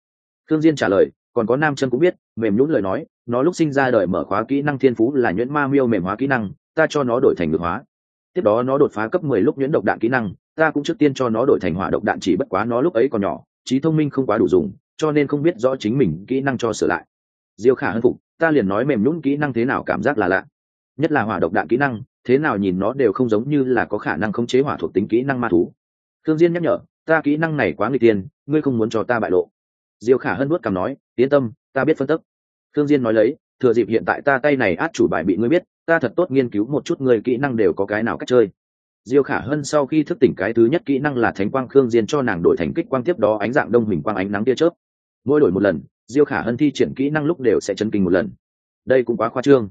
thương diên trả lời còn có nam chân cũng biết mềm nhũn lời nói nó lúc sinh ra đời mở khóa kỹ năng thiên phú là nhuyễn ma miêu mềm hóa kỹ năng ta cho nó đổi thành ngược hóa. Tiếp đó nó đột phá cấp mười lúc nhuyễn độc đạn kỹ năng, ta cũng trước tiên cho nó đổi thành hỏa độc đạn chỉ bất quá nó lúc ấy còn nhỏ, trí thông minh không quá đủ dùng, cho nên không biết rõ chính mình kỹ năng cho sửa lại. Diêu khả hân phục, ta liền nói mềm nhũng kỹ năng thế nào cảm giác là lạ. Nhất là hỏa độc đạn kỹ năng, thế nào nhìn nó đều không giống như là có khả năng khống chế hỏa thuộc tính kỹ năng ma thú. Thương diên nhắc nhở, ta kỹ năng này quá nguy tiên ngươi không muốn cho ta bại lộ. Diêu khả hân nuốt cằm nói, yên tâm, ta biết phân tích. Thương diên nói lấy, thừa dịp hiện tại ta tay này át chủ bài bị ngươi biết ta thật tốt nghiên cứu một chút người kỹ năng đều có cái nào cách chơi. Diêu khả hân sau khi thức tỉnh cái thứ nhất kỹ năng là thánh quang khương diên cho nàng đổi thành kích quang tiếp đó ánh dạng đông hình quang ánh nắng tia chớp. Mỗi đổi một lần, diêu khả hân thi triển kỹ năng lúc đều sẽ chấn kinh một lần. Đây cũng quá khoa trương.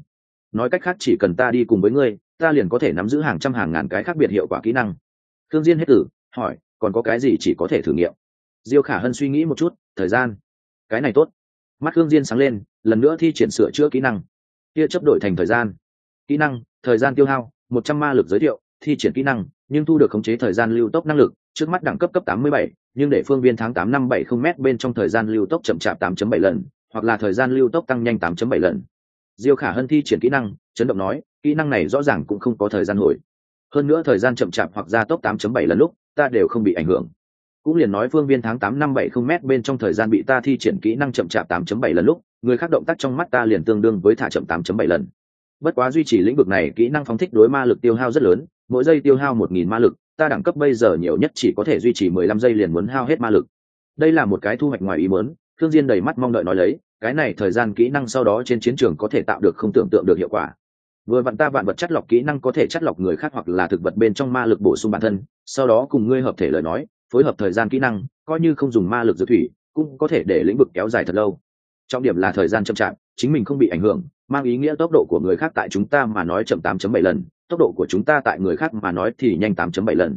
Nói cách khác chỉ cần ta đi cùng với ngươi, ta liền có thể nắm giữ hàng trăm hàng ngàn cái khác biệt hiệu quả kỹ năng. Khương diên hết tử, hỏi, còn có cái gì chỉ có thể thử nghiệm? Diêu khả hân suy nghĩ một chút, thời gian. Cái này tốt. Mắt khương diên sáng lên, lần nữa thi triển sửa chữa kỹ năng. Tia chấp đổi thành thời gian kỹ năng thời gian tiêu hao một trăm ma lực giới thiệu thi triển kỹ năng nhưng thu được khống chế thời gian lưu tốc năng lực trước mắt đẳng cấp cấp 87, nhưng để phương viên tháng tám năm 70 m bên trong thời gian lưu tốc chậm chạp 8.7 lần, hoặc là thời gian lưu tốc tăng nhanh 8.7 lần. Diêu Khả Hân thi triển kỹ năng, chấn động nói, kỹ năng này rõ ràng cũng không có thời gian hồi. Hơn nữa thời gian chậm chạp hoặc gia tốc 8.7 lần lúc, ta đều không bị ảnh hưởng. cũng liền nói phương viên tháng tám năm bảy không m bên trong thời gian bị ta thi triển kỹ năng chậm chạp tám chấm bảy lần lúc người khác động tác trong mắt ta liền tương đương với thả chậm tám chấm bảy lần bất quá duy trì lĩnh vực này, kỹ năng phóng thích đối ma lực tiêu hao rất lớn, mỗi giây tiêu hao một nghìn ma lực, ta đẳng cấp bây giờ nhiều nhất chỉ có thể duy trì mười lăm giây liền muốn hao hết ma lực. Đây là một cái thu hoạch ngoài ý muốn thương diên đầy mắt mong đợi nói lấy, cái này thời gian kỹ năng sau đó trên chiến trường có thể tạo được không tưởng tượng được hiệu quả. Vừa vặn ta vạn vật chất lọc kỹ năng có thể chất lọc người khác hoặc là thực vật bên trong ma lực bổ sung bản thân, sau đó cùng ngươi hợp thể lời nói, phối hợp thời gian kỹ năng, coi như không dùng ma lực dự thủy, cũng có thể để lĩnh vực kéo dài thật lâu. Trọng điểm là thời gian chậm chạp, chính mình không bị ảnh hưởng mang ý nghĩa tốc độ của người khác tại chúng ta mà nói chậm 8.7 lần, tốc độ của chúng ta tại người khác mà nói thì nhanh 8.7 lần.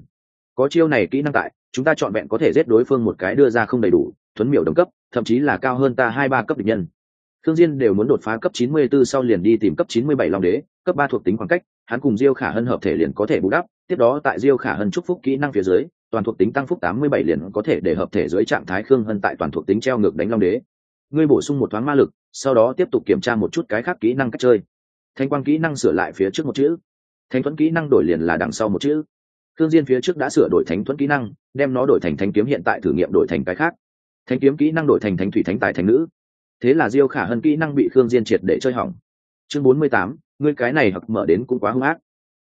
Có chiêu này kỹ năng tại, chúng ta chọn vẹn có thể giết đối phương một cái đưa ra không đầy đủ, thuấn miểu đồng cấp, thậm chí là cao hơn ta hai ba cấp địch nhân. Thương diên đều muốn đột phá cấp 94 sau liền đi tìm cấp 97 long đế, cấp ba thuộc tính khoảng cách, hắn cùng diêu khả hân hợp thể liền có thể bù đắp, tiếp đó tại diêu khả hân chúc phúc kỹ năng phía dưới, toàn thuộc tính tăng phúc 87 liền có thể để hợp thể dưới trạng thái khương hân tại toàn thuộc tính treo ngược đánh long đế. Ngươi bổ sung một thoáng ma lực sau đó tiếp tục kiểm tra một chút cái khác kỹ năng cách chơi. Thanh quang kỹ năng sửa lại phía trước một chữ. Thanh thuẫn kỹ năng đổi liền là đằng sau một chữ. Thương diên phía trước đã sửa đổi thánh thuẫn kỹ năng đem nó đổi thành thánh kiếm hiện tại thử nghiệm đổi thành cái khác. Thánh kiếm kỹ năng đổi thành thánh thủy thánh tài thánh nữ. Thế là diêu khả hân kỹ năng bị thương diên triệt để chơi hỏng. Chương 48, ngươi cái này hoặc mở đến cũng quá hung ác.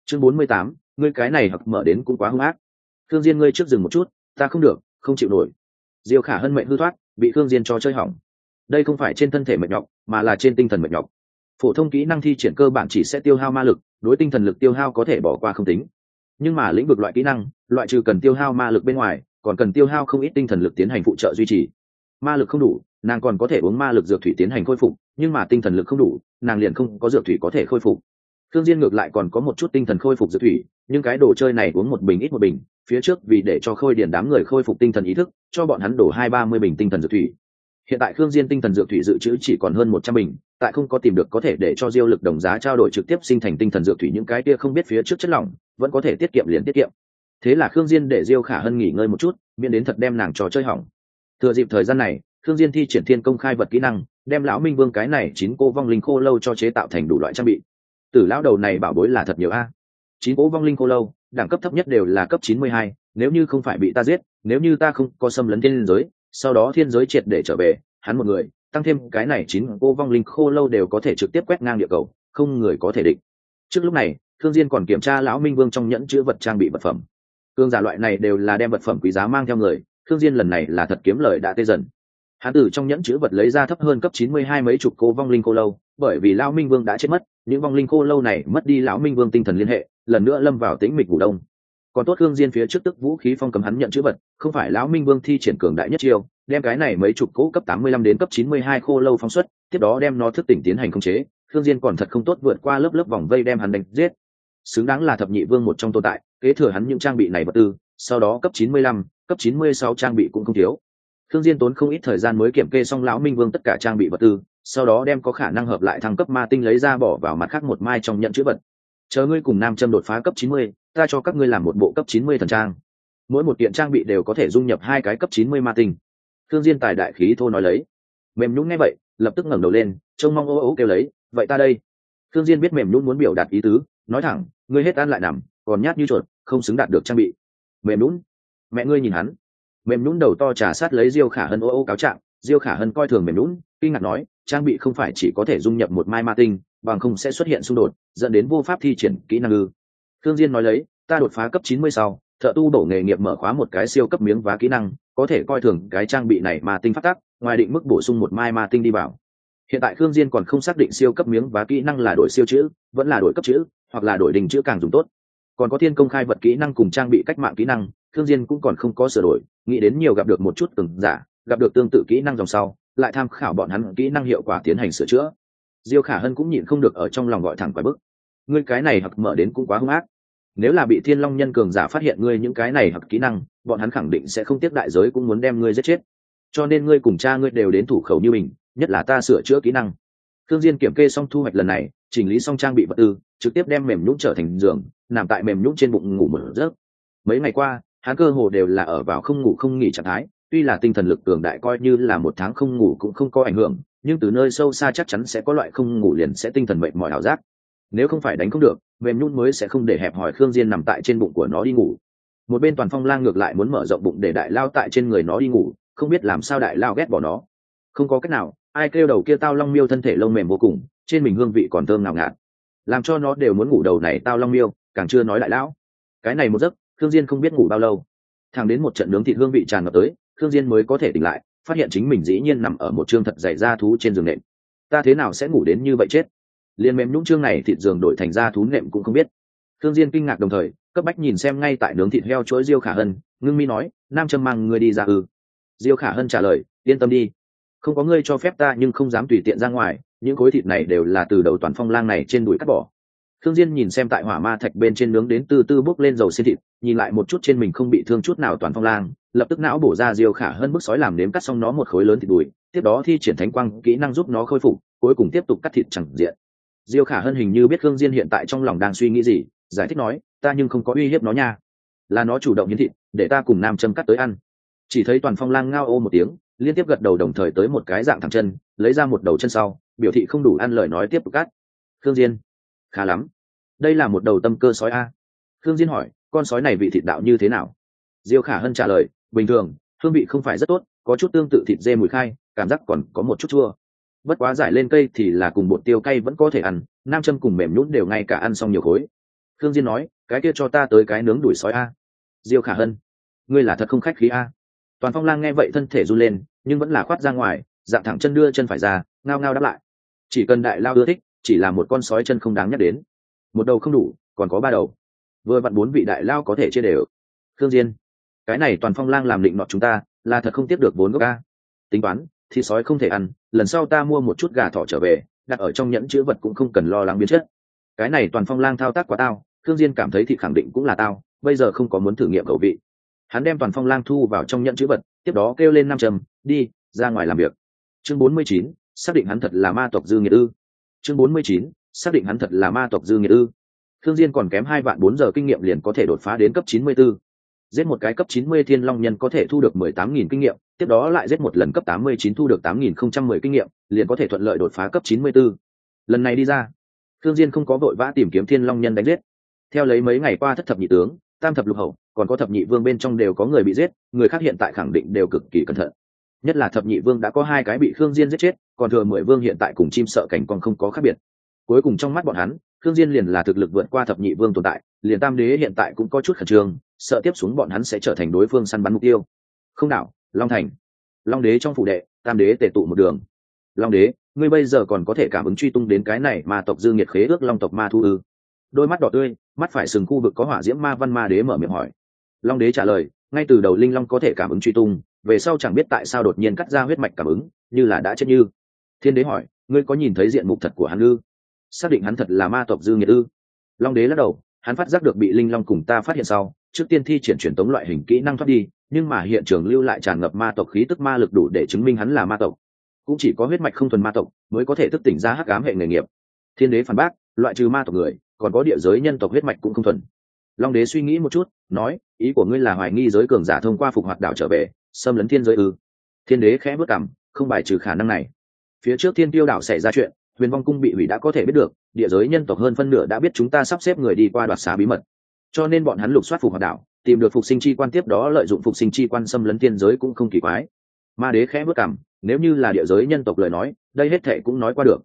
Chương 48, ngươi cái này hoặc mở đến cũng quá hung ác. Thương diên ngươi trước dừng một chút ta không được không chịu nổi. Diêu khả hân mệnh hư thoát bị thương diên cho chơi hỏng đây không phải trên thân thể mệt nhọc, mà là trên tinh thần mệt nhọc. Phổ thông kỹ năng thi triển cơ bản chỉ sẽ tiêu hao ma lực, đối tinh thần lực tiêu hao có thể bỏ qua không tính. Nhưng mà lĩnh vực loại kỹ năng, loại trừ cần tiêu hao ma lực bên ngoài, còn cần tiêu hao không ít tinh thần lực tiến hành phụ trợ duy trì. Ma lực không đủ, nàng còn có thể uống ma lực dược thủy tiến hành khôi phục, nhưng mà tinh thần lực không đủ, nàng liền không có dược thủy có thể khôi phục. Thương diên ngược lại còn có một chút tinh thần khôi phục dược thủy, nhưng cái đồ chơi này uống một bình ít một bình, phía trước vì để cho khôi điển đám người khôi phục tinh thần ý thức, cho bọn hắn đổ hai ba mươi bình tinh thần dược thủy hiện tại khương diên tinh thần dược thủy dự trữ chỉ còn hơn một trăm bình, tại không có tìm được có thể để cho diêu lực đồng giá trao đổi trực tiếp sinh thành tinh thần dược thủy những cái kia không biết phía trước chất lỏng, vẫn có thể tiết kiệm liền tiết kiệm. Thế là khương diên để diêu khả hân nghỉ ngơi một chút, miễn đến thật đem nàng trò chơi hỏng. Thừa dịp thời gian này, khương diên thi triển thiên công khai vật kỹ năng, đem lão minh vương cái này chín cô vong linh khô lâu cho chế tạo thành đủ loại trang bị. Tử lão đầu này bảo bối là thật nhiều a. Chín cô vong linh khô lâu, đẳng cấp thấp nhất đều là cấp chín mươi hai, nếu như không phải bị ta giết, nếu như ta không có xâm lấn thiên giới sau đó thiên giới triệt để trở về, hắn một người, tăng thêm cái này chín cô vong linh khô lâu đều có thể trực tiếp quét ngang địa cầu, không người có thể định trước lúc này thương diên còn kiểm tra lão minh vương trong nhẫn chứa vật trang bị vật phẩm. Cương giả loại này đều là đem vật phẩm quý giá mang theo người thương diên lần này là thật kiếm lời đã tê dần. Hắn từ trong nhẫn chứa vật lấy ra thấp hơn cấp chín mươi hai mấy chục cô vong linh cô lâu, bởi vì lão minh vương đã chết mất, những vong linh cô lâu này mất đi lão minh vương tinh thần liên hệ, lần nữa lâm vào tĩnh mịch ngủ đông còn tốt hương diên phía trước tức vũ khí phong cầm hắn nhận chữ vật không phải lão minh vương thi triển cường đại nhất chiêu đem cái này mấy chục cỗ cấp tám mươi lăm đến cấp chín mươi hai khô lâu phóng xuất tiếp đó đem nó thức tỉnh tiến hành khống chế hương diên còn thật không tốt vượt qua lớp lớp vòng vây đem hắn đánh giết xứng đáng là thập nhị vương một trong tồn tại kế thừa hắn những trang bị này vật tư sau đó cấp chín mươi lăm, cấp chín mươi sáu trang bị cũng không thiếu Thương Diên tốn không ít thời gian mới kiểm kê xong lão Minh Vương tất cả trang bị vật tư, sau đó đem có khả năng hợp lại thăng cấp ma tinh lấy ra bỏ vào mặt khác một mai trong nhận chữ vật. Chờ ngươi cùng Nam Châm đột phá cấp 90, ta cho các ngươi làm một bộ cấp 90 thần trang. Mỗi một kiện trang bị đều có thể dung nhập hai cái cấp 90 ma tinh. Thương Diên tài đại khí thô nói lấy. Mềm nhũn nghe vậy, lập tức ngẩng đầu lên, trông mong ô ô kêu lấy, vậy ta đây. Thương Diên biết mềm nhũn muốn biểu đạt ý tứ, nói thẳng, ngươi hết ăn lại nằm, còn nhát như chuột, không xứng đạt được trang bị. Mềm nhũn, mẹ ngươi nhìn hắn, mềm nhún đầu to trà sát lấy diêu khả hân ô ô cáo trạng diêu khả hân coi thường mềm nhún kinh ngạc nói trang bị không phải chỉ có thể dung nhập một mai ma tinh, bằng không sẽ xuất hiện xung đột, dẫn đến vô pháp thi triển kỹ năng ư. Thương diên nói lấy, ta đột phá cấp chín mươi sau, thợ tu đổ nghề nghiệp mở khóa một cái siêu cấp miếng vá kỹ năng, có thể coi thường cái trang bị này ma tinh phát tác, ngoài định mức bổ sung một mai ma tinh đi vào. Hiện tại khương diên còn không xác định siêu cấp miếng vá kỹ năng là đổi siêu chữ, vẫn là đổi cấp chữ, hoặc là đổi đình chữ càng dùng tốt. Còn có thiên công khai vật kỹ năng cùng trang bị cách mạng kỹ năng thương diên cũng còn không có sửa đổi, nghĩ đến nhiều gặp được một chút từng giả, gặp được tương tự kỹ năng dòng sau lại tham khảo bọn hắn kỹ năng hiệu quả tiến hành sửa chữa. Diêu khả hân cũng nhịn không được ở trong lòng gọi thẳng quái bức. Ngươi cái này hặc mở đến cũng quá hung ác. Nếu là bị thiên long nhân cường giả phát hiện ngươi những cái này hặc kỹ năng, bọn hắn khẳng định sẽ không tiếp đại giới cũng muốn đem ngươi giết chết. Cho nên ngươi cùng cha ngươi đều đến thủ khẩu như mình, nhất là ta sửa chữa kỹ năng. Thương diên kiểm kê xong thu hoạch lần này, chỉnh lý xong trang bị vật tư, trực tiếp đem mềm nhũn trở thành giường, nằm tại mềm nhũn trên bụng ngủ một giấc. Mấy ngày qua, hắn cơ hồ đều là ở vào không ngủ không nghỉ trạng thái tuy là tinh thần lực cường đại coi như là một tháng không ngủ cũng không có ảnh hưởng, nhưng từ nơi sâu xa chắc chắn sẽ có loại không ngủ liền sẽ tinh thần mệt mỏi ảo giác. Nếu không phải đánh không được, mềm nhún mới sẽ không để hẹp hỏi khương diên nằm tại trên bụng của nó đi ngủ. Một bên toàn phong lang ngược lại muốn mở rộng bụng để đại lao tại trên người nó đi ngủ, không biết làm sao đại lao ghét bỏ nó. Không có cách nào, ai kêu đầu kia tao long miêu thân thể lông mềm vô cùng, trên mình hương vị còn thơm nào ngạt. Làm cho nó đều muốn ngủ đầu này tao long miêu, càng chưa nói đại lão cái này một giấc thương diên không biết ngủ bao lâu. Thẳng đến một trận nướng thịt hương vị tràn ngập tới thương diên mới có thể tỉnh lại, phát hiện chính mình dĩ nhiên nằm ở một trương thật dày da thú trên giường nệm. Ta thế nào sẽ ngủ đến như vậy chết? Liền mềm nhũng trương này thịt giường đổi thành da thú nệm cũng không biết. Thương diên kinh ngạc đồng thời, cấp bách nhìn xem ngay tại nướng thịt heo chuỗi diêu khả hân, ngưng mi nói, nam châm mang ngươi đi ra ư? Diêu khả hân trả lời, yên tâm đi. Không có ngươi cho phép ta nhưng không dám tùy tiện ra ngoài, những khối thịt này đều là từ đầu toàn phong lang này trên đùi cắt bỏ thương diên nhìn xem tại hỏa ma thạch bên trên nướng đến từ từ bốc lên dầu xiên thịt, nhìn lại một chút trên mình không bị thương chút nào toàn phong lang, lập tức não bổ ra diêu khả hơn bức sói làm nếm cắt xong nó một khối lớn thịt đùi tiếp đó thi triển thánh quang kỹ năng giúp nó khôi phục, cuối cùng tiếp tục cắt thịt chẳng diện. Diêu khả hơn hình như biết khương diên hiện tại trong lòng đang suy nghĩ gì, giải thích nói, ta nhưng không có uy hiếp nó nha. Là nó chủ động hiến thịt, để ta cùng nam châm cắt tới ăn. Chỉ thấy toàn phong lang ngao ô một tiếng, liên tiếp gật đầu đồng thời tới một cái dạng thẳng chân, lấy ra một đầu chân sau, biểu thị không đủ ăn lời nói tiếp tục cắt. Khương diên khá lắm. Đây là một đầu tâm cơ sói a. Khương diên hỏi, con sói này vị thịt đạo như thế nào? Diêu khả hân trả lời, bình thường, hương vị không phải rất tốt, có chút tương tự thịt dê mùi khai, cảm giác còn có một chút chua. Bất quá giải lên cây thì là cùng bột tiêu cay vẫn có thể ăn, nam châm cùng mềm nhũn đều ngay cả ăn xong nhiều khối. Khương diên nói, cái kia cho ta tới cái nướng đuổi sói a. Diêu khả hân, ngươi là thật không khách khí a. Toàn phong lang nghe vậy thân thể run lên, nhưng vẫn là khoát ra ngoài, dạng thẳng chân đưa chân phải ra, ngao ngao đáp lại. Chỉ cần đại lao ưa thích chỉ là một con sói chân không đáng nhắc đến. Một đầu không đủ còn có ba đầu. Vừa vặn bốn vị đại lao có thể chia đều. Thương diên cái này toàn phong lang làm định nọ chúng ta là thật không tiếp được vốn gốc ca tính toán thì sói không thể ăn lần sau ta mua một chút gà thỏ trở về đặt ở trong nhẫn chữ vật cũng không cần lo lắng biến chất. Cái này toàn phong lang thao tác quá tao thương diên cảm thấy thì khẳng định cũng là tao bây giờ không có muốn thử nghiệm khẩu vị. Hắn đem toàn phong lang thu vào trong nhẫn chữ vật tiếp đó kêu lên năm trầm đi ra ngoài làm việc. Chương 49, xác định hắn thật là ma tộc dư nghiệt ư chương 49, xác định hắn thật là ma tộc dư nghiệt ư thương diên còn kém hai vạn bốn giờ kinh nghiệm liền có thể đột phá đến cấp 94. giết một cái cấp 90 thiên long nhân có thể thu được 18.000 kinh nghiệm tiếp đó lại giết một lần cấp 89 thu được 8.010 kinh nghiệm liền có thể thuận lợi đột phá cấp 94. lần này đi ra thương diên không có vội vã tìm kiếm thiên long nhân đánh giết theo lấy mấy ngày qua thất thập nhị tướng tam thập lục hậu còn có thập nhị vương bên trong đều có người bị giết người khác hiện tại khẳng định đều cực kỳ cẩn thận nhất là thập nhị vương đã có hai cái bị khương diên giết chết, còn thừa mười vương hiện tại cùng chim sợ cảnh còn không có khác biệt. Cuối cùng trong mắt bọn hắn, khương diên liền là thực lực vượt qua thập nhị vương tồn tại, liền tam đế hiện tại cũng có chút khẩn trương, sợ tiếp xuống bọn hắn sẽ trở thành đối phương săn bắn mục tiêu. Không đảo, long thành. Long đế trong phủ đệ, tam đế tề tụ một đường. Long đế, ngươi bây giờ còn có thể cảm ứng truy tung đến cái này mà tộc dương nhiệt khế ước long tộc ma thu ư? Đôi mắt đỏ tươi, mắt phải sừng khu vực có hỏa diễm ma văn ma đế mở miệng hỏi. Long đế trả lời, ngay từ đầu linh long có thể cảm ứng truy tung về sau chẳng biết tại sao đột nhiên cắt ra huyết mạch cảm ứng, như là đã chết như. Thiên đế hỏi, ngươi có nhìn thấy diện mục thật của hắn ư? Xác định hắn thật là ma tộc dư nghiệt ư? Long đế lắc đầu, hắn phát giác được bị linh long cùng ta phát hiện sau, trước tiên thi triển truyền tống loại hình kỹ năng thoát đi, nhưng mà hiện trường lưu lại tràn ngập ma tộc khí tức ma lực đủ để chứng minh hắn là ma tộc. Cũng chỉ có huyết mạch không thuần ma tộc mới có thể thức tỉnh ra hắc ám hệ nghề nghiệp. Thiên đế phản bác, loại trừ ma tộc người, còn có địa giới nhân tộc huyết mạch cũng không thuần. Long đế suy nghĩ một chút, nói, ý của ngươi là hoài nghi giới cường giả thông qua phục hoạt đảo trở về xâm lấn thiên giới ư? Thiên đế khẽ bước cảm không bài trừ khả năng này. Phía trước thiên tiêu đảo xảy ra chuyện, huyền vong cung bị hủy đã có thể biết được, địa giới nhân tộc hơn phân nửa đã biết chúng ta sắp xếp người đi qua đoạt xá bí mật. Cho nên bọn hắn lục soát phục hoạt đảo, tìm được phục sinh chi quan tiếp đó lợi dụng phục sinh chi quan xâm lấn thiên giới cũng không kỳ quái. Ma đế khẽ bước cảm nếu như là địa giới nhân tộc lời nói, đây hết thệ cũng nói qua được.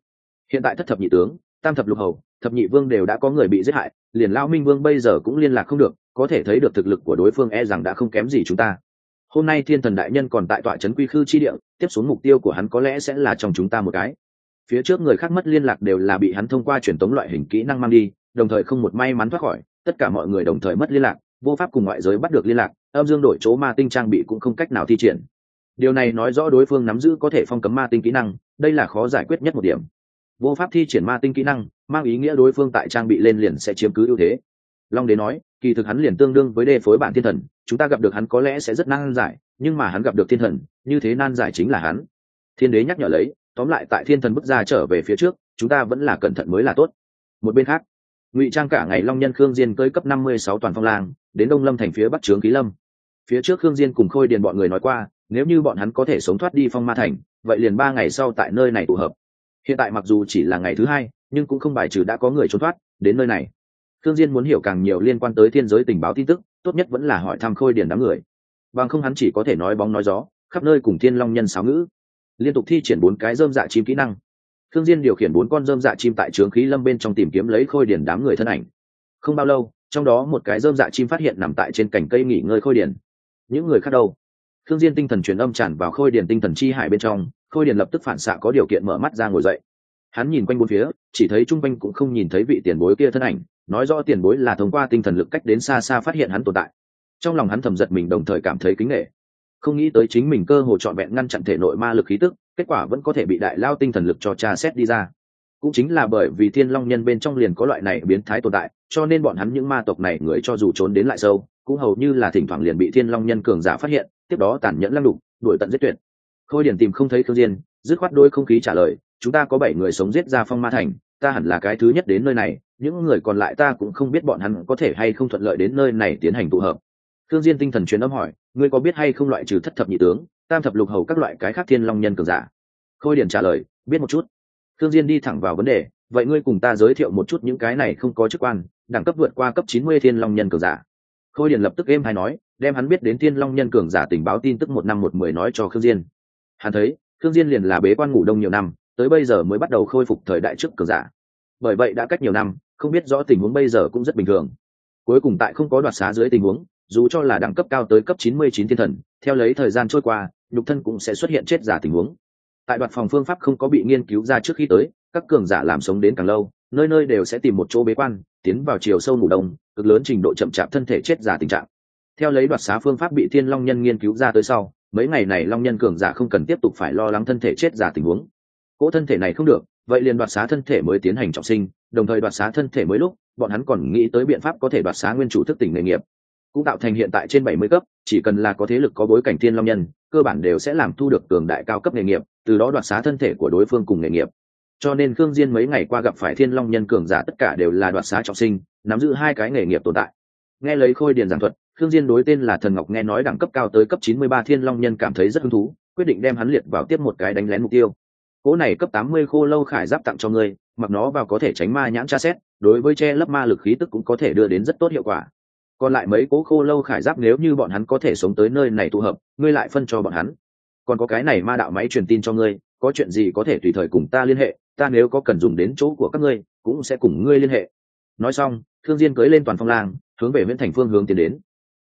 Hiện tại thất thập nhị tướng, tam thập lục hầu, thập nhị vương đều đã có người bị giết hại, liền lao minh vương bây giờ cũng liên lạc không được, có thể thấy được thực lực của đối phương e rằng đã không kém gì chúng ta hôm nay thiên thần đại nhân còn tại tọa trấn quy khư chi địa, tiếp xuống mục tiêu của hắn có lẽ sẽ là trong chúng ta một cái. Phía trước người khác mất liên lạc đều là bị hắn thông qua truyền tống loại hình kỹ năng mang đi, đồng thời không một may mắn thoát khỏi, tất cả mọi người đồng thời mất liên lạc, vô pháp cùng ngoại giới bắt được liên lạc, âm dương đổi chỗ ma tinh trang bị cũng không cách nào thi triển. Điều này nói rõ đối phương nắm giữ có thể phong cấm ma tinh kỹ năng, đây là khó giải quyết nhất một điểm. Vô pháp thi triển ma tinh kỹ năng, mang ý nghĩa đối phương tại trang bị lên liền sẽ chiếm cứ ưu thế. Long đế nói kỳ thực hắn liền tương đương với đề phối bản thiên thần, chúng ta gặp được hắn có lẽ sẽ rất nan giải, nhưng mà hắn gặp được thiên thần, như thế nan giải chính là hắn. Thiên đế nhắc nhở lấy, tóm lại tại thiên thần bước ra trở về phía trước, chúng ta vẫn là cẩn thận mới là tốt. Một bên khác, ngụy trang cả ngày long nhân khương diên cơi cấp năm mươi sáu toàn phong lang, đến đông lâm thành phía bắc trướng ký lâm. Phía trước khương diên cùng khôi điền bọn người nói qua, nếu như bọn hắn có thể sống thoát đi phong ma thành, vậy liền ba ngày sau tại nơi này tụ hợp. Hiện tại mặc dù chỉ là ngày thứ hai, nhưng cũng không bài trừ đã có người trốn thoát đến nơi này thương diên muốn hiểu càng nhiều liên quan tới thiên giới tình báo tin tức, tốt nhất vẫn là hỏi thăm khôi điển đám người. Bằng không hắn chỉ có thể nói bóng nói gió, khắp nơi cùng thiên long nhân sáo ngữ. Liên tục thi triển bốn cái dơm dạ chim kỹ năng. Thương diên điều khiển bốn con dơm dạ chim tại trướng khí lâm bên trong tìm kiếm lấy khôi điển đám người thân ảnh. Không bao lâu, trong đó một cái dơm dạ chim phát hiện nằm tại trên cành cây nghỉ ngơi khôi điển những người khác đâu? Thương diên tinh thần truyền âm tràn vào khôi điển tinh thần chi hải bên trong, khôi điển lập tức phản xạ có điều kiện mở mắt ra ngồi dậy. Hắn nhìn quanh bốn phía, chỉ thấy trung quanh cũng không nhìn thấy vị tiền bối kia thân ảnh nói rõ tiền bối là thông qua tinh thần lực cách đến xa xa phát hiện hắn tồn tại. Trong lòng hắn thầm giật mình đồng thời cảm thấy kính nghệ không nghĩ tới chính mình cơ hồ trọn vẹn ngăn chặn thể nội ma lực khí tức, kết quả vẫn có thể bị đại lao tinh thần lực cho tra xét đi ra. Cũng chính là bởi vì thiên long nhân bên trong liền có loại này biến thái tồn tại, cho nên bọn hắn những ma tộc này người cho dù trốn đến lại sâu, cũng hầu như là thỉnh thoảng liền bị thiên long nhân cường giả phát hiện, tiếp đó tàn nhẫn lăng đục, đuổi tận giết tuyệt. Khôi điển tìm không thấy khương diên, dứt khoát đôi không khí trả lời, chúng ta có bảy người sống giết ra phong ma thành ta hẳn là cái thứ nhất đến nơi này, những người còn lại ta cũng không biết bọn hắn có thể hay không thuận lợi đến nơi này tiến hành tụ hợp. Thương diên tinh thần truyền âm hỏi, ngươi có biết hay không loại trừ thất thập nhị tướng, tam thập lục hầu các loại cái khác thiên long nhân cường giả? Khôi điển trả lời, biết một chút. Thương diên đi thẳng vào vấn đề, vậy ngươi cùng ta giới thiệu một chút những cái này không có chức quan, đẳng cấp vượt qua cấp chín mươi thiên long nhân cường giả. Khôi điển lập tức êm hay nói, đem hắn biết đến thiên long nhân cường giả tình báo tin tức một năm một mười nói cho Thương diên. Hắn thấy Thương diên liền là bế quan ngủ đông nhiều năm tới bây giờ mới bắt đầu khôi phục thời đại trước cường giả. Bởi vậy đã cách nhiều năm, không biết rõ tình huống bây giờ cũng rất bình thường. Cuối cùng tại không có đoạt xá dưới tình huống, dù cho là đẳng cấp cao tới cấp 99 thiên thần, theo lấy thời gian trôi qua, nhục thân cũng sẽ xuất hiện chết giả tình huống. Tại đoạt phòng phương pháp không có bị nghiên cứu ra trước khi tới, các cường giả làm sống đến càng lâu, nơi nơi đều sẽ tìm một chỗ bế quan, tiến vào chiều sâu ngủ đông, cực lớn trình độ chậm chạp thân thể chết giả tình trạng. Theo lấy đoạt xá phương pháp bị thiên long nhân nghiên cứu ra tới sau, mấy ngày này long nhân cường giả không cần tiếp tục phải lo lắng thân thể chết giả tình huống cỗ thân thể này không được, vậy liền đoạt xá thân thể mới tiến hành trọng sinh, đồng thời đoạt xá thân thể mới lúc, bọn hắn còn nghĩ tới biện pháp có thể đoạt xá nguyên chủ thức tỉnh nghề nghiệp. Cũng tạo thành hiện tại trên bảy mươi cấp, chỉ cần là có thế lực có bối cảnh thiên long nhân, cơ bản đều sẽ làm thu được cường đại cao cấp nghề nghiệp, từ đó đoạt xá thân thể của đối phương cùng nghề nghiệp. Cho nên khương diên mấy ngày qua gặp phải thiên long nhân cường giả tất cả đều là đoạt xá trọng sinh, nắm giữ hai cái nghề nghiệp tồn tại. Nghe lấy khôi điền giảng thuật, khương diên đối tên là thần ngọc nghe nói đẳng cấp cao tới cấp chín mươi ba thiên long nhân cảm thấy rất hứng thú, quyết định đem hắn liệt vào tiếp một cái đánh lén mục tiêu cỗ này cấp tám mươi khô lâu khải giáp tặng cho ngươi, mặc nó vào có thể tránh ma nhãn tra xét, đối với che lấp ma lực khí tức cũng có thể đưa đến rất tốt hiệu quả. Còn lại mấy cố khô lâu khải giáp nếu như bọn hắn có thể sống tới nơi này tụ hợp, ngươi lại phân cho bọn hắn. Còn có cái này ma đạo máy truyền tin cho ngươi, có chuyện gì có thể tùy thời cùng ta liên hệ, ta nếu có cần dùng đến chỗ của các ngươi, cũng sẽ cùng ngươi liên hệ. Nói xong, thương diên cưới lên toàn phong lang, hướng về nguyễn thành phương hướng tiến đến.